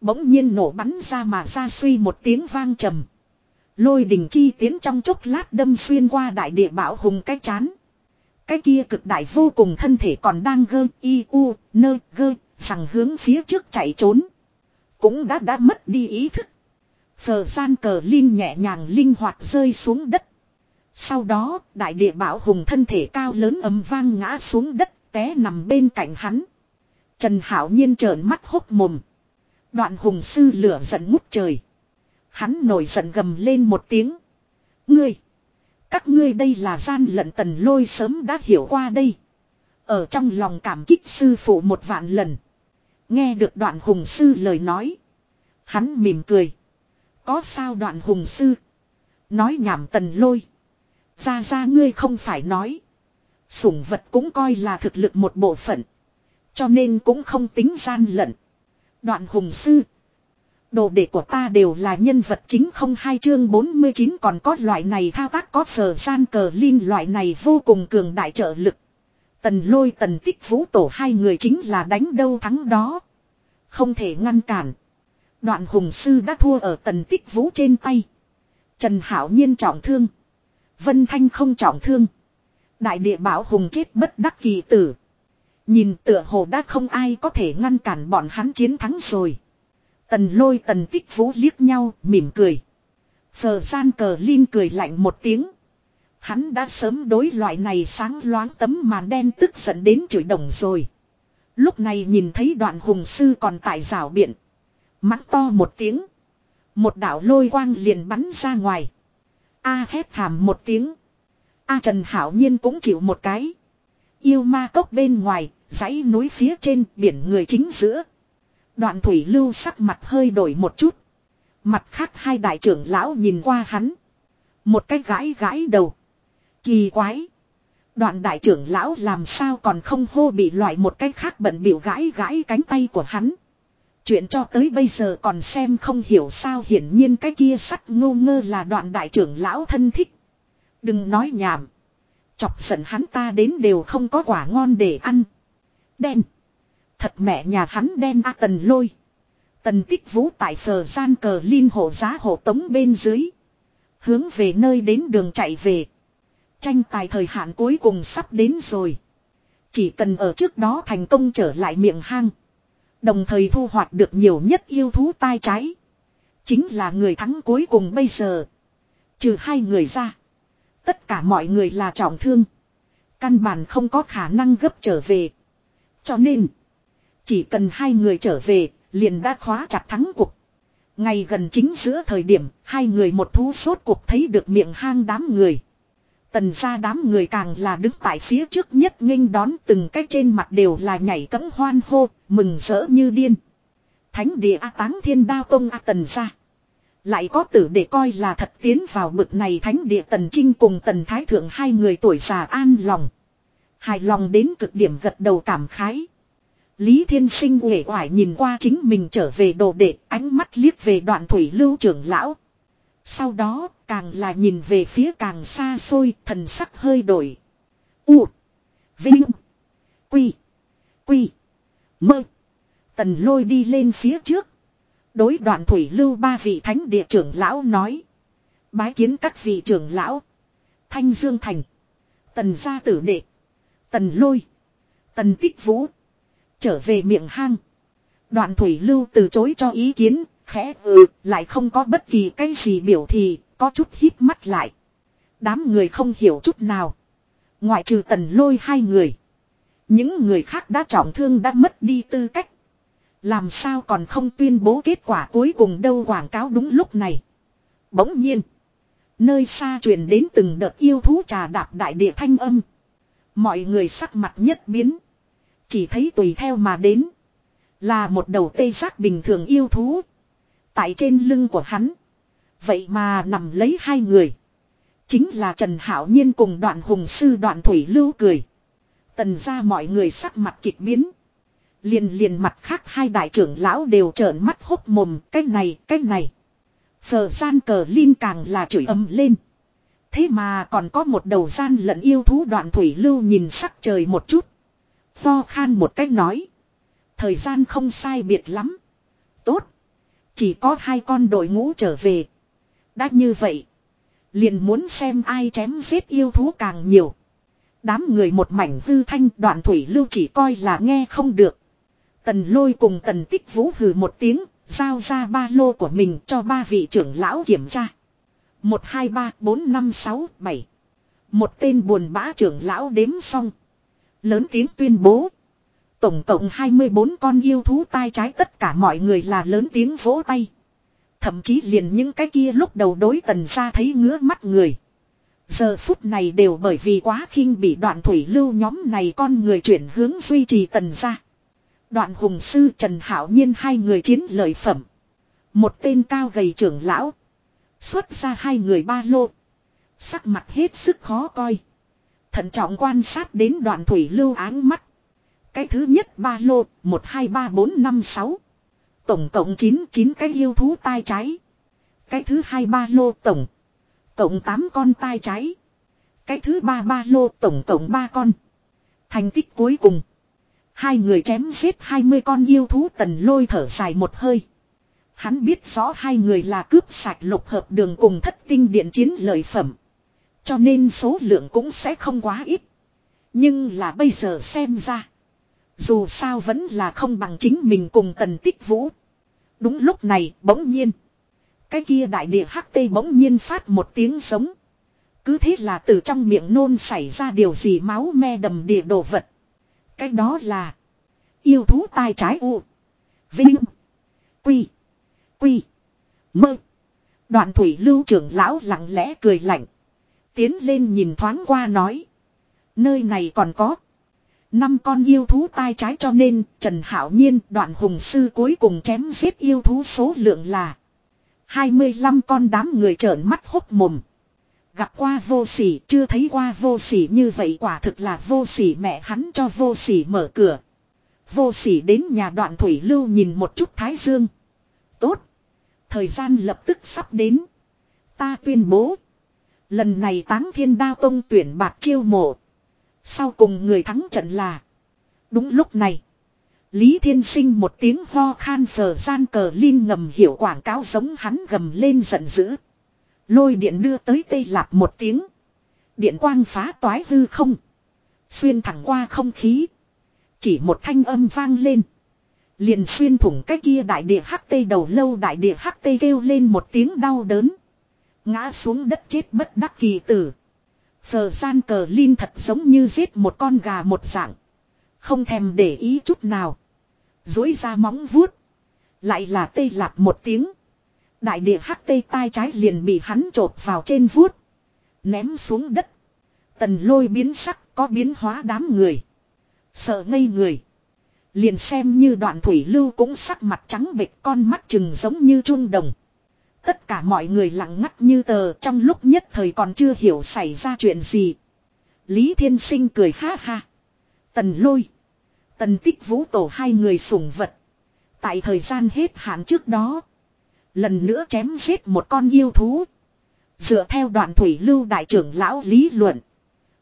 Bỗng nhiên nổ bắn ra mà ra suy một tiếng vang trầm. Lôi đình chi tiến trong chốc lát đâm xuyên qua đại địa bảo hùng cái chán. Cái kia cực đại vô cùng thân thể còn đang gơ, y, u, nơ, gơ, rằng hướng phía trước chạy trốn. Cũng đã đã mất đi ý thức. Phờ gian cờ linh nhẹ nhàng linh hoạt rơi xuống đất. Sau đó, đại địa bảo hùng thân thể cao lớn ấm vang ngã xuống đất, té nằm bên cạnh hắn. Trần Hảo Nhiên trợn mắt hốc mồm. Đoạn hùng sư lửa giận ngút trời. Hắn nổi giận gầm lên một tiếng. Ngươi! Các ngươi đây là gian lận tần lôi sớm đã hiểu qua đây. Ở trong lòng cảm kích sư phụ một vạn lần. Nghe được đoạn hùng sư lời nói. Hắn mỉm cười. Có sao đoạn hùng sư? Nói nhảm tần lôi. Ra ra ngươi không phải nói. Sủng vật cũng coi là thực lực một bộ phận. Cho nên cũng không tính gian lận. Đoạn hùng sư. Đồ đệ của ta đều là nhân vật chính không hai chương 49 còn có loại này thao tác có phở gian cờ linh loại này vô cùng cường đại trợ lực. Tần lôi tần tích vũ tổ hai người chính là đánh đâu thắng đó. Không thể ngăn cản. Đoạn hùng sư đã thua ở tần tích vũ trên tay. Trần Hảo Nhiên trọng thương. Vân Thanh không trọng thương. Đại địa bảo hùng chết bất đắc kỳ tử. Nhìn tựa hồ đã không ai có thể ngăn cản bọn hắn chiến thắng rồi. Tần lôi tần tích vũ liếc nhau, mỉm cười. Phờ gian cờ Linh cười lạnh một tiếng. Hắn đã sớm đối loại này sáng loáng tấm màn đen tức giận đến chửi đồng rồi. Lúc này nhìn thấy đoạn hùng sư còn tại rào biện. Mắng to một tiếng. Một đạo lôi quang liền bắn ra ngoài. A hét thảm một tiếng. A Trần Hảo Nhiên cũng chịu một cái. Yêu ma cốc bên ngoài, dãy núi phía trên biển người chính giữa. Đoạn thủy lưu sắc mặt hơi đổi một chút. Mặt khác hai đại trưởng lão nhìn qua hắn. Một cái gãi gãi đầu. Kỳ quái. Đoạn đại trưởng lão làm sao còn không hô bị loại một cái khác bận biểu gãi gãi cánh tay của hắn. Chuyện cho tới bây giờ còn xem không hiểu sao hiển nhiên cái kia sắt ngô ngơ là đoạn đại trưởng lão thân thích. Đừng nói nhảm. Chọc giận hắn ta đến đều không có quả ngon để ăn. Đen. Thật mẹ nhà hắn đen a tần lôi. Tần tích vũ tại phờ gian cờ liên hộ giá hộ tống bên dưới. Hướng về nơi đến đường chạy về. Tranh tài thời hạn cuối cùng sắp đến rồi. Chỉ cần ở trước đó thành công trở lại miệng hang. Đồng thời thu hoạch được nhiều nhất yêu thú tai trái. Chính là người thắng cuối cùng bây giờ. Trừ hai người ra. Tất cả mọi người là trọng thương. Căn bản không có khả năng gấp trở về. Cho nên. Chỉ cần hai người trở về. Liền đã khóa chặt thắng cuộc. Ngày gần chính giữa thời điểm. Hai người một thú sốt cuộc thấy được miệng hang đám người. Tần ra đám người càng là đứng tại phía trước nhất nghênh đón từng cái trên mặt đều là nhảy cấm hoan hô, mừng rỡ như điên. Thánh địa A táng thiên đao tông A tần ra. Lại có tử để coi là thật tiến vào bực này thánh địa tần trinh cùng tần thái thượng hai người tuổi già an lòng. Hài lòng đến cực điểm gật đầu cảm khái. Lý Thiên Sinh uể oải nhìn qua chính mình trở về đồ đệ, ánh mắt liếc về đoạn thủy lưu trưởng lão. Sau đó, càng là nhìn về phía càng xa xôi, thần sắc hơi đổi. U. Vinh. Quy. Quy. Mơ. Tần lôi đi lên phía trước. Đối đoạn thủy lưu ba vị thánh địa trưởng lão nói. Bái kiến các vị trưởng lão. Thanh Dương Thành. Tần gia tử đệ. Tần lôi. Tần tích vũ. Trở về miệng hang. Đoạn thủy lưu từ chối cho ý kiến. Khẽ ừ lại không có bất kỳ cái gì biểu thì, có chút hít mắt lại. Đám người không hiểu chút nào. Ngoại trừ tần lôi hai người. Những người khác đã trọng thương đã mất đi tư cách. Làm sao còn không tuyên bố kết quả cuối cùng đâu quảng cáo đúng lúc này. Bỗng nhiên. Nơi xa truyền đến từng đợt yêu thú trà đạp đại địa thanh âm. Mọi người sắc mặt nhất biến. Chỉ thấy tùy theo mà đến. Là một đầu tê giác bình thường yêu thú. Tại trên lưng của hắn. Vậy mà nằm lấy hai người. Chính là Trần Hảo Nhiên cùng đoạn hùng sư đoạn thủy lưu cười. Tần ra mọi người sắc mặt kịch biến. Liền liền mặt khác hai đại trưởng lão đều trợn mắt hốt mồm, cái này cái này. Phờ gian cờ linh càng là chửi âm lên. Thế mà còn có một đầu gian lẫn yêu thú đoạn thủy lưu nhìn sắc trời một chút. Vo khan một cách nói. Thời gian không sai biệt lắm. Tốt. Chỉ có hai con đội ngũ trở về. Đã như vậy. Liền muốn xem ai chém giết yêu thú càng nhiều. Đám người một mảnh hư thanh đoạn thủy lưu chỉ coi là nghe không được. Tần lôi cùng tần tích vũ hừ một tiếng, giao ra ba lô của mình cho ba vị trưởng lão kiểm tra. một hai ba bốn năm sáu bảy Một tên buồn bã trưởng lão đếm xong. Lớn tiếng tuyên bố. Tổng cộng 24 con yêu thú tai trái tất cả mọi người là lớn tiếng vỗ tay. Thậm chí liền những cái kia lúc đầu đối tần ra thấy ngứa mắt người. Giờ phút này đều bởi vì quá khinh bị đoạn thủy lưu nhóm này con người chuyển hướng duy trì tần ra. Đoạn hùng sư Trần Hảo Nhiên hai người chiến lợi phẩm. Một tên cao gầy trưởng lão. Xuất ra hai người ba lô. Sắc mặt hết sức khó coi. Thận trọng quan sát đến đoạn thủy lưu áng mắt. Cái thứ nhất ba lô, 1 2 3 4 5 6. Tổng cộng 9 9 cái yêu thú tai trái. Cái thứ hai ba lô tổng. Tổng 8 con tai trái. Cái thứ ba ba lô tổng tổng 3 con. Thành tích cuối cùng. Hai người chém giết 20 con yêu thú tần lôi thở dài một hơi. Hắn biết rõ hai người là cướp sạch lục hợp đường cùng thất tinh điện chiến lợi phẩm. Cho nên số lượng cũng sẽ không quá ít. Nhưng là bây giờ xem ra. Dù sao vẫn là không bằng chính mình cùng tần tích vũ. Đúng lúc này, bỗng nhiên. Cái kia đại địa hắc tây bỗng nhiên phát một tiếng sống Cứ thế là từ trong miệng nôn xảy ra điều gì máu me đầm địa đồ vật. Cái đó là. Yêu thú tai trái u. Vinh. Quy. Quy. Mơ. Đoạn thủy lưu trưởng lão lặng lẽ cười lạnh. Tiến lên nhìn thoáng qua nói. Nơi này còn có. Năm con yêu thú tai trái cho nên, Trần Hảo Nhiên, đoạn hùng sư cuối cùng chém giết yêu thú số lượng là 25 con đám người trợn mắt hốc mồm. Gặp qua vô sỉ, chưa thấy qua vô sỉ như vậy quả thực là vô sỉ mẹ hắn cho vô sỉ mở cửa. Vô sỉ đến nhà đoạn thủy lưu nhìn một chút thái dương. Tốt. Thời gian lập tức sắp đến. Ta tuyên bố. Lần này táng thiên đao tông tuyển bạc chiêu mộ. Sau cùng người thắng trận là. Đúng lúc này. Lý Thiên Sinh một tiếng ho khan phờ gian cờ linh ngầm hiểu quảng cáo giống hắn gầm lên giận dữ. Lôi điện đưa tới tây lạp một tiếng. Điện quang phá toái hư không. Xuyên thẳng qua không khí. Chỉ một thanh âm vang lên. Liền xuyên thủng cái kia đại địa hắc tây đầu lâu đại địa hắc tây kêu lên một tiếng đau đớn. Ngã xuống đất chết bất đắc kỳ tử. Phờ gian cờ Linh thật giống như giết một con gà một dạng. Không thèm để ý chút nào. Dối ra móng vuốt. Lại là tê lạp một tiếng. Đại địa hắc tê tai trái liền bị hắn trột vào trên vuốt. Ném xuống đất. Tần lôi biến sắc có biến hóa đám người. Sợ ngây người. Liền xem như đoạn thủy lưu cũng sắc mặt trắng bệch con mắt chừng giống như chuông đồng. Tất cả mọi người lặng ngắt như tờ, trong lúc nhất thời còn chưa hiểu xảy ra chuyện gì. Lý Thiên Sinh cười ha ha. Tần lôi. Tần tích vũ tổ hai người sủng vật. Tại thời gian hết hạn trước đó. Lần nữa chém giết một con yêu thú. Dựa theo đoạn thủy lưu đại trưởng lão lý luận.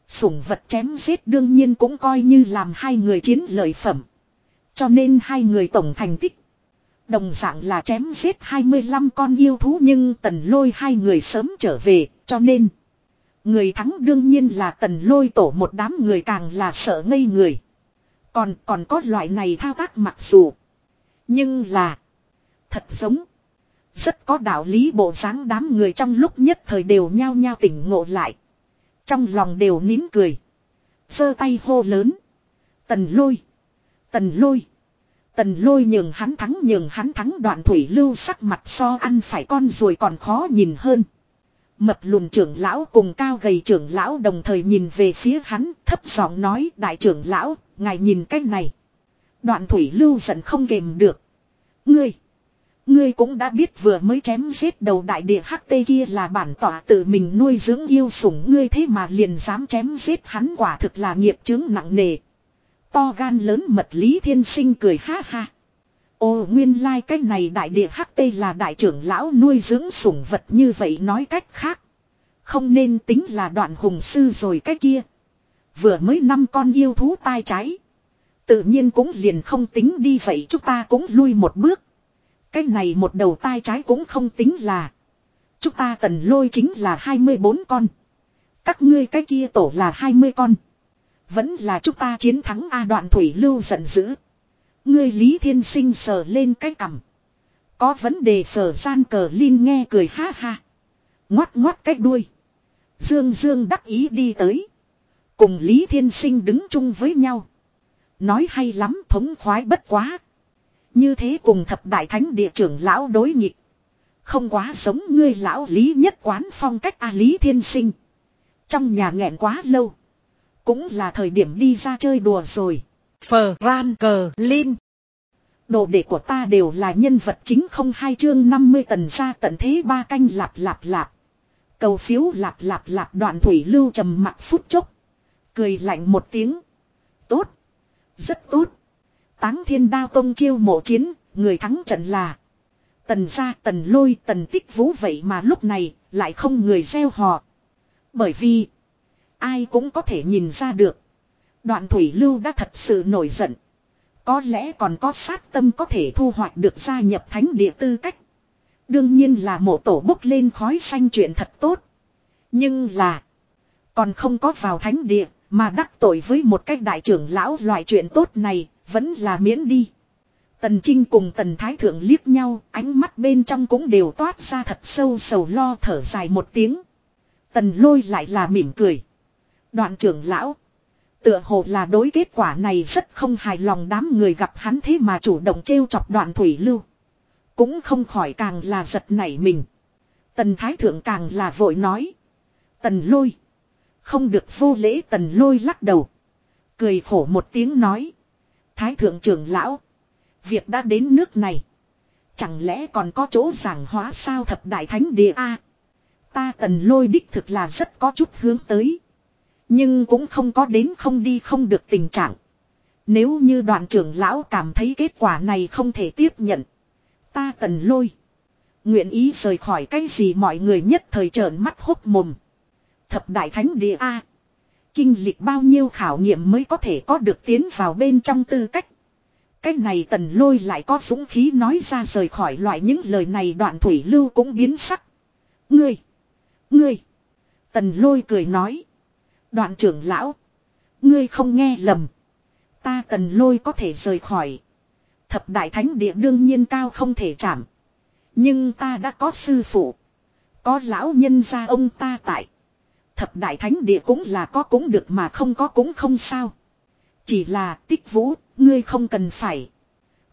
Sủng vật chém giết đương nhiên cũng coi như làm hai người chiến lợi phẩm. Cho nên hai người tổng thành tích. Đồng dạng là chém giết 25 con yêu thú nhưng tần lôi hai người sớm trở về, cho nên. Người thắng đương nhiên là tần lôi tổ một đám người càng là sợ ngây người. Còn còn có loại này thao tác mặc dù. Nhưng là. Thật giống. Rất có đạo lý bộ dáng đám người trong lúc nhất thời đều nhao nhao tỉnh ngộ lại. Trong lòng đều nín cười. giơ tay hô lớn. Tần lôi. Tần lôi. Tần lôi nhường hắn thắng nhường hắn thắng đoạn thủy lưu sắc mặt so ăn phải con rồi còn khó nhìn hơn. Mập lùn trưởng lão cùng cao gầy trưởng lão đồng thời nhìn về phía hắn thấp giọng nói đại trưởng lão, ngài nhìn cách này. Đoạn thủy lưu giận không kềm được. Ngươi, ngươi cũng đã biết vừa mới chém giết đầu đại địa hắc tê kia là bản tỏa tự mình nuôi dưỡng yêu sủng ngươi thế mà liền dám chém giết hắn quả thực là nghiệp chứng nặng nề. To gan lớn mật Lý Thiên Sinh cười ha ha. Ô, nguyên lai like cái này đại địa hắc tây là đại trưởng lão nuôi dưỡng sủng vật như vậy nói cách khác. Không nên tính là đoạn hùng sư rồi cái kia. Vừa mới năm con yêu thú tai trái. Tự nhiên cũng liền không tính đi vậy chúng ta cũng lui một bước. Cái này một đầu tai trái cũng không tính là. Chúng ta tần lôi chính là 24 con. Các ngươi cái kia tổ là 20 con. Vẫn là chúng ta chiến thắng A đoạn thủy lưu giận dữ. Ngươi Lý Thiên Sinh sờ lên cái cằm. Có vấn đề phở gian cờ Linh nghe cười ha ha. Ngoắt ngoắt cái đuôi. Dương Dương đắc ý đi tới. Cùng Lý Thiên Sinh đứng chung với nhau. Nói hay lắm thống khoái bất quá. Như thế cùng thập đại thánh địa trưởng lão đối nghịch. Không quá sống ngươi lão Lý nhất quán phong cách A Lý Thiên Sinh. Trong nhà nghẹn quá lâu. Cũng là thời điểm đi ra chơi đùa rồi. Phờ ran cờ linh. Đồ đệ của ta đều là nhân vật chính không hai chương 50 tần ra tận thế ba canh lạp lạp lạp. Cầu phiếu lạp lạp lạp đoạn thủy lưu trầm mặt phút chốc. Cười lạnh một tiếng. Tốt. Rất tốt. Táng thiên đao công chiêu mộ chiến, người thắng trận là. Tần ra tần lôi tần tích vũ vậy mà lúc này lại không người gieo họ. Bởi vì ai cũng có thể nhìn ra được. Đoạn thủy lưu đã thật sự nổi giận. Có lẽ còn có sát tâm có thể thu hoạch được gia nhập thánh địa tư cách. Đương nhiên là mộ tổ bốc lên khói xanh chuyện thật tốt. Nhưng là. Còn không có vào thánh địa. Mà đắc tội với một cách đại trưởng lão loại chuyện tốt này. Vẫn là miễn đi. Tần Trinh cùng Tần Thái Thượng liếc nhau. Ánh mắt bên trong cũng đều toát ra thật sâu sầu lo thở dài một tiếng. Tần lôi lại là mỉm cười. Đoạn trưởng lão. Tựa hồ là đối kết quả này rất không hài lòng đám người gặp hắn thế mà chủ động trêu chọc đoạn thủy lưu. Cũng không khỏi càng là giật nảy mình. Tần Thái Thượng càng là vội nói. Tần lôi. Không được vô lễ tần lôi lắc đầu. Cười khổ một tiếng nói. Thái Thượng trưởng lão. Việc đã đến nước này. Chẳng lẽ còn có chỗ giảng hóa sao thập đại thánh địa A. ta tần lôi đích thực là rất có chút hướng tới. Nhưng cũng không có đến không đi không được tình trạng. Nếu như đoàn trưởng lão cảm thấy kết quả này không thể tiếp nhận. Ta tần lôi. Nguyện ý rời khỏi cái gì mọi người nhất thời trợn mắt hốc mồm. Thập đại thánh địa A. Kinh lịch bao nhiêu khảo nghiệm mới có thể có được tiến vào bên trong tư cách. Cái này tần lôi lại có dũng khí nói ra rời khỏi loại những lời này đoạn thủy lưu cũng biến sắc. Ngươi! Ngươi! Tần lôi cười nói. Đoạn trưởng lão. Ngươi không nghe lầm. Ta cần lôi có thể rời khỏi. Thập đại thánh địa đương nhiên cao không thể chạm. Nhưng ta đã có sư phụ. Có lão nhân gia ông ta tại. Thập đại thánh địa cũng là có cũng được mà không có cũng không sao. Chỉ là tích vũ, ngươi không cần phải.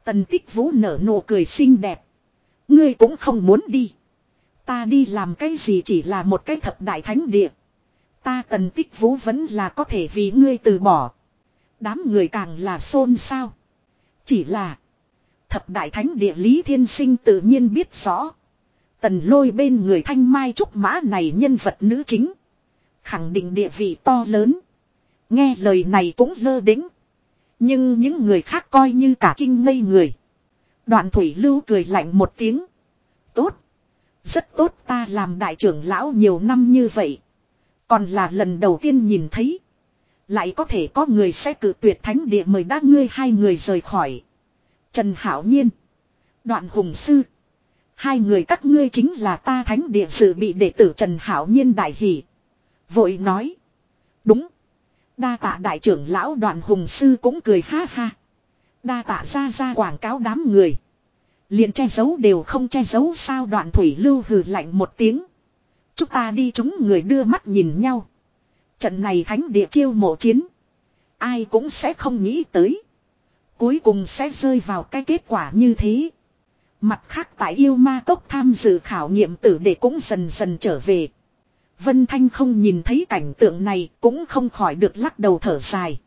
Tần tích vũ nở nụ cười xinh đẹp. Ngươi cũng không muốn đi. Ta đi làm cái gì chỉ là một cái thập đại thánh địa. Ta tần tích vũ vẫn là có thể vì ngươi từ bỏ. Đám người càng là xôn xao. Chỉ là. Thập đại thánh địa lý thiên sinh tự nhiên biết rõ. Tần lôi bên người thanh mai trúc mã này nhân vật nữ chính. Khẳng định địa vị to lớn. Nghe lời này cũng lơ đĩnh. Nhưng những người khác coi như cả kinh ngây người. Đoạn thủy lưu cười lạnh một tiếng. Tốt. Rất tốt ta làm đại trưởng lão nhiều năm như vậy. Còn là lần đầu tiên nhìn thấy. Lại có thể có người sẽ cử tuyệt thánh địa mời đã ngươi hai người rời khỏi. Trần Hảo Nhiên. Đoạn Hùng Sư. Hai người các ngươi chính là ta thánh địa sự bị đệ tử Trần Hảo Nhiên đại hỷ. Vội nói. Đúng. Đa tạ đại trưởng lão đoạn Hùng Sư cũng cười ha ha. Đa tạ ra ra quảng cáo đám người. liền che giấu đều không che giấu sao đoạn thủy lưu hừ lạnh một tiếng. Chúng ta đi chúng người đưa mắt nhìn nhau. Trận này thánh địa chiêu mộ chiến. Ai cũng sẽ không nghĩ tới. Cuối cùng sẽ rơi vào cái kết quả như thế. Mặt khác tại yêu ma cốc tham dự khảo nghiệm tử để cũng dần dần trở về. Vân Thanh không nhìn thấy cảnh tượng này cũng không khỏi được lắc đầu thở dài.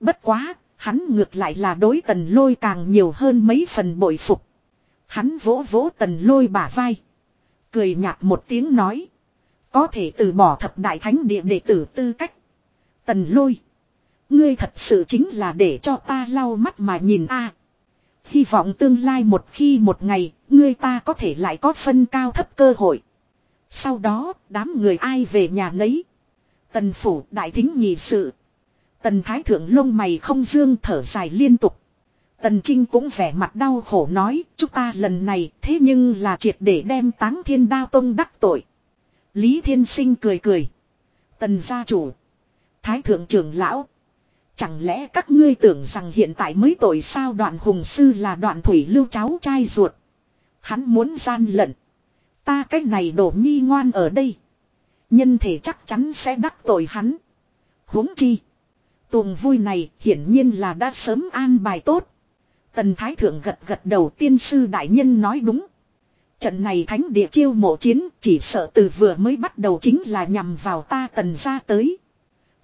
Bất quá, hắn ngược lại là đối tần lôi càng nhiều hơn mấy phần bội phục. Hắn vỗ vỗ tần lôi bả vai. Cười nhạt một tiếng nói. Có thể từ bỏ thập đại thánh địa đệ tử tư cách. Tần lôi. Ngươi thật sự chính là để cho ta lau mắt mà nhìn a. Hy vọng tương lai một khi một ngày, ngươi ta có thể lại có phân cao thấp cơ hội. Sau đó, đám người ai về nhà nấy. Tần phủ đại thính nhị sự. Tần thái thượng lông mày không dương thở dài liên tục. Tần Trinh cũng vẻ mặt đau khổ nói, chúng ta lần này thế nhưng là triệt để đem táng thiên đao tông đắc tội. Lý Thiên Sinh cười cười. Tần gia chủ. Thái thượng trưởng lão. Chẳng lẽ các ngươi tưởng rằng hiện tại mới tội sao đoạn hùng sư là đoạn thủy lưu cháu trai ruột. Hắn muốn gian lận. Ta cách này đổ nhi ngoan ở đây. Nhân thể chắc chắn sẽ đắc tội hắn. huống chi. Tuồng vui này hiển nhiên là đã sớm an bài tốt. Tần Thái Thượng gật gật đầu tiên sư đại nhân nói đúng. Trận này thánh địa chiêu mộ chiến chỉ sợ từ vừa mới bắt đầu chính là nhằm vào ta tần ra tới.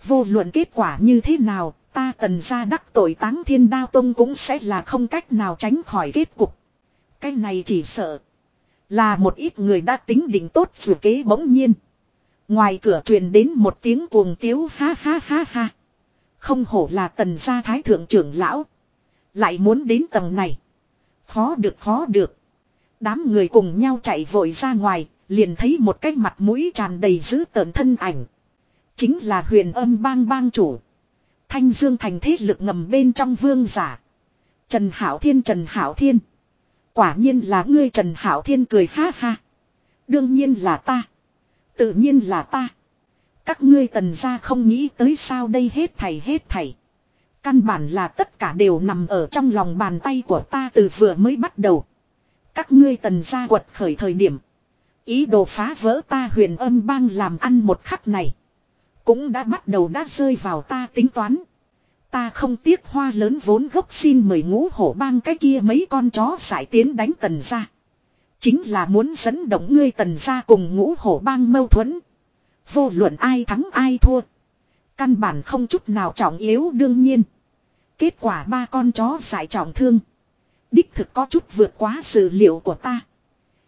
Vô luận kết quả như thế nào, ta tần ra đắc tội táng thiên đao tông cũng sẽ là không cách nào tránh khỏi kết cục. Cái này chỉ sợ là một ít người đã tính định tốt dù kế bỗng nhiên. Ngoài cửa truyền đến một tiếng cuồng tiếu ha ha ha ha. Không hổ là tần gia thái thượng trưởng lão. Lại muốn đến tầng này. Khó được khó được. Đám người cùng nhau chạy vội ra ngoài, liền thấy một cái mặt mũi tràn đầy dữ tợn thân ảnh. Chính là huyền âm bang bang chủ. Thanh Dương thành thế lực ngầm bên trong vương giả. Trần Hảo Thiên Trần Hảo Thiên. Quả nhiên là ngươi Trần Hảo Thiên cười ha ha. Đương nhiên là ta. Tự nhiên là ta. Các ngươi tần gia không nghĩ tới sao đây hết thảy hết thảy. Căn bản là tất cả đều nằm ở trong lòng bàn tay của ta từ vừa mới bắt đầu. Các ngươi tần gia quật khởi thời điểm. Ý đồ phá vỡ ta huyền âm bang làm ăn một khắc này. Cũng đã bắt đầu đã rơi vào ta tính toán. Ta không tiếc hoa lớn vốn gốc xin mời ngũ hổ bang cái kia mấy con chó giải tiến đánh tần gia Chính là muốn dẫn động ngươi tần gia cùng ngũ hổ bang mâu thuẫn. Vô luận ai thắng ai thua. Căn bản không chút nào trọng yếu đương nhiên. Kết quả ba con chó giải trọng thương. Đích thực có chút vượt quá sự liệu của ta.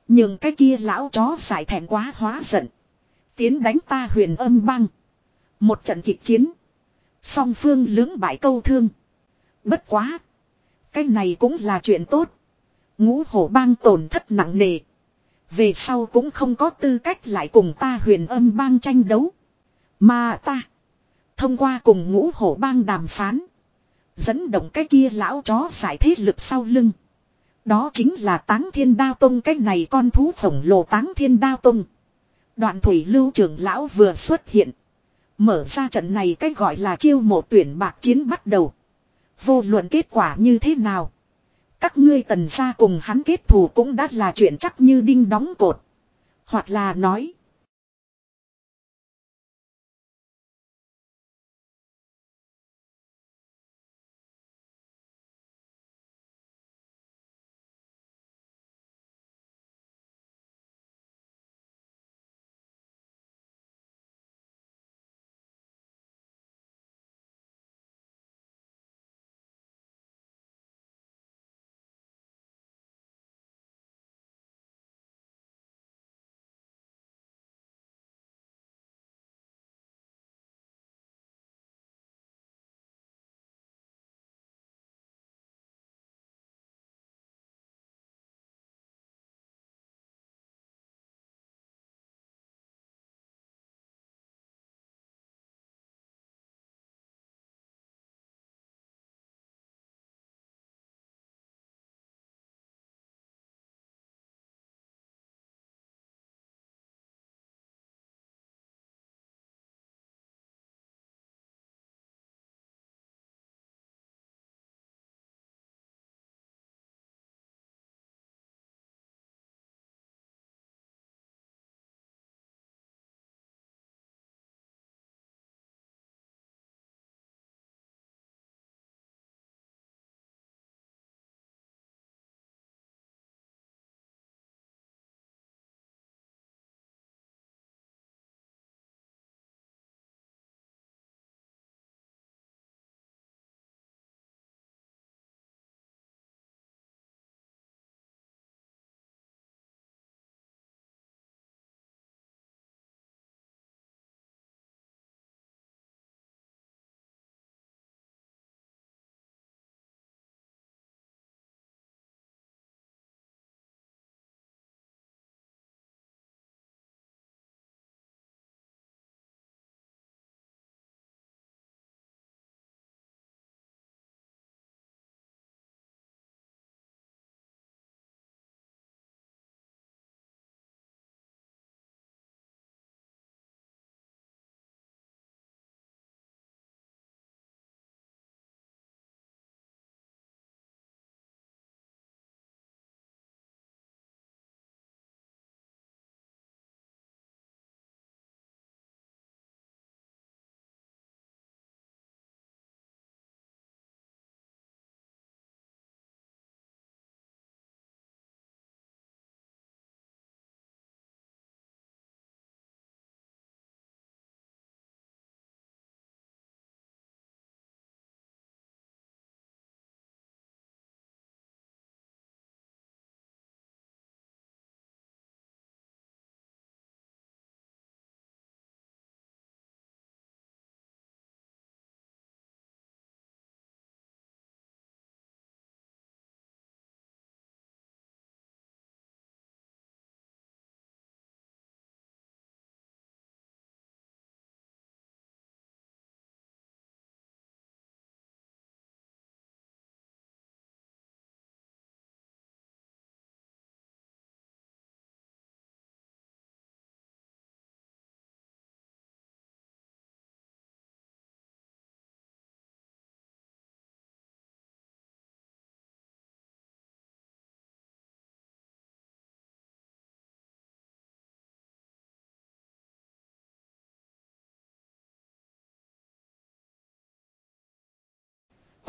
Nhưng cái kia lão chó xài thẹn quá hóa giận. Tiến đánh ta huyền âm băng. Một trận kịch chiến. Song phương lưỡng bại câu thương. Bất quá. Cái này cũng là chuyện tốt. Ngũ hổ bang tổn thất nặng nề. Về sau cũng không có tư cách lại cùng ta huyền âm bang tranh đấu. Mà ta. Thông qua cùng ngũ hổ bang đàm phán. Dẫn động cái kia lão chó giải thế lực sau lưng. Đó chính là táng thiên đao tông, cái này con thú khổng lồ táng thiên đao tông. Đoạn thủy lưu trưởng lão vừa xuất hiện. Mở ra trận này cách gọi là chiêu mộ tuyển bạc chiến bắt đầu. Vô luận kết quả như thế nào. Các ngươi tần gia cùng hắn kết thù cũng đã là chuyện chắc như đinh đóng cột. Hoặc là nói.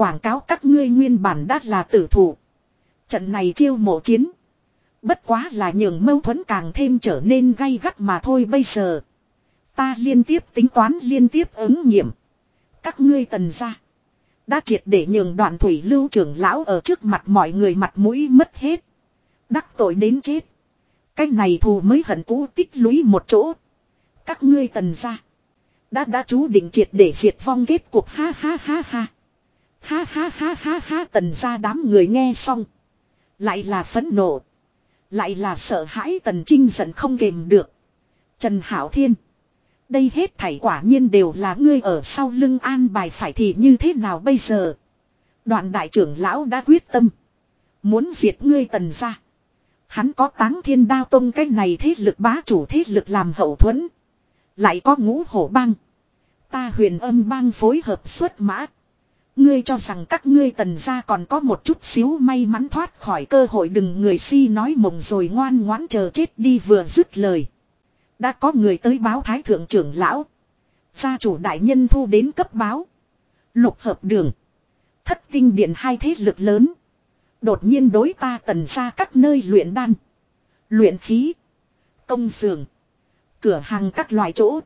Quảng cáo các ngươi nguyên bản đã là tử thủ. Trận này chiêu mộ chiến. Bất quá là nhường mâu thuẫn càng thêm trở nên gay gắt mà thôi bây giờ. Ta liên tiếp tính toán liên tiếp ứng nghiệm. Các ngươi tần ra. Đã triệt để nhường đoạn thủy lưu trưởng lão ở trước mặt mọi người mặt mũi mất hết. Đắc tội đến chết. Cái này thù mới hận cũ tích lũy một chỗ. Các ngươi tần ra. Đã đã chú định triệt để diệt vong kết cuộc ha ha ha ha. Ha ha ha ha ha tần ra đám người nghe xong. Lại là phẫn nộ. Lại là sợ hãi tần trinh giận không kềm được. Trần Hảo Thiên. Đây hết thảy quả nhiên đều là ngươi ở sau lưng an bài phải thì như thế nào bây giờ. Đoạn đại trưởng lão đã quyết tâm. Muốn diệt ngươi tần ra. Hắn có táng thiên đao tông cái này thế lực bá chủ thế lực làm hậu thuẫn. Lại có ngũ hổ băng, Ta huyền âm bang phối hợp xuất mã. Ngươi cho rằng các ngươi tần gia còn có một chút xíu may mắn thoát khỏi cơ hội đừng người si nói mộng rồi ngoan ngoãn chờ chết đi vừa dứt lời. Đã có người tới báo thái thượng trưởng lão. Gia chủ đại nhân thu đến cấp báo. Lục hợp đường. Thất tinh điện hai thế lực lớn. Đột nhiên đối ta tần ra các nơi luyện đan. Luyện khí. Công xưởng. Cửa hàng các loại chỗ.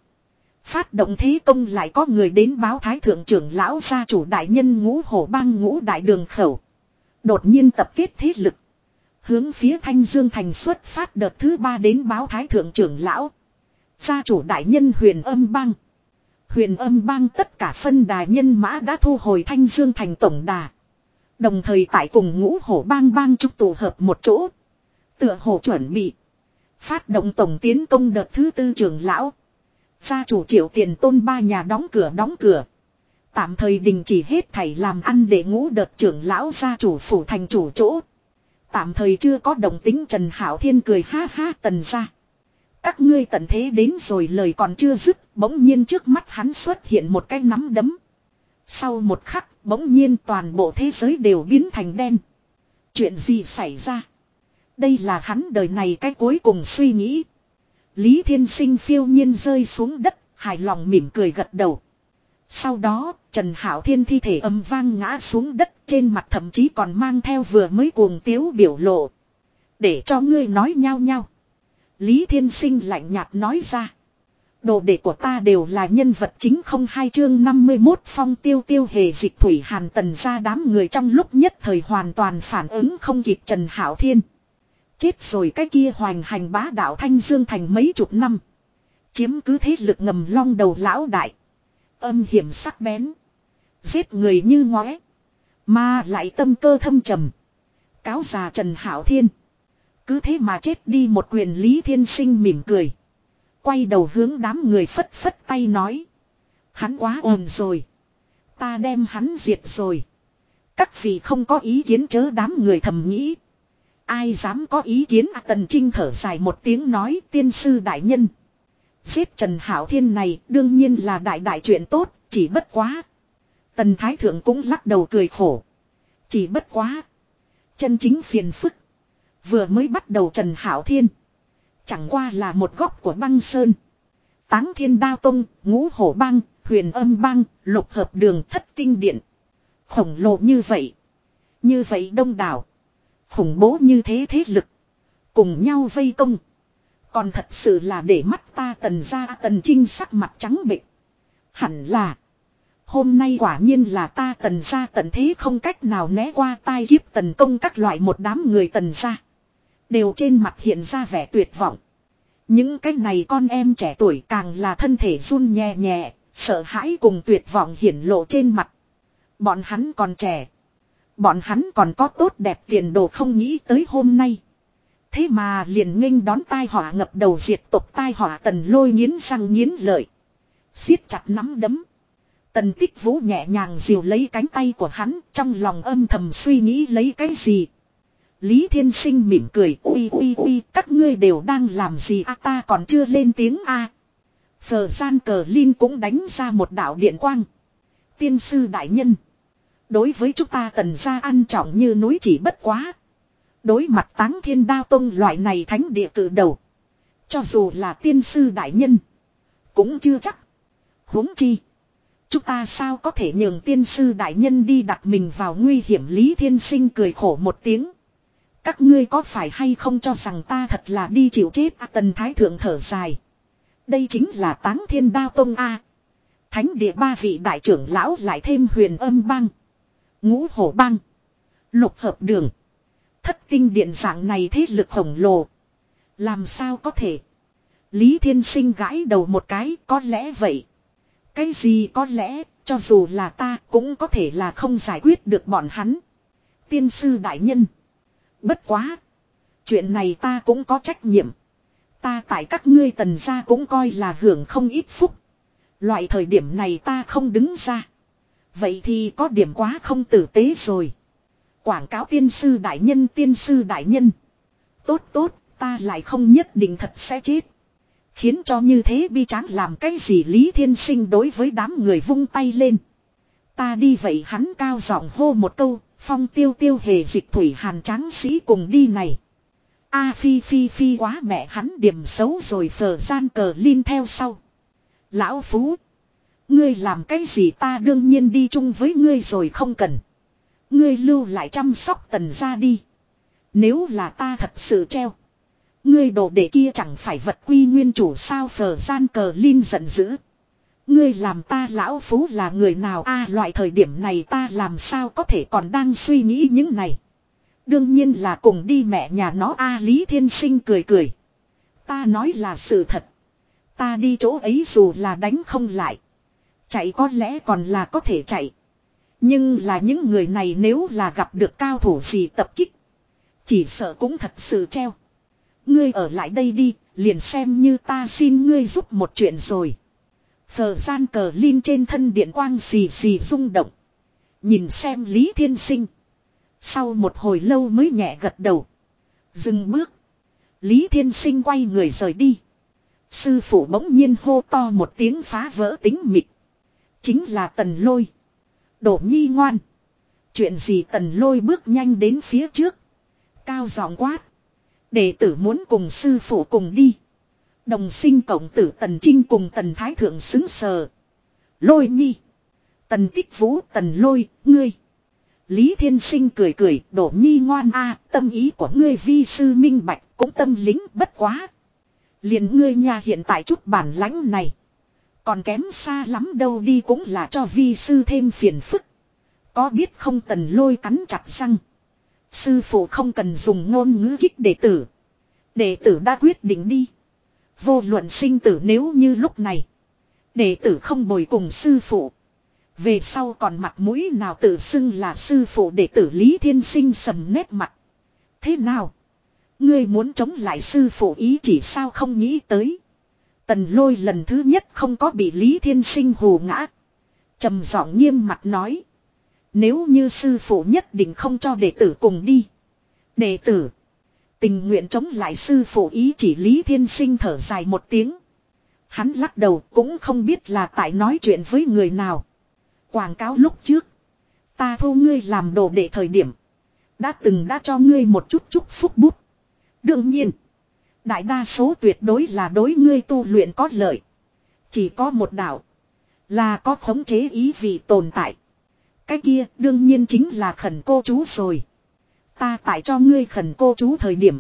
Phát động thế công lại có người đến báo thái thượng trưởng lão gia chủ đại nhân ngũ hổ bang ngũ đại đường khẩu. Đột nhiên tập kết thế lực. Hướng phía Thanh Dương Thành xuất phát đợt thứ ba đến báo thái thượng trưởng lão. Gia chủ đại nhân huyền âm bang. Huyền âm bang tất cả phân đà nhân mã đã thu hồi Thanh Dương Thành tổng đà. Đồng thời tại cùng ngũ hổ bang bang trúc tụ hợp một chỗ. Tựa hồ chuẩn bị. Phát động tổng tiến công đợt thứ tư trưởng lão. Gia chủ triệu tiền tôn ba nhà đóng cửa đóng cửa. Tạm thời đình chỉ hết thảy làm ăn để ngũ đợt trưởng lão gia chủ phủ thành chủ chỗ. Tạm thời chưa có đồng tính Trần Hảo Thiên cười ha ha tần ra. Các ngươi tận thế đến rồi lời còn chưa dứt, bỗng nhiên trước mắt hắn xuất hiện một cái nắm đấm. Sau một khắc, bỗng nhiên toàn bộ thế giới đều biến thành đen. Chuyện gì xảy ra? Đây là hắn đời này cái cuối cùng suy nghĩ. Lý Thiên Sinh phiêu nhiên rơi xuống đất, hài lòng mỉm cười gật đầu. Sau đó, Trần Hảo Thiên thi thể âm vang ngã xuống đất, trên mặt thậm chí còn mang theo vừa mới cuồng tiếu biểu lộ. Để cho ngươi nói nhau nhau. Lý Thiên Sinh lạnh nhạt nói ra. Đồ đệ của ta đều là nhân vật chính không hai chương 51 phong tiêu tiêu hề dịch thủy hàn tần ra đám người trong lúc nhất thời hoàn toàn phản ứng không kịp Trần Hảo Thiên. Chết rồi cái kia hoành hành bá đạo Thanh Dương thành mấy chục năm. Chiếm cứ thế lực ngầm long đầu lão đại. Âm hiểm sắc bén. Giết người như ngóe. Mà lại tâm cơ thâm trầm. Cáo già Trần Hảo Thiên. Cứ thế mà chết đi một quyền Lý Thiên Sinh mỉm cười. Quay đầu hướng đám người phất phất tay nói. Hắn quá ồn rồi. Ta đem hắn diệt rồi. Các vị không có ý kiến chớ đám người thầm nghĩ. Ai dám có ý kiến à, Tần Trinh thở dài một tiếng nói tiên sư đại nhân. Giết Trần Hảo Thiên này đương nhiên là đại đại chuyện tốt, chỉ bất quá. Tần Thái Thượng cũng lắc đầu cười khổ. Chỉ bất quá. Chân chính phiền phức. Vừa mới bắt đầu Trần Hảo Thiên. Chẳng qua là một góc của băng sơn. Táng Thiên Đao Tông, Ngũ Hổ Bang, Huyền Âm Bang, Lục Hợp Đường Thất Kinh Điện. Khổng lồ như vậy. Như vậy đông đảo. Khủng bố như thế thế lực. Cùng nhau vây công. Còn thật sự là để mắt ta tần ra tần trinh sắc mặt trắng bệch. Hẳn là. Hôm nay quả nhiên là ta tần ra tần thế không cách nào né qua tai kiếp tần công các loại một đám người tần ra. Đều trên mặt hiện ra vẻ tuyệt vọng. Những cái này con em trẻ tuổi càng là thân thể run nhẹ nhẹ, sợ hãi cùng tuyệt vọng hiển lộ trên mặt. Bọn hắn còn trẻ. Bọn hắn còn có tốt đẹp tiền đồ không nghĩ tới hôm nay. Thế mà liền nghênh đón tai họa ngập đầu diệt tộc tai họa tần lôi nghiến răng nghiến lợi. siết chặt nắm đấm. Tần tích vũ nhẹ nhàng dìu lấy cánh tay của hắn, trong lòng âm thầm suy nghĩ lấy cái gì. Lý Thiên Sinh mỉm cười uy uy uy các ngươi đều đang làm gì a ta còn chưa lên tiếng a. Phờ gian cờ Linh cũng đánh ra một đạo điện quang. Tiên sư đại nhân. Đối với chúng ta tần gia ăn trọng như núi chỉ bất quá. Đối mặt táng thiên đao tông loại này thánh địa cử đầu. Cho dù là tiên sư đại nhân. Cũng chưa chắc. huống chi. Chúng ta sao có thể nhường tiên sư đại nhân đi đặt mình vào nguy hiểm Lý Thiên Sinh cười khổ một tiếng. Các ngươi có phải hay không cho rằng ta thật là đi chịu chết à, tần thái thượng thở dài. Đây chính là táng thiên đao tông A. Thánh địa ba vị đại trưởng lão lại thêm huyền âm băng Ngũ hổ bang. Lục hợp đường. Thất tinh điện dạng này thế lực khổng lồ. Làm sao có thể. Lý Thiên Sinh gãi đầu một cái, có lẽ vậy. Cái gì có lẽ, cho dù là ta cũng có thể là không giải quyết được bọn hắn. Tiên sư đại nhân. Bất quá. Chuyện này ta cũng có trách nhiệm. Ta tại các ngươi tần gia cũng coi là hưởng không ít phúc. Loại thời điểm này ta không đứng ra. Vậy thì có điểm quá không tử tế rồi. Quảng cáo tiên sư đại nhân tiên sư đại nhân. Tốt tốt, ta lại không nhất định thật sẽ chết. Khiến cho như thế bi tráng làm cái gì Lý Thiên Sinh đối với đám người vung tay lên. Ta đi vậy hắn cao giọng hô một câu, phong tiêu tiêu hề dịch thủy hàn tráng sĩ cùng đi này. A phi phi phi quá mẹ hắn điểm xấu rồi phở gian cờ linh theo sau. Lão Phú. Ngươi làm cái gì ta đương nhiên đi chung với ngươi rồi không cần. Ngươi lưu lại chăm sóc tần ra đi. Nếu là ta thật sự treo. Ngươi đồ đệ kia chẳng phải vật quy nguyên chủ sao phở gian cờ linh giận dữ. Ngươi làm ta lão phú là người nào a, loại thời điểm này ta làm sao có thể còn đang suy nghĩ những này. Đương nhiên là cùng đi mẹ nhà nó a, Lý Thiên Sinh cười cười. Ta nói là sự thật. Ta đi chỗ ấy dù là đánh không lại. Chạy có lẽ còn là có thể chạy. Nhưng là những người này nếu là gặp được cao thủ gì tập kích. Chỉ sợ cũng thật sự treo. Ngươi ở lại đây đi, liền xem như ta xin ngươi giúp một chuyện rồi. Phờ gian cờ linh trên thân điện quang xì xì rung động. Nhìn xem Lý Thiên Sinh. Sau một hồi lâu mới nhẹ gật đầu. Dừng bước. Lý Thiên Sinh quay người rời đi. Sư phụ bỗng nhiên hô to một tiếng phá vỡ tính mịch. Chính là tần lôi. Đổ nhi ngoan. Chuyện gì tần lôi bước nhanh đến phía trước. Cao giọng quát. Đệ tử muốn cùng sư phụ cùng đi. Đồng sinh cộng tử tần trinh cùng tần thái thượng xứng sờ. Lôi nhi. Tần tích vũ tần lôi, ngươi. Lý Thiên Sinh cười cười, đổ nhi ngoan a tâm ý của ngươi vi sư minh bạch, cũng tâm lính bất quá. liền ngươi nhà hiện tại chút bản lãnh này. Còn kém xa lắm đâu đi cũng là cho vi sư thêm phiền phức. Có biết không tần lôi cắn chặt răng. Sư phụ không cần dùng ngôn ngữ kích đệ tử. Đệ tử đã quyết định đi. Vô luận sinh tử nếu như lúc này. Đệ tử không bồi cùng sư phụ. Về sau còn mặt mũi nào tự xưng là sư phụ đệ tử Lý Thiên Sinh sầm nét mặt. Thế nào? Ngươi muốn chống lại sư phụ ý chỉ sao không nghĩ tới. Tần lôi lần thứ nhất không có bị Lý Thiên Sinh hù ngã. trầm giọng nghiêm mặt nói. Nếu như sư phụ nhất định không cho đệ tử cùng đi. Đệ tử. Tình nguyện chống lại sư phụ ý chỉ Lý Thiên Sinh thở dài một tiếng. Hắn lắc đầu cũng không biết là tại nói chuyện với người nào. Quảng cáo lúc trước. Ta thu ngươi làm đồ đệ thời điểm. Đã từng đã cho ngươi một chút chúc phúc bút. Đương nhiên. Đại đa số tuyệt đối là đối ngươi tu luyện có lợi. Chỉ có một đạo. Là có khống chế ý vị tồn tại. Cái kia đương nhiên chính là khẩn cô chú rồi. Ta tại cho ngươi khẩn cô chú thời điểm.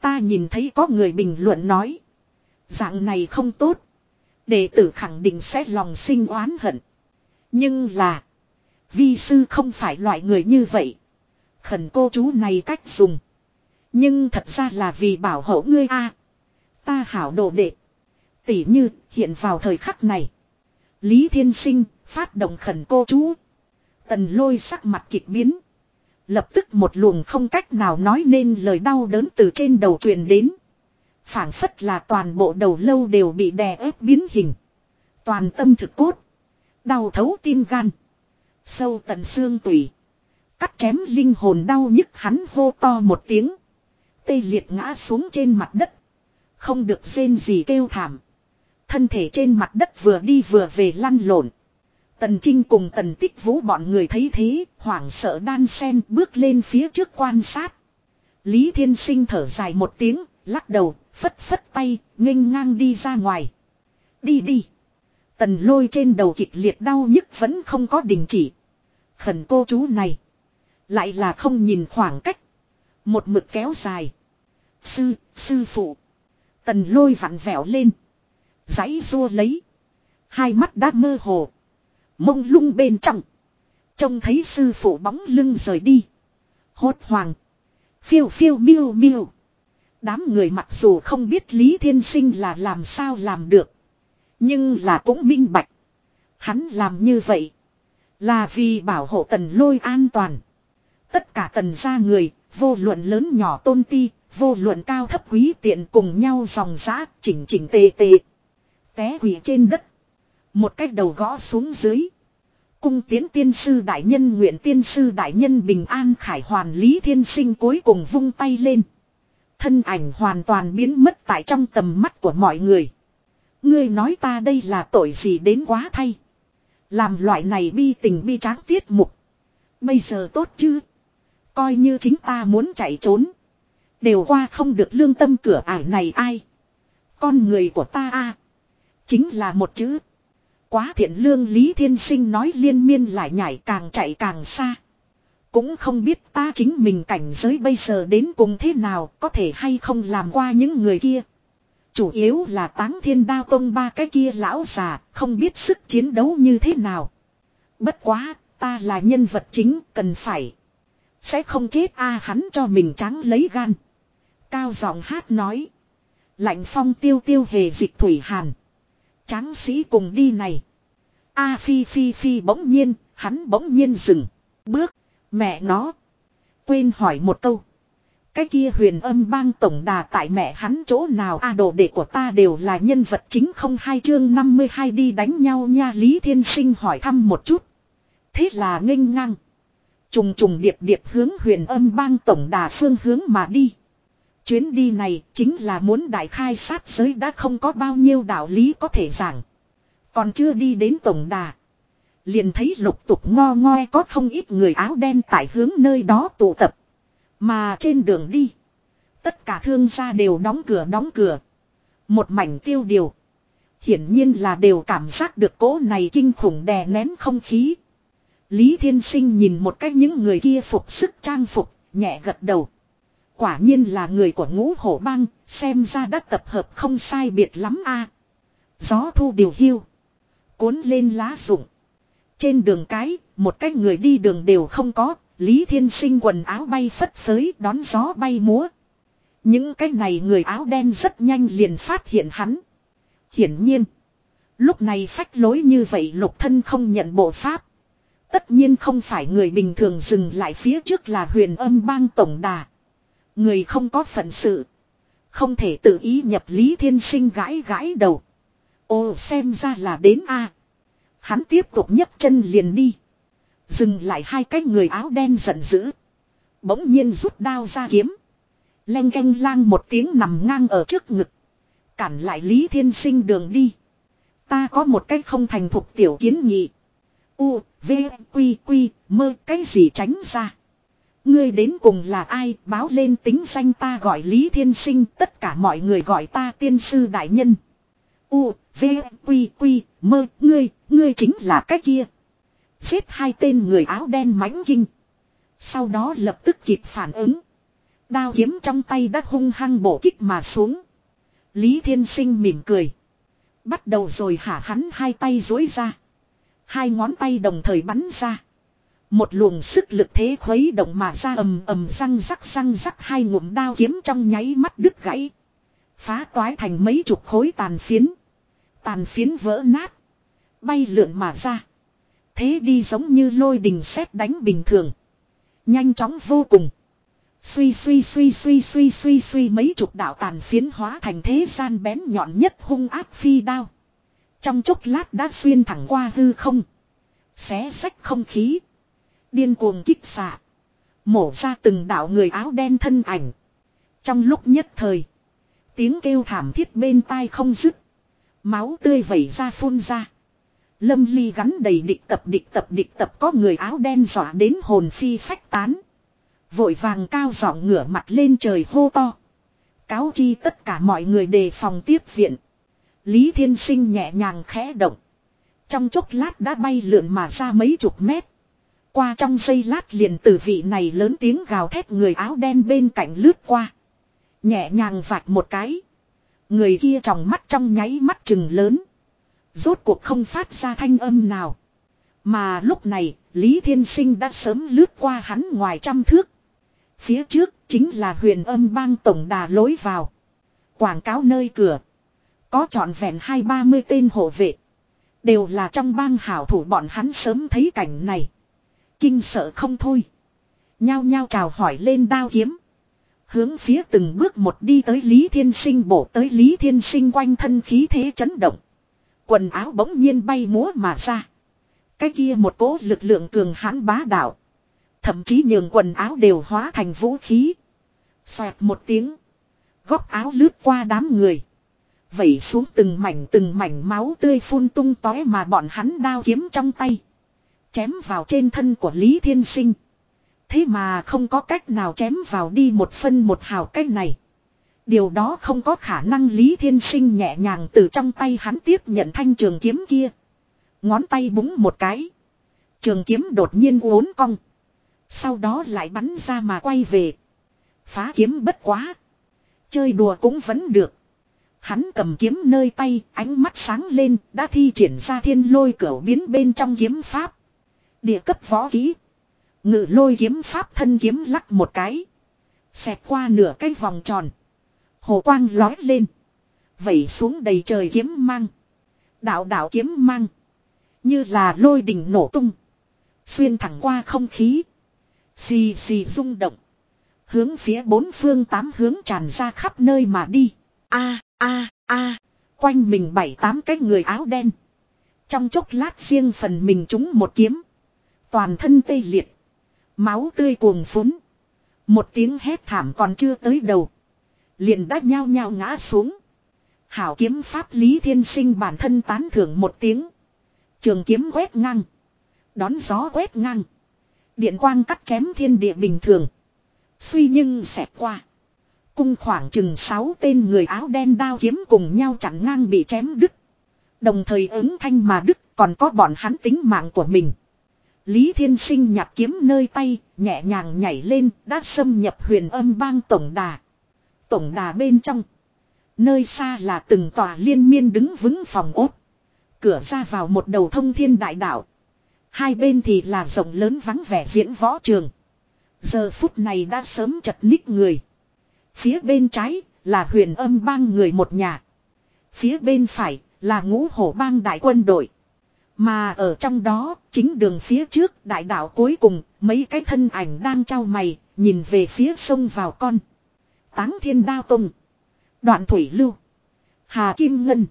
Ta nhìn thấy có người bình luận nói. Dạng này không tốt. Đệ tử khẳng định sẽ lòng sinh oán hận. Nhưng là. Vi sư không phải loại người như vậy. Khẩn cô chú này cách dùng. Nhưng thật ra là vì bảo hộ ngươi a. ta hảo đồ đệ. Tỉ như, hiện vào thời khắc này. Lý Thiên Sinh phát động khẩn cô chú. Tần lôi sắc mặt kịch biến. Lập tức một luồng không cách nào nói nên lời đau đớn từ trên đầu truyền đến. phảng phất là toàn bộ đầu lâu đều bị đè ép biến hình. Toàn tâm thực cốt. Đau thấu tim gan. Sâu tận xương tủy. Cắt chém linh hồn đau nhức hắn hô to một tiếng. Tê liệt ngã xuống trên mặt đất. Không được rên gì kêu thảm. Thân thể trên mặt đất vừa đi vừa về lăn lộn. Tần Trinh cùng Tần Tích Vũ bọn người thấy thế, hoảng sợ đan sen bước lên phía trước quan sát. Lý Thiên Sinh thở dài một tiếng, lắc đầu, phất phất tay, nghênh ngang đi ra ngoài. Đi đi. Tần lôi trên đầu kịch liệt đau nhức vẫn không có đình chỉ. Khẩn cô chú này. Lại là không nhìn khoảng cách. Một mực kéo dài. Sư, sư phụ. Tần lôi vặn vẹo lên. Giấy rua lấy. Hai mắt đã mơ hồ. Mông lung bên trong. Trông thấy sư phụ bóng lưng rời đi. Hốt hoàng. Phiêu phiêu miêu miêu. Đám người mặc dù không biết Lý Thiên Sinh là làm sao làm được. Nhưng là cũng minh bạch. Hắn làm như vậy. Là vì bảo hộ tần lôi an toàn. Tất cả tần gia người, vô luận lớn nhỏ tôn ti, vô luận cao thấp quý tiện cùng nhau dòng giã, chỉnh chỉnh tề tề. Té quỷ trên đất. Một cách đầu gõ xuống dưới. Cung tiến tiên sư đại nhân nguyện tiên sư đại nhân bình an khải hoàn lý thiên sinh cuối cùng vung tay lên. Thân ảnh hoàn toàn biến mất tại trong tầm mắt của mọi người. Ngươi nói ta đây là tội gì đến quá thay. Làm loại này bi tình bi tráng tiết mục. Bây giờ tốt chứ. Coi như chính ta muốn chạy trốn. Đều qua không được lương tâm cửa ải này ai. Con người của ta a Chính là một chữ. Quá thiện lương Lý Thiên Sinh nói liên miên lại nhảy càng chạy càng xa. Cũng không biết ta chính mình cảnh giới bây giờ đến cùng thế nào có thể hay không làm qua những người kia. Chủ yếu là táng thiên đao tông ba cái kia lão già không biết sức chiến đấu như thế nào. Bất quá, ta là nhân vật chính cần phải. Sẽ không chết a hắn cho mình trắng lấy gan. Cao giọng hát nói. Lạnh phong tiêu tiêu hề dịch thủy hàn. Tráng sĩ cùng đi này. A phi phi phi bỗng nhiên, hắn bỗng nhiên dừng. Bước, mẹ nó. Quên hỏi một câu. Cái kia huyền âm bang tổng đà tại mẹ hắn chỗ nào a đồ đệ của ta đều là nhân vật chính không hai chương 52 đi đánh nhau nha Lý Thiên Sinh hỏi thăm một chút. Thế là nghênh ngang. Trùng trùng điệp điệp hướng huyền âm bang tổng đà phương hướng mà đi. Chuyến đi này chính là muốn đại khai sát giới đã không có bao nhiêu đạo lý có thể giảng. Còn chưa đi đến tổng đà. Liền thấy lục tục ngo ngoe có không ít người áo đen tại hướng nơi đó tụ tập. Mà trên đường đi. Tất cả thương gia đều đóng cửa đóng cửa. Một mảnh tiêu điều. Hiển nhiên là đều cảm giác được cỗ này kinh khủng đè nén không khí. Lý Thiên Sinh nhìn một cách những người kia phục sức trang phục, nhẹ gật đầu. Quả nhiên là người của ngũ hổ bang, xem ra đã tập hợp không sai biệt lắm a. Gió thu điều hiu. Cuốn lên lá rụng. Trên đường cái, một cách người đi đường đều không có, Lý Thiên Sinh quần áo bay phất phới đón gió bay múa. Những cái này người áo đen rất nhanh liền phát hiện hắn. Hiển nhiên. Lúc này phách lối như vậy lục thân không nhận bộ pháp. Tất nhiên không phải người bình thường dừng lại phía trước là huyền âm bang tổng đà. Người không có phận sự. Không thể tự ý nhập Lý Thiên Sinh gãi gãi đầu. Ồ xem ra là đến a. Hắn tiếp tục nhấc chân liền đi. Dừng lại hai cái người áo đen giận dữ. Bỗng nhiên rút đao ra kiếm. Leng canh lang một tiếng nằm ngang ở trước ngực. Cản lại Lý Thiên Sinh đường đi. Ta có một cách không thành thục tiểu kiến nghị. U, V, Quy, Quy, mơ cái gì tránh ra. Ngươi đến cùng là ai báo lên tính danh ta gọi Lý Thiên Sinh tất cả mọi người gọi ta tiên sư đại nhân. U, V, Quy, Quy, mơ, ngươi, ngươi chính là cái kia. Giết hai tên người áo đen mãnh kinh. Sau đó lập tức kịp phản ứng. Đao kiếm trong tay đã hung hăng bổ kích mà xuống. Lý Thiên Sinh mỉm cười. Bắt đầu rồi hả hắn hai tay dối ra. Hai ngón tay đồng thời bắn ra. Một luồng sức lực thế khuấy động mà ra ầm ầm răng rắc răng rắc hai ngụm đao kiếm trong nháy mắt đứt gãy. Phá toái thành mấy chục khối tàn phiến. Tàn phiến vỡ nát. Bay lượn mà ra. Thế đi giống như lôi đình sét đánh bình thường. Nhanh chóng vô cùng. Suy suy suy suy suy suy suy mấy chục đạo tàn phiến hóa thành thế gian bén nhọn nhất hung áp phi đao. Trong chốc lát đã xuyên thẳng qua hư không. Xé sách không khí. Điên cuồng kích xạ. Mổ ra từng đạo người áo đen thân ảnh. Trong lúc nhất thời. Tiếng kêu thảm thiết bên tai không dứt. Máu tươi vẩy ra phun ra. Lâm ly gắn đầy địch tập địch tập địch tập, có người áo đen dọa đến hồn phi phách tán. Vội vàng cao giọng ngửa mặt lên trời hô to. Cáo chi tất cả mọi người đề phòng tiếp viện. Lý Thiên Sinh nhẹ nhàng khẽ động. Trong chốc lát đã bay lượn mà ra mấy chục mét. Qua trong giây lát liền từ vị này lớn tiếng gào thét người áo đen bên cạnh lướt qua. Nhẹ nhàng vạch một cái. Người kia tròng mắt trong nháy mắt chừng lớn. Rốt cuộc không phát ra thanh âm nào. Mà lúc này, Lý Thiên Sinh đã sớm lướt qua hắn ngoài trăm thước. Phía trước chính là huyền âm bang tổng đà lối vào. Quảng cáo nơi cửa. Có trọn vẹn hai ba mươi tên hộ vệ. Đều là trong bang hảo thủ bọn hắn sớm thấy cảnh này. Kinh sợ không thôi. Nhao nhao chào hỏi lên đao kiếm. Hướng phía từng bước một đi tới Lý Thiên Sinh bổ tới Lý Thiên Sinh quanh thân khí thế chấn động. Quần áo bỗng nhiên bay múa mà ra. Cái kia một cố lực lượng cường hãn bá đạo. Thậm chí nhường quần áo đều hóa thành vũ khí. Xoẹt một tiếng. Góc áo lướt qua đám người. Vẩy xuống từng mảnh từng mảnh máu tươi phun tung tói mà bọn hắn đao kiếm trong tay. Chém vào trên thân của Lý Thiên Sinh. Thế mà không có cách nào chém vào đi một phân một hào cách này. Điều đó không có khả năng Lý Thiên Sinh nhẹ nhàng từ trong tay hắn tiếp nhận thanh trường kiếm kia. Ngón tay búng một cái. Trường kiếm đột nhiên uốn cong. Sau đó lại bắn ra mà quay về. Phá kiếm bất quá. Chơi đùa cũng vẫn được. Hắn cầm kiếm nơi tay, ánh mắt sáng lên, đã thi triển ra thiên lôi cửu biến bên trong kiếm pháp. Địa cấp võ kỹ. Ngự lôi kiếm pháp thân kiếm lắc một cái. Xẹt qua nửa cái vòng tròn. Hồ quang lói lên. Vẩy xuống đầy trời kiếm mang. Đạo đạo kiếm mang. Như là lôi đỉnh nổ tung. Xuyên thẳng qua không khí. Xì xì rung động. Hướng phía bốn phương tám hướng tràn ra khắp nơi mà đi. a a a, Quanh mình bảy tám cái người áo đen. Trong chốc lát riêng phần mình chúng một kiếm. Toàn thân tê liệt. Máu tươi cuồng phúng. Một tiếng hét thảm còn chưa tới đầu. Liền đã nhao nhao ngã xuống. Hảo kiếm pháp Lý Thiên Sinh bản thân tán thưởng một tiếng. Trường kiếm quét ngang. Đón gió quét ngang. Điện quang cắt chém thiên địa bình thường. Suy nhưng xẹp qua. Cung khoảng chừng sáu tên người áo đen đao kiếm cùng nhau chặn ngang bị chém đứt. Đồng thời ứng thanh mà đứt còn có bọn hắn tính mạng của mình. Lý Thiên Sinh nhặt kiếm nơi tay, nhẹ nhàng nhảy lên, đã xâm nhập huyền âm bang tổng đà. Tổng đà bên trong. Nơi xa là từng tòa liên miên đứng vững phòng ốt. Cửa ra vào một đầu thông thiên đại đạo. Hai bên thì là rộng lớn vắng vẻ diễn võ trường. Giờ phút này đã sớm chật ních người. Phía bên trái là huyền âm bang người một nhà. Phía bên phải là ngũ hổ bang đại quân đội. Mà ở trong đó, chính đường phía trước đại đạo cuối cùng, mấy cái thân ảnh đang trao mày, nhìn về phía sông vào con. Táng thiên đao tông, Đoạn thủy lưu. Hà Kim Ngân.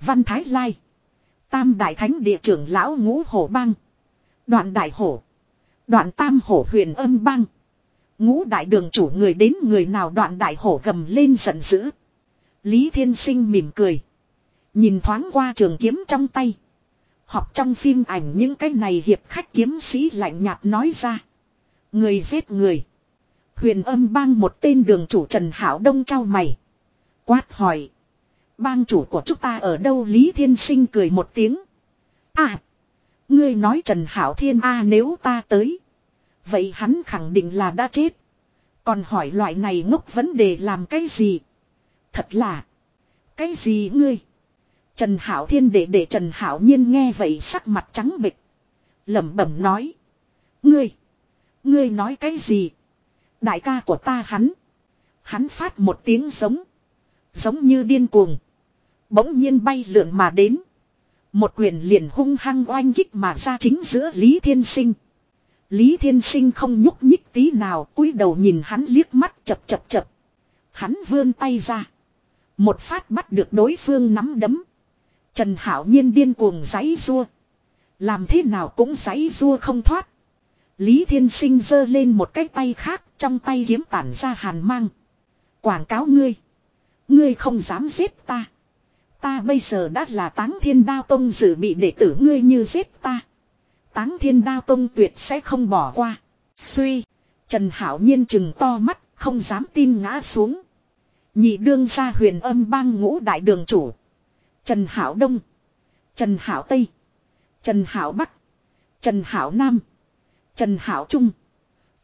Văn Thái Lai. Tam đại thánh địa trưởng lão ngũ hổ bang. Đoạn đại hổ. Đoạn tam hổ huyền âm bang. Ngũ đại đường chủ người đến người nào đoạn đại hổ gầm lên giận dữ. Lý Thiên Sinh mỉm cười. Nhìn thoáng qua trường kiếm trong tay. Học trong phim ảnh những cái này hiệp khách kiếm sĩ lạnh nhạt nói ra. Người giết người. Huyền âm bang một tên đường chủ Trần Hảo Đông trao mày. Quát hỏi. Bang chủ của chúng ta ở đâu Lý Thiên Sinh cười một tiếng. À. Ngươi nói Trần Hảo Thiên A nếu ta tới. Vậy hắn khẳng định là đã chết. Còn hỏi loại này ngốc vấn đề làm cái gì? Thật là. Cái gì ngươi? Trần Hảo Thiên để để Trần Hảo Nhiên nghe vậy sắc mặt trắng bệch, lẩm bẩm nói: "Ngươi, ngươi nói cái gì? Đại ca của ta hắn." Hắn phát một tiếng giống, giống như điên cuồng, bỗng nhiên bay lượn mà đến, một quyền liền hung hăng oanh kích mà ra chính giữa Lý Thiên Sinh. Lý Thiên Sinh không nhúc nhích tí nào, cúi đầu nhìn hắn liếc mắt chập chập chập. Hắn vươn tay ra, một phát bắt được đối phương nắm đấm. Trần Hảo Nhiên điên cuồng giấy rua. Làm thế nào cũng giấy rua không thoát. Lý Thiên Sinh giơ lên một cái tay khác, trong tay kiếm tản ra hàn mang. Quảng cáo ngươi. Ngươi không dám giết ta. Ta bây giờ đã là táng thiên đao tông dự bị đệ tử ngươi như giết ta. Táng thiên đao tông tuyệt sẽ không bỏ qua. Suy. Trần Hảo Nhiên chừng to mắt, không dám tin ngã xuống. Nhị đương ra huyền âm bang ngũ đại đường chủ. Trần Hảo Đông. Trần Hảo Tây. Trần Hảo Bắc. Trần Hảo Nam. Trần Hảo Trung.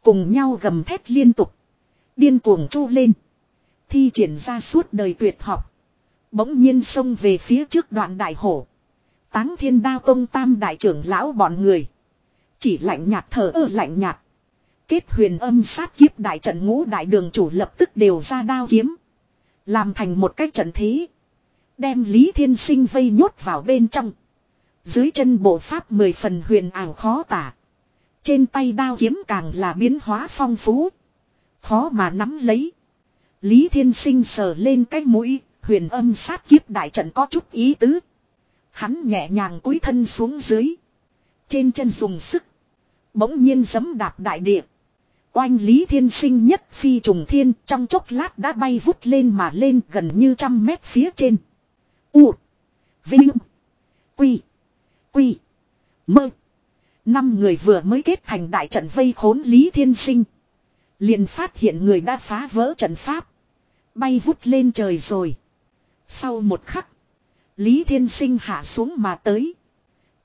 Cùng nhau gầm thét liên tục. Điên cuồng chu lên. Thi triển ra suốt đời tuyệt học. Bỗng nhiên xông về phía trước đoạn đại hổ. Táng thiên đao tông tam đại trưởng lão bọn người. Chỉ lạnh nhạt thở ơ lạnh nhạt. Kết huyền âm sát kiếp đại trận ngũ đại đường chủ lập tức đều ra đao kiếm. Làm thành một cách trận thế. Đem Lý Thiên Sinh vây nhốt vào bên trong. Dưới chân bộ pháp mười phần huyền ảo khó tả. Trên tay đao kiếm càng là biến hóa phong phú. Khó mà nắm lấy. Lý Thiên Sinh sờ lên cái mũi, huyền âm sát kiếp đại trận có chút ý tứ. Hắn nhẹ nhàng cúi thân xuống dưới. Trên chân dùng sức. Bỗng nhiên giấm đạp đại địa. Oanh Lý Thiên Sinh nhất phi trùng thiên trong chốc lát đã bay vút lên mà lên gần như trăm mét phía trên. U. Vinh. Quy. Quy. Mơ. Năm người vừa mới kết thành đại trận vây khốn Lý Thiên Sinh. liền phát hiện người đã phá vỡ trận pháp. Bay vút lên trời rồi. Sau một khắc. Lý Thiên Sinh hạ xuống mà tới.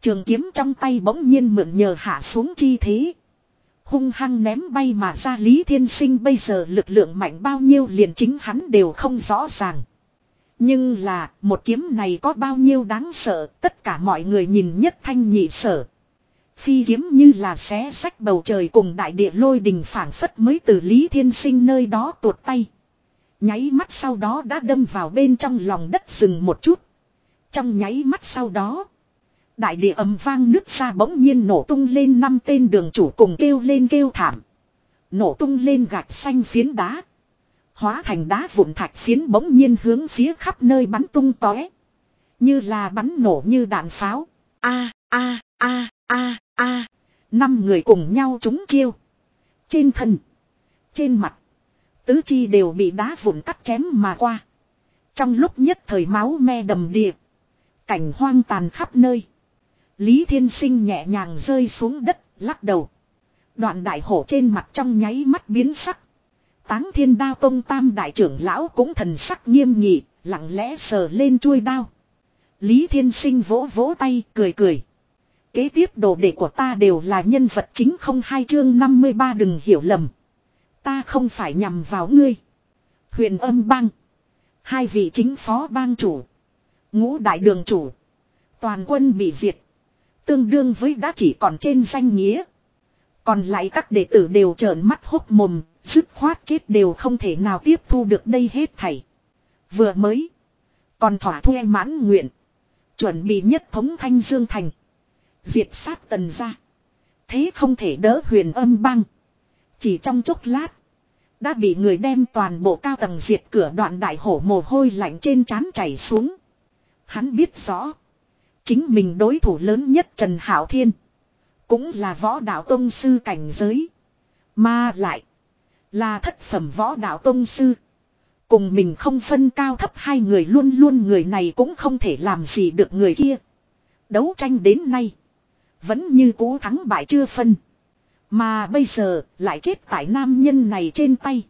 Trường kiếm trong tay bỗng nhiên mượn nhờ hạ xuống chi thế. Hung hăng ném bay mà ra Lý Thiên Sinh bây giờ lực lượng mạnh bao nhiêu liền chính hắn đều không rõ ràng. Nhưng là, một kiếm này có bao nhiêu đáng sợ, tất cả mọi người nhìn nhất thanh nhị sở. Phi kiếm như là xé sách bầu trời cùng đại địa lôi đình phản phất mới từ Lý Thiên Sinh nơi đó tuột tay. Nháy mắt sau đó đã đâm vào bên trong lòng đất rừng một chút. Trong nháy mắt sau đó. Đại địa ầm vang nứt ra bỗng nhiên nổ tung lên năm tên đường chủ cùng kêu lên kêu thảm. Nổ tung lên gạch xanh phiến đá. Hóa thành đá vụn thạch phiến bỗng nhiên hướng phía khắp nơi bắn tung tóe. Như là bắn nổ như đạn pháo. A a a a a. Năm người cùng nhau trúng chiêu. Trên thân. Trên mặt. Tứ chi đều bị đá vụn cắt chém mà qua. Trong lúc nhất thời máu me đầm đìa. Cảnh hoang tàn khắp nơi. Lý Thiên Sinh nhẹ nhàng rơi xuống đất, lắc đầu. Đoạn đại hổ trên mặt trong nháy mắt biến sắc. Táng thiên đao tông tam đại trưởng lão cũng thần sắc nghiêm nghị, lặng lẽ sờ lên chuôi đao. Lý Thiên Sinh vỗ vỗ tay, cười cười. Kế tiếp đồ đệ của ta đều là nhân vật chính không hai chương 53 đừng hiểu lầm. Ta không phải nhằm vào ngươi. Huyền âm bang. Hai vị chính phó bang chủ. Ngũ đại đường chủ. Toàn quân bị diệt. Tương đương với đã chỉ còn trên danh nghĩa. Còn lại các đệ tử đều trợn mắt hốc mồm, dứt khoát chết đều không thể nào tiếp thu được đây hết thảy. Vừa mới. Còn thỏa thuê mãn nguyện. Chuẩn bị nhất thống thanh dương thành. Diệt sát tần ra. Thế không thể đỡ huyền âm băng. Chỉ trong chốc lát. Đã bị người đem toàn bộ cao tầng diệt cửa đoạn đại hổ mồ hôi lạnh trên trán chảy xuống. Hắn biết rõ. Chính mình đối thủ lớn nhất Trần Hảo Thiên. Cũng là võ đạo tông sư cảnh giới. Mà lại. Là thất phẩm võ đạo tông sư. Cùng mình không phân cao thấp hai người luôn luôn người này cũng không thể làm gì được người kia. Đấu tranh đến nay. Vẫn như cố thắng bại chưa phân. Mà bây giờ lại chết tại nam nhân này trên tay.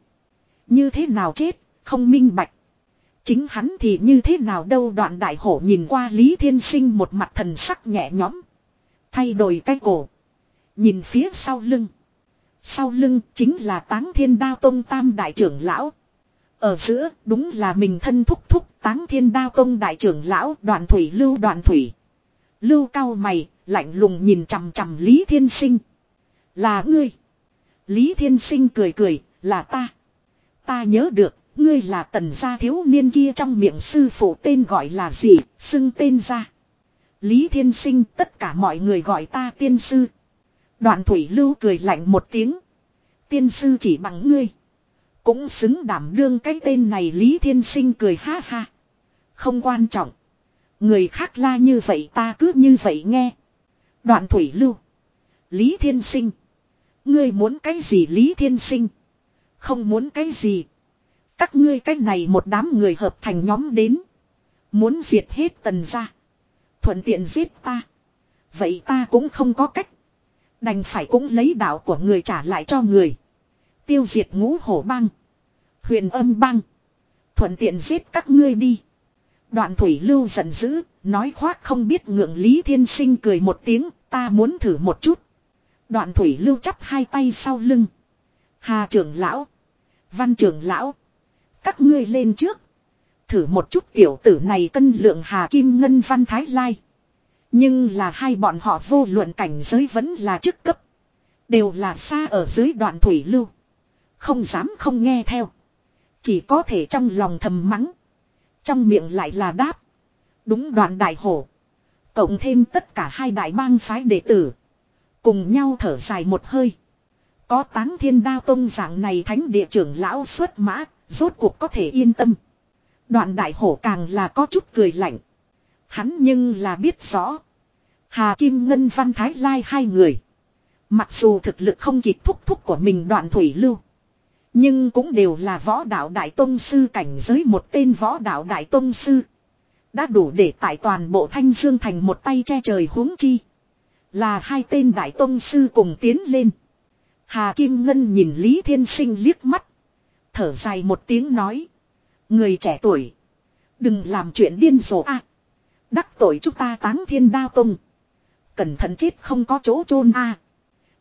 Như thế nào chết, không minh bạch. Chính hắn thì như thế nào đâu đoạn đại hổ nhìn qua Lý Thiên Sinh một mặt thần sắc nhẹ nhõm. Thay đổi cái cổ. Nhìn phía sau lưng. Sau lưng chính là táng thiên đao tông tam đại trưởng lão. Ở giữa đúng là mình thân thúc thúc táng thiên đao tông đại trưởng lão đoàn thủy lưu đoàn thủy. Lưu cao mày, lạnh lùng nhìn chằm chằm Lý Thiên Sinh. Là ngươi. Lý Thiên Sinh cười cười, là ta. Ta nhớ được, ngươi là tần gia thiếu niên kia trong miệng sư phụ tên gọi là gì, xưng tên ra. Lý Thiên Sinh tất cả mọi người gọi ta tiên sư. Đoạn thủy lưu cười lạnh một tiếng. Tiên sư chỉ bằng ngươi. Cũng xứng đảm đương cái tên này Lý Thiên Sinh cười ha ha. Không quan trọng. Người khác la như vậy ta cứ như vậy nghe. Đoạn thủy lưu. Lý Thiên Sinh. Ngươi muốn cái gì Lý Thiên Sinh? Không muốn cái gì. Các ngươi cái này một đám người hợp thành nhóm đến. Muốn diệt hết tần ra. Thuận tiện giết ta. Vậy ta cũng không có cách. Đành phải cũng lấy đạo của người trả lại cho người. Tiêu diệt ngũ hổ băng. Huyền âm băng. Thuận tiện giết các ngươi đi. Đoạn thủy lưu giận dữ, nói khoác không biết ngượng Lý Thiên Sinh cười một tiếng, ta muốn thử một chút. Đoạn thủy lưu chắp hai tay sau lưng. Hà trưởng lão. Văn trưởng lão. Các ngươi lên trước. Thử một chút tiểu tử này cân lượng hà kim ngân văn thái lai. Nhưng là hai bọn họ vô luận cảnh giới vẫn là chức cấp. Đều là xa ở dưới đoạn thủy lưu. Không dám không nghe theo. Chỉ có thể trong lòng thầm mắng. Trong miệng lại là đáp. Đúng đoạn đại hổ. Cộng thêm tất cả hai đại bang phái đệ tử. Cùng nhau thở dài một hơi. Có táng thiên đao tông dạng này thánh địa trưởng lão xuất mã. Rốt cuộc có thể yên tâm. Đoạn đại hổ càng là có chút cười lạnh. Hắn nhưng là biết rõ. Hà Kim Ngân, Văn Thái Lai hai người. Mặc dù thực lực không kịp thúc thúc của mình đoạn thủy lưu. Nhưng cũng đều là võ đạo đại tông sư, cảnh giới một tên võ đạo đại tông sư. Đã đủ để tại toàn bộ thanh dương thành một tay che trời huống chi. Là hai tên đại tông sư cùng tiến lên. Hà Kim Ngân nhìn Lý Thiên Sinh liếc mắt. Thở dài một tiếng nói. Người trẻ tuổi. Đừng làm chuyện điên rồ a. đắc tội chúng ta táng thiên đao tông. Cẩn thận chết không có chỗ chôn a.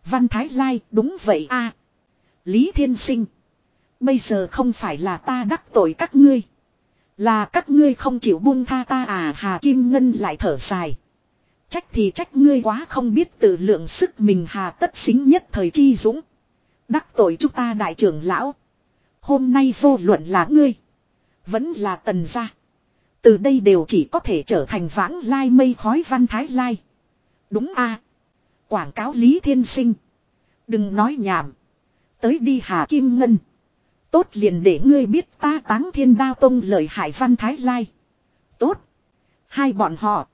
Văn Thái Lai, đúng vậy a. Lý Thiên Sinh. Bây giờ không phải là ta đắc tội các ngươi. Là các ngươi không chịu buông tha ta à Hà Kim Ngân lại thở dài. Trách thì trách ngươi quá không biết tự lượng sức mình hà tất xính nhất thời chi dũng. Đắc tội chúng ta đại trưởng lão. Hôm nay vô luận là ngươi. Vẫn là tần gia. Từ đây đều chỉ có thể trở thành vãng lai mây khói văn thái lai. Đúng a Quảng cáo Lý Thiên Sinh. Đừng nói nhảm. Tới đi Hà Kim Ngân. Tốt liền để ngươi biết ta táng thiên đao tông lời hải văn thái lai. Tốt. Hai bọn họ.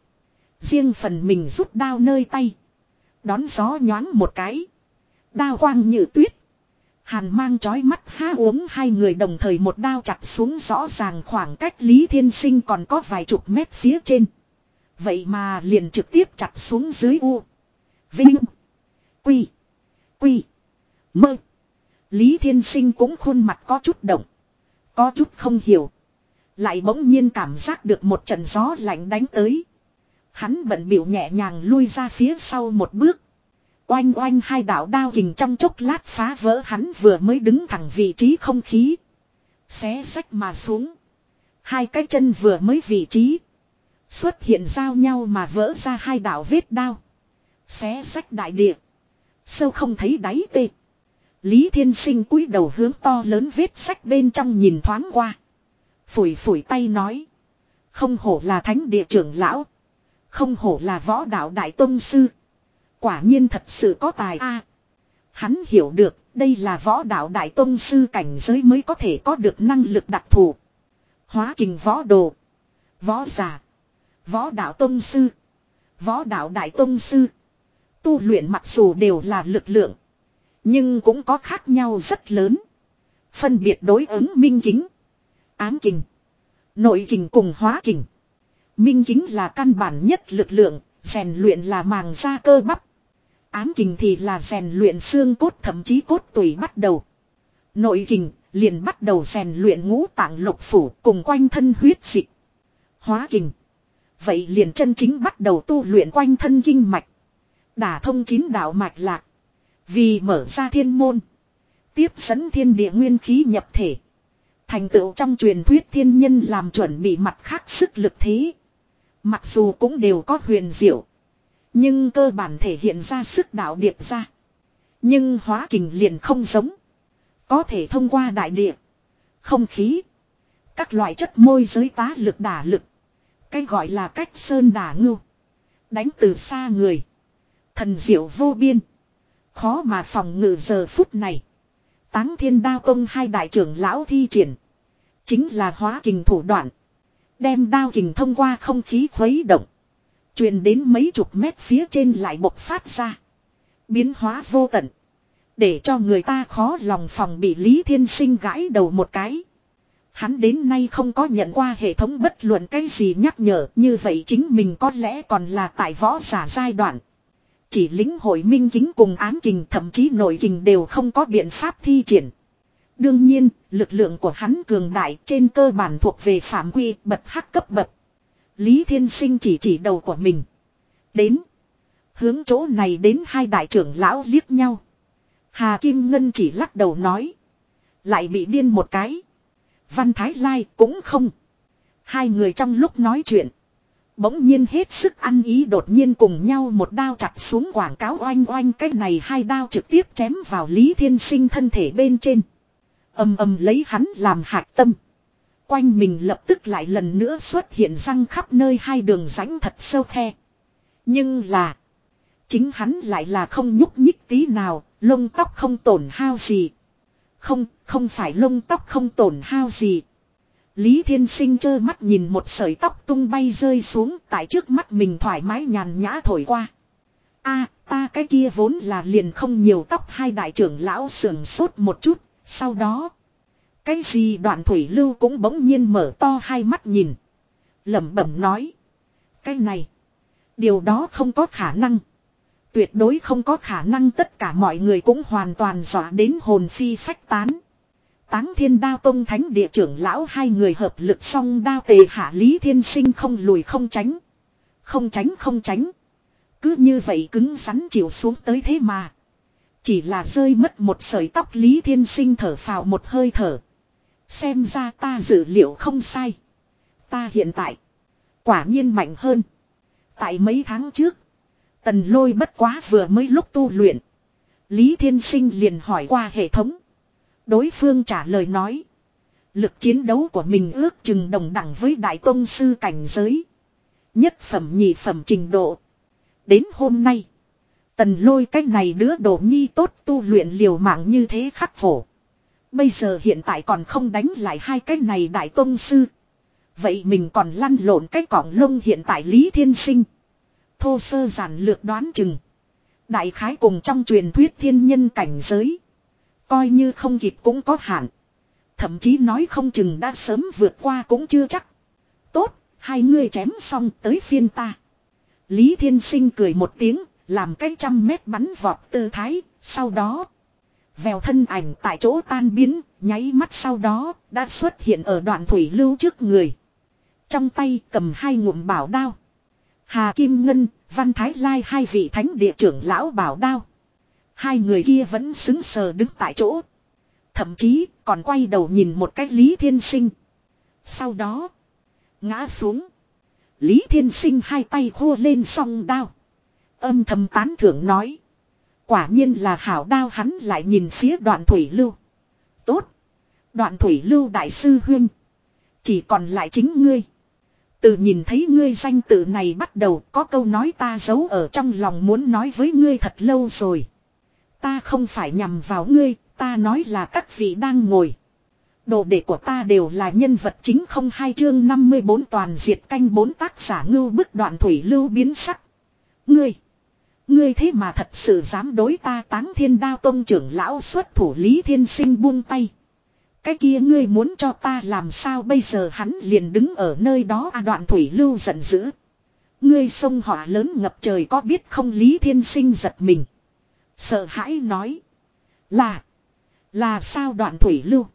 Riêng phần mình rút đao nơi tay. Đón gió nhoáng một cái. Đao quang như tuyết. Hàn mang chói mắt há uống hai người đồng thời một đao chặt xuống rõ ràng khoảng cách Lý Thiên Sinh còn có vài chục mét phía trên. Vậy mà liền trực tiếp chặt xuống dưới u. Vinh. Quy. Quy. Mơ. Lý Thiên Sinh cũng khuôn mặt có chút động. Có chút không hiểu. Lại bỗng nhiên cảm giác được một trận gió lạnh đánh tới. Hắn bận biểu nhẹ nhàng lui ra phía sau một bước. Oanh oanh hai đạo đao hình trong chốc lát phá vỡ hắn vừa mới đứng thẳng vị trí không khí. Xé sách mà xuống. Hai cái chân vừa mới vị trí. Xuất hiện giao nhau mà vỡ ra hai đạo vết đao. Xé sách đại địa. Sâu không thấy đáy tê. Lý Thiên Sinh cúi đầu hướng to lớn vết sách bên trong nhìn thoáng qua. Phủi phủi tay nói. Không hổ là thánh địa trưởng lão. Không hổ là võ đạo đại tôn sư. Quả nhiên thật sự có tài a. hắn hiểu được đây là võ đạo đại tôn sư cảnh giới mới có thể có được năng lực đặc thù. Hóa kình võ đồ. Võ giả. Võ đạo tôn sư. Võ đạo đại tôn sư. Tu luyện mặc dù đều là lực lượng. Nhưng cũng có khác nhau rất lớn. Phân biệt đối ứng minh kính. Ám kình. Nội kình cùng hóa kình. Minh kính là căn bản nhất lực lượng, rèn luyện là màng da cơ bắp. Ám kình thì là rèn luyện xương cốt thậm chí cốt tủy bắt đầu. Nội kình liền bắt đầu rèn luyện ngũ tạng lục phủ cùng quanh thân huyết dịch. Hóa kình. Vậy liền chân chính bắt đầu tu luyện quanh thân kinh mạch. Đả thông chín đạo mạch lạc. Vì mở ra thiên môn. Tiếp dẫn thiên địa nguyên khí nhập thể. Thành tựu trong truyền thuyết thiên nhân làm chuẩn bị mặt khác sức lực thế. Mặc dù cũng đều có huyền diệu. Nhưng cơ bản thể hiện ra sức đạo điệp ra. Nhưng hóa kình liền không giống. Có thể thông qua đại địa. Không khí. Các loại chất môi giới tá lực đả lực. Cái gọi là cách sơn đả ngưu. Đánh từ xa người. Thần diệu vô biên. Khó mà phòng ngự giờ phút này. Táng thiên đao công hai đại trưởng lão thi triển. Chính là hóa kình thủ đoạn. Đem đao kình thông qua không khí khuấy động. truyền đến mấy chục mét phía trên lại bộc phát ra. Biến hóa vô tận. Để cho người ta khó lòng phòng bị Lý Thiên Sinh gãi đầu một cái. Hắn đến nay không có nhận qua hệ thống bất luận cái gì nhắc nhở, như vậy chính mình có lẽ còn là tại võ giả giai đoạn. Chỉ lính hội minh kính cùng ám kình, thậm chí nội kình đều không có biện pháp thi triển. Đương nhiên, lực lượng của hắn cường đại trên cơ bản thuộc về phạm quy bật hắc cấp bậc. Lý Thiên Sinh chỉ chỉ đầu của mình. Đến. Hướng chỗ này đến hai đại trưởng lão liếc nhau. Hà Kim Ngân chỉ lắc đầu nói. Lại bị điên một cái. Văn Thái Lai cũng không. Hai người trong lúc nói chuyện. Bỗng nhiên hết sức ăn ý đột nhiên cùng nhau một đao chặt xuống quảng cáo oanh oanh cái này hai đao trực tiếp chém vào Lý Thiên Sinh thân thể bên trên âm âm lấy hắn làm hạt tâm. Quanh mình lập tức lại lần nữa xuất hiện răng khắp nơi hai đường rãnh thật sâu khe. Nhưng là. Chính hắn lại là không nhúc nhích tí nào, lông tóc không tổn hao gì. Không, không phải lông tóc không tổn hao gì. Lý Thiên Sinh trơ mắt nhìn một sợi tóc tung bay rơi xuống tại trước mắt mình thoải mái nhàn nhã thổi qua. a ta cái kia vốn là liền không nhiều tóc hai đại trưởng lão sườn sốt một chút, sau đó. Cái gì đoạn thủy lưu cũng bỗng nhiên mở to hai mắt nhìn. lẩm bẩm nói. Cái này. Điều đó không có khả năng. Tuyệt đối không có khả năng tất cả mọi người cũng hoàn toàn dọa đến hồn phi phách tán. Táng thiên đao tông thánh địa trưởng lão hai người hợp lực song đao tề hạ lý thiên sinh không lùi không tránh. Không tránh không tránh. Cứ như vậy cứng rắn chịu xuống tới thế mà. Chỉ là rơi mất một sợi tóc lý thiên sinh thở phào một hơi thở. Xem ra ta dự liệu không sai. Ta hiện tại. Quả nhiên mạnh hơn. Tại mấy tháng trước. Tần lôi bất quá vừa mới lúc tu luyện. Lý Thiên Sinh liền hỏi qua hệ thống. Đối phương trả lời nói. Lực chiến đấu của mình ước chừng đồng đẳng với Đại Tông Sư cảnh giới. Nhất phẩm nhị phẩm trình độ. Đến hôm nay. Tần lôi cách này đứa đồ nhi tốt tu luyện liều mạng như thế khắc phổ. Bây giờ hiện tại còn không đánh lại hai cái này Đại Tông Sư. Vậy mình còn lăn lộn cái cỏng lông hiện tại Lý Thiên Sinh. Thô sơ giản lược đoán chừng. Đại khái cùng trong truyền thuyết thiên nhân cảnh giới. Coi như không kịp cũng có hạn. Thậm chí nói không chừng đã sớm vượt qua cũng chưa chắc. Tốt, hai người chém xong tới phiên ta. Lý Thiên Sinh cười một tiếng, làm cái trăm mét bắn vọt tư thái, sau đó. Vèo thân ảnh tại chỗ tan biến, nháy mắt sau đó, đã xuất hiện ở đoạn thủy lưu trước người. Trong tay cầm hai ngụm bảo đao. Hà Kim Ngân, Văn Thái Lai hai vị thánh địa trưởng lão bảo đao. Hai người kia vẫn xứng sờ đứng tại chỗ. Thậm chí còn quay đầu nhìn một cách Lý Thiên Sinh. Sau đó. Ngã xuống. Lý Thiên Sinh hai tay khô lên song đao. Âm thầm tán thưởng nói. Quả nhiên là hảo đao hắn lại nhìn phía đoạn thủy lưu. Tốt. Đoạn thủy lưu đại sư huyên. Chỉ còn lại chính ngươi. Từ nhìn thấy ngươi danh tự này bắt đầu có câu nói ta giấu ở trong lòng muốn nói với ngươi thật lâu rồi. Ta không phải nhằm vào ngươi, ta nói là các vị đang ngồi. Đồ đệ của ta đều là nhân vật chính không hai chương 54 toàn diệt canh bốn tác giả ngưu bức đoạn thủy lưu biến sắc. Ngươi! Ngươi thế mà thật sự dám đối ta táng thiên đao tông trưởng lão xuất thủ lý thiên sinh buông tay. Cái kia ngươi muốn cho ta làm sao bây giờ hắn liền đứng ở nơi đó à đoạn thủy lưu giận dữ. Ngươi sông họa lớn ngập trời có biết không lý thiên sinh giật mình. Sợ hãi nói. Là. Là sao đoạn thủy lưu.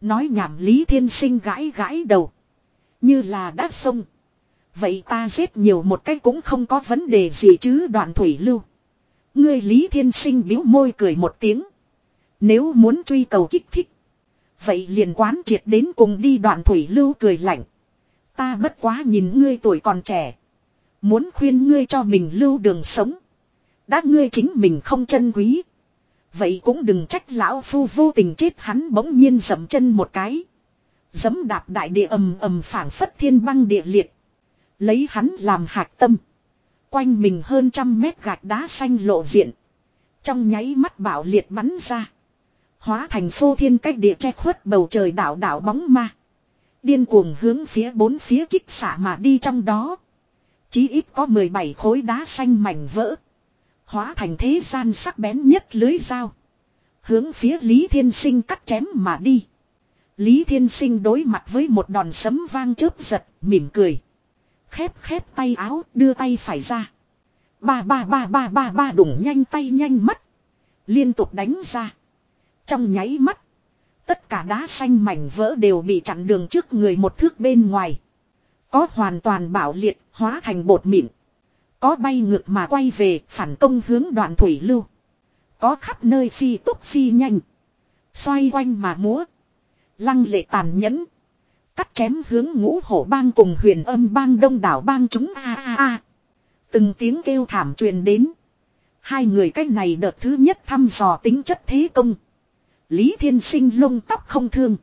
Nói nhảm lý thiên sinh gãi gãi đầu. Như là đã sông. Vậy ta giết nhiều một cách cũng không có vấn đề gì chứ đoạn thủy lưu. Ngươi lý thiên sinh biếu môi cười một tiếng. Nếu muốn truy cầu kích thích. Vậy liền quán triệt đến cùng đi đoạn thủy lưu cười lạnh. Ta bất quá nhìn ngươi tuổi còn trẻ. Muốn khuyên ngươi cho mình lưu đường sống. Đã ngươi chính mình không chân quý. Vậy cũng đừng trách lão phu vô tình chết hắn bỗng nhiên dậm chân một cái. Dấm đạp đại địa ầm ầm phảng phất thiên băng địa liệt. Lấy hắn làm hạc tâm. Quanh mình hơn trăm mét gạch đá xanh lộ diện. Trong nháy mắt bảo liệt bắn ra. Hóa thành phô thiên cách địa che khuất bầu trời đảo đảo bóng ma. Điên cuồng hướng phía bốn phía kích xả mà đi trong đó. Chí ít có 17 khối đá xanh mảnh vỡ. Hóa thành thế gian sắc bén nhất lưới dao. Hướng phía Lý Thiên Sinh cắt chém mà đi. Lý Thiên Sinh đối mặt với một đòn sấm vang chớp giật, mỉm cười. Khép khép tay áo, đưa tay phải ra. Ba ba ba ba ba ba đụng nhanh tay nhanh mắt. Liên tục đánh ra. Trong nháy mắt. Tất cả đá xanh mảnh vỡ đều bị chặn đường trước người một thước bên ngoài. Có hoàn toàn bảo liệt, hóa thành bột mịn. Có bay ngược mà quay về, phản công hướng đoạn thủy lưu. Có khắp nơi phi tốc phi nhanh. Xoay quanh mà múa. Lăng lệ tàn nhẫn. Cắt chém hướng ngũ hổ bang cùng huyền âm bang đông đảo bang chúng a a a. Từng tiếng kêu thảm truyền đến. Hai người cách này đợt thứ nhất thăm dò tính chất thế công. Lý Thiên Sinh lông tóc không thương.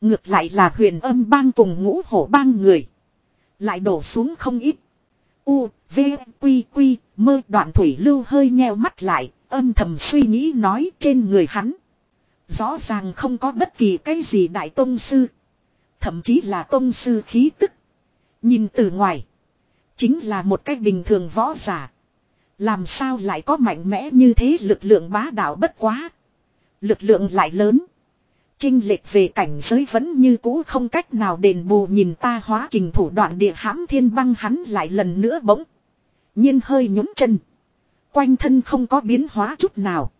Ngược lại là huyền âm bang cùng ngũ hổ bang người. Lại đổ xuống không ít. U, V, Quy, Quy, mơ đoạn thủy lưu hơi nheo mắt lại, âm thầm suy nghĩ nói trên người hắn. Rõ ràng không có bất kỳ cái gì đại tôn sư. Thậm chí là tôn sư khí tức. Nhìn từ ngoài. Chính là một cách bình thường võ giả. Làm sao lại có mạnh mẽ như thế lực lượng bá đạo bất quá. Lực lượng lại lớn. Trinh lệch về cảnh giới vẫn như cũ không cách nào đền bù nhìn ta hóa kình thủ đoạn địa hãm thiên băng hắn lại lần nữa bỗng. nhiên hơi nhún chân. Quanh thân không có biến hóa chút nào.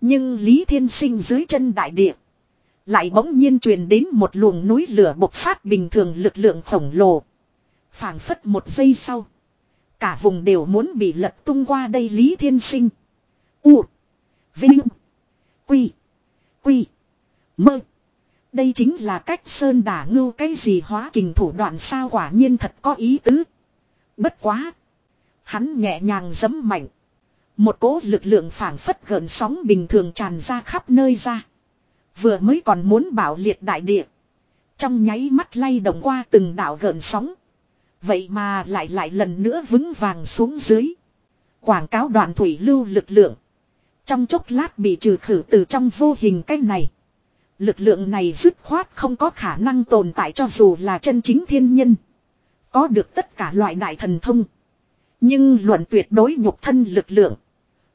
Nhưng Lý Thiên Sinh dưới chân đại địa. Lại bỗng nhiên truyền đến một luồng núi lửa bộc phát bình thường lực lượng khổng lồ. phảng phất một giây sau. Cả vùng đều muốn bị lật tung qua đây Lý Thiên Sinh. U. Vinh. Quy. Quy. Mơ. Đây chính là cách sơn đả ngưu cái gì hóa kình thủ đoạn sao quả nhiên thật có ý tứ. Bất quá. Hắn nhẹ nhàng giấm mạnh. Một cỗ lực lượng phảng phất gợn sóng bình thường tràn ra khắp nơi ra. Vừa mới còn muốn bảo liệt đại địa. Trong nháy mắt lay động qua từng đảo gợn sóng. Vậy mà lại lại lần nữa vững vàng xuống dưới. Quảng cáo đoạn thủy lưu lực lượng. Trong chốc lát bị trừ khử từ trong vô hình cách này. Lực lượng này dứt khoát không có khả năng tồn tại cho dù là chân chính thiên nhân. Có được tất cả loại đại thần thông. Nhưng luận tuyệt đối nhục thân lực lượng.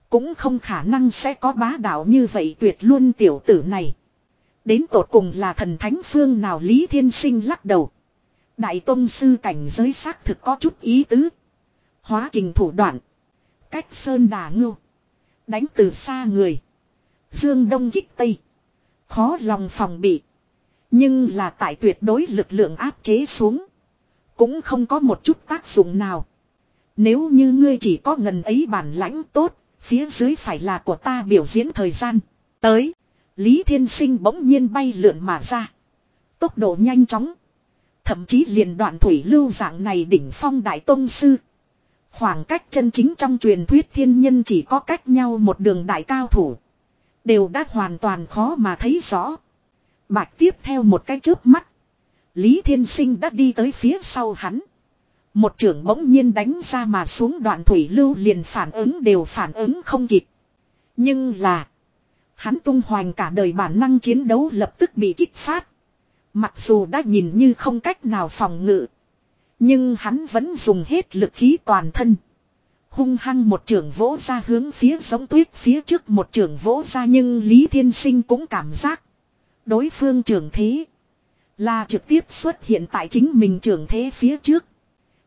Cũng không khả năng sẽ có bá đạo như vậy tuyệt luôn tiểu tử này. Đến tột cùng là thần thánh phương nào Lý Thiên Sinh lắc đầu. Đại Tông Sư cảnh giới xác thực có chút ý tứ. Hóa kình thủ đoạn. Cách sơn đà ngưu. Đánh từ xa người. Dương Đông kích Tây. Khó lòng phòng bị. Nhưng là tại tuyệt đối lực lượng áp chế xuống. Cũng không có một chút tác dụng nào. Nếu như ngươi chỉ có ngần ấy bản lãnh tốt, phía dưới phải là của ta biểu diễn thời gian. Tới, Lý Thiên Sinh bỗng nhiên bay lượn mà ra. Tốc độ nhanh chóng. Thậm chí liền đoạn thủy lưu dạng này đỉnh phong đại tôn sư. Khoảng cách chân chính trong truyền thuyết thiên nhân chỉ có cách nhau một đường đại cao thủ. Đều đã hoàn toàn khó mà thấy rõ. Bạch tiếp theo một cái chớp mắt. Lý Thiên Sinh đã đi tới phía sau hắn. Một trưởng bỗng nhiên đánh ra mà xuống đoạn thủy lưu liền phản ứng đều phản ứng không kịp. Nhưng là. Hắn tung hoành cả đời bản năng chiến đấu lập tức bị kích phát. Mặc dù đã nhìn như không cách nào phòng ngự. Nhưng hắn vẫn dùng hết lực khí toàn thân. Hung hăng một trường vỗ ra hướng phía giống tuyết phía trước một trường vỗ ra nhưng Lý Thiên Sinh cũng cảm giác. Đối phương trường thế. Là trực tiếp xuất hiện tại chính mình trường thế phía trước.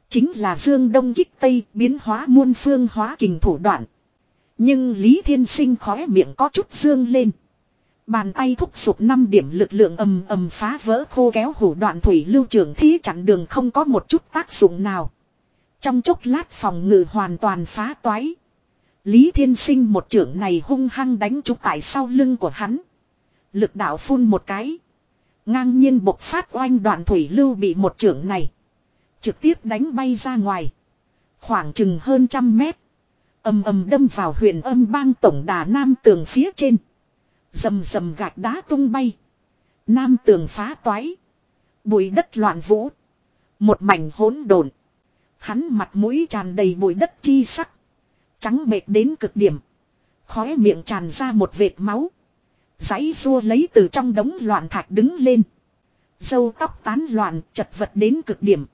Chính là Dương Đông kích Tây biến hóa muôn phương hóa kình thủ đoạn. Nhưng Lý Thiên Sinh khóe miệng có chút dương lên. Bàn tay thúc sụp năm điểm lực lượng ầm ầm phá vỡ khô kéo hủ đoạn thủy lưu trưởng thí chặn đường không có một chút tác dụng nào. Trong chốc lát phòng ngự hoàn toàn phá toái. Lý Thiên Sinh một trưởng này hung hăng đánh trúng tại sau lưng của hắn. Lực đạo phun một cái. Ngang nhiên bộc phát oanh đoạn thủy lưu bị một trưởng này. Trực tiếp đánh bay ra ngoài. Khoảng chừng hơn trăm mét ầm ầm đâm vào huyền âm bang tổng đà nam tường phía trên. rầm rầm gạch đá tung bay. Nam tường phá toái. Bụi đất loạn vũ. Một mảnh hỗn độn. Hắn mặt mũi tràn đầy bụi đất chi sắc. Trắng bệt đến cực điểm. Khóe miệng tràn ra một vệt máu. dãy xua lấy từ trong đống loạn thạch đứng lên. Dâu tóc tán loạn, chật vật đến cực điểm.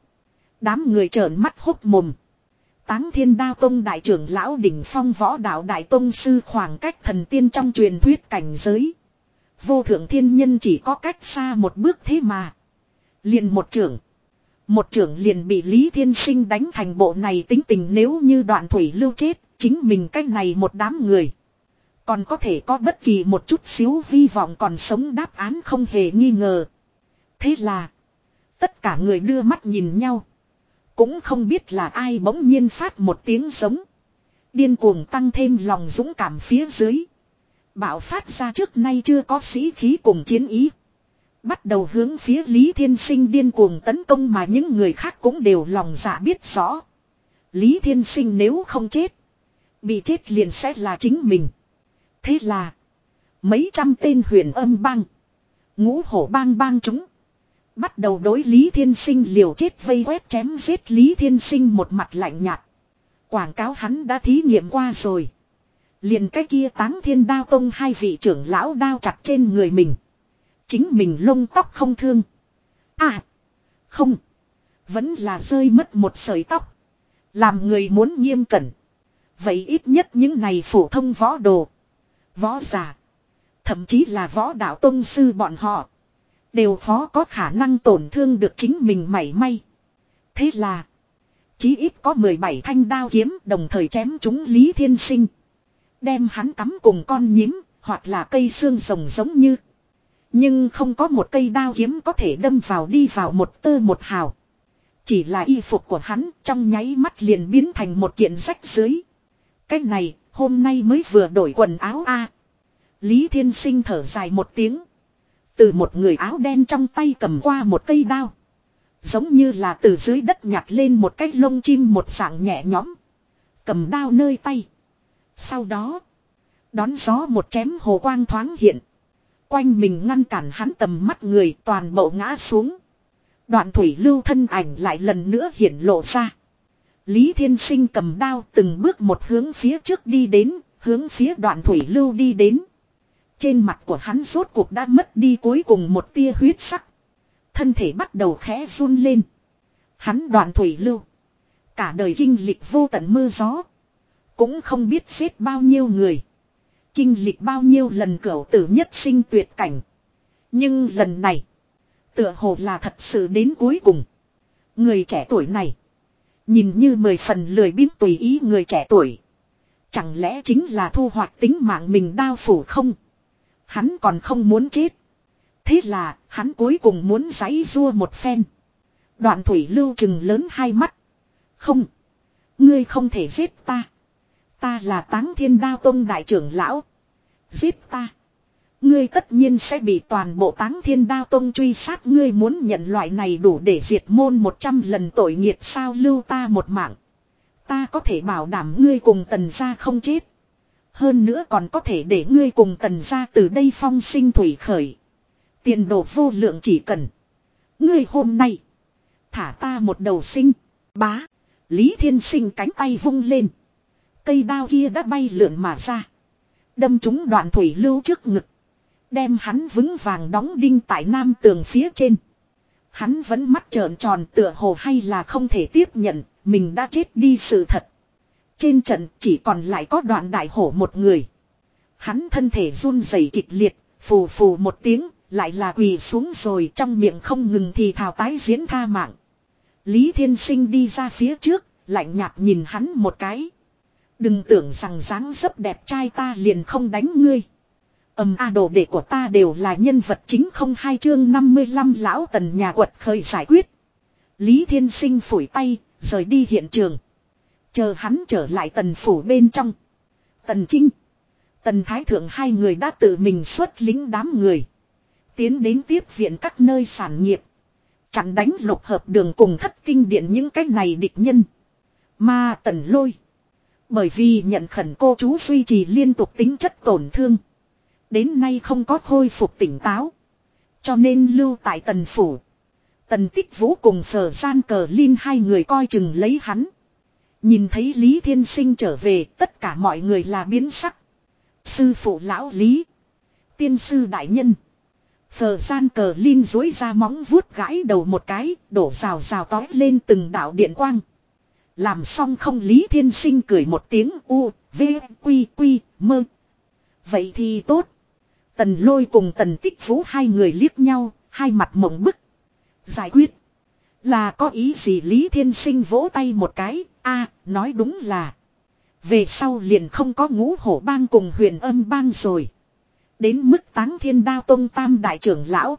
Đám người trợn mắt hốc mồm. Táng thiên đao tông đại trưởng lão đỉnh phong võ đạo đại tông sư khoảng cách thần tiên trong truyền thuyết cảnh giới. Vô thượng thiên nhân chỉ có cách xa một bước thế mà. Liền một trưởng. Một trưởng liền bị Lý Thiên Sinh đánh thành bộ này tính tình nếu như đoạn thủy lưu chết, chính mình cách này một đám người. Còn có thể có bất kỳ một chút xíu hy vọng còn sống đáp án không hề nghi ngờ. Thế là, tất cả người đưa mắt nhìn nhau. Cũng không biết là ai bỗng nhiên phát một tiếng giống. Điên cuồng tăng thêm lòng dũng cảm phía dưới. Bạo phát ra trước nay chưa có sĩ khí cùng chiến ý. Bắt đầu hướng phía Lý Thiên Sinh điên cuồng tấn công mà những người khác cũng đều lòng dạ biết rõ. Lý Thiên Sinh nếu không chết. Bị chết liền sẽ là chính mình. Thế là. Mấy trăm tên huyền âm bang. Ngũ hổ bang bang chúng. Bắt đầu đối Lý Thiên Sinh liều chết vây quét chém giết Lý Thiên Sinh một mặt lạnh nhạt. Quảng cáo hắn đã thí nghiệm qua rồi. Liền cái kia táng thiên đao tông hai vị trưởng lão đao chặt trên người mình. Chính mình lông tóc không thương. À. Không. Vẫn là rơi mất một sợi tóc. Làm người muốn nghiêm cẩn. Vậy ít nhất những này phổ thông võ đồ. Võ giả. Thậm chí là võ đạo tông sư bọn họ. Đều khó có khả năng tổn thương được chính mình mảy may. Thế là. Chí ít có 17 thanh đao kiếm đồng thời chém chúng Lý Thiên Sinh. Đem hắn cắm cùng con nhím, hoặc là cây xương rồng giống như. Nhưng không có một cây đao kiếm có thể đâm vào đi vào một tơ một hào. Chỉ là y phục của hắn trong nháy mắt liền biến thành một kiện rách dưới. Cái này, hôm nay mới vừa đổi quần áo a Lý Thiên Sinh thở dài một tiếng. Từ một người áo đen trong tay cầm qua một cây đao. Giống như là từ dưới đất nhặt lên một cái lông chim một dạng nhẹ nhõm. Cầm đao nơi tay. Sau đó. Đón gió một chém hồ quang thoáng hiện. Quanh mình ngăn cản hắn tầm mắt người toàn bộ ngã xuống. Đoạn thủy lưu thân ảnh lại lần nữa hiện lộ ra. Lý Thiên Sinh cầm đao từng bước một hướng phía trước đi đến, hướng phía đoạn thủy lưu đi đến. Trên mặt của hắn rốt cuộc đã mất đi cuối cùng một tia huyết sắc. Thân thể bắt đầu khẽ run lên. Hắn đoạn thủy lưu. Cả đời kinh lịch vô tận mưa gió. Cũng không biết xếp bao nhiêu người. Kinh lịch bao nhiêu lần cửu tử nhất sinh tuyệt cảnh. Nhưng lần này. Tựa hồ là thật sự đến cuối cùng. Người trẻ tuổi này. Nhìn như mười phần lười biếng tùy ý người trẻ tuổi. Chẳng lẽ chính là thu hoạch tính mạng mình đau phủ không? Hắn còn không muốn chết. Thế là, hắn cuối cùng muốn giấy rua một phen. Đoạn thủy lưu chừng lớn hai mắt. Không. Ngươi không thể giết ta. Ta là táng thiên đao tông đại trưởng lão. Giết ta. Ngươi tất nhiên sẽ bị toàn bộ táng thiên đao tông truy sát ngươi muốn nhận loại này đủ để diệt môn một trăm lần tội nghiệt sao lưu ta một mạng. Ta có thể bảo đảm ngươi cùng tần gia không chết. Hơn nữa còn có thể để ngươi cùng tần gia từ đây phong sinh thủy khởi. Tiền đồ vô lượng chỉ cần. Ngươi hôm nay. Thả ta một đầu sinh. Bá. Lý thiên sinh cánh tay vung lên. Cây đao kia đã bay lượn mà ra. Đâm trúng đoạn thủy lưu trước ngực. Đem hắn vững vàng đóng đinh tại nam tường phía trên. Hắn vẫn mắt trợn tròn tựa hồ hay là không thể tiếp nhận, mình đã chết đi sự thật. Trên trận chỉ còn lại có đoạn đại hổ một người. Hắn thân thể run rẩy kịch liệt, phù phù một tiếng, lại là quỳ xuống rồi trong miệng không ngừng thì thào tái diễn tha mạng. Lý Thiên Sinh đi ra phía trước, lạnh nhạt nhìn hắn một cái. Đừng tưởng rằng dáng dấp đẹp trai ta liền không đánh ngươi. Ầm a đồ đệ của ta đều là nhân vật chính không hai chương 55 lão tần nhà quật khởi giải quyết. Lý Thiên Sinh phủi tay, rời đi hiện trường. Chờ hắn trở lại tần phủ bên trong. Tần Trinh. Tần Thái Thượng hai người đã tự mình xuất lính đám người. Tiến đến tiếp viện các nơi sản nghiệp. Chặn đánh lục hợp đường cùng thất kinh điện những cái này địch nhân. Mà tần lôi. Bởi vì nhận khẩn cô chú duy trì liên tục tính chất tổn thương. Đến nay không có khôi phục tỉnh táo. Cho nên lưu tại tần phủ. Tần tích vũ cùng phở gian cờ liên hai người coi chừng lấy hắn. Nhìn thấy Lý Thiên Sinh trở về tất cả mọi người là biến sắc. Sư phụ lão Lý. Tiên sư đại nhân. Phờ gian cờ Linh dối ra móng vuốt gãi đầu một cái, đổ rào rào tói lên từng đạo điện quang. Làm xong không Lý Thiên Sinh cười một tiếng u, v, quy, quy, mơ. Vậy thì tốt. Tần lôi cùng tần tích vũ hai người liếc nhau, hai mặt mộng bức. Giải quyết. Là có ý gì Lý Thiên Sinh vỗ tay một cái, a, nói đúng là. Về sau liền không có ngũ hổ bang cùng huyền âm bang rồi. Đến mức táng thiên đao tông tam đại trưởng lão.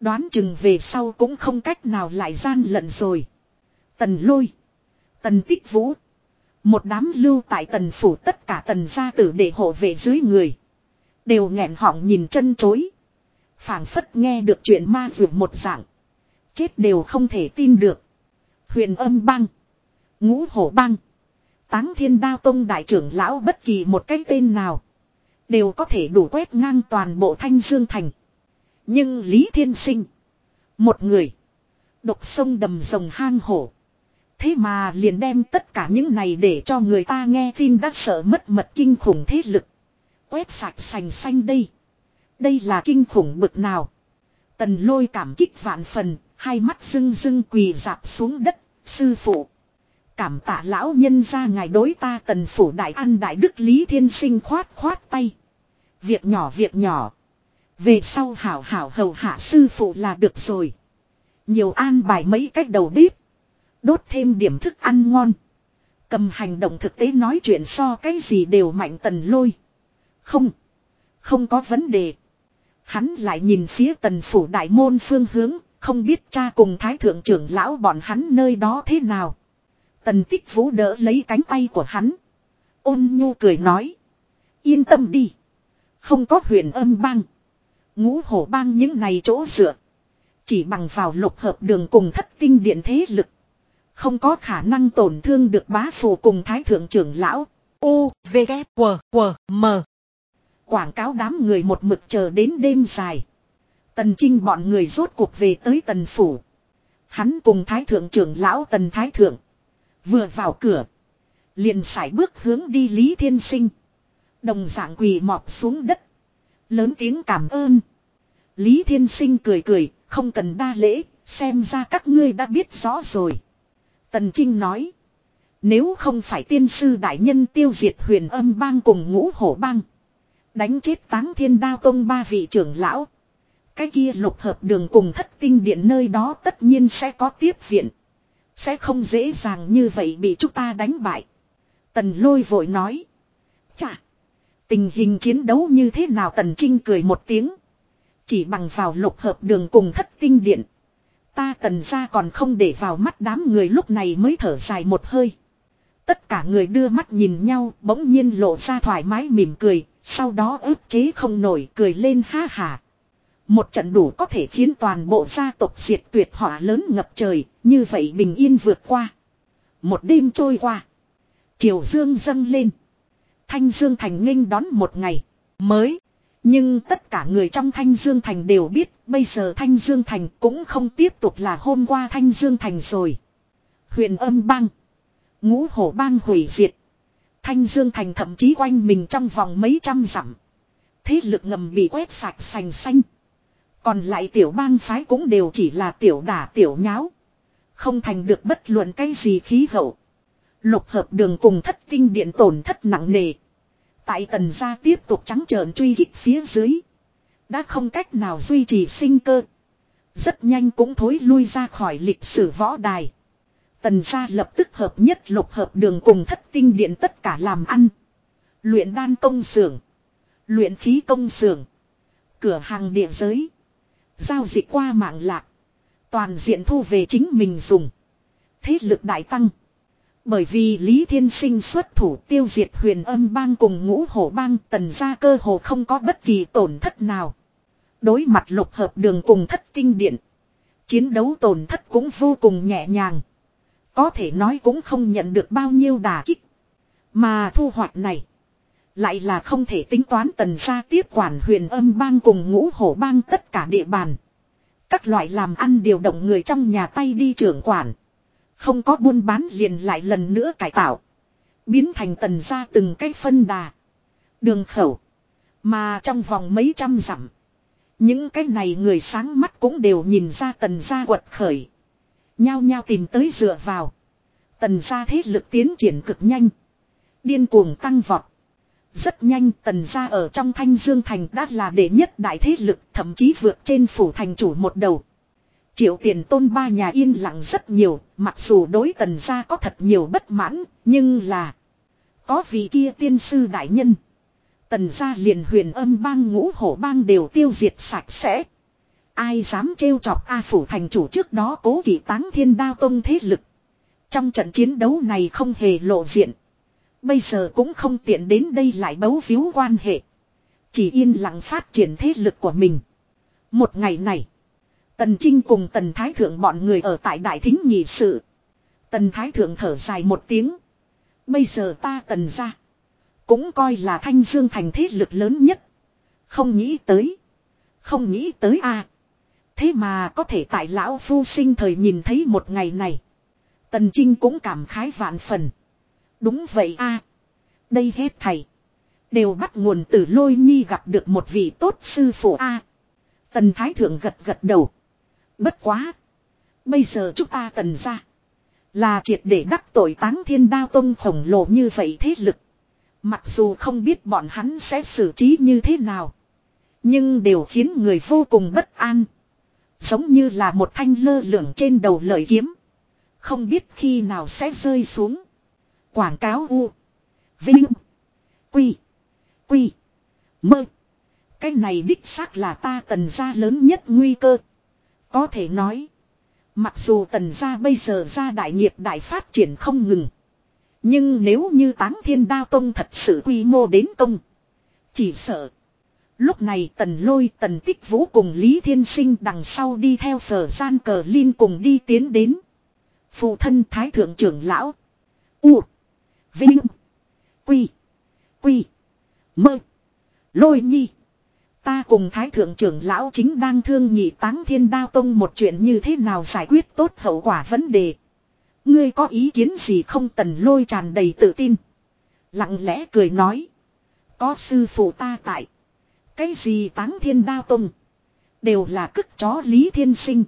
Đoán chừng về sau cũng không cách nào lại gian lận rồi. Tần lôi. Tần tích vũ. Một đám lưu tại tần phủ tất cả tần gia tử để hộ về dưới người. Đều nghẹn họng nhìn chân chối. phảng phất nghe được chuyện ma dược một dạng. Chết đều không thể tin được. Huyền âm băng. Ngũ hổ băng. Táng thiên đao tông đại trưởng lão bất kỳ một cái tên nào. Đều có thể đủ quét ngang toàn bộ thanh dương thành. Nhưng Lý Thiên Sinh. Một người. Độc sông đầm rồng hang hổ. Thế mà liền đem tất cả những này để cho người ta nghe tin đã sợ mất mật kinh khủng thế lực. Quét sạch sành xanh đây. Đây là kinh khủng bực nào. Tần lôi cảm kích vạn phần, hai mắt rưng rưng quỳ dạp xuống đất, sư phụ. Cảm tạ lão nhân ra ngài đối ta tần phủ đại ăn đại đức Lý Thiên Sinh khoát khoát tay. Việc nhỏ việc nhỏ. Về sau hảo hảo hầu hạ sư phụ là được rồi. Nhiều an bài mấy cách đầu bếp. Đốt thêm điểm thức ăn ngon. Cầm hành động thực tế nói chuyện so cái gì đều mạnh tần lôi. Không. Không có vấn đề. Hắn lại nhìn phía tần phủ đại môn phương hướng. Không biết cha cùng thái thượng trưởng lão bọn hắn nơi đó thế nào. Tần tích vũ đỡ lấy cánh tay của hắn. Ôn nhu cười nói. Yên tâm đi. Không có huyền âm bang. Ngũ hổ bang những này chỗ dựa. Chỉ bằng vào lục hợp đường cùng thất tinh điện thế lực. Không có khả năng tổn thương được bá phù cùng thái thượng trưởng lão. U, V, K, W, W, M. Quảng cáo đám người một mực chờ đến đêm dài. Tần Trinh bọn người rốt cuộc về tới tần phủ. Hắn cùng thái thượng trưởng lão tần thái thượng. Vừa vào cửa. Liền sải bước hướng đi Lý Thiên Sinh. Đồng dạng quỳ mọp xuống đất. Lớn tiếng cảm ơn. Lý Thiên Sinh cười cười, không cần đa lễ, xem ra các ngươi đã biết rõ rồi. Tần Trinh nói. Nếu không phải tiên sư đại nhân tiêu diệt huyền âm bang cùng ngũ hổ bang. Đánh chết táng thiên đao tông ba vị trưởng lão. Cái kia lục hợp đường cùng thất tinh điện nơi đó tất nhiên sẽ có tiếp viện. Sẽ không dễ dàng như vậy bị chúng ta đánh bại. Tần lôi vội nói. Chà. Tình hình chiến đấu như thế nào tần trinh cười một tiếng. Chỉ bằng vào lục hợp đường cùng thất tinh điện. Ta tần ra còn không để vào mắt đám người lúc này mới thở dài một hơi. Tất cả người đưa mắt nhìn nhau, bỗng nhiên lộ ra thoải mái mỉm cười. Sau đó ức chế không nổi, cười lên ha hà. Một trận đủ có thể khiến toàn bộ gia tộc diệt tuyệt hỏa lớn ngập trời, như vậy bình yên vượt qua. Một đêm trôi qua. Triều dương dâng lên. Thanh Dương Thành nghênh đón một ngày mới. Nhưng tất cả người trong Thanh Dương Thành đều biết bây giờ Thanh Dương Thành cũng không tiếp tục là hôm qua Thanh Dương Thành rồi. huyền âm bang. Ngũ hổ bang hủy diệt. Thanh Dương Thành thậm chí quanh mình trong vòng mấy trăm dặm. Thế lực ngầm bị quét sạch sành xanh. Còn lại tiểu bang phái cũng đều chỉ là tiểu đả, tiểu nháo. Không thành được bất luận cái gì khí hậu. Lục hợp đường cùng thất tinh điện tổn thất nặng nề. Tại tần gia tiếp tục trắng trợn truy kích phía dưới. Đã không cách nào duy trì sinh cơ. Rất nhanh cũng thối lui ra khỏi lịch sử võ đài. Tần gia lập tức hợp nhất lục hợp đường cùng thất tinh điện tất cả làm ăn. Luyện đan công xưởng. Luyện khí công xưởng. Cửa hàng địa giới. Giao dịch qua mạng lạc. Toàn diện thu về chính mình dùng. Thế lực đại tăng. Bởi vì Lý Thiên Sinh xuất thủ tiêu diệt huyền âm bang cùng ngũ hổ bang, tần ra cơ hồ không có bất kỳ tổn thất nào. Đối mặt lục hợp đường cùng thất kinh điện. Chiến đấu tổn thất cũng vô cùng nhẹ nhàng. Có thể nói cũng không nhận được bao nhiêu đà kích. Mà thu hoạch này. Lại là không thể tính toán tần gia tiếp quản huyền âm bang cùng ngũ hổ bang tất cả địa bàn. Các loại làm ăn điều động người trong nhà tay đi trưởng quản. Không có buôn bán liền lại lần nữa cải tạo. Biến thành tần gia từng cái phân đà. Đường khẩu. Mà trong vòng mấy trăm dặm. Những cái này người sáng mắt cũng đều nhìn ra tần gia quật khởi. Nhao nhao tìm tới dựa vào. Tần gia thế lực tiến triển cực nhanh. Điên cuồng tăng vọt. Rất nhanh tần gia ở trong thanh dương thành đã là đệ nhất đại thế lực thậm chí vượt trên phủ thành chủ một đầu. Triệu tiền tôn ba nhà yên lặng rất nhiều, mặc dù đối tần gia có thật nhiều bất mãn, nhưng là có vị kia tiên sư đại nhân. Tần gia liền huyền âm bang ngũ hổ bang đều tiêu diệt sạch sẽ. Ai dám trêu chọc A phủ thành chủ trước đó cố kỵ táng thiên đao tông thế lực. trong trận chiến đấu này không hề lộ diện. Bây giờ cũng không tiện đến đây lại bấu víu quan hệ. Chỉ yên lặng phát triển thế lực của mình. Một ngày này. Tần Trinh cùng Tần Thái Thượng bọn người ở tại Đại Thính nhị sự. Tần Thái Thượng thở dài một tiếng. Bây giờ ta tần ra. Cũng coi là thanh dương thành thế lực lớn nhất. Không nghĩ tới. Không nghĩ tới a Thế mà có thể tại lão phu sinh thời nhìn thấy một ngày này. Tần Trinh cũng cảm khái vạn phần. Đúng vậy a Đây hết thầy. Đều bắt nguồn từ lôi nhi gặp được một vị tốt sư phụ a Tần Thái Thượng gật gật đầu. Bất quá. Bây giờ chúng ta tần ra. Là triệt để đắc tội táng thiên đao tông khổng lồ như vậy thế lực. Mặc dù không biết bọn hắn sẽ xử trí như thế nào. Nhưng đều khiến người vô cùng bất an. Giống như là một thanh lơ lửng trên đầu lợi kiếm. Không biết khi nào sẽ rơi xuống. Quảng cáo U. Vinh. Quy. Quy. Mơ. Cái này đích xác là ta tần gia lớn nhất nguy cơ. Có thể nói. Mặc dù tần gia bây giờ ra đại nghiệp đại phát triển không ngừng. Nhưng nếu như táng thiên đao tông thật sự quy mô đến công. Chỉ sợ. Lúc này tần lôi, tần tích vũ cùng Lý Thiên Sinh đằng sau đi theo phở gian cờ Linh cùng đi tiến đến. Phụ thân thái thượng trưởng lão. U. Vinh. Quy. Quy. Mơ. Lôi nhi. Ta cùng thái thượng trưởng lão chính đang thương nhị táng thiên đao tông một chuyện như thế nào giải quyết tốt hậu quả vấn đề. Ngươi có ý kiến gì không tần lôi tràn đầy tự tin. Lặng lẽ cười nói. Có sư phụ ta tại. Cái gì táng thiên đao tông. Đều là cức chó Lý Thiên Sinh.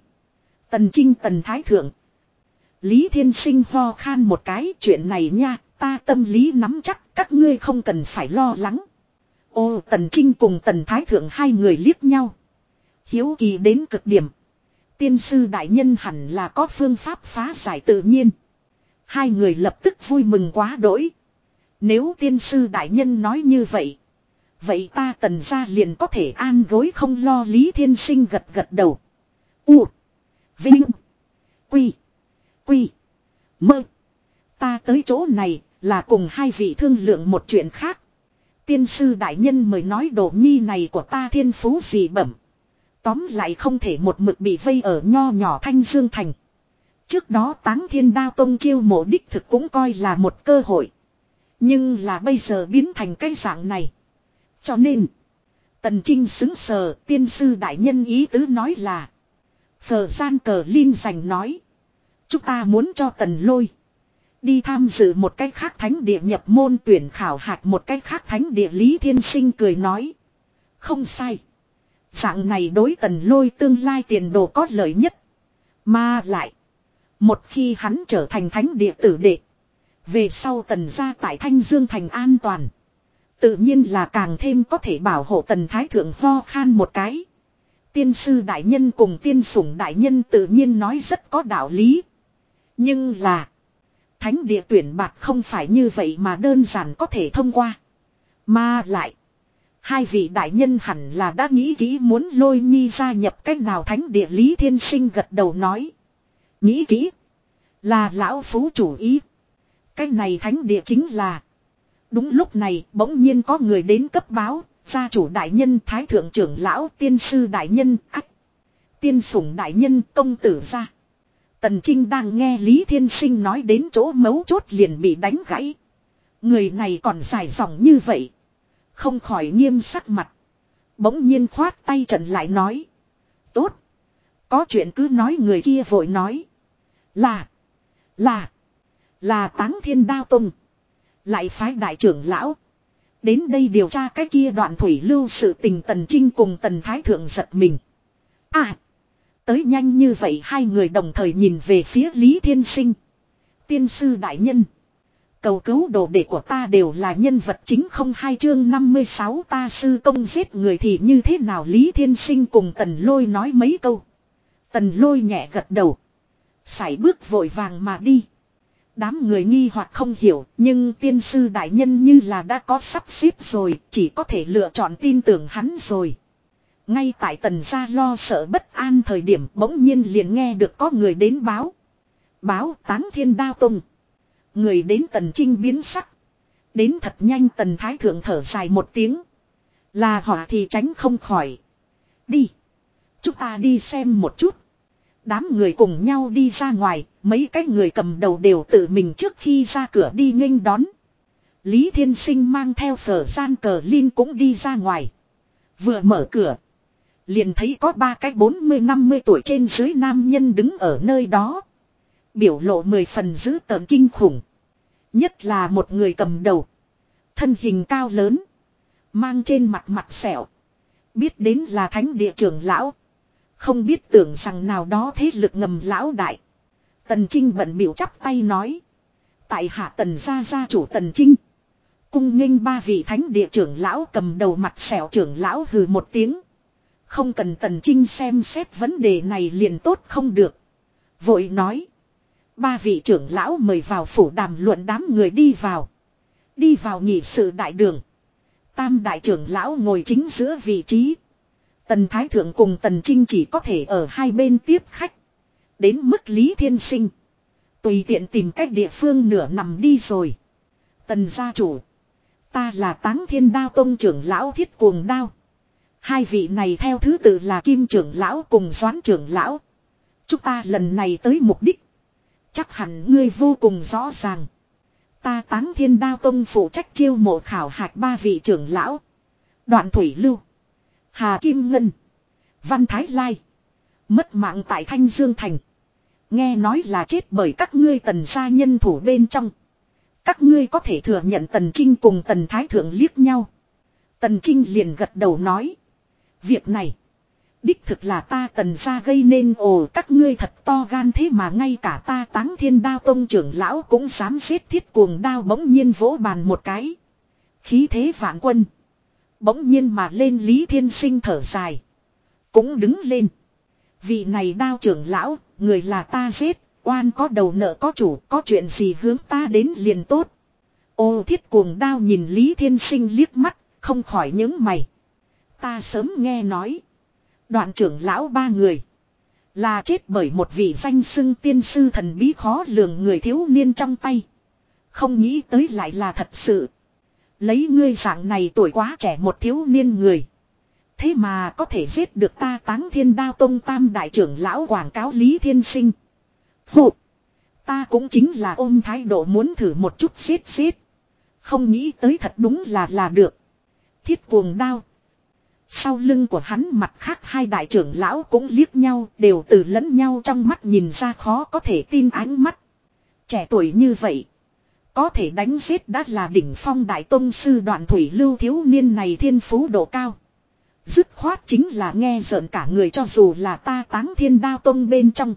Tần Trinh tần thái thượng. Lý Thiên Sinh ho khan một cái chuyện này nha. Ta tâm lý nắm chắc, các ngươi không cần phải lo lắng. Ô, Tần Trinh cùng Tần Thái Thượng hai người liếc nhau. Hiếu kỳ đến cực điểm. Tiên sư đại nhân hẳn là có phương pháp phá giải tự nhiên. Hai người lập tức vui mừng quá đỗi. Nếu tiên sư đại nhân nói như vậy. Vậy ta tần ra liền có thể an gối không lo Lý Thiên Sinh gật gật đầu. U. Vinh. Quy. Quy. Mơ. Ta tới chỗ này là cùng hai vị thương lượng một chuyện khác. Tiên sư đại nhân mời nói đồ nhi này của ta thiên phú gì bẩm. Tóm lại không thể một mực bị vây ở nho nhỏ thanh dương thành. Trước đó táng thiên đao tông chiêu mộ đích thực cũng coi là một cơ hội. Nhưng là bây giờ biến thành cái dạng này. Cho nên. Tần Trinh xứng sờ, tiên sư đại nhân ý tứ nói là. Phờ gian cờ Linh giành nói. Chúng ta muốn cho tần lôi. Đi tham dự một cách khác thánh địa nhập môn tuyển khảo hạt một cách khác thánh địa Lý Thiên Sinh cười nói. Không sai. Dạng này đối tần lôi tương lai tiền đồ có lợi nhất. Mà lại. Một khi hắn trở thành thánh địa tử đệ. Về sau tần gia tại Thanh Dương thành an toàn. Tự nhiên là càng thêm có thể bảo hộ tần thái thượng ho khan một cái. Tiên sư đại nhân cùng tiên sủng đại nhân tự nhiên nói rất có đạo lý. Nhưng là. Thánh địa tuyển bạc không phải như vậy mà đơn giản có thể thông qua. Mà lại. Hai vị đại nhân hẳn là đã nghĩ kỹ muốn lôi nhi gia nhập cách nào thánh địa lý thiên sinh gật đầu nói. Nghĩ kỹ. Là lão phú chủ ý. Cách này thánh địa chính là. Đúng lúc này bỗng nhiên có người đến cấp báo. Gia chủ đại nhân, thái thượng trưởng lão, tiên sư đại nhân, ách. Tiên sủng đại nhân, công tử gia. Tần Trinh đang nghe Lý Thiên Sinh nói đến chỗ mấu chốt liền bị đánh gãy. Người này còn dài dòng như vậy. Không khỏi nghiêm sắc mặt. Bỗng nhiên khoát tay trận lại nói. Tốt. Có chuyện cứ nói người kia vội nói. Là. Là. Là táng thiên đao tông. Lại phái đại trưởng lão. Đến đây điều tra cái kia đoạn thủy lưu sự tình tần trinh cùng tần thái thượng giật mình. À. Tới nhanh như vậy hai người đồng thời nhìn về phía Lý Thiên Sinh. Tiên sư đại nhân. Cầu cứu đồ đệ của ta đều là nhân vật chính không hai chương 56 ta sư công giết người thì như thế nào Lý Thiên Sinh cùng tần lôi nói mấy câu. Tần lôi nhẹ gật đầu. Sải bước vội vàng mà đi. Đám người nghi hoặc không hiểu, nhưng tiên sư đại nhân như là đã có sắp xếp rồi, chỉ có thể lựa chọn tin tưởng hắn rồi. Ngay tại tần gia lo sợ bất an thời điểm bỗng nhiên liền nghe được có người đến báo. Báo táng thiên đao tung. Người đến tần trinh biến sắc. Đến thật nhanh tần thái thượng thở dài một tiếng. Là họ thì tránh không khỏi. Đi. Chúng ta đi xem một chút. Đám người cùng nhau đi ra ngoài, mấy cái người cầm đầu đều tự mình trước khi ra cửa đi nghênh đón. Lý Thiên Sinh mang theo phở gian cờ Linh cũng đi ra ngoài. Vừa mở cửa. Liền thấy có ba cái 40-50 tuổi trên dưới nam nhân đứng ở nơi đó. Biểu lộ mười phần dữ tợn kinh khủng. Nhất là một người cầm đầu. Thân hình cao lớn. Mang trên mặt mặt sẹo. Biết đến là thánh địa trưởng lão. Không biết tưởng rằng nào đó thế lực ngầm lão đại. Tần Trinh bận biểu chắp tay nói. Tại hạ tần gia gia chủ tần Trinh. Cung nghênh ba vị thánh địa trưởng lão cầm đầu mặt sẹo trưởng lão hừ một tiếng. Không cần tần Trinh xem xét vấn đề này liền tốt không được. Vội nói. Ba vị trưởng lão mời vào phủ đàm luận đám người đi vào. Đi vào nhị sự đại đường. Tam đại trưởng lão ngồi chính giữa vị trí. Tần Thái Thượng cùng Tần Trinh chỉ có thể ở hai bên tiếp khách. Đến mức Lý Thiên Sinh. Tùy tiện tìm cách địa phương nửa nằm đi rồi. Tần gia chủ. Ta là táng thiên đao tông trưởng lão thiết cuồng đao. Hai vị này theo thứ tự là kim trưởng lão cùng doán trưởng lão. Chúng ta lần này tới mục đích. Chắc hẳn ngươi vô cùng rõ ràng. Ta táng thiên đao tông phụ trách chiêu mộ khảo hạch ba vị trưởng lão. Đoạn thủy lưu. Hà Kim Ngân. Văn Thái Lai. Mất mạng tại Thanh Dương Thành. Nghe nói là chết bởi các ngươi tần gia nhân thủ bên trong. Các ngươi có thể thừa nhận tần trinh cùng tần thái thượng liếc nhau. Tần trinh liền gật đầu nói. Việc này. Đích thực là ta tần ra gây nên ồ các ngươi thật to gan thế mà ngay cả ta táng thiên đao tông trưởng lão cũng dám xếp thiết cuồng đao bỗng nhiên vỗ bàn một cái. Khí thế vạn quân. Bỗng nhiên mà lên Lý Thiên Sinh thở dài. Cũng đứng lên. Vị này đao trưởng lão, người là ta giết, oan có đầu nợ có chủ, có chuyện gì hướng ta đến liền tốt. Ô thiết cuồng đao nhìn Lý Thiên Sinh liếc mắt, không khỏi những mày. Ta sớm nghe nói. Đoạn trưởng lão ba người. Là chết bởi một vị danh xưng tiên sư thần bí khó lường người thiếu niên trong tay. Không nghĩ tới lại là thật sự. Lấy ngươi dạng này tuổi quá trẻ một thiếu niên người. Thế mà có thể giết được ta táng thiên đao tông tam đại trưởng lão quảng cáo Lý Thiên Sinh. Phụ. Ta cũng chính là ôm thái độ muốn thử một chút giết giết. Không nghĩ tới thật đúng là là được. Thiết cuồng đao. Sau lưng của hắn mặt khác hai đại trưởng lão cũng liếc nhau, đều từ lẫn nhau trong mắt nhìn ra khó có thể tin ánh mắt. Trẻ tuổi như vậy. Có thể đánh giết đã là đỉnh phong đại tôn sư đoạn thủy lưu thiếu niên này thiên phú độ cao. Dứt khoát chính là nghe giỡn cả người cho dù là ta táng thiên đao tông bên trong.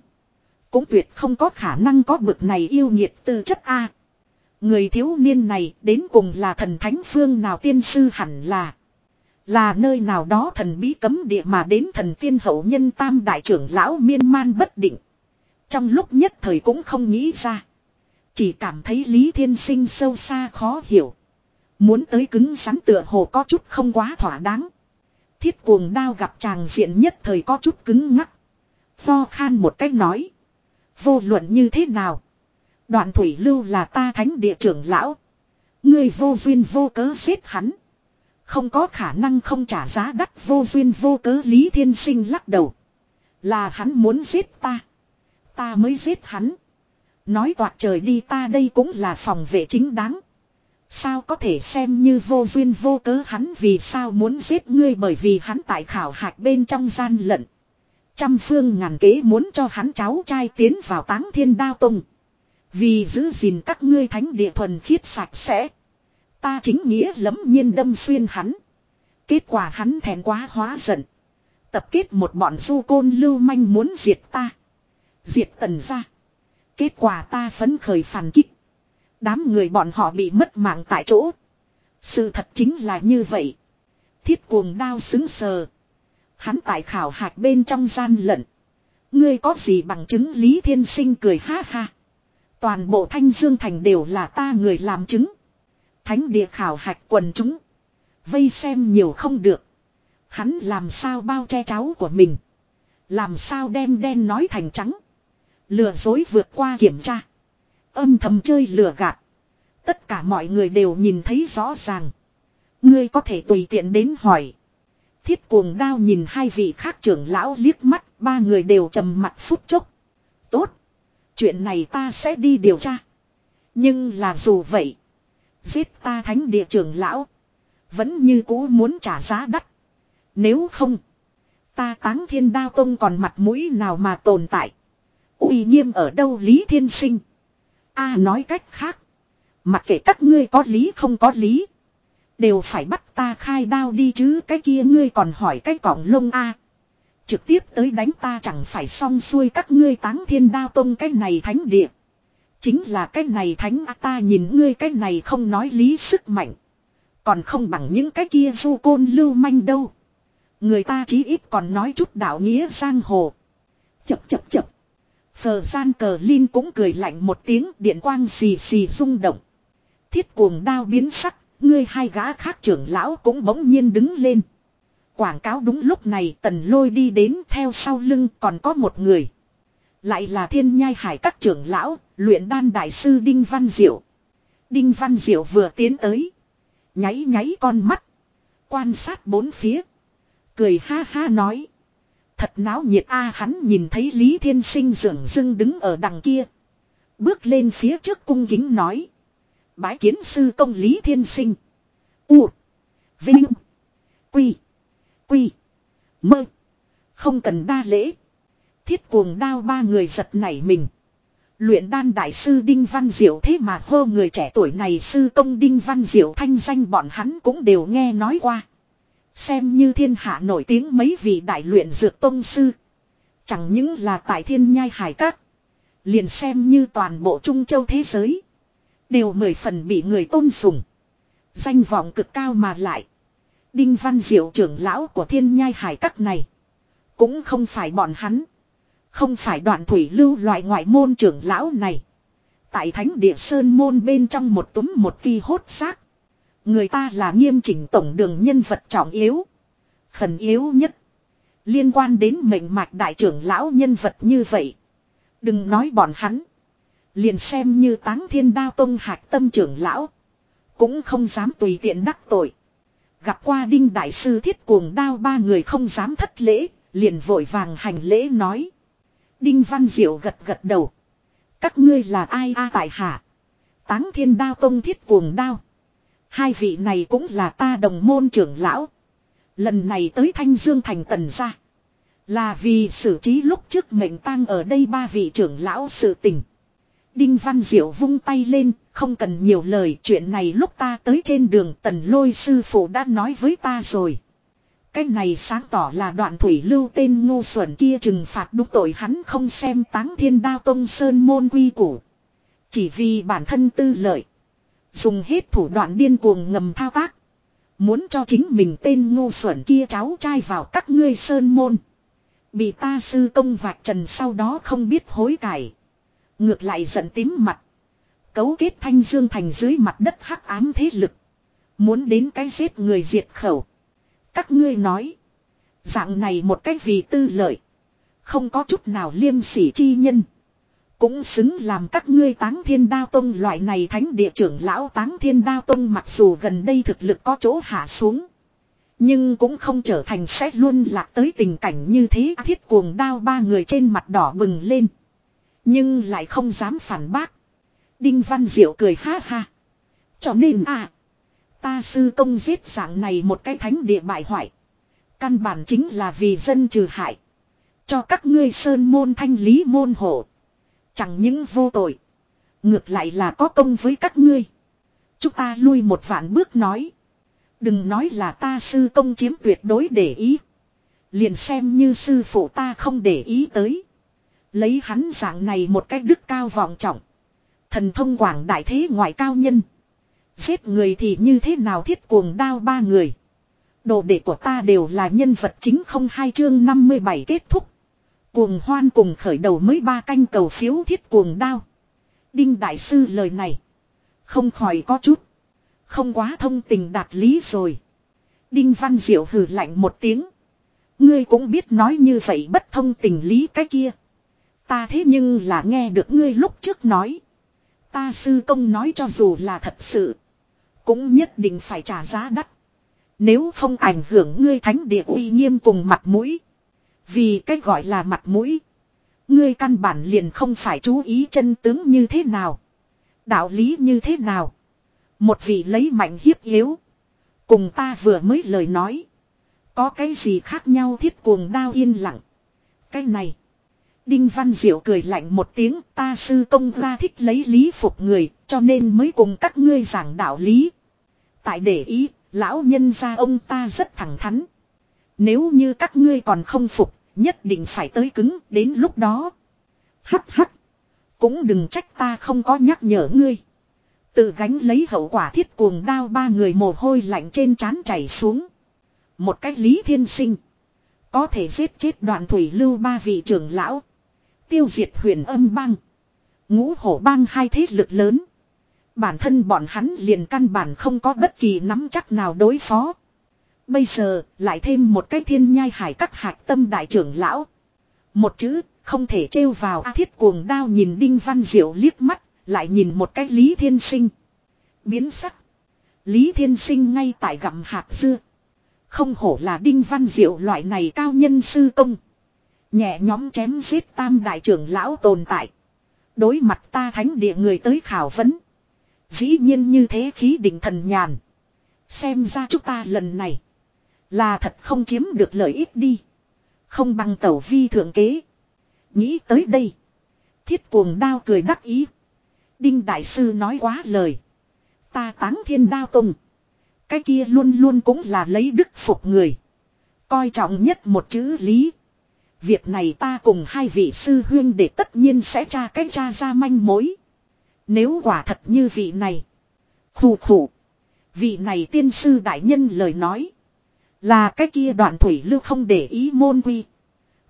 Cũng tuyệt không có khả năng có bực này yêu nhiệt tư chất A. Người thiếu niên này đến cùng là thần thánh phương nào tiên sư hẳn là. Là nơi nào đó thần bí cấm địa mà đến thần tiên hậu nhân tam đại trưởng lão miên man bất định. Trong lúc nhất thời cũng không nghĩ ra. Chỉ cảm thấy Lý Thiên Sinh sâu xa khó hiểu. Muốn tới cứng rắn tựa hồ có chút không quá thỏa đáng. Thiết cuồng đao gặp chàng diện nhất thời có chút cứng ngắc. Pho khan một cách nói. Vô luận như thế nào. Đoạn thủy lưu là ta thánh địa trưởng lão. Người vô duyên vô cớ giết hắn. Không có khả năng không trả giá đắt vô duyên vô cớ Lý Thiên Sinh lắc đầu. Là hắn muốn giết ta. Ta mới giết hắn. Nói toạc trời đi ta đây cũng là phòng vệ chính đáng. Sao có thể xem như vô duyên vô cớ hắn vì sao muốn giết ngươi bởi vì hắn tại khảo hạch bên trong gian lận. Trăm phương ngàn kế muốn cho hắn cháu trai tiến vào táng thiên đao tông. Vì giữ gìn các ngươi thánh địa thuần khiết sạch sẽ. Ta chính nghĩa lấm nhiên đâm xuyên hắn. Kết quả hắn thèn quá hóa giận. Tập kết một bọn du côn lưu manh muốn diệt ta. Diệt tần ra. Kết quả ta phấn khởi phản kích. Đám người bọn họ bị mất mạng tại chỗ. Sự thật chính là như vậy. Thiết cuồng đao xứng sờ. Hắn tại khảo hạch bên trong gian lận. Ngươi có gì bằng chứng Lý Thiên Sinh cười ha ha. Toàn bộ Thanh Dương Thành đều là ta người làm chứng. Thánh địa khảo hạch quần chúng. Vây xem nhiều không được. Hắn làm sao bao che cháu của mình. Làm sao đem đen nói thành trắng. Lừa dối vượt qua kiểm tra. Âm thầm chơi lừa gạt. Tất cả mọi người đều nhìn thấy rõ ràng. Ngươi có thể tùy tiện đến hỏi. Thiết cuồng đao nhìn hai vị khác trưởng lão liếc mắt, ba người đều trầm mặt phút chốc. Tốt. Chuyện này ta sẽ đi điều tra. Nhưng là dù vậy. Giết ta thánh địa trưởng lão. Vẫn như cũ muốn trả giá đắt. Nếu không. Ta táng thiên đao tông còn mặt mũi nào mà tồn tại. uy nghiêm ở đâu Lý Thiên Sinh. A nói cách khác. Mặc kệ các ngươi có lý không có lý. Đều phải bắt ta khai đao đi chứ cái kia ngươi còn hỏi cái cọng lông A. Trực tiếp tới đánh ta chẳng phải xong xuôi các ngươi táng thiên đao tông cái này thánh địa. Chính là cái này thánh A ta nhìn ngươi cái này không nói lý sức mạnh. Còn không bằng những cái kia du côn lưu manh đâu. Người ta chí ít còn nói chút đạo nghĩa giang hồ. Chập chập chập. Phờ gian cờ Linh cũng cười lạnh một tiếng điện quang xì xì rung động. Thiết cuồng đao biến sắc, ngươi hai gã khác trưởng lão cũng bỗng nhiên đứng lên. Quảng cáo đúng lúc này tần lôi đi đến theo sau lưng còn có một người. Lại là thiên nhai hải các trưởng lão, luyện đan đại sư Đinh Văn Diệu. Đinh Văn Diệu vừa tiến tới. Nháy nháy con mắt. Quan sát bốn phía. Cười ha ha nói. Thật náo nhiệt a hắn nhìn thấy Lý Thiên Sinh dường dưng đứng ở đằng kia. Bước lên phía trước cung kính nói. Bái kiến sư công Lý Thiên Sinh. U. Vinh. Quy. Quy. Mơ. Không cần đa lễ. Thiết cuồng đao ba người giật nảy mình. Luyện đan đại sư Đinh Văn Diệu thế mà hô người trẻ tuổi này sư công Đinh Văn Diệu thanh danh bọn hắn cũng đều nghe nói qua. Xem như thiên hạ nổi tiếng mấy vị đại luyện dược tông sư. Chẳng những là tại thiên nhai hải các. Liền xem như toàn bộ Trung Châu thế giới. Đều mười phần bị người tôn sùng. Danh vọng cực cao mà lại. Đinh Văn Diệu trưởng lão của thiên nhai hải các này. Cũng không phải bọn hắn. Không phải đoạn thủy lưu loại ngoại môn trưởng lão này. Tại thánh địa sơn môn bên trong một túm một kỳ hốt xác. Người ta là nghiêm chỉnh tổng đường nhân vật trọng yếu. Phần yếu nhất. Liên quan đến mệnh mạch đại trưởng lão nhân vật như vậy. Đừng nói bọn hắn. Liền xem như táng thiên đao tông hạc tâm trưởng lão. Cũng không dám tùy tiện đắc tội. Gặp qua đinh đại sư thiết cuồng đao ba người không dám thất lễ. Liền vội vàng hành lễ nói. Đinh Văn Diệu gật gật đầu. Các ngươi là ai a tại hạ. Táng thiên đao tông thiết cuồng đao. Hai vị này cũng là ta đồng môn trưởng lão. Lần này tới Thanh Dương Thành tần ra. Là vì xử trí lúc trước mệnh tang ở đây ba vị trưởng lão sự tình. Đinh Văn Diệu vung tay lên, không cần nhiều lời chuyện này lúc ta tới trên đường tần lôi sư phụ đã nói với ta rồi. Cái này sáng tỏ là đoạn thủy lưu tên ngu xuẩn kia trừng phạt đúng tội hắn không xem táng thiên đao tông sơn môn quy củ. Chỉ vì bản thân tư lợi. Dùng hết thủ đoạn điên cuồng ngầm thao tác. Muốn cho chính mình tên ngu xuẩn kia cháu trai vào các ngươi sơn môn. Bị ta sư công vạch trần sau đó không biết hối cải. Ngược lại giận tím mặt. Cấu kết thanh dương thành dưới mặt đất hắc ám thế lực. Muốn đến cái giết người diệt khẩu. Các ngươi nói. Dạng này một cách vì tư lợi. Không có chút nào liêm sỉ chi nhân. Cũng xứng làm các ngươi táng thiên đao tông loại này thánh địa trưởng lão táng thiên đao tông mặc dù gần đây thực lực có chỗ hạ xuống. Nhưng cũng không trở thành sẽ luôn lạc tới tình cảnh như thế thiết cuồng đao ba người trên mặt đỏ bừng lên. Nhưng lại không dám phản bác. Đinh Văn Diệu cười ha ha. Cho nên à. Ta sư công giết dạng này một cái thánh địa bại hoại. Căn bản chính là vì dân trừ hại. Cho các ngươi sơn môn thanh lý môn hộ. Chẳng những vô tội. Ngược lại là có công với các ngươi. Chúng ta lui một vạn bước nói. Đừng nói là ta sư công chiếm tuyệt đối để ý. Liền xem như sư phụ ta không để ý tới. Lấy hắn dạng này một cách đức cao vọng trọng. Thần thông quảng đại thế ngoại cao nhân. Giết người thì như thế nào thiết cuồng đao ba người. Đồ đệ của ta đều là nhân vật chính không hai chương 57 kết thúc. Cuồng hoan cùng khởi đầu mới ba canh cầu phiếu thiết cuồng đao. Đinh Đại Sư lời này. Không khỏi có chút. Không quá thông tình đạt lý rồi. Đinh Văn Diệu hừ lạnh một tiếng. Ngươi cũng biết nói như vậy bất thông tình lý cái kia. Ta thế nhưng là nghe được ngươi lúc trước nói. Ta sư công nói cho dù là thật sự. Cũng nhất định phải trả giá đắt. Nếu không ảnh hưởng ngươi thánh địa uy nghiêm cùng mặt mũi. Vì cái gọi là mặt mũi. Ngươi căn bản liền không phải chú ý chân tướng như thế nào. Đạo lý như thế nào. Một vị lấy mạnh hiếp yếu. Cùng ta vừa mới lời nói. Có cái gì khác nhau thiết cuồng đao yên lặng. Cái này. Đinh Văn Diệu cười lạnh một tiếng ta sư công ra thích lấy lý phục người cho nên mới cùng các ngươi giảng đạo lý. Tại để ý, lão nhân gia ông ta rất thẳng thắn. Nếu như các ngươi còn không phục, nhất định phải tới cứng đến lúc đó. Hắc hắc. Cũng đừng trách ta không có nhắc nhở ngươi. Tự gánh lấy hậu quả thiết cuồng đao ba người mồ hôi lạnh trên trán chảy xuống. Một cách lý thiên sinh. Có thể giết chết đoạn thủy lưu ba vị trưởng lão. Tiêu diệt huyền âm bang. Ngũ hổ bang hai thế lực lớn. Bản thân bọn hắn liền căn bản không có bất kỳ nắm chắc nào đối phó. Bây giờ lại thêm một cái thiên nhai hải các hạc tâm đại trưởng lão. Một chữ không thể trêu vào A thiết cuồng đao nhìn Đinh Văn Diệu liếc mắt. Lại nhìn một cái Lý Thiên Sinh. Biến sắc. Lý Thiên Sinh ngay tại gặm hạt dưa. Không hổ là Đinh Văn Diệu loại này cao nhân sư công. Nhẹ nhóm chém giết tam đại trưởng lão tồn tại. Đối mặt ta thánh địa người tới khảo vấn. Dĩ nhiên như thế khí định thần nhàn. Xem ra chúng ta lần này. Là thật không chiếm được lợi ích đi. Không bằng tẩu vi thượng kế. Nghĩ tới đây. Thiết cuồng đao cười đắc ý. Đinh Đại Sư nói quá lời. Ta táng thiên đao tùng. Cái kia luôn luôn cũng là lấy đức phục người. Coi trọng nhất một chữ lý. Việc này ta cùng hai vị sư huyên để tất nhiên sẽ tra cách tra ra manh mối. Nếu quả thật như vị này. Khủ khủ. Vị này tiên sư đại nhân lời nói. Là cái kia đoạn thủy lưu không để ý môn quy.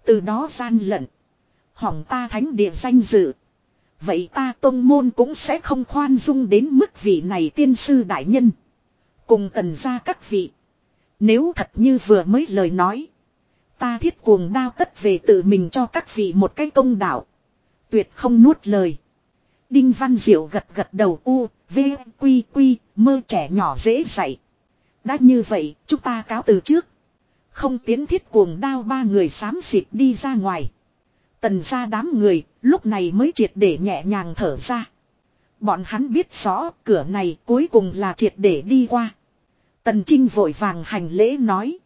Từ đó gian lận. Hỏng ta thánh địa danh dự. Vậy ta tôn môn cũng sẽ không khoan dung đến mức vị này tiên sư đại nhân. Cùng tần ra các vị. Nếu thật như vừa mới lời nói. Ta thiết cuồng đao tất về tự mình cho các vị một cái công đạo. Tuyệt không nuốt lời. Đinh Văn Diệu gật gật đầu u, v, quy quy, mơ trẻ nhỏ dễ dạy. Đã như vậy, chúng ta cáo từ trước. Không tiến thiết cuồng đao ba người xám xịt đi ra ngoài. Tần ra đám người, lúc này mới triệt để nhẹ nhàng thở ra. Bọn hắn biết rõ, cửa này cuối cùng là triệt để đi qua. Tần Trinh vội vàng hành lễ nói.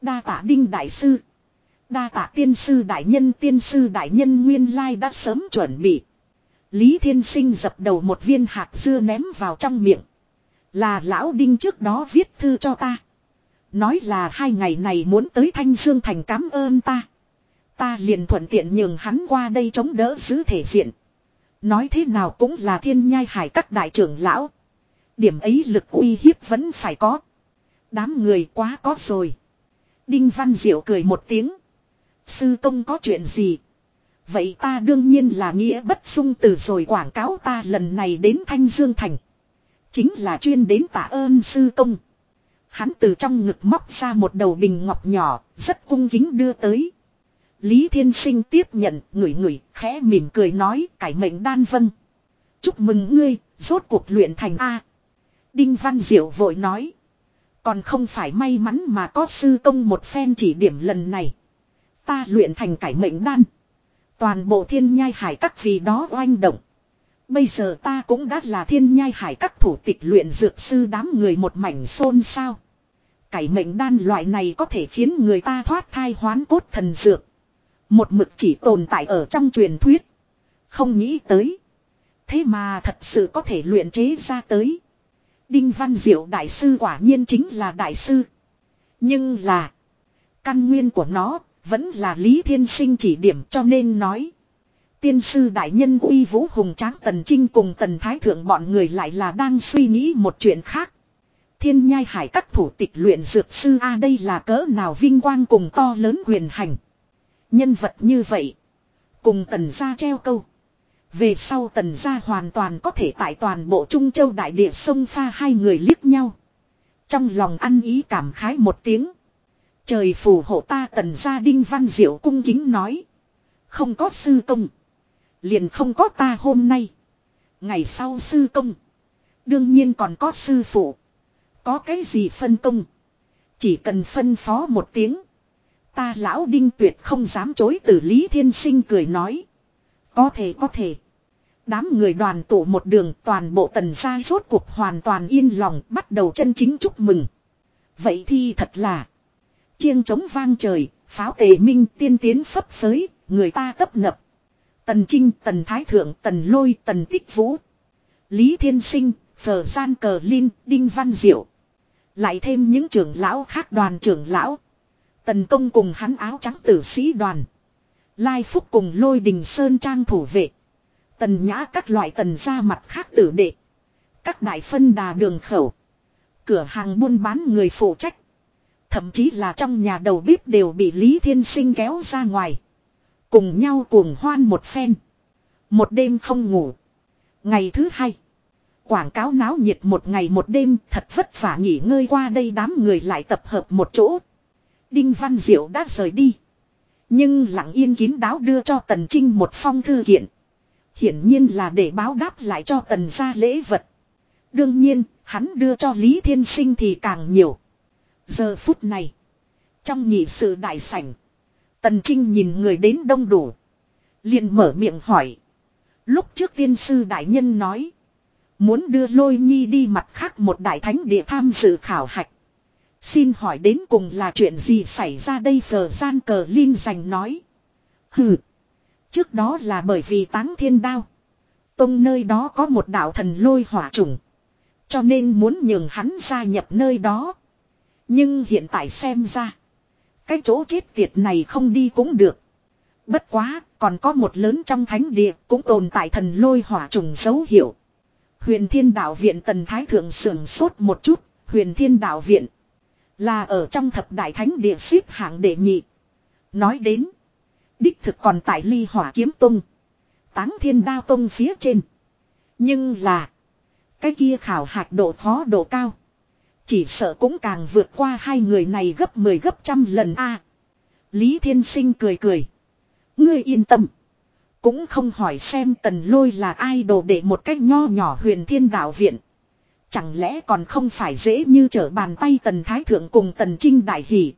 Đa tạ đinh đại sư. Đa tạ tiên sư đại nhân, tiên sư đại nhân nguyên lai đã sớm chuẩn bị. Lý Thiên Sinh dập đầu một viên hạt dưa ném vào trong miệng. Là lão đinh trước đó viết thư cho ta. Nói là hai ngày này muốn tới Thanh Dương Thành cảm ơn ta. Ta liền thuận tiện nhường hắn qua đây chống đỡ giữ thể diện. Nói thế nào cũng là thiên nhai hải các đại trưởng lão. Điểm ấy lực uy hiếp vẫn phải có. Đám người quá có rồi. Đinh Văn Diệu cười một tiếng. Sư công có chuyện gì? Vậy ta đương nhiên là nghĩa bất dung từ rồi quảng cáo ta lần này đến Thanh Dương Thành. Chính là chuyên đến tạ ơn sư công. Hắn từ trong ngực móc ra một đầu bình ngọc nhỏ, rất cung kính đưa tới. Lý Thiên Sinh tiếp nhận, ngửi ngửi, khẽ mỉm cười nói, cải mệnh đan vân. Chúc mừng ngươi, rốt cuộc luyện thành A. Đinh Văn Diệu vội nói. Còn không phải may mắn mà có sư công một phen chỉ điểm lần này. Ta luyện thành cải mệnh đan. Toàn bộ thiên nhai hải các vì đó oanh động. Bây giờ ta cũng đã là thiên nhai hải các thủ tịch luyện dược sư đám người một mảnh xôn xao. Cải mệnh đan loại này có thể khiến người ta thoát thai hoán cốt thần dược. Một mực chỉ tồn tại ở trong truyền thuyết. Không nghĩ tới. Thế mà thật sự có thể luyện chế ra tới. Đinh Văn Diệu đại sư quả nhiên chính là đại sư. Nhưng là. Căn nguyên của nó vẫn là Lý Thiên Sinh chỉ điểm cho nên nói. Tiên sư đại nhân uy vũ hùng tráng tần trinh cùng tần thái thượng bọn người lại là đang suy nghĩ một chuyện khác. Thiên nhai hải các thủ tịch luyện dược sư A đây là cỡ nào vinh quang cùng to lớn quyền hành. Nhân vật như vậy. Cùng tần gia treo câu. Về sau tần gia hoàn toàn có thể tại toàn bộ Trung Châu đại địa sông pha hai người liếc nhau. Trong lòng ăn ý cảm khái một tiếng. Trời phù hộ ta tần gia đinh văn diệu cung kính nói. Không có sư công. Liền không có ta hôm nay. Ngày sau sư công. Đương nhiên còn có sư phụ. Có cái gì phân công. Chỉ cần phân phó một tiếng. Ta lão đinh tuyệt không dám chối từ Lý Thiên Sinh cười nói. Có thể có thể. Đám người đoàn tụ một đường toàn bộ tần gia rốt cuộc hoàn toàn yên lòng bắt đầu chân chính chúc mừng. Vậy thì thật là. Chiêng trống vang trời, pháo tề minh tiên tiến phấp phới, người ta tấp nập. Tần Trinh, Tần Thái Thượng, Tần Lôi, Tần Tích Vũ. Lý Thiên Sinh, phở Gian Cờ Linh, Đinh Văn Diệu. Lại thêm những trưởng lão khác đoàn trưởng lão. Tần Công cùng hắn áo trắng tử sĩ đoàn. Lai Phúc cùng lôi đình sơn trang thủ vệ. Tần nhã các loại tần ra mặt khác tử đệ. Các đại phân đà đường khẩu. Cửa hàng buôn bán người phụ trách. Thậm chí là trong nhà đầu bếp đều bị Lý Thiên Sinh kéo ra ngoài. Cùng nhau cuồng hoan một phen. Một đêm không ngủ. Ngày thứ hai. Quảng cáo náo nhiệt một ngày một đêm thật vất vả nghỉ ngơi qua đây đám người lại tập hợp một chỗ. Đinh Văn Diệu đã rời đi. Nhưng lặng yên kín đáo đưa cho Tần Trinh một phong thư kiện. Hiển nhiên là để báo đáp lại cho Tần gia lễ vật. Đương nhiên, hắn đưa cho Lý Thiên Sinh thì càng nhiều. Giờ phút này, trong nhị sự đại sảnh, Tần Trinh nhìn người đến đông đủ. liền mở miệng hỏi. Lúc trước tiên sư đại nhân nói. Muốn đưa lôi nhi đi mặt khác một đại thánh địa tham dự khảo hạch. Xin hỏi đến cùng là chuyện gì xảy ra đây phờ gian cờ Linh giành nói. Hừ. Trước đó là bởi vì táng thiên đao. Tông nơi đó có một đạo thần lôi hỏa trùng. Cho nên muốn nhường hắn gia nhập nơi đó. Nhưng hiện tại xem ra. Cái chỗ chết tiệt này không đi cũng được. Bất quá, còn có một lớn trong thánh địa cũng tồn tại thần lôi hỏa trùng dấu hiệu. Huyền thiên đạo viện tần thái thượng sưởng sốt một chút, huyền thiên đạo viện. Là ở trong thập đại thánh địa xếp hạng đệ nhị. Nói đến. Đích thực còn tại ly hỏa kiếm tung. Táng thiên đao tung phía trên. Nhưng là. Cái kia khảo hạch độ khó độ cao. Chỉ sợ cũng càng vượt qua hai người này gấp 10 gấp trăm lần a. Lý Thiên Sinh cười cười. Ngươi yên tâm. Cũng không hỏi xem tần lôi là ai đồ để một cách nho nhỏ huyền thiên đạo viện. Chẳng lẽ còn không phải dễ như trở bàn tay tần thái thượng cùng tần trinh đại hỷ.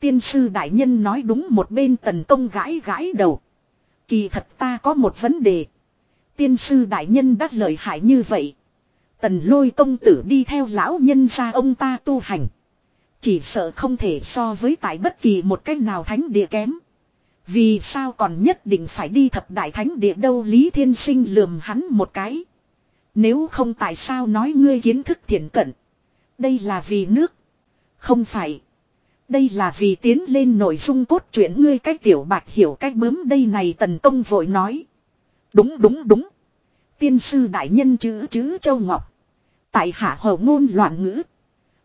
Tiên sư đại nhân nói đúng một bên tần công gãi gãi đầu. Kỳ thật ta có một vấn đề. Tiên sư đại nhân đắc lợi hại như vậy. Tần lôi công tử đi theo lão nhân ra ông ta tu hành. Chỉ sợ không thể so với tại bất kỳ một cách nào thánh địa kém. Vì sao còn nhất định phải đi thập đại thánh địa đâu Lý Thiên Sinh lườm hắn một cái. Nếu không tại sao nói ngươi kiến thức thiện cận. Đây là vì nước. Không phải. Đây là vì tiến lên nội dung cốt truyện ngươi cách tiểu bạc hiểu cách bướm đây này tần công vội nói. Đúng đúng đúng. Tiên sư đại nhân chữ chữ châu ngọc. Tại hạ hầu ngôn loạn ngữ.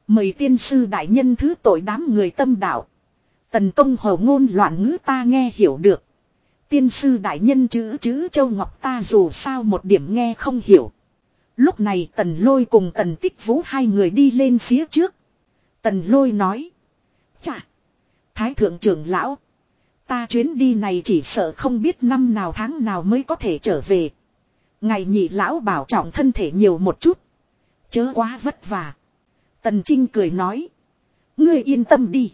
Mời tiên sư đại nhân thứ tội đám người tâm đạo. Tần công hầu ngôn loạn ngữ ta nghe hiểu được. Tiên sư đại nhân chữ chữ châu ngọc ta dù sao một điểm nghe không hiểu. Lúc này tần lôi cùng tần tích vũ hai người đi lên phía trước. Tần lôi nói. Chà. Thái thượng trưởng lão. Ta chuyến đi này chỉ sợ không biết năm nào tháng nào mới có thể trở về. Ngày nhị lão bảo trọng thân thể nhiều một chút. Chớ quá vất vả. Tần Trinh cười nói. Ngươi yên tâm đi.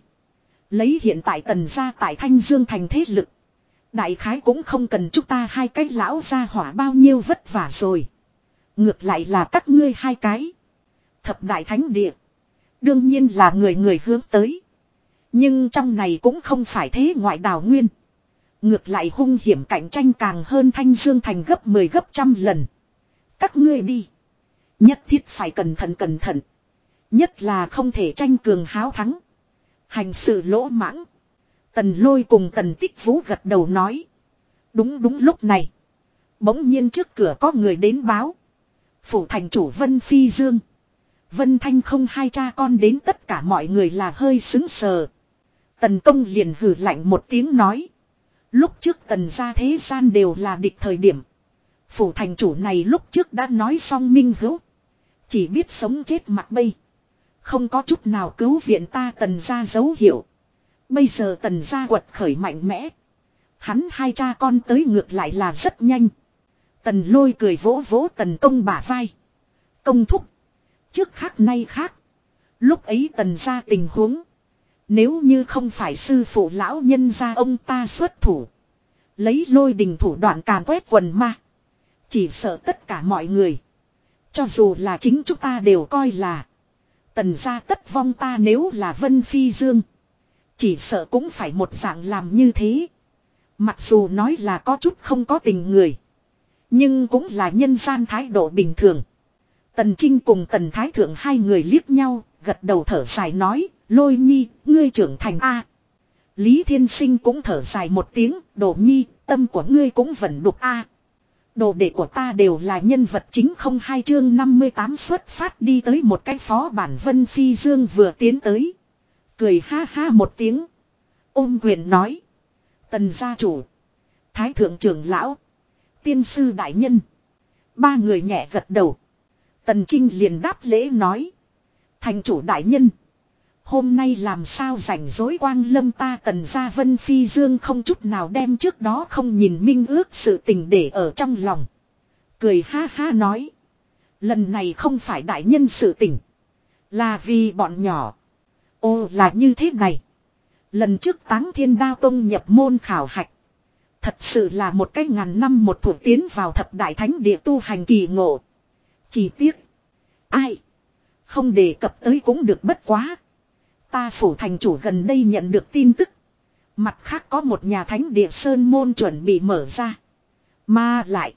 Lấy hiện tại tần gia tại Thanh Dương thành thế lực. Đại khái cũng không cần chúng ta hai cái lão gia hỏa bao nhiêu vất vả rồi. Ngược lại là các ngươi hai cái. Thập đại thánh địa. Đương nhiên là người người hướng tới. Nhưng trong này cũng không phải thế ngoại đào nguyên. Ngược lại hung hiểm cạnh tranh càng hơn Thanh Dương Thành gấp 10 gấp trăm lần. Các ngươi đi. Nhất thiết phải cẩn thận cẩn thận. Nhất là không thể tranh cường háo thắng. Hành sự lỗ mãng. Tần lôi cùng tần tích vũ gật đầu nói. Đúng đúng lúc này. Bỗng nhiên trước cửa có người đến báo. Phủ thành chủ Vân Phi Dương. Vân Thanh không hai cha con đến tất cả mọi người là hơi xứng sờ. Tần công liền hử lạnh một tiếng nói. Lúc trước tần gia thế gian đều là địch thời điểm. Phủ thành chủ này lúc trước đã nói xong minh hữu. Chỉ biết sống chết mặt bây. Không có chút nào cứu viện ta tần gia dấu hiệu. Bây giờ tần gia quật khởi mạnh mẽ. Hắn hai cha con tới ngược lại là rất nhanh. Tần lôi cười vỗ vỗ tần công bả vai. Công thúc. Trước khác nay khác. Lúc ấy tần ra tình huống. Nếu như không phải sư phụ lão nhân ra ông ta xuất thủ. Lấy lôi đình thủ đoạn càn quét quần ma. Chỉ sợ tất cả mọi người. Cho dù là chính chúng ta đều coi là. Tần gia tất vong ta nếu là Vân Phi Dương. Chỉ sợ cũng phải một dạng làm như thế. Mặc dù nói là có chút không có tình người. Nhưng cũng là nhân gian thái độ bình thường. Tần Trinh cùng Tần Thái Thượng hai người liếc nhau, gật đầu thở dài nói, lôi nhi, ngươi trưởng thành A. Lý Thiên Sinh cũng thở dài một tiếng, đồ nhi, tâm của ngươi cũng vẫn đục A. Đồ đệ của ta đều là nhân vật chính không hai chương 58 xuất phát đi tới một cái phó bản Vân Phi Dương vừa tiến tới. Cười ha ha một tiếng. Ôm quyền nói. Tần gia chủ. Thái thượng trưởng lão. Tiên sư đại nhân. Ba người nhẹ gật đầu. Tần Trinh liền đáp lễ nói. Thành chủ đại nhân. Hôm nay làm sao rảnh rối quang lâm ta tần gia vân phi dương không chút nào đem trước đó không nhìn minh ước sự tình để ở trong lòng. Cười ha ha nói. Lần này không phải đại nhân sự tình. Là vì bọn nhỏ. Ô, là như thế này. Lần trước táng thiên đao tông nhập môn khảo hạch. Thật sự là một cái ngàn năm một thủ tiến vào thập đại thánh địa tu hành kỳ ngộ. Chỉ tiếc. Ai. Không đề cập tới cũng được bất quá. Ta phủ thành chủ gần đây nhận được tin tức. Mặt khác có một nhà thánh địa sơn môn chuẩn bị mở ra. Mà lại.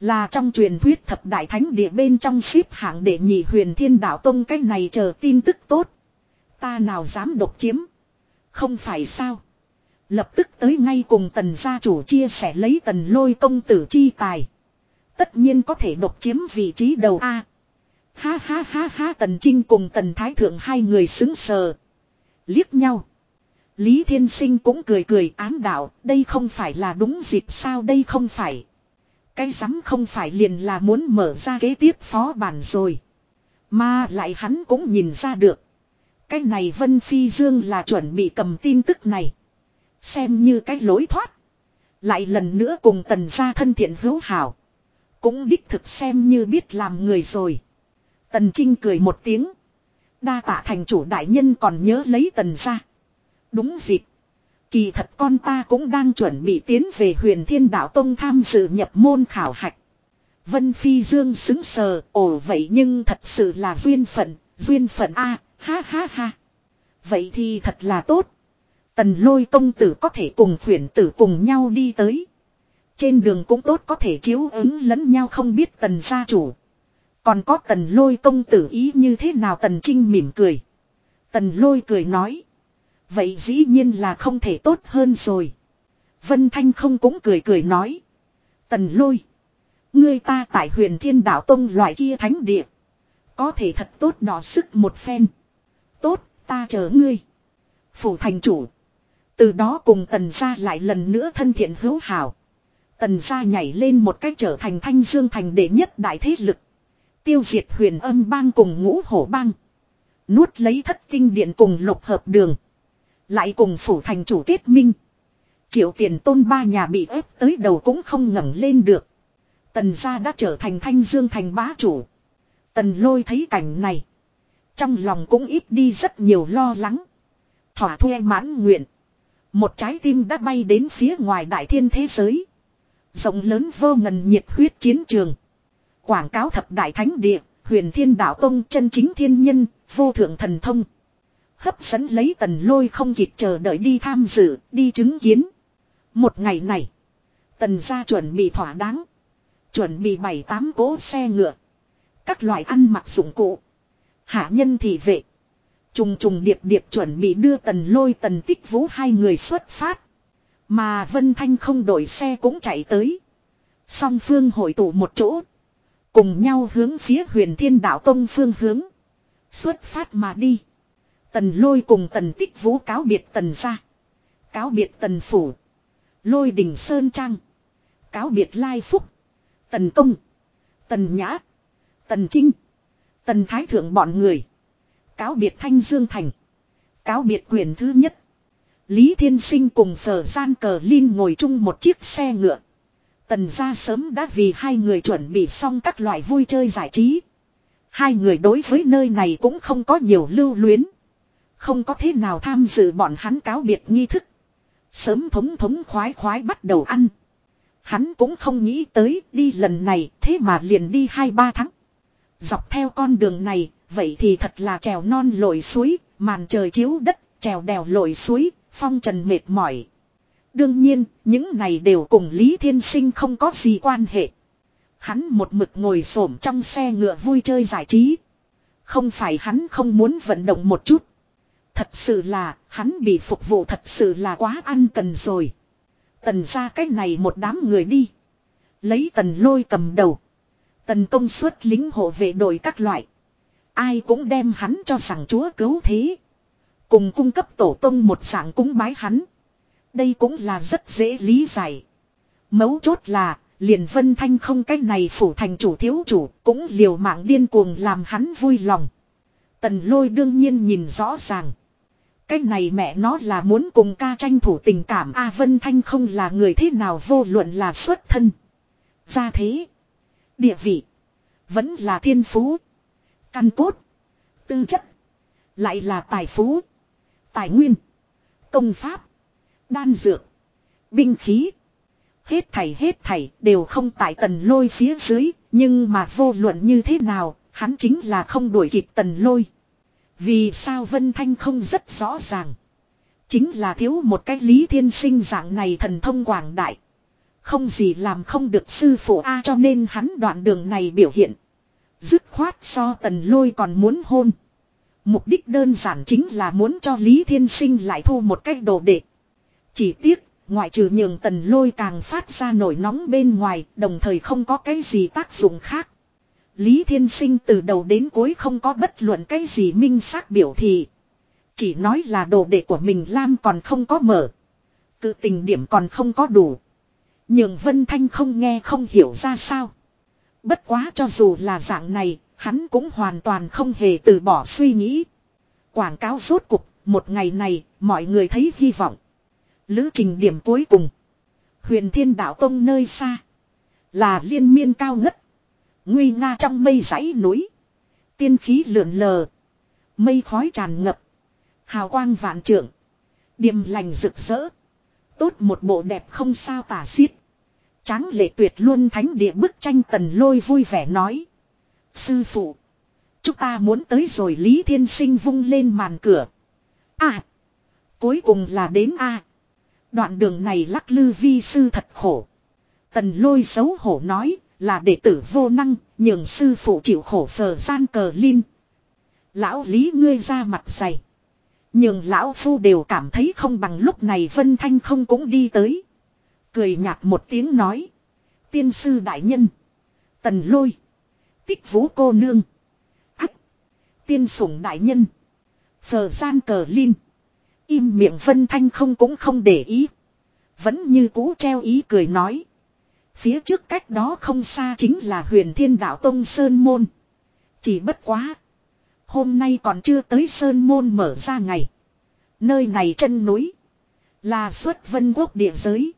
Là trong truyền thuyết thập đại thánh địa bên trong xếp hạng đệ nhị huyền thiên đạo tông cái này chờ tin tức tốt. Ta nào dám độc chiếm. Không phải sao. Lập tức tới ngay cùng tần gia chủ chia sẻ lấy tần lôi công tử chi tài. Tất nhiên có thể độc chiếm vị trí đầu A. Ha ha ha ha tần trinh cùng tần thái thượng hai người xứng sờ. Liếc nhau. Lý Thiên Sinh cũng cười cười ám đạo, đây không phải là đúng dịp sao đây không phải. Cái rắm không phải liền là muốn mở ra kế tiếp phó bản rồi. Mà lại hắn cũng nhìn ra được. Cái này Vân Phi Dương là chuẩn bị cầm tin tức này. Xem như cái lối thoát. Lại lần nữa cùng tần gia thân thiện hữu hảo. Cũng đích thực xem như biết làm người rồi. Tần Trinh cười một tiếng. Đa tạ thành chủ đại nhân còn nhớ lấy tần gia. Đúng dịp. Kỳ thật con ta cũng đang chuẩn bị tiến về huyền thiên đạo tông tham dự nhập môn khảo hạch. Vân Phi Dương xứng sờ, ồ vậy nhưng thật sự là duyên phận, duyên phận a ha ha ha. Vậy thì thật là tốt. Tần lôi công tử có thể cùng khuyển tử cùng nhau đi tới. Trên đường cũng tốt có thể chiếu ứng lẫn nhau không biết tần gia chủ. Còn có tần lôi công tử ý như thế nào tần trinh mỉm cười. Tần lôi cười nói. Vậy dĩ nhiên là không thể tốt hơn rồi. Vân Thanh không cũng cười cười nói. Tần lôi. Ngươi ta tại huyền thiên đạo tông loại kia thánh địa. Có thể thật tốt đỏ sức một phen. Tốt, ta chờ ngươi. Phủ thành chủ. Từ đó cùng tần gia lại lần nữa thân thiện hữu hảo. Tần gia nhảy lên một cách trở thành thanh dương thành đệ nhất đại thế lực. Tiêu diệt huyền âm bang cùng ngũ hổ bang. Nuốt lấy thất kinh điện cùng lục hợp đường. Lại cùng phủ thành chủ kết minh. Triệu tiền tôn ba nhà bị ép tới đầu cũng không ngẩng lên được. Tần gia đã trở thành thanh dương thành bá chủ. Tần lôi thấy cảnh này. Trong lòng cũng ít đi rất nhiều lo lắng. Thỏa thuê mãn nguyện. Một trái tim đã bay đến phía ngoài đại thiên thế giới. Rộng lớn vô ngần nhiệt huyết chiến trường. Quảng cáo thập đại thánh địa, huyền thiên đạo tông chân chính thiên nhân, vô thượng thần thông. Hấp dẫn lấy tần lôi không kịp chờ đợi đi tham dự, đi chứng kiến. Một ngày này, tần gia chuẩn bị thỏa đáng. Chuẩn bị bảy tám cố xe ngựa. Các loại ăn mặc dụng cụ. Hạ nhân thị vệ. Trùng trùng điệp điệp chuẩn bị đưa tần lôi tần tích vũ hai người xuất phát. Mà Vân Thanh không đổi xe cũng chạy tới. Song phương hội tụ một chỗ. Cùng nhau hướng phía huyền thiên đạo tông phương hướng. Xuất phát mà đi. Tần lôi cùng tần tích vũ cáo biệt tần ra. Cáo biệt tần phủ. Lôi đình sơn trang. Cáo biệt lai phúc. Tần công. Tần nhã. Tần trinh. Tần thái thượng bọn người. Cáo biệt thanh dương thành. Cáo biệt quyền thứ nhất. Lý Thiên Sinh cùng Phở Gian Cờ Linh ngồi chung một chiếc xe ngựa. Tần gia sớm đã vì hai người chuẩn bị xong các loại vui chơi giải trí. Hai người đối với nơi này cũng không có nhiều lưu luyến. Không có thế nào tham dự bọn hắn cáo biệt nghi thức. Sớm thống thống khoái khoái bắt đầu ăn. Hắn cũng không nghĩ tới đi lần này thế mà liền đi hai ba tháng. Dọc theo con đường này, vậy thì thật là trèo non lội suối, màn trời chiếu đất, trèo đèo lội suối, phong trần mệt mỏi. Đương nhiên, những này đều cùng Lý Thiên Sinh không có gì quan hệ. Hắn một mực ngồi xổm trong xe ngựa vui chơi giải trí. Không phải hắn không muốn vận động một chút. Thật sự là, hắn bị phục vụ thật sự là quá ăn cần rồi. Tần ra cách này một đám người đi. Lấy tần lôi cầm đầu. Tần công suất lính hộ vệ đội các loại. Ai cũng đem hắn cho rằng chúa cứu thế. Cùng cung cấp tổ tông một dạng cúng bái hắn. Đây cũng là rất dễ lý giải. Mấu chốt là, liền vân thanh không cách này phủ thành chủ thiếu chủ, cũng liều mạng điên cuồng làm hắn vui lòng. Tần lôi đương nhiên nhìn rõ ràng. Cái này mẹ nó là muốn cùng ca tranh thủ tình cảm A Vân Thanh không là người thế nào vô luận là xuất thân. Gia thế. Địa vị. Vẫn là thiên phú. Căn cốt. Tư chất. Lại là tài phú. Tài nguyên. Công pháp. Đan dược. Binh khí. Hết thảy hết thảy đều không tại tần lôi phía dưới. Nhưng mà vô luận như thế nào. Hắn chính là không đuổi kịp tần lôi. Vì sao Vân Thanh không rất rõ ràng. Chính là thiếu một cái lý thiên sinh dạng này thần thông quảng đại. Không gì làm không được sư phụ A cho nên hắn đoạn đường này biểu hiện. Dứt khoát so tần lôi còn muốn hôn. Mục đích đơn giản chính là muốn cho Lý Thiên Sinh lại thu một cách đồ đệ. Chỉ tiếc, ngoại trừ nhường tần lôi càng phát ra nổi nóng bên ngoài, đồng thời không có cái gì tác dụng khác. Lý Thiên Sinh từ đầu đến cuối không có bất luận cái gì minh xác biểu thị. Chỉ nói là đồ đệ của mình Lam còn không có mở. Cự tình điểm còn không có đủ. nhường Vân Thanh không nghe không hiểu ra sao. Bất quá cho dù là dạng này, hắn cũng hoàn toàn không hề từ bỏ suy nghĩ. Quảng cáo rốt cục, một ngày này, mọi người thấy hy vọng. Lữ trình điểm cuối cùng. Huyền Thiên Đạo Tông nơi xa. Là liên miên cao ngất. Nguy nga trong mây dãy núi. Tiên khí lượn lờ. Mây khói tràn ngập. Hào quang vạn trượng. Điềm lành rực rỡ. Tốt một bộ đẹp không sao tả xiết. Tráng lệ tuyệt luôn thánh địa bức tranh tần lôi vui vẻ nói. Sư phụ. Chúng ta muốn tới rồi Lý Thiên Sinh vung lên màn cửa. À. Cuối cùng là đến A. Đoạn đường này lắc lư vi sư thật khổ. Tần lôi xấu hổ nói là đệ tử vô năng, nhường sư phụ chịu khổ phờ gian cờ linh. Lão lý ngươi ra mặt dày. Nhường lão phu đều cảm thấy không bằng lúc này Vân Thanh không cũng đi tới. Cười nhạt một tiếng nói. Tiên sư đại nhân. Tần lôi. Tích vũ cô nương. Ách. Tiên sủng đại nhân. Phờ gian cờ linh. Im miệng Vân Thanh không cũng không để ý. Vẫn như cũ treo ý cười nói. Phía trước cách đó không xa chính là huyền thiên đạo Tông Sơn Môn. Chỉ bất quá. Hôm nay còn chưa tới Sơn Môn mở ra ngày. Nơi này chân núi. Là xuất vân quốc địa giới.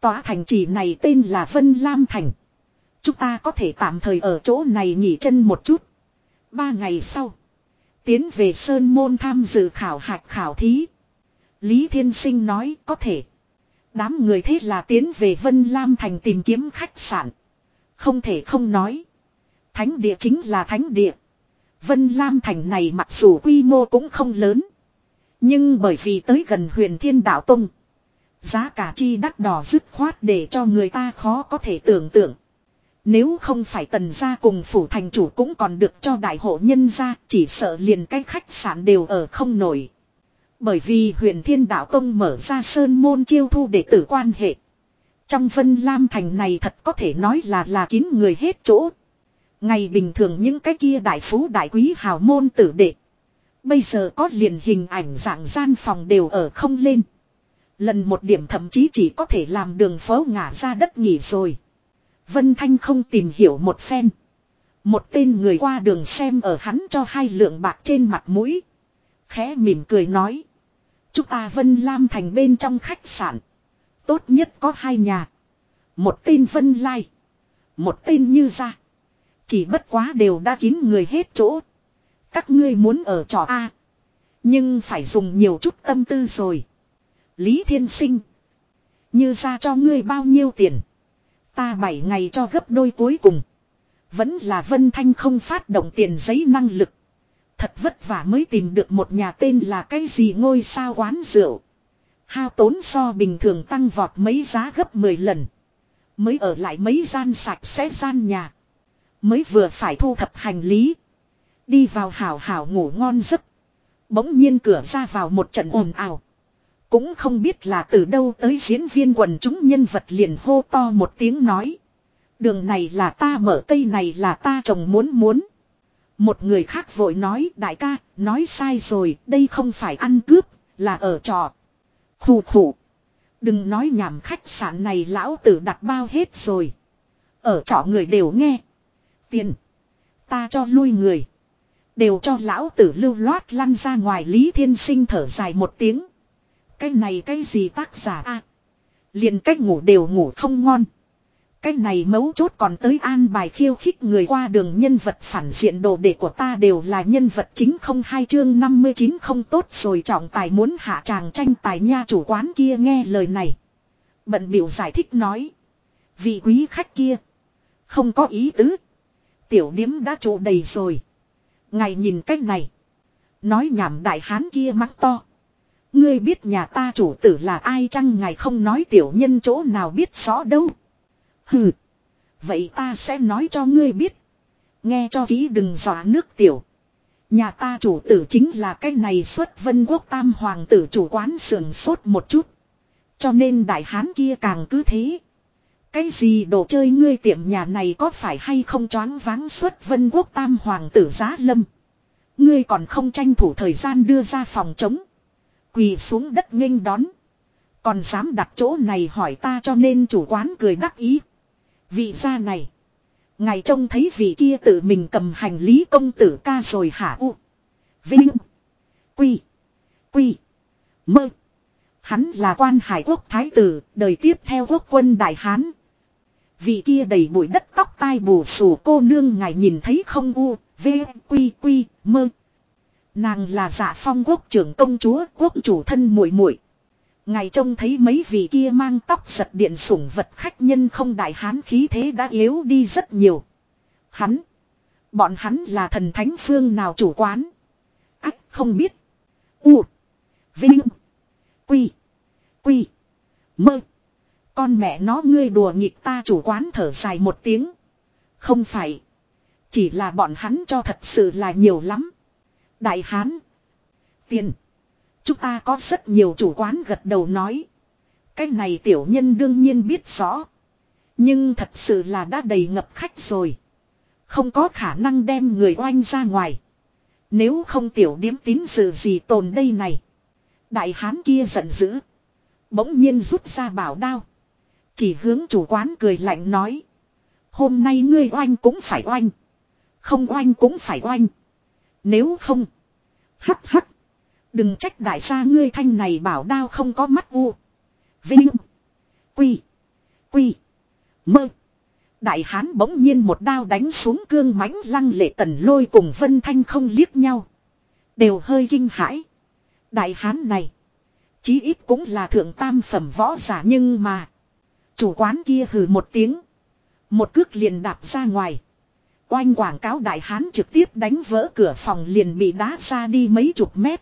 Tòa thành trì này tên là Vân Lam Thành. Chúng ta có thể tạm thời ở chỗ này nghỉ chân một chút. Ba ngày sau. Tiến về Sơn Môn tham dự khảo hạch khảo thí. Lý Thiên Sinh nói có thể. Đám người thế là tiến về Vân Lam Thành tìm kiếm khách sạn. Không thể không nói. Thánh địa chính là thánh địa. Vân Lam Thành này mặc dù quy mô cũng không lớn. Nhưng bởi vì tới gần huyền thiên đạo tông. Giá cả chi đắt đỏ dứt khoát để cho người ta khó có thể tưởng tượng. Nếu không phải tần gia cùng phủ thành chủ cũng còn được cho đại hộ nhân gia, chỉ sợ liền cái khách sạn đều ở không nổi. Bởi vì huyền thiên đạo tông mở ra sơn môn chiêu thu đệ tử quan hệ. Trong vân lam thành này thật có thể nói là là kín người hết chỗ. Ngày bình thường những cái kia đại phú đại quý hào môn tử đệ. Bây giờ có liền hình ảnh dạng gian phòng đều ở không lên. Lần một điểm thậm chí chỉ có thể làm đường phố ngả ra đất nghỉ rồi. Vân Thanh không tìm hiểu một phen. Một tên người qua đường xem ở hắn cho hai lượng bạc trên mặt mũi. Khẽ mỉm cười nói. Chúng ta Vân Lam thành bên trong khách sạn. Tốt nhất có hai nhà. Một tên Vân Lai. Một tên Như Gia. Chỉ bất quá đều đã kín người hết chỗ. Các ngươi muốn ở trò A. Nhưng phải dùng nhiều chút tâm tư rồi. Lý Thiên Sinh. Như ra cho ngươi bao nhiêu tiền. Ta bảy ngày cho gấp đôi cuối cùng. Vẫn là Vân Thanh không phát động tiền giấy năng lực. Thật vất vả mới tìm được một nhà tên là cái gì ngôi sao quán rượu. Hao tốn so bình thường tăng vọt mấy giá gấp 10 lần. Mới ở lại mấy gian sạch sẽ gian nhà. Mới vừa phải thu thập hành lý. Đi vào hảo hảo ngủ ngon giấc. Bỗng nhiên cửa ra vào một trận ồn ào. Cũng không biết là từ đâu tới diễn viên quần chúng nhân vật liền hô to một tiếng nói. Đường này là ta mở, cây này là ta trồng muốn muốn. Một người khác vội nói đại ca, nói sai rồi, đây không phải ăn cướp, là ở trò. Khủ khủ. Đừng nói nhảm khách sạn này lão tử đặt bao hết rồi. Ở trọ người đều nghe. Tiền. Ta cho lui người. Đều cho lão tử lưu loát lăn ra ngoài Lý Thiên Sinh thở dài một tiếng. Cái này cái gì tác giả a liền cách ngủ đều ngủ không ngon. Cái này mấu chốt còn tới an bài khiêu khích người qua đường nhân vật phản diện đồ đệ của ta đều là nhân vật chính không hai chương 59 không tốt rồi trọng tài muốn hạ tràng tranh tài nha chủ quán kia nghe lời này. Bận biểu giải thích nói. Vị quý khách kia. Không có ý tứ. Tiểu điếm đã trụ đầy rồi. Ngài nhìn cách này. Nói nhảm đại hán kia mắc to. Ngươi biết nhà ta chủ tử là ai chăng ngài không nói tiểu nhân chỗ nào biết rõ đâu. Hừ. Vậy ta sẽ nói cho ngươi biết. Nghe cho kỹ đừng dọa nước tiểu. Nhà ta chủ tử chính là cái này xuất vân quốc tam hoàng tử chủ quán sườn sốt một chút. Cho nên đại hán kia càng cứ thế. Cái gì đồ chơi ngươi tiệm nhà này có phải hay không choáng váng xuất vân quốc tam hoàng tử giá lâm. Ngươi còn không tranh thủ thời gian đưa ra phòng chống. Quỳ xuống đất nghênh đón. Còn dám đặt chỗ này hỏi ta cho nên chủ quán cười đắc ý. Vị gia này. Ngài trông thấy vị kia tự mình cầm hành lý công tử ca rồi hả u. Vinh. Quy. Quy. Mơ. Hắn là quan hải quốc thái tử, đời tiếp theo quốc quân đại hán. Vị kia đầy bụi đất tóc tai bù xù cô nương ngài nhìn thấy không u, v, quy, quy, mơ. Nàng là dạ phong quốc trưởng công chúa quốc chủ thân muội muội Ngài trông thấy mấy vị kia mang tóc giật điện sủng vật khách nhân không đại hán khí thế đã yếu đi rất nhiều. Hắn. Bọn hắn là thần thánh phương nào chủ quán. Ách, không biết. U. Vinh. Quy. Quy. Mơ. Con mẹ nó ngươi đùa nghịch ta chủ quán thở dài một tiếng. Không phải. Chỉ là bọn hắn cho thật sự là nhiều lắm. Đại hán. Tiền. Chúng ta có rất nhiều chủ quán gật đầu nói. Cái này tiểu nhân đương nhiên biết rõ. Nhưng thật sự là đã đầy ngập khách rồi. Không có khả năng đem người oanh ra ngoài. Nếu không tiểu điếm tín sự gì tồn đây này. Đại hán kia giận dữ. Bỗng nhiên rút ra bảo đao. Chỉ hướng chủ quán cười lạnh nói. Hôm nay ngươi oanh cũng phải oanh. Không oanh cũng phải oanh. Nếu không. Hắc hắc. Đừng trách đại gia ngươi thanh này bảo đao không có mắt u. Vinh. Quy. Quy. Mơ. Đại hán bỗng nhiên một đao đánh xuống cương mãnh lăng lệ tần lôi cùng vân thanh không liếc nhau. Đều hơi kinh hãi. Đại hán này. Chí ít cũng là thượng tam phẩm võ giả nhưng mà. Chủ quán kia hừ một tiếng. Một cước liền đạp ra ngoài. Oanh quảng cáo đại hán trực tiếp đánh vỡ cửa phòng liền bị đá ra đi mấy chục mét.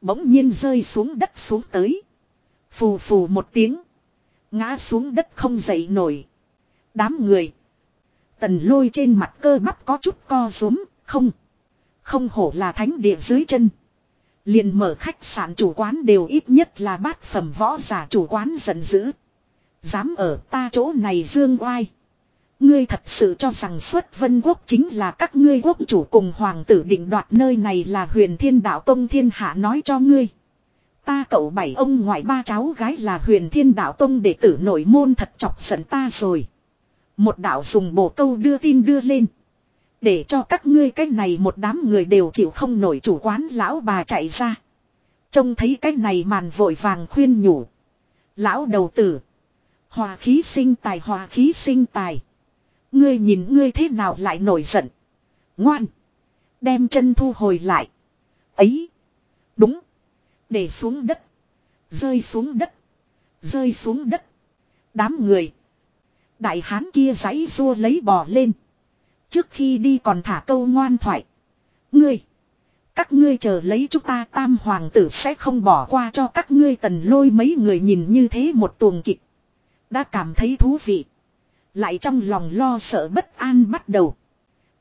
Bỗng nhiên rơi xuống đất xuống tới. Phù phù một tiếng. Ngã xuống đất không dậy nổi. Đám người. Tần lôi trên mặt cơ bắp có chút co rúm, không. Không hổ là thánh địa dưới chân. Liền mở khách sạn chủ quán đều ít nhất là bát phẩm võ giả chủ quán giận dữ. Dám ở ta chỗ này dương oai. Ngươi thật sự cho rằng xuất vân quốc chính là các ngươi quốc chủ cùng hoàng tử định đoạt nơi này là huyền thiên đạo tông thiên hạ nói cho ngươi. Ta cậu bảy ông ngoại ba cháu gái là huyền thiên đạo tông đệ tử nội môn thật chọc giận ta rồi. Một đạo dùng bộ câu đưa tin đưa lên. Để cho các ngươi cái này một đám người đều chịu không nổi chủ quán lão bà chạy ra. Trông thấy cái này màn vội vàng khuyên nhủ. Lão đầu tử. Hòa khí sinh tài, hòa khí sinh tài. Ngươi nhìn ngươi thế nào lại nổi giận. Ngoan. Đem chân thu hồi lại. Ấy. Đúng. Để xuống đất. Rơi xuống đất. Rơi xuống đất. Đám người. Đại hán kia giấy rua lấy bò lên. Trước khi đi còn thả câu ngoan thoại. Ngươi. Các ngươi chờ lấy chúng ta tam hoàng tử sẽ không bỏ qua cho các ngươi tần lôi mấy người nhìn như thế một tuồng kịch. Đã cảm thấy thú vị. Lại trong lòng lo sợ bất an bắt đầu.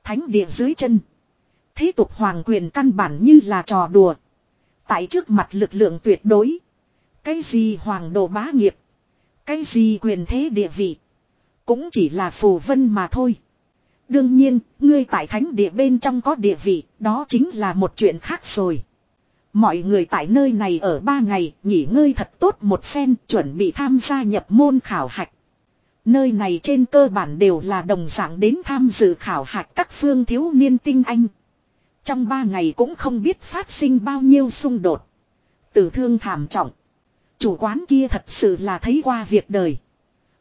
Thánh địa dưới chân. Thế tục hoàng quyền căn bản như là trò đùa. Tại trước mặt lực lượng tuyệt đối. Cái gì hoàng đồ bá nghiệp. Cái gì quyền thế địa vị. Cũng chỉ là phù vân mà thôi. Đương nhiên, ngươi tại thánh địa bên trong có địa vị, đó chính là một chuyện khác rồi. Mọi người tại nơi này ở ba ngày, nghỉ ngơi thật tốt một phen, chuẩn bị tham gia nhập môn khảo hạch. Nơi này trên cơ bản đều là đồng dạng đến tham dự khảo hạch các phương thiếu niên tinh anh. Trong ba ngày cũng không biết phát sinh bao nhiêu xung đột. Tử thương thảm trọng. Chủ quán kia thật sự là thấy qua việc đời.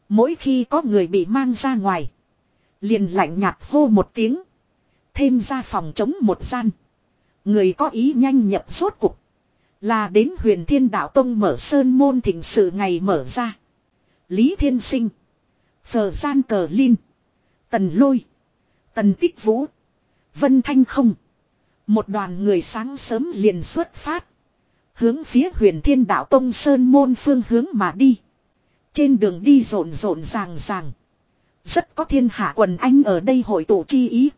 Mỗi khi có người bị mang ra ngoài. Liền lạnh nhạt hô một tiếng. Thêm ra phòng chống một gian. Người có ý nhanh nhập rốt cục. Là đến huyền thiên đạo tông mở sơn môn thỉnh sự ngày mở ra. Lý Thiên Sinh. Phờ gian cờ Linh. Tần Lôi. Tần Tích Vũ. Vân Thanh không. Một đoàn người sáng sớm liền xuất phát. Hướng phía huyền thiên đạo tông sơn môn phương hướng mà đi. Trên đường đi rộn rộn ràng ràng. Rất có thiên hạ quần anh ở đây hội tụ chi ý.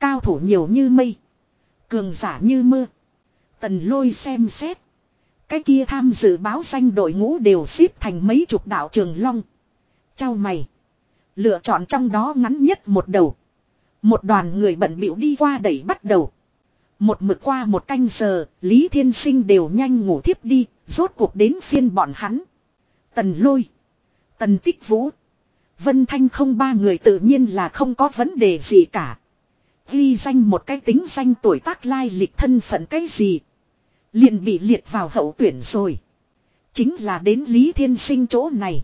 Cao thủ nhiều như mây. Cường giả như mưa. Tần lôi xem xét. Cái kia tham dự báo danh đội ngũ đều xếp thành mấy chục đạo trường long. Chào mày. Lựa chọn trong đó ngắn nhất một đầu. Một đoàn người bận bịu đi qua đẩy bắt đầu. Một mực qua một canh giờ, Lý Thiên Sinh đều nhanh ngủ thiếp đi, rốt cuộc đến phiên bọn hắn. Tần lôi. Tần tích vũ. Vân Thanh không ba người tự nhiên là không có vấn đề gì cả. Ghi danh một cái tính danh tuổi tác lai lịch thân phận cái gì. Liền bị liệt vào hậu tuyển rồi. Chính là đến Lý Thiên Sinh chỗ này.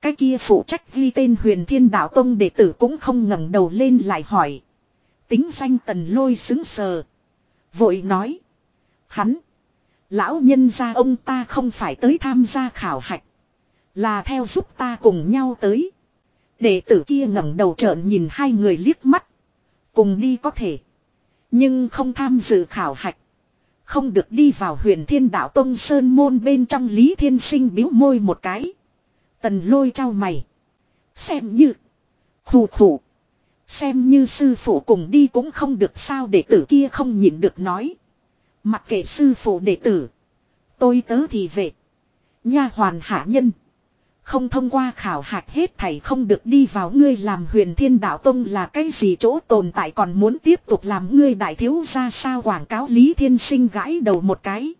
Cái kia phụ trách ghi tên huyền thiên đạo tông đệ tử cũng không ngẩng đầu lên lại hỏi. Tính danh tần lôi xứng sờ. Vội nói. Hắn. Lão nhân gia ông ta không phải tới tham gia khảo hạch. Là theo giúp ta cùng nhau tới. Đệ tử kia ngẩng đầu trợn nhìn hai người liếc mắt. Cùng đi có thể. Nhưng không tham dự khảo hạch. Không được đi vào huyền thiên đạo tông sơn môn bên trong Lý Thiên Sinh biếu môi một cái. Tần lôi trao mày. Xem như. Khủ khủ. Xem như sư phụ cùng đi cũng không được sao đệ tử kia không nhịn được nói. Mặc kệ sư phụ đệ tử. Tôi tớ thì về. Nha hoàn hạ nhân. Không thông qua khảo hạch hết thảy không được đi vào ngươi làm huyền thiên đạo tông là cái gì chỗ tồn tại còn muốn tiếp tục làm ngươi đại thiếu ra sao quảng cáo Lý Thiên Sinh gãi đầu một cái.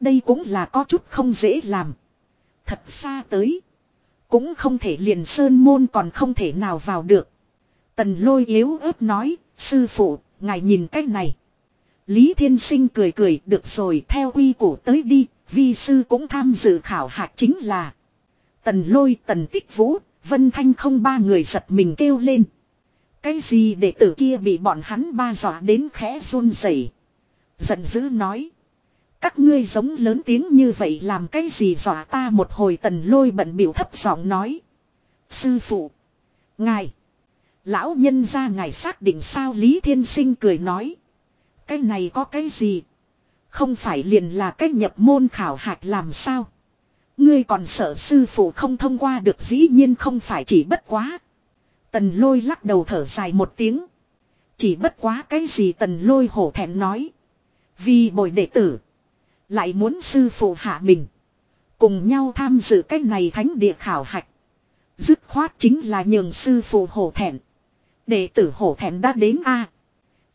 Đây cũng là có chút không dễ làm. Thật xa tới. Cũng không thể liền sơn môn còn không thể nào vào được. Tần lôi yếu ớt nói, sư phụ, ngài nhìn cách này. Lý Thiên Sinh cười cười, được rồi, theo quy củ tới đi, vi sư cũng tham dự khảo hạt chính là. Tần lôi, tần tích vũ, vân thanh không ba người giật mình kêu lên. Cái gì đệ tử kia bị bọn hắn ba dọa đến khẽ run rẩy Giận dữ nói. Các ngươi giống lớn tiếng như vậy làm cái gì dọa ta một hồi tần lôi bận biểu thấp giọng nói. Sư phụ. Ngài. Lão nhân ra ngài xác định sao Lý Thiên Sinh cười nói. Cái này có cái gì? Không phải liền là cái nhập môn khảo hạch làm sao? Ngươi còn sợ sư phụ không thông qua được dĩ nhiên không phải chỉ bất quá. Tần lôi lắc đầu thở dài một tiếng. Chỉ bất quá cái gì tần lôi hổ thẹn nói. Vì bồi đệ tử. Lại muốn sư phụ hạ mình. Cùng nhau tham dự cái này thánh địa khảo hạch. Dứt khoát chính là nhường sư phụ hổ thẹn. Đệ tử hổ thẹn đã đến a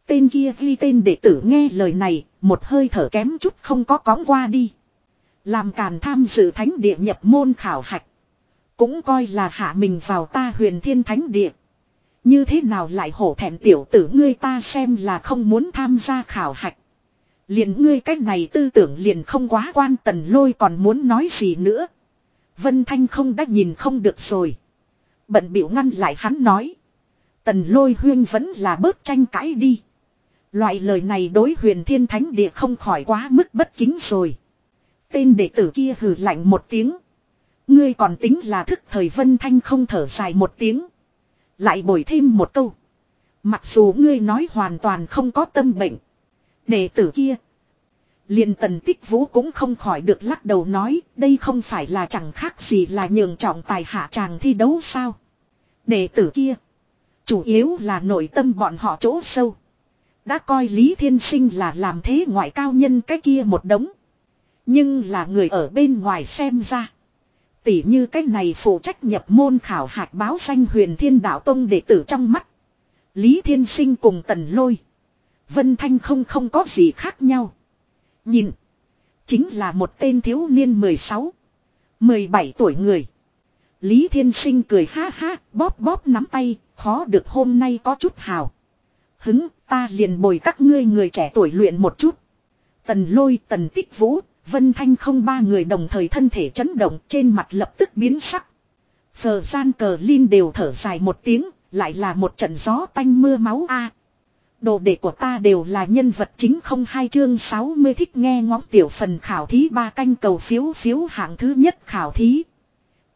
Tên kia ghi tên đệ tử nghe lời này, một hơi thở kém chút không có cóng qua đi. Làm càn tham dự thánh địa nhập môn khảo hạch. Cũng coi là hạ mình vào ta huyền thiên thánh địa. Như thế nào lại hổ thẹn tiểu tử ngươi ta xem là không muốn tham gia khảo hạch. Liền ngươi cách này tư tưởng liền không quá quan tần lôi còn muốn nói gì nữa. Vân Thanh không đã nhìn không được rồi. Bận biểu ngăn lại hắn nói. Tần lôi huyên vẫn là bớt tranh cãi đi. Loại lời này đối huyền thiên thánh địa không khỏi quá mức bất kính rồi. Tên đệ tử kia hừ lạnh một tiếng. Ngươi còn tính là thức thời Vân Thanh không thở dài một tiếng. Lại bồi thêm một câu. Mặc dù ngươi nói hoàn toàn không có tâm bệnh. Đệ tử kia. liền tần tích vũ cũng không khỏi được lắc đầu nói. Đây không phải là chẳng khác gì là nhường trọng tài hạ tràng thi đấu sao. Đệ tử kia. Chủ yếu là nội tâm bọn họ chỗ sâu. Đã coi Lý Thiên Sinh là làm thế ngoại cao nhân cái kia một đống. Nhưng là người ở bên ngoài xem ra. Tỉ như cái này phụ trách nhập môn khảo hạt báo danh huyền thiên đạo tông đệ tử trong mắt. Lý Thiên Sinh cùng Tần Lôi. Vân Thanh không không có gì khác nhau. Nhìn. Chính là một tên thiếu niên 16. 17 tuổi người. Lý Thiên Sinh cười ha ha, bóp bóp nắm tay, khó được hôm nay có chút hào. Hứng, ta liền bồi các ngươi người trẻ tuổi luyện một chút. Tần lôi, tần tích vũ, Vân Thanh không ba người đồng thời thân thể chấn động trên mặt lập tức biến sắc. Phờ gian cờ Linh đều thở dài một tiếng, lại là một trận gió tanh mưa máu a. Đồ đệ của ta đều là nhân vật chính không hai chương 60 thích nghe ngóng tiểu phần khảo thí ba canh cầu phiếu phiếu hạng thứ nhất khảo thí.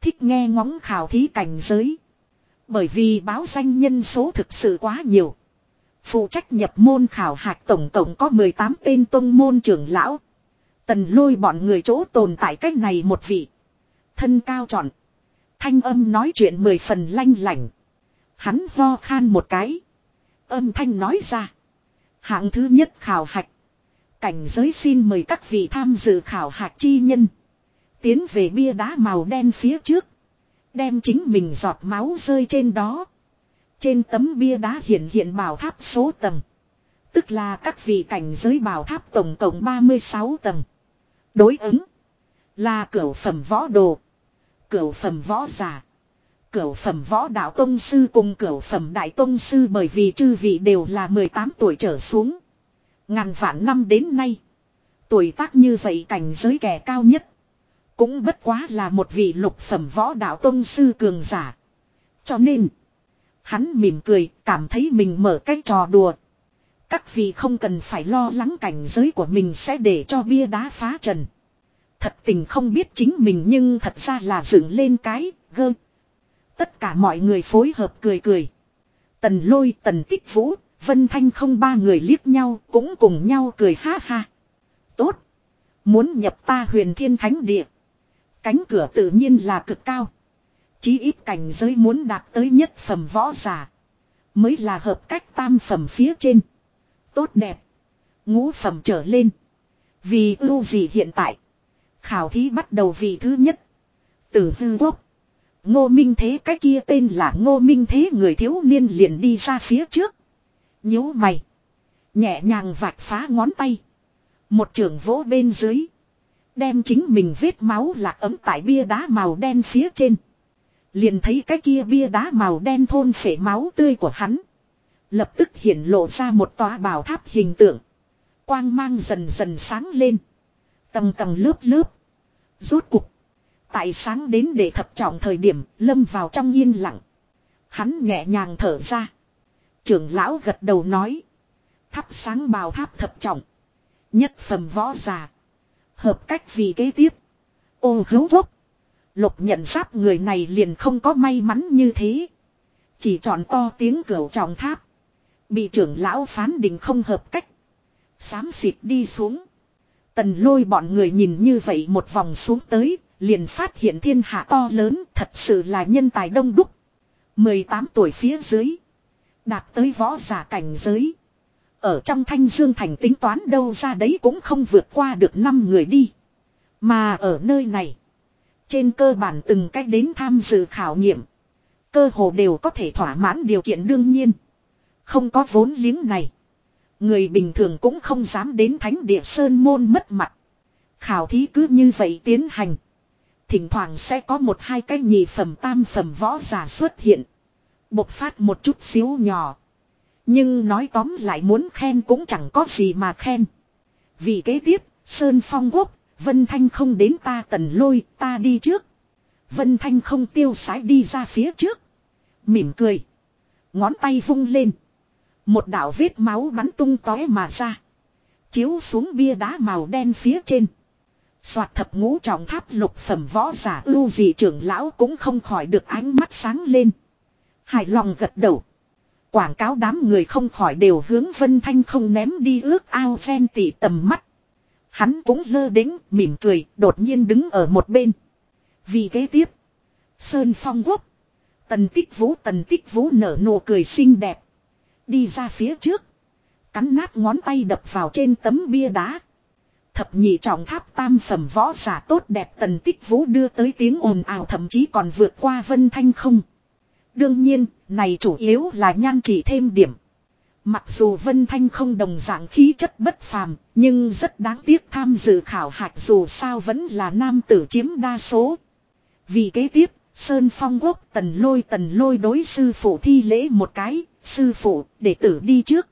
Thích nghe ngóng khảo thí cảnh giới. Bởi vì báo danh nhân số thực sự quá nhiều. Phụ trách nhập môn khảo hạch tổng tổng có 18 tên tông môn trưởng lão. Tần lôi bọn người chỗ tồn tại cách này một vị. Thân cao trọn. Thanh âm nói chuyện mười phần lanh lảnh. Hắn ho khan một cái. Âm thanh nói ra. Hạng thứ nhất khảo hạch. Cảnh giới xin mời các vị tham dự khảo hạch chi nhân. Tiến về bia đá màu đen phía trước. Đem chính mình giọt máu rơi trên đó. Trên tấm bia đá hiện hiện bảo tháp số tầng. Tức là các vị cảnh giới bảo tháp tổng cộng 36 tầng. Đối ứng. Là cửu phẩm võ đồ. Cửu phẩm võ giả. Cửu phẩm võ đạo tông sư cùng cửu phẩm đại tông sư bởi vì chư vị đều là 18 tuổi trở xuống. Ngàn vạn năm đến nay. Tuổi tác như vậy cảnh giới kẻ cao nhất. Cũng bất quá là một vị lục phẩm võ đạo tông sư cường giả. Cho nên. Hắn mỉm cười, cảm thấy mình mở cái trò đùa. Các vị không cần phải lo lắng cảnh giới của mình sẽ để cho bia đá phá trần. Thật tình không biết chính mình nhưng thật ra là dựng lên cái, gơ. Tất cả mọi người phối hợp cười cười. Tần lôi tần tích vũ, Vân Thanh không ba người liếc nhau cũng cùng nhau cười ha ha. Tốt. Muốn nhập ta huyền thiên thánh địa. Cánh cửa tự nhiên là cực cao. Chí ít cảnh giới muốn đạt tới nhất phẩm võ giả. Mới là hợp cách tam phẩm phía trên. Tốt đẹp. Ngũ phẩm trở lên. Vì ưu gì hiện tại. Khảo thí bắt đầu vị thứ nhất. Tử hư quốc. Ngô Minh Thế, cái kia tên là Ngô Minh Thế, người thiếu niên liền đi ra phía trước. nhíu mày. Nhẹ nhàng vạch phá ngón tay. Một trường vỗ bên dưới. Đem chính mình vết máu lạc ấm tại bia đá màu đen phía trên. Liền thấy cái kia bia đá màu đen thôn phể máu tươi của hắn. Lập tức hiện lộ ra một tòa bảo tháp hình tượng. Quang mang dần dần sáng lên. Tầng tầng lớp lớp. Rốt cục. Tại sáng đến để thập trọng thời điểm lâm vào trong yên lặng. Hắn nhẹ nhàng thở ra. Trưởng lão gật đầu nói. Thắp sáng bào tháp thập trọng. Nhất phẩm võ già. Hợp cách vì kế tiếp. Ô hữu quốc. Lục nhận giáp người này liền không có may mắn như thế. Chỉ chọn to tiếng cửa trọng tháp. Bị trưởng lão phán định không hợp cách. Xám xịt đi xuống. Tần lôi bọn người nhìn như vậy một vòng xuống tới, liền phát hiện thiên hạ to lớn, thật sự là nhân tài đông đúc. 18 tuổi phía dưới. Đạt tới võ giả cảnh giới. Ở trong thanh dương thành tính toán đâu ra đấy cũng không vượt qua được 5 người đi. Mà ở nơi này. Trên cơ bản từng cách đến tham dự khảo nghiệm. Cơ hồ đều có thể thỏa mãn điều kiện đương nhiên. Không có vốn liếng này. Người bình thường cũng không dám đến thánh địa sơn môn mất mặt. Khảo thí cứ như vậy tiến hành. Thỉnh thoảng sẽ có một hai cái nhị phẩm tam phẩm võ giả xuất hiện. Bộc phát một chút xíu nhỏ. Nhưng nói tóm lại muốn khen cũng chẳng có gì mà khen. Vì kế tiếp, Sơn Phong Quốc, Vân Thanh không đến ta tần lôi, ta đi trước. Vân Thanh không tiêu sái đi ra phía trước. Mỉm cười. Ngón tay vung lên. Một đạo vết máu bắn tung tóe mà ra. Chiếu xuống bia đá màu đen phía trên. Soạt thập ngũ trọng tháp lục phẩm võ giả ưu dị trưởng lão cũng không khỏi được ánh mắt sáng lên. Hài lòng gật đầu. Quảng cáo đám người không khỏi đều hướng Vân Thanh không ném đi ước ao gen tỉ tầm mắt. Hắn cũng lơ đính, mỉm cười, đột nhiên đứng ở một bên. Vì kế tiếp. Sơn Phong Quốc. Tần tích vũ tần tích vũ nở nụ cười xinh đẹp. Đi ra phía trước. Cắn nát ngón tay đập vào trên tấm bia đá. Thập nhị trọng tháp tam phẩm võ giả tốt đẹp tần tích vũ đưa tới tiếng ồn ào thậm chí còn vượt qua vân thanh không. Đương nhiên, này chủ yếu là nhan chỉ thêm điểm. Mặc dù Vân Thanh không đồng dạng khí chất bất phàm, nhưng rất đáng tiếc tham dự khảo hạch dù sao vẫn là nam tử chiếm đa số. Vì kế tiếp, Sơn Phong Quốc tần lôi tần lôi đối sư phụ thi lễ một cái, sư phụ, để tử đi trước.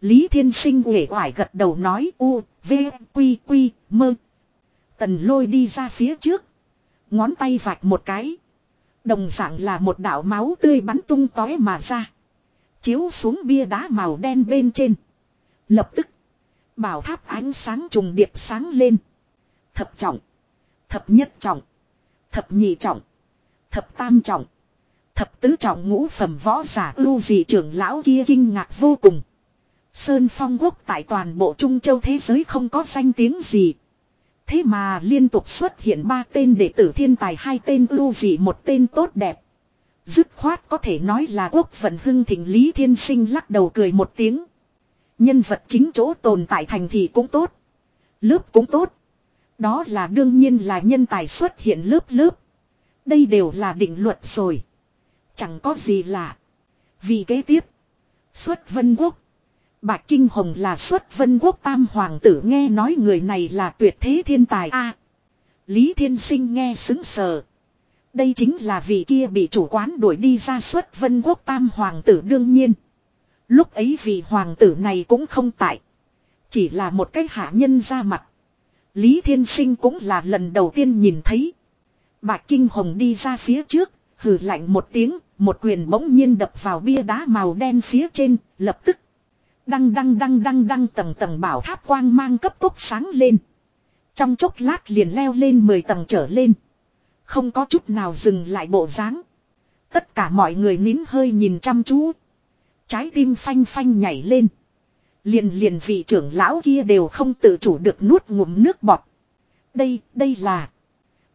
Lý Thiên Sinh uể oải gật đầu nói u, v, quy, quy, mơ. Tần lôi đi ra phía trước. Ngón tay vạch một cái. Đồng dạng là một đạo máu tươi bắn tung tói mà ra. Chiếu xuống bia đá màu đen bên trên. Lập tức. Bảo tháp ánh sáng trùng điệp sáng lên. Thập trọng. Thập nhất trọng. Thập nhị trọng. Thập tam trọng. Thập tứ trọng ngũ phẩm võ giả ưu dị trưởng lão kia kinh ngạc vô cùng. Sơn Phong Quốc tại toàn bộ Trung Châu thế giới không có danh tiếng gì. Thế mà liên tục xuất hiện ba tên đệ tử thiên tài, hai tên ưu dị, một tên tốt đẹp. Dứt khoát có thể nói là quốc vận hưng thịnh, Lý Thiên Sinh lắc đầu cười một tiếng. Nhân vật chính chỗ tồn tại thành thì cũng tốt. Lớp cũng tốt. Đó là đương nhiên là nhân tài xuất hiện lớp lớp. Đây đều là định luật rồi. Chẳng có gì lạ. Vì kế tiếp. Xuất vân quốc. Bạch Kinh Hồng là xuất vân quốc tam hoàng tử nghe nói người này là tuyệt thế thiên tài a Lý Thiên Sinh nghe xứng sờ. Đây chính là vị kia bị chủ quán đuổi đi ra xuất vân quốc tam hoàng tử đương nhiên. Lúc ấy vị hoàng tử này cũng không tại. Chỉ là một cái hạ nhân ra mặt. Lý Thiên Sinh cũng là lần đầu tiên nhìn thấy. Bạch Kinh Hồng đi ra phía trước, hừ lạnh một tiếng, một quyền bỗng nhiên đập vào bia đá màu đen phía trên, lập tức. Đăng đăng đăng đăng đăng tầng tầng bảo tháp quang mang cấp tốc sáng lên. Trong chốc lát liền leo lên 10 tầng trở lên. Không có chút nào dừng lại bộ dáng. Tất cả mọi người nín hơi nhìn chăm chú. Trái tim phanh phanh nhảy lên. Liền liền vị trưởng lão kia đều không tự chủ được nuốt ngụm nước bọt. Đây, đây là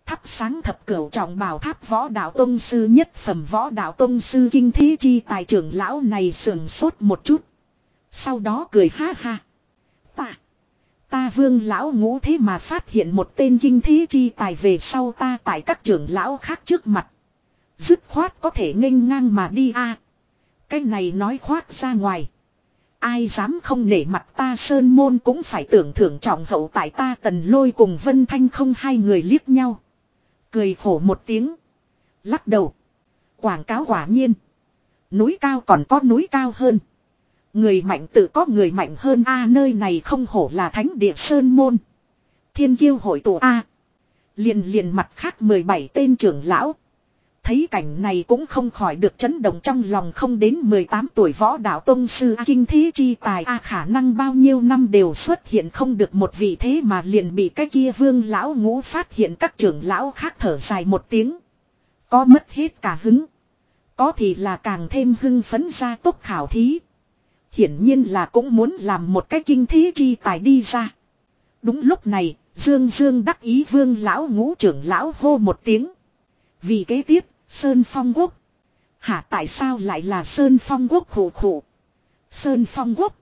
tháp sáng thập cửu trọng bảo tháp võ đạo tông sư nhất phẩm võ đạo tông sư kinh thế chi tài trưởng lão này sườn sốt một chút. Sau đó cười ha ha. Ta. Ta vương lão ngũ thế mà phát hiện một tên kinh thế chi tài về sau ta tại các trưởng lão khác trước mặt. Dứt khoát có thể nghênh ngang mà đi a. Cái này nói khoát ra ngoài. Ai dám không nể mặt ta sơn môn cũng phải tưởng thưởng trọng hậu tại ta tần lôi cùng vân thanh không hai người liếc nhau. Cười khổ một tiếng. Lắc đầu. Quảng cáo quả nhiên. Núi cao còn có núi cao hơn. Người mạnh tự có người mạnh hơn a, nơi này không hổ là thánh địa sơn môn. Thiên kiêu hội tụ a. Liền liền mặt khác 17 tên trưởng lão. Thấy cảnh này cũng không khỏi được chấn động trong lòng không đến 18 tuổi võ đạo tông sư A kinh thế chi tài A, khả năng bao nhiêu năm đều xuất hiện không được một vị thế mà liền bị cái kia vương lão ngũ phát hiện các trưởng lão khác thở dài một tiếng. Có mất hết cả hứng. Có thì là càng thêm hưng phấn ra tốc khảo thí. Hiển nhiên là cũng muốn làm một cái kinh thế chi tài đi ra. Đúng lúc này, Dương Dương đắc ý vương lão ngũ trưởng lão hô một tiếng. Vì kế tiếp, Sơn Phong Quốc. Hả tại sao lại là Sơn Phong Quốc khổ khổ? Sơn Phong Quốc.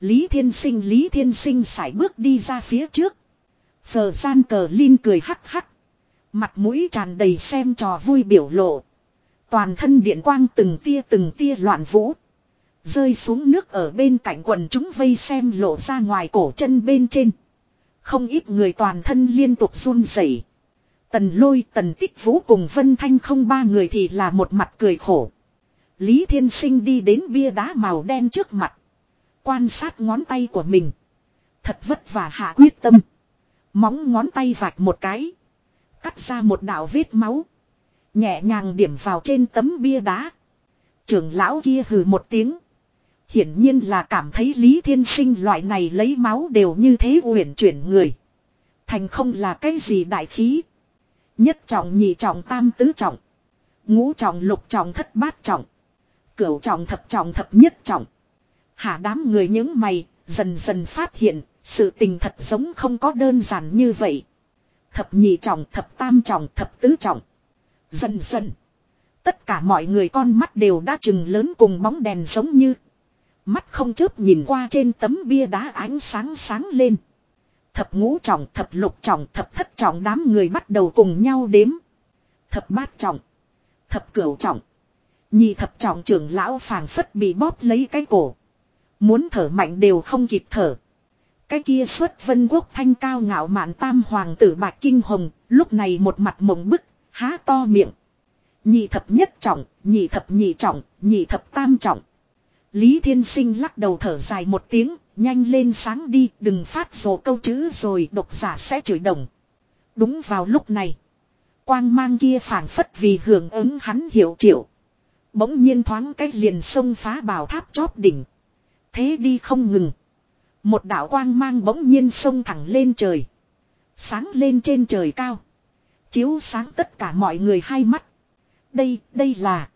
Lý Thiên Sinh Lý Thiên Sinh sải bước đi ra phía trước. Phờ gian cờ Linh cười hắc hắc. Mặt mũi tràn đầy xem trò vui biểu lộ. Toàn thân điện quang từng tia từng tia loạn vũ. Rơi xuống nước ở bên cạnh quần chúng vây xem lộ ra ngoài cổ chân bên trên. Không ít người toàn thân liên tục run rẩy. Tần lôi, tần tích vũ cùng Vân Thanh không ba người thì là một mặt cười khổ. Lý Thiên Sinh đi đến bia đá màu đen trước mặt. Quan sát ngón tay của mình. Thật vất vả hạ quyết tâm. Móng ngón tay vạch một cái. Cắt ra một đạo vết máu. Nhẹ nhàng điểm vào trên tấm bia đá. Trưởng lão kia hừ một tiếng. Hiển nhiên là cảm thấy Lý Thiên Sinh loại này lấy máu đều như thế uyển chuyển người. Thành không là cái gì đại khí. Nhất trọng nhị trọng tam tứ trọng. Ngũ trọng lục trọng thất bát trọng. Cửu trọng thập trọng thập nhất trọng. Hả đám người những mày, dần dần phát hiện, sự tình thật giống không có đơn giản như vậy. Thập nhị trọng, thập tam trọng, thập tứ trọng. Dần dần. Tất cả mọi người con mắt đều đã chừng lớn cùng bóng đèn giống như. Mắt không chớp nhìn qua trên tấm bia đá ánh sáng sáng lên. Thập ngũ trọng, thập lục trọng, thập thất trọng đám người bắt đầu cùng nhau đếm. Thập bát trọng. Thập cửu trọng. Nhị thập trọng trưởng lão phàng phất bị bóp lấy cái cổ. Muốn thở mạnh đều không kịp thở. Cái kia xuất vân quốc thanh cao ngạo mạn tam hoàng tử bạc kinh hồng, lúc này một mặt mộng bức, há to miệng. Nhị thập nhất trọng, nhị thập nhị trọng, nhị thập tam trọng. Lý Thiên Sinh lắc đầu thở dài một tiếng, nhanh lên sáng đi, đừng phát rồ câu chữ rồi độc giả sẽ chửi đồng. Đúng vào lúc này, quang mang kia phản phất vì hưởng ứng hắn hiểu triệu. Bỗng nhiên thoáng cách liền sông phá bảo tháp chóp đỉnh. Thế đi không ngừng. Một đạo quang mang bỗng nhiên sông thẳng lên trời. Sáng lên trên trời cao. Chiếu sáng tất cả mọi người hai mắt. Đây, đây là...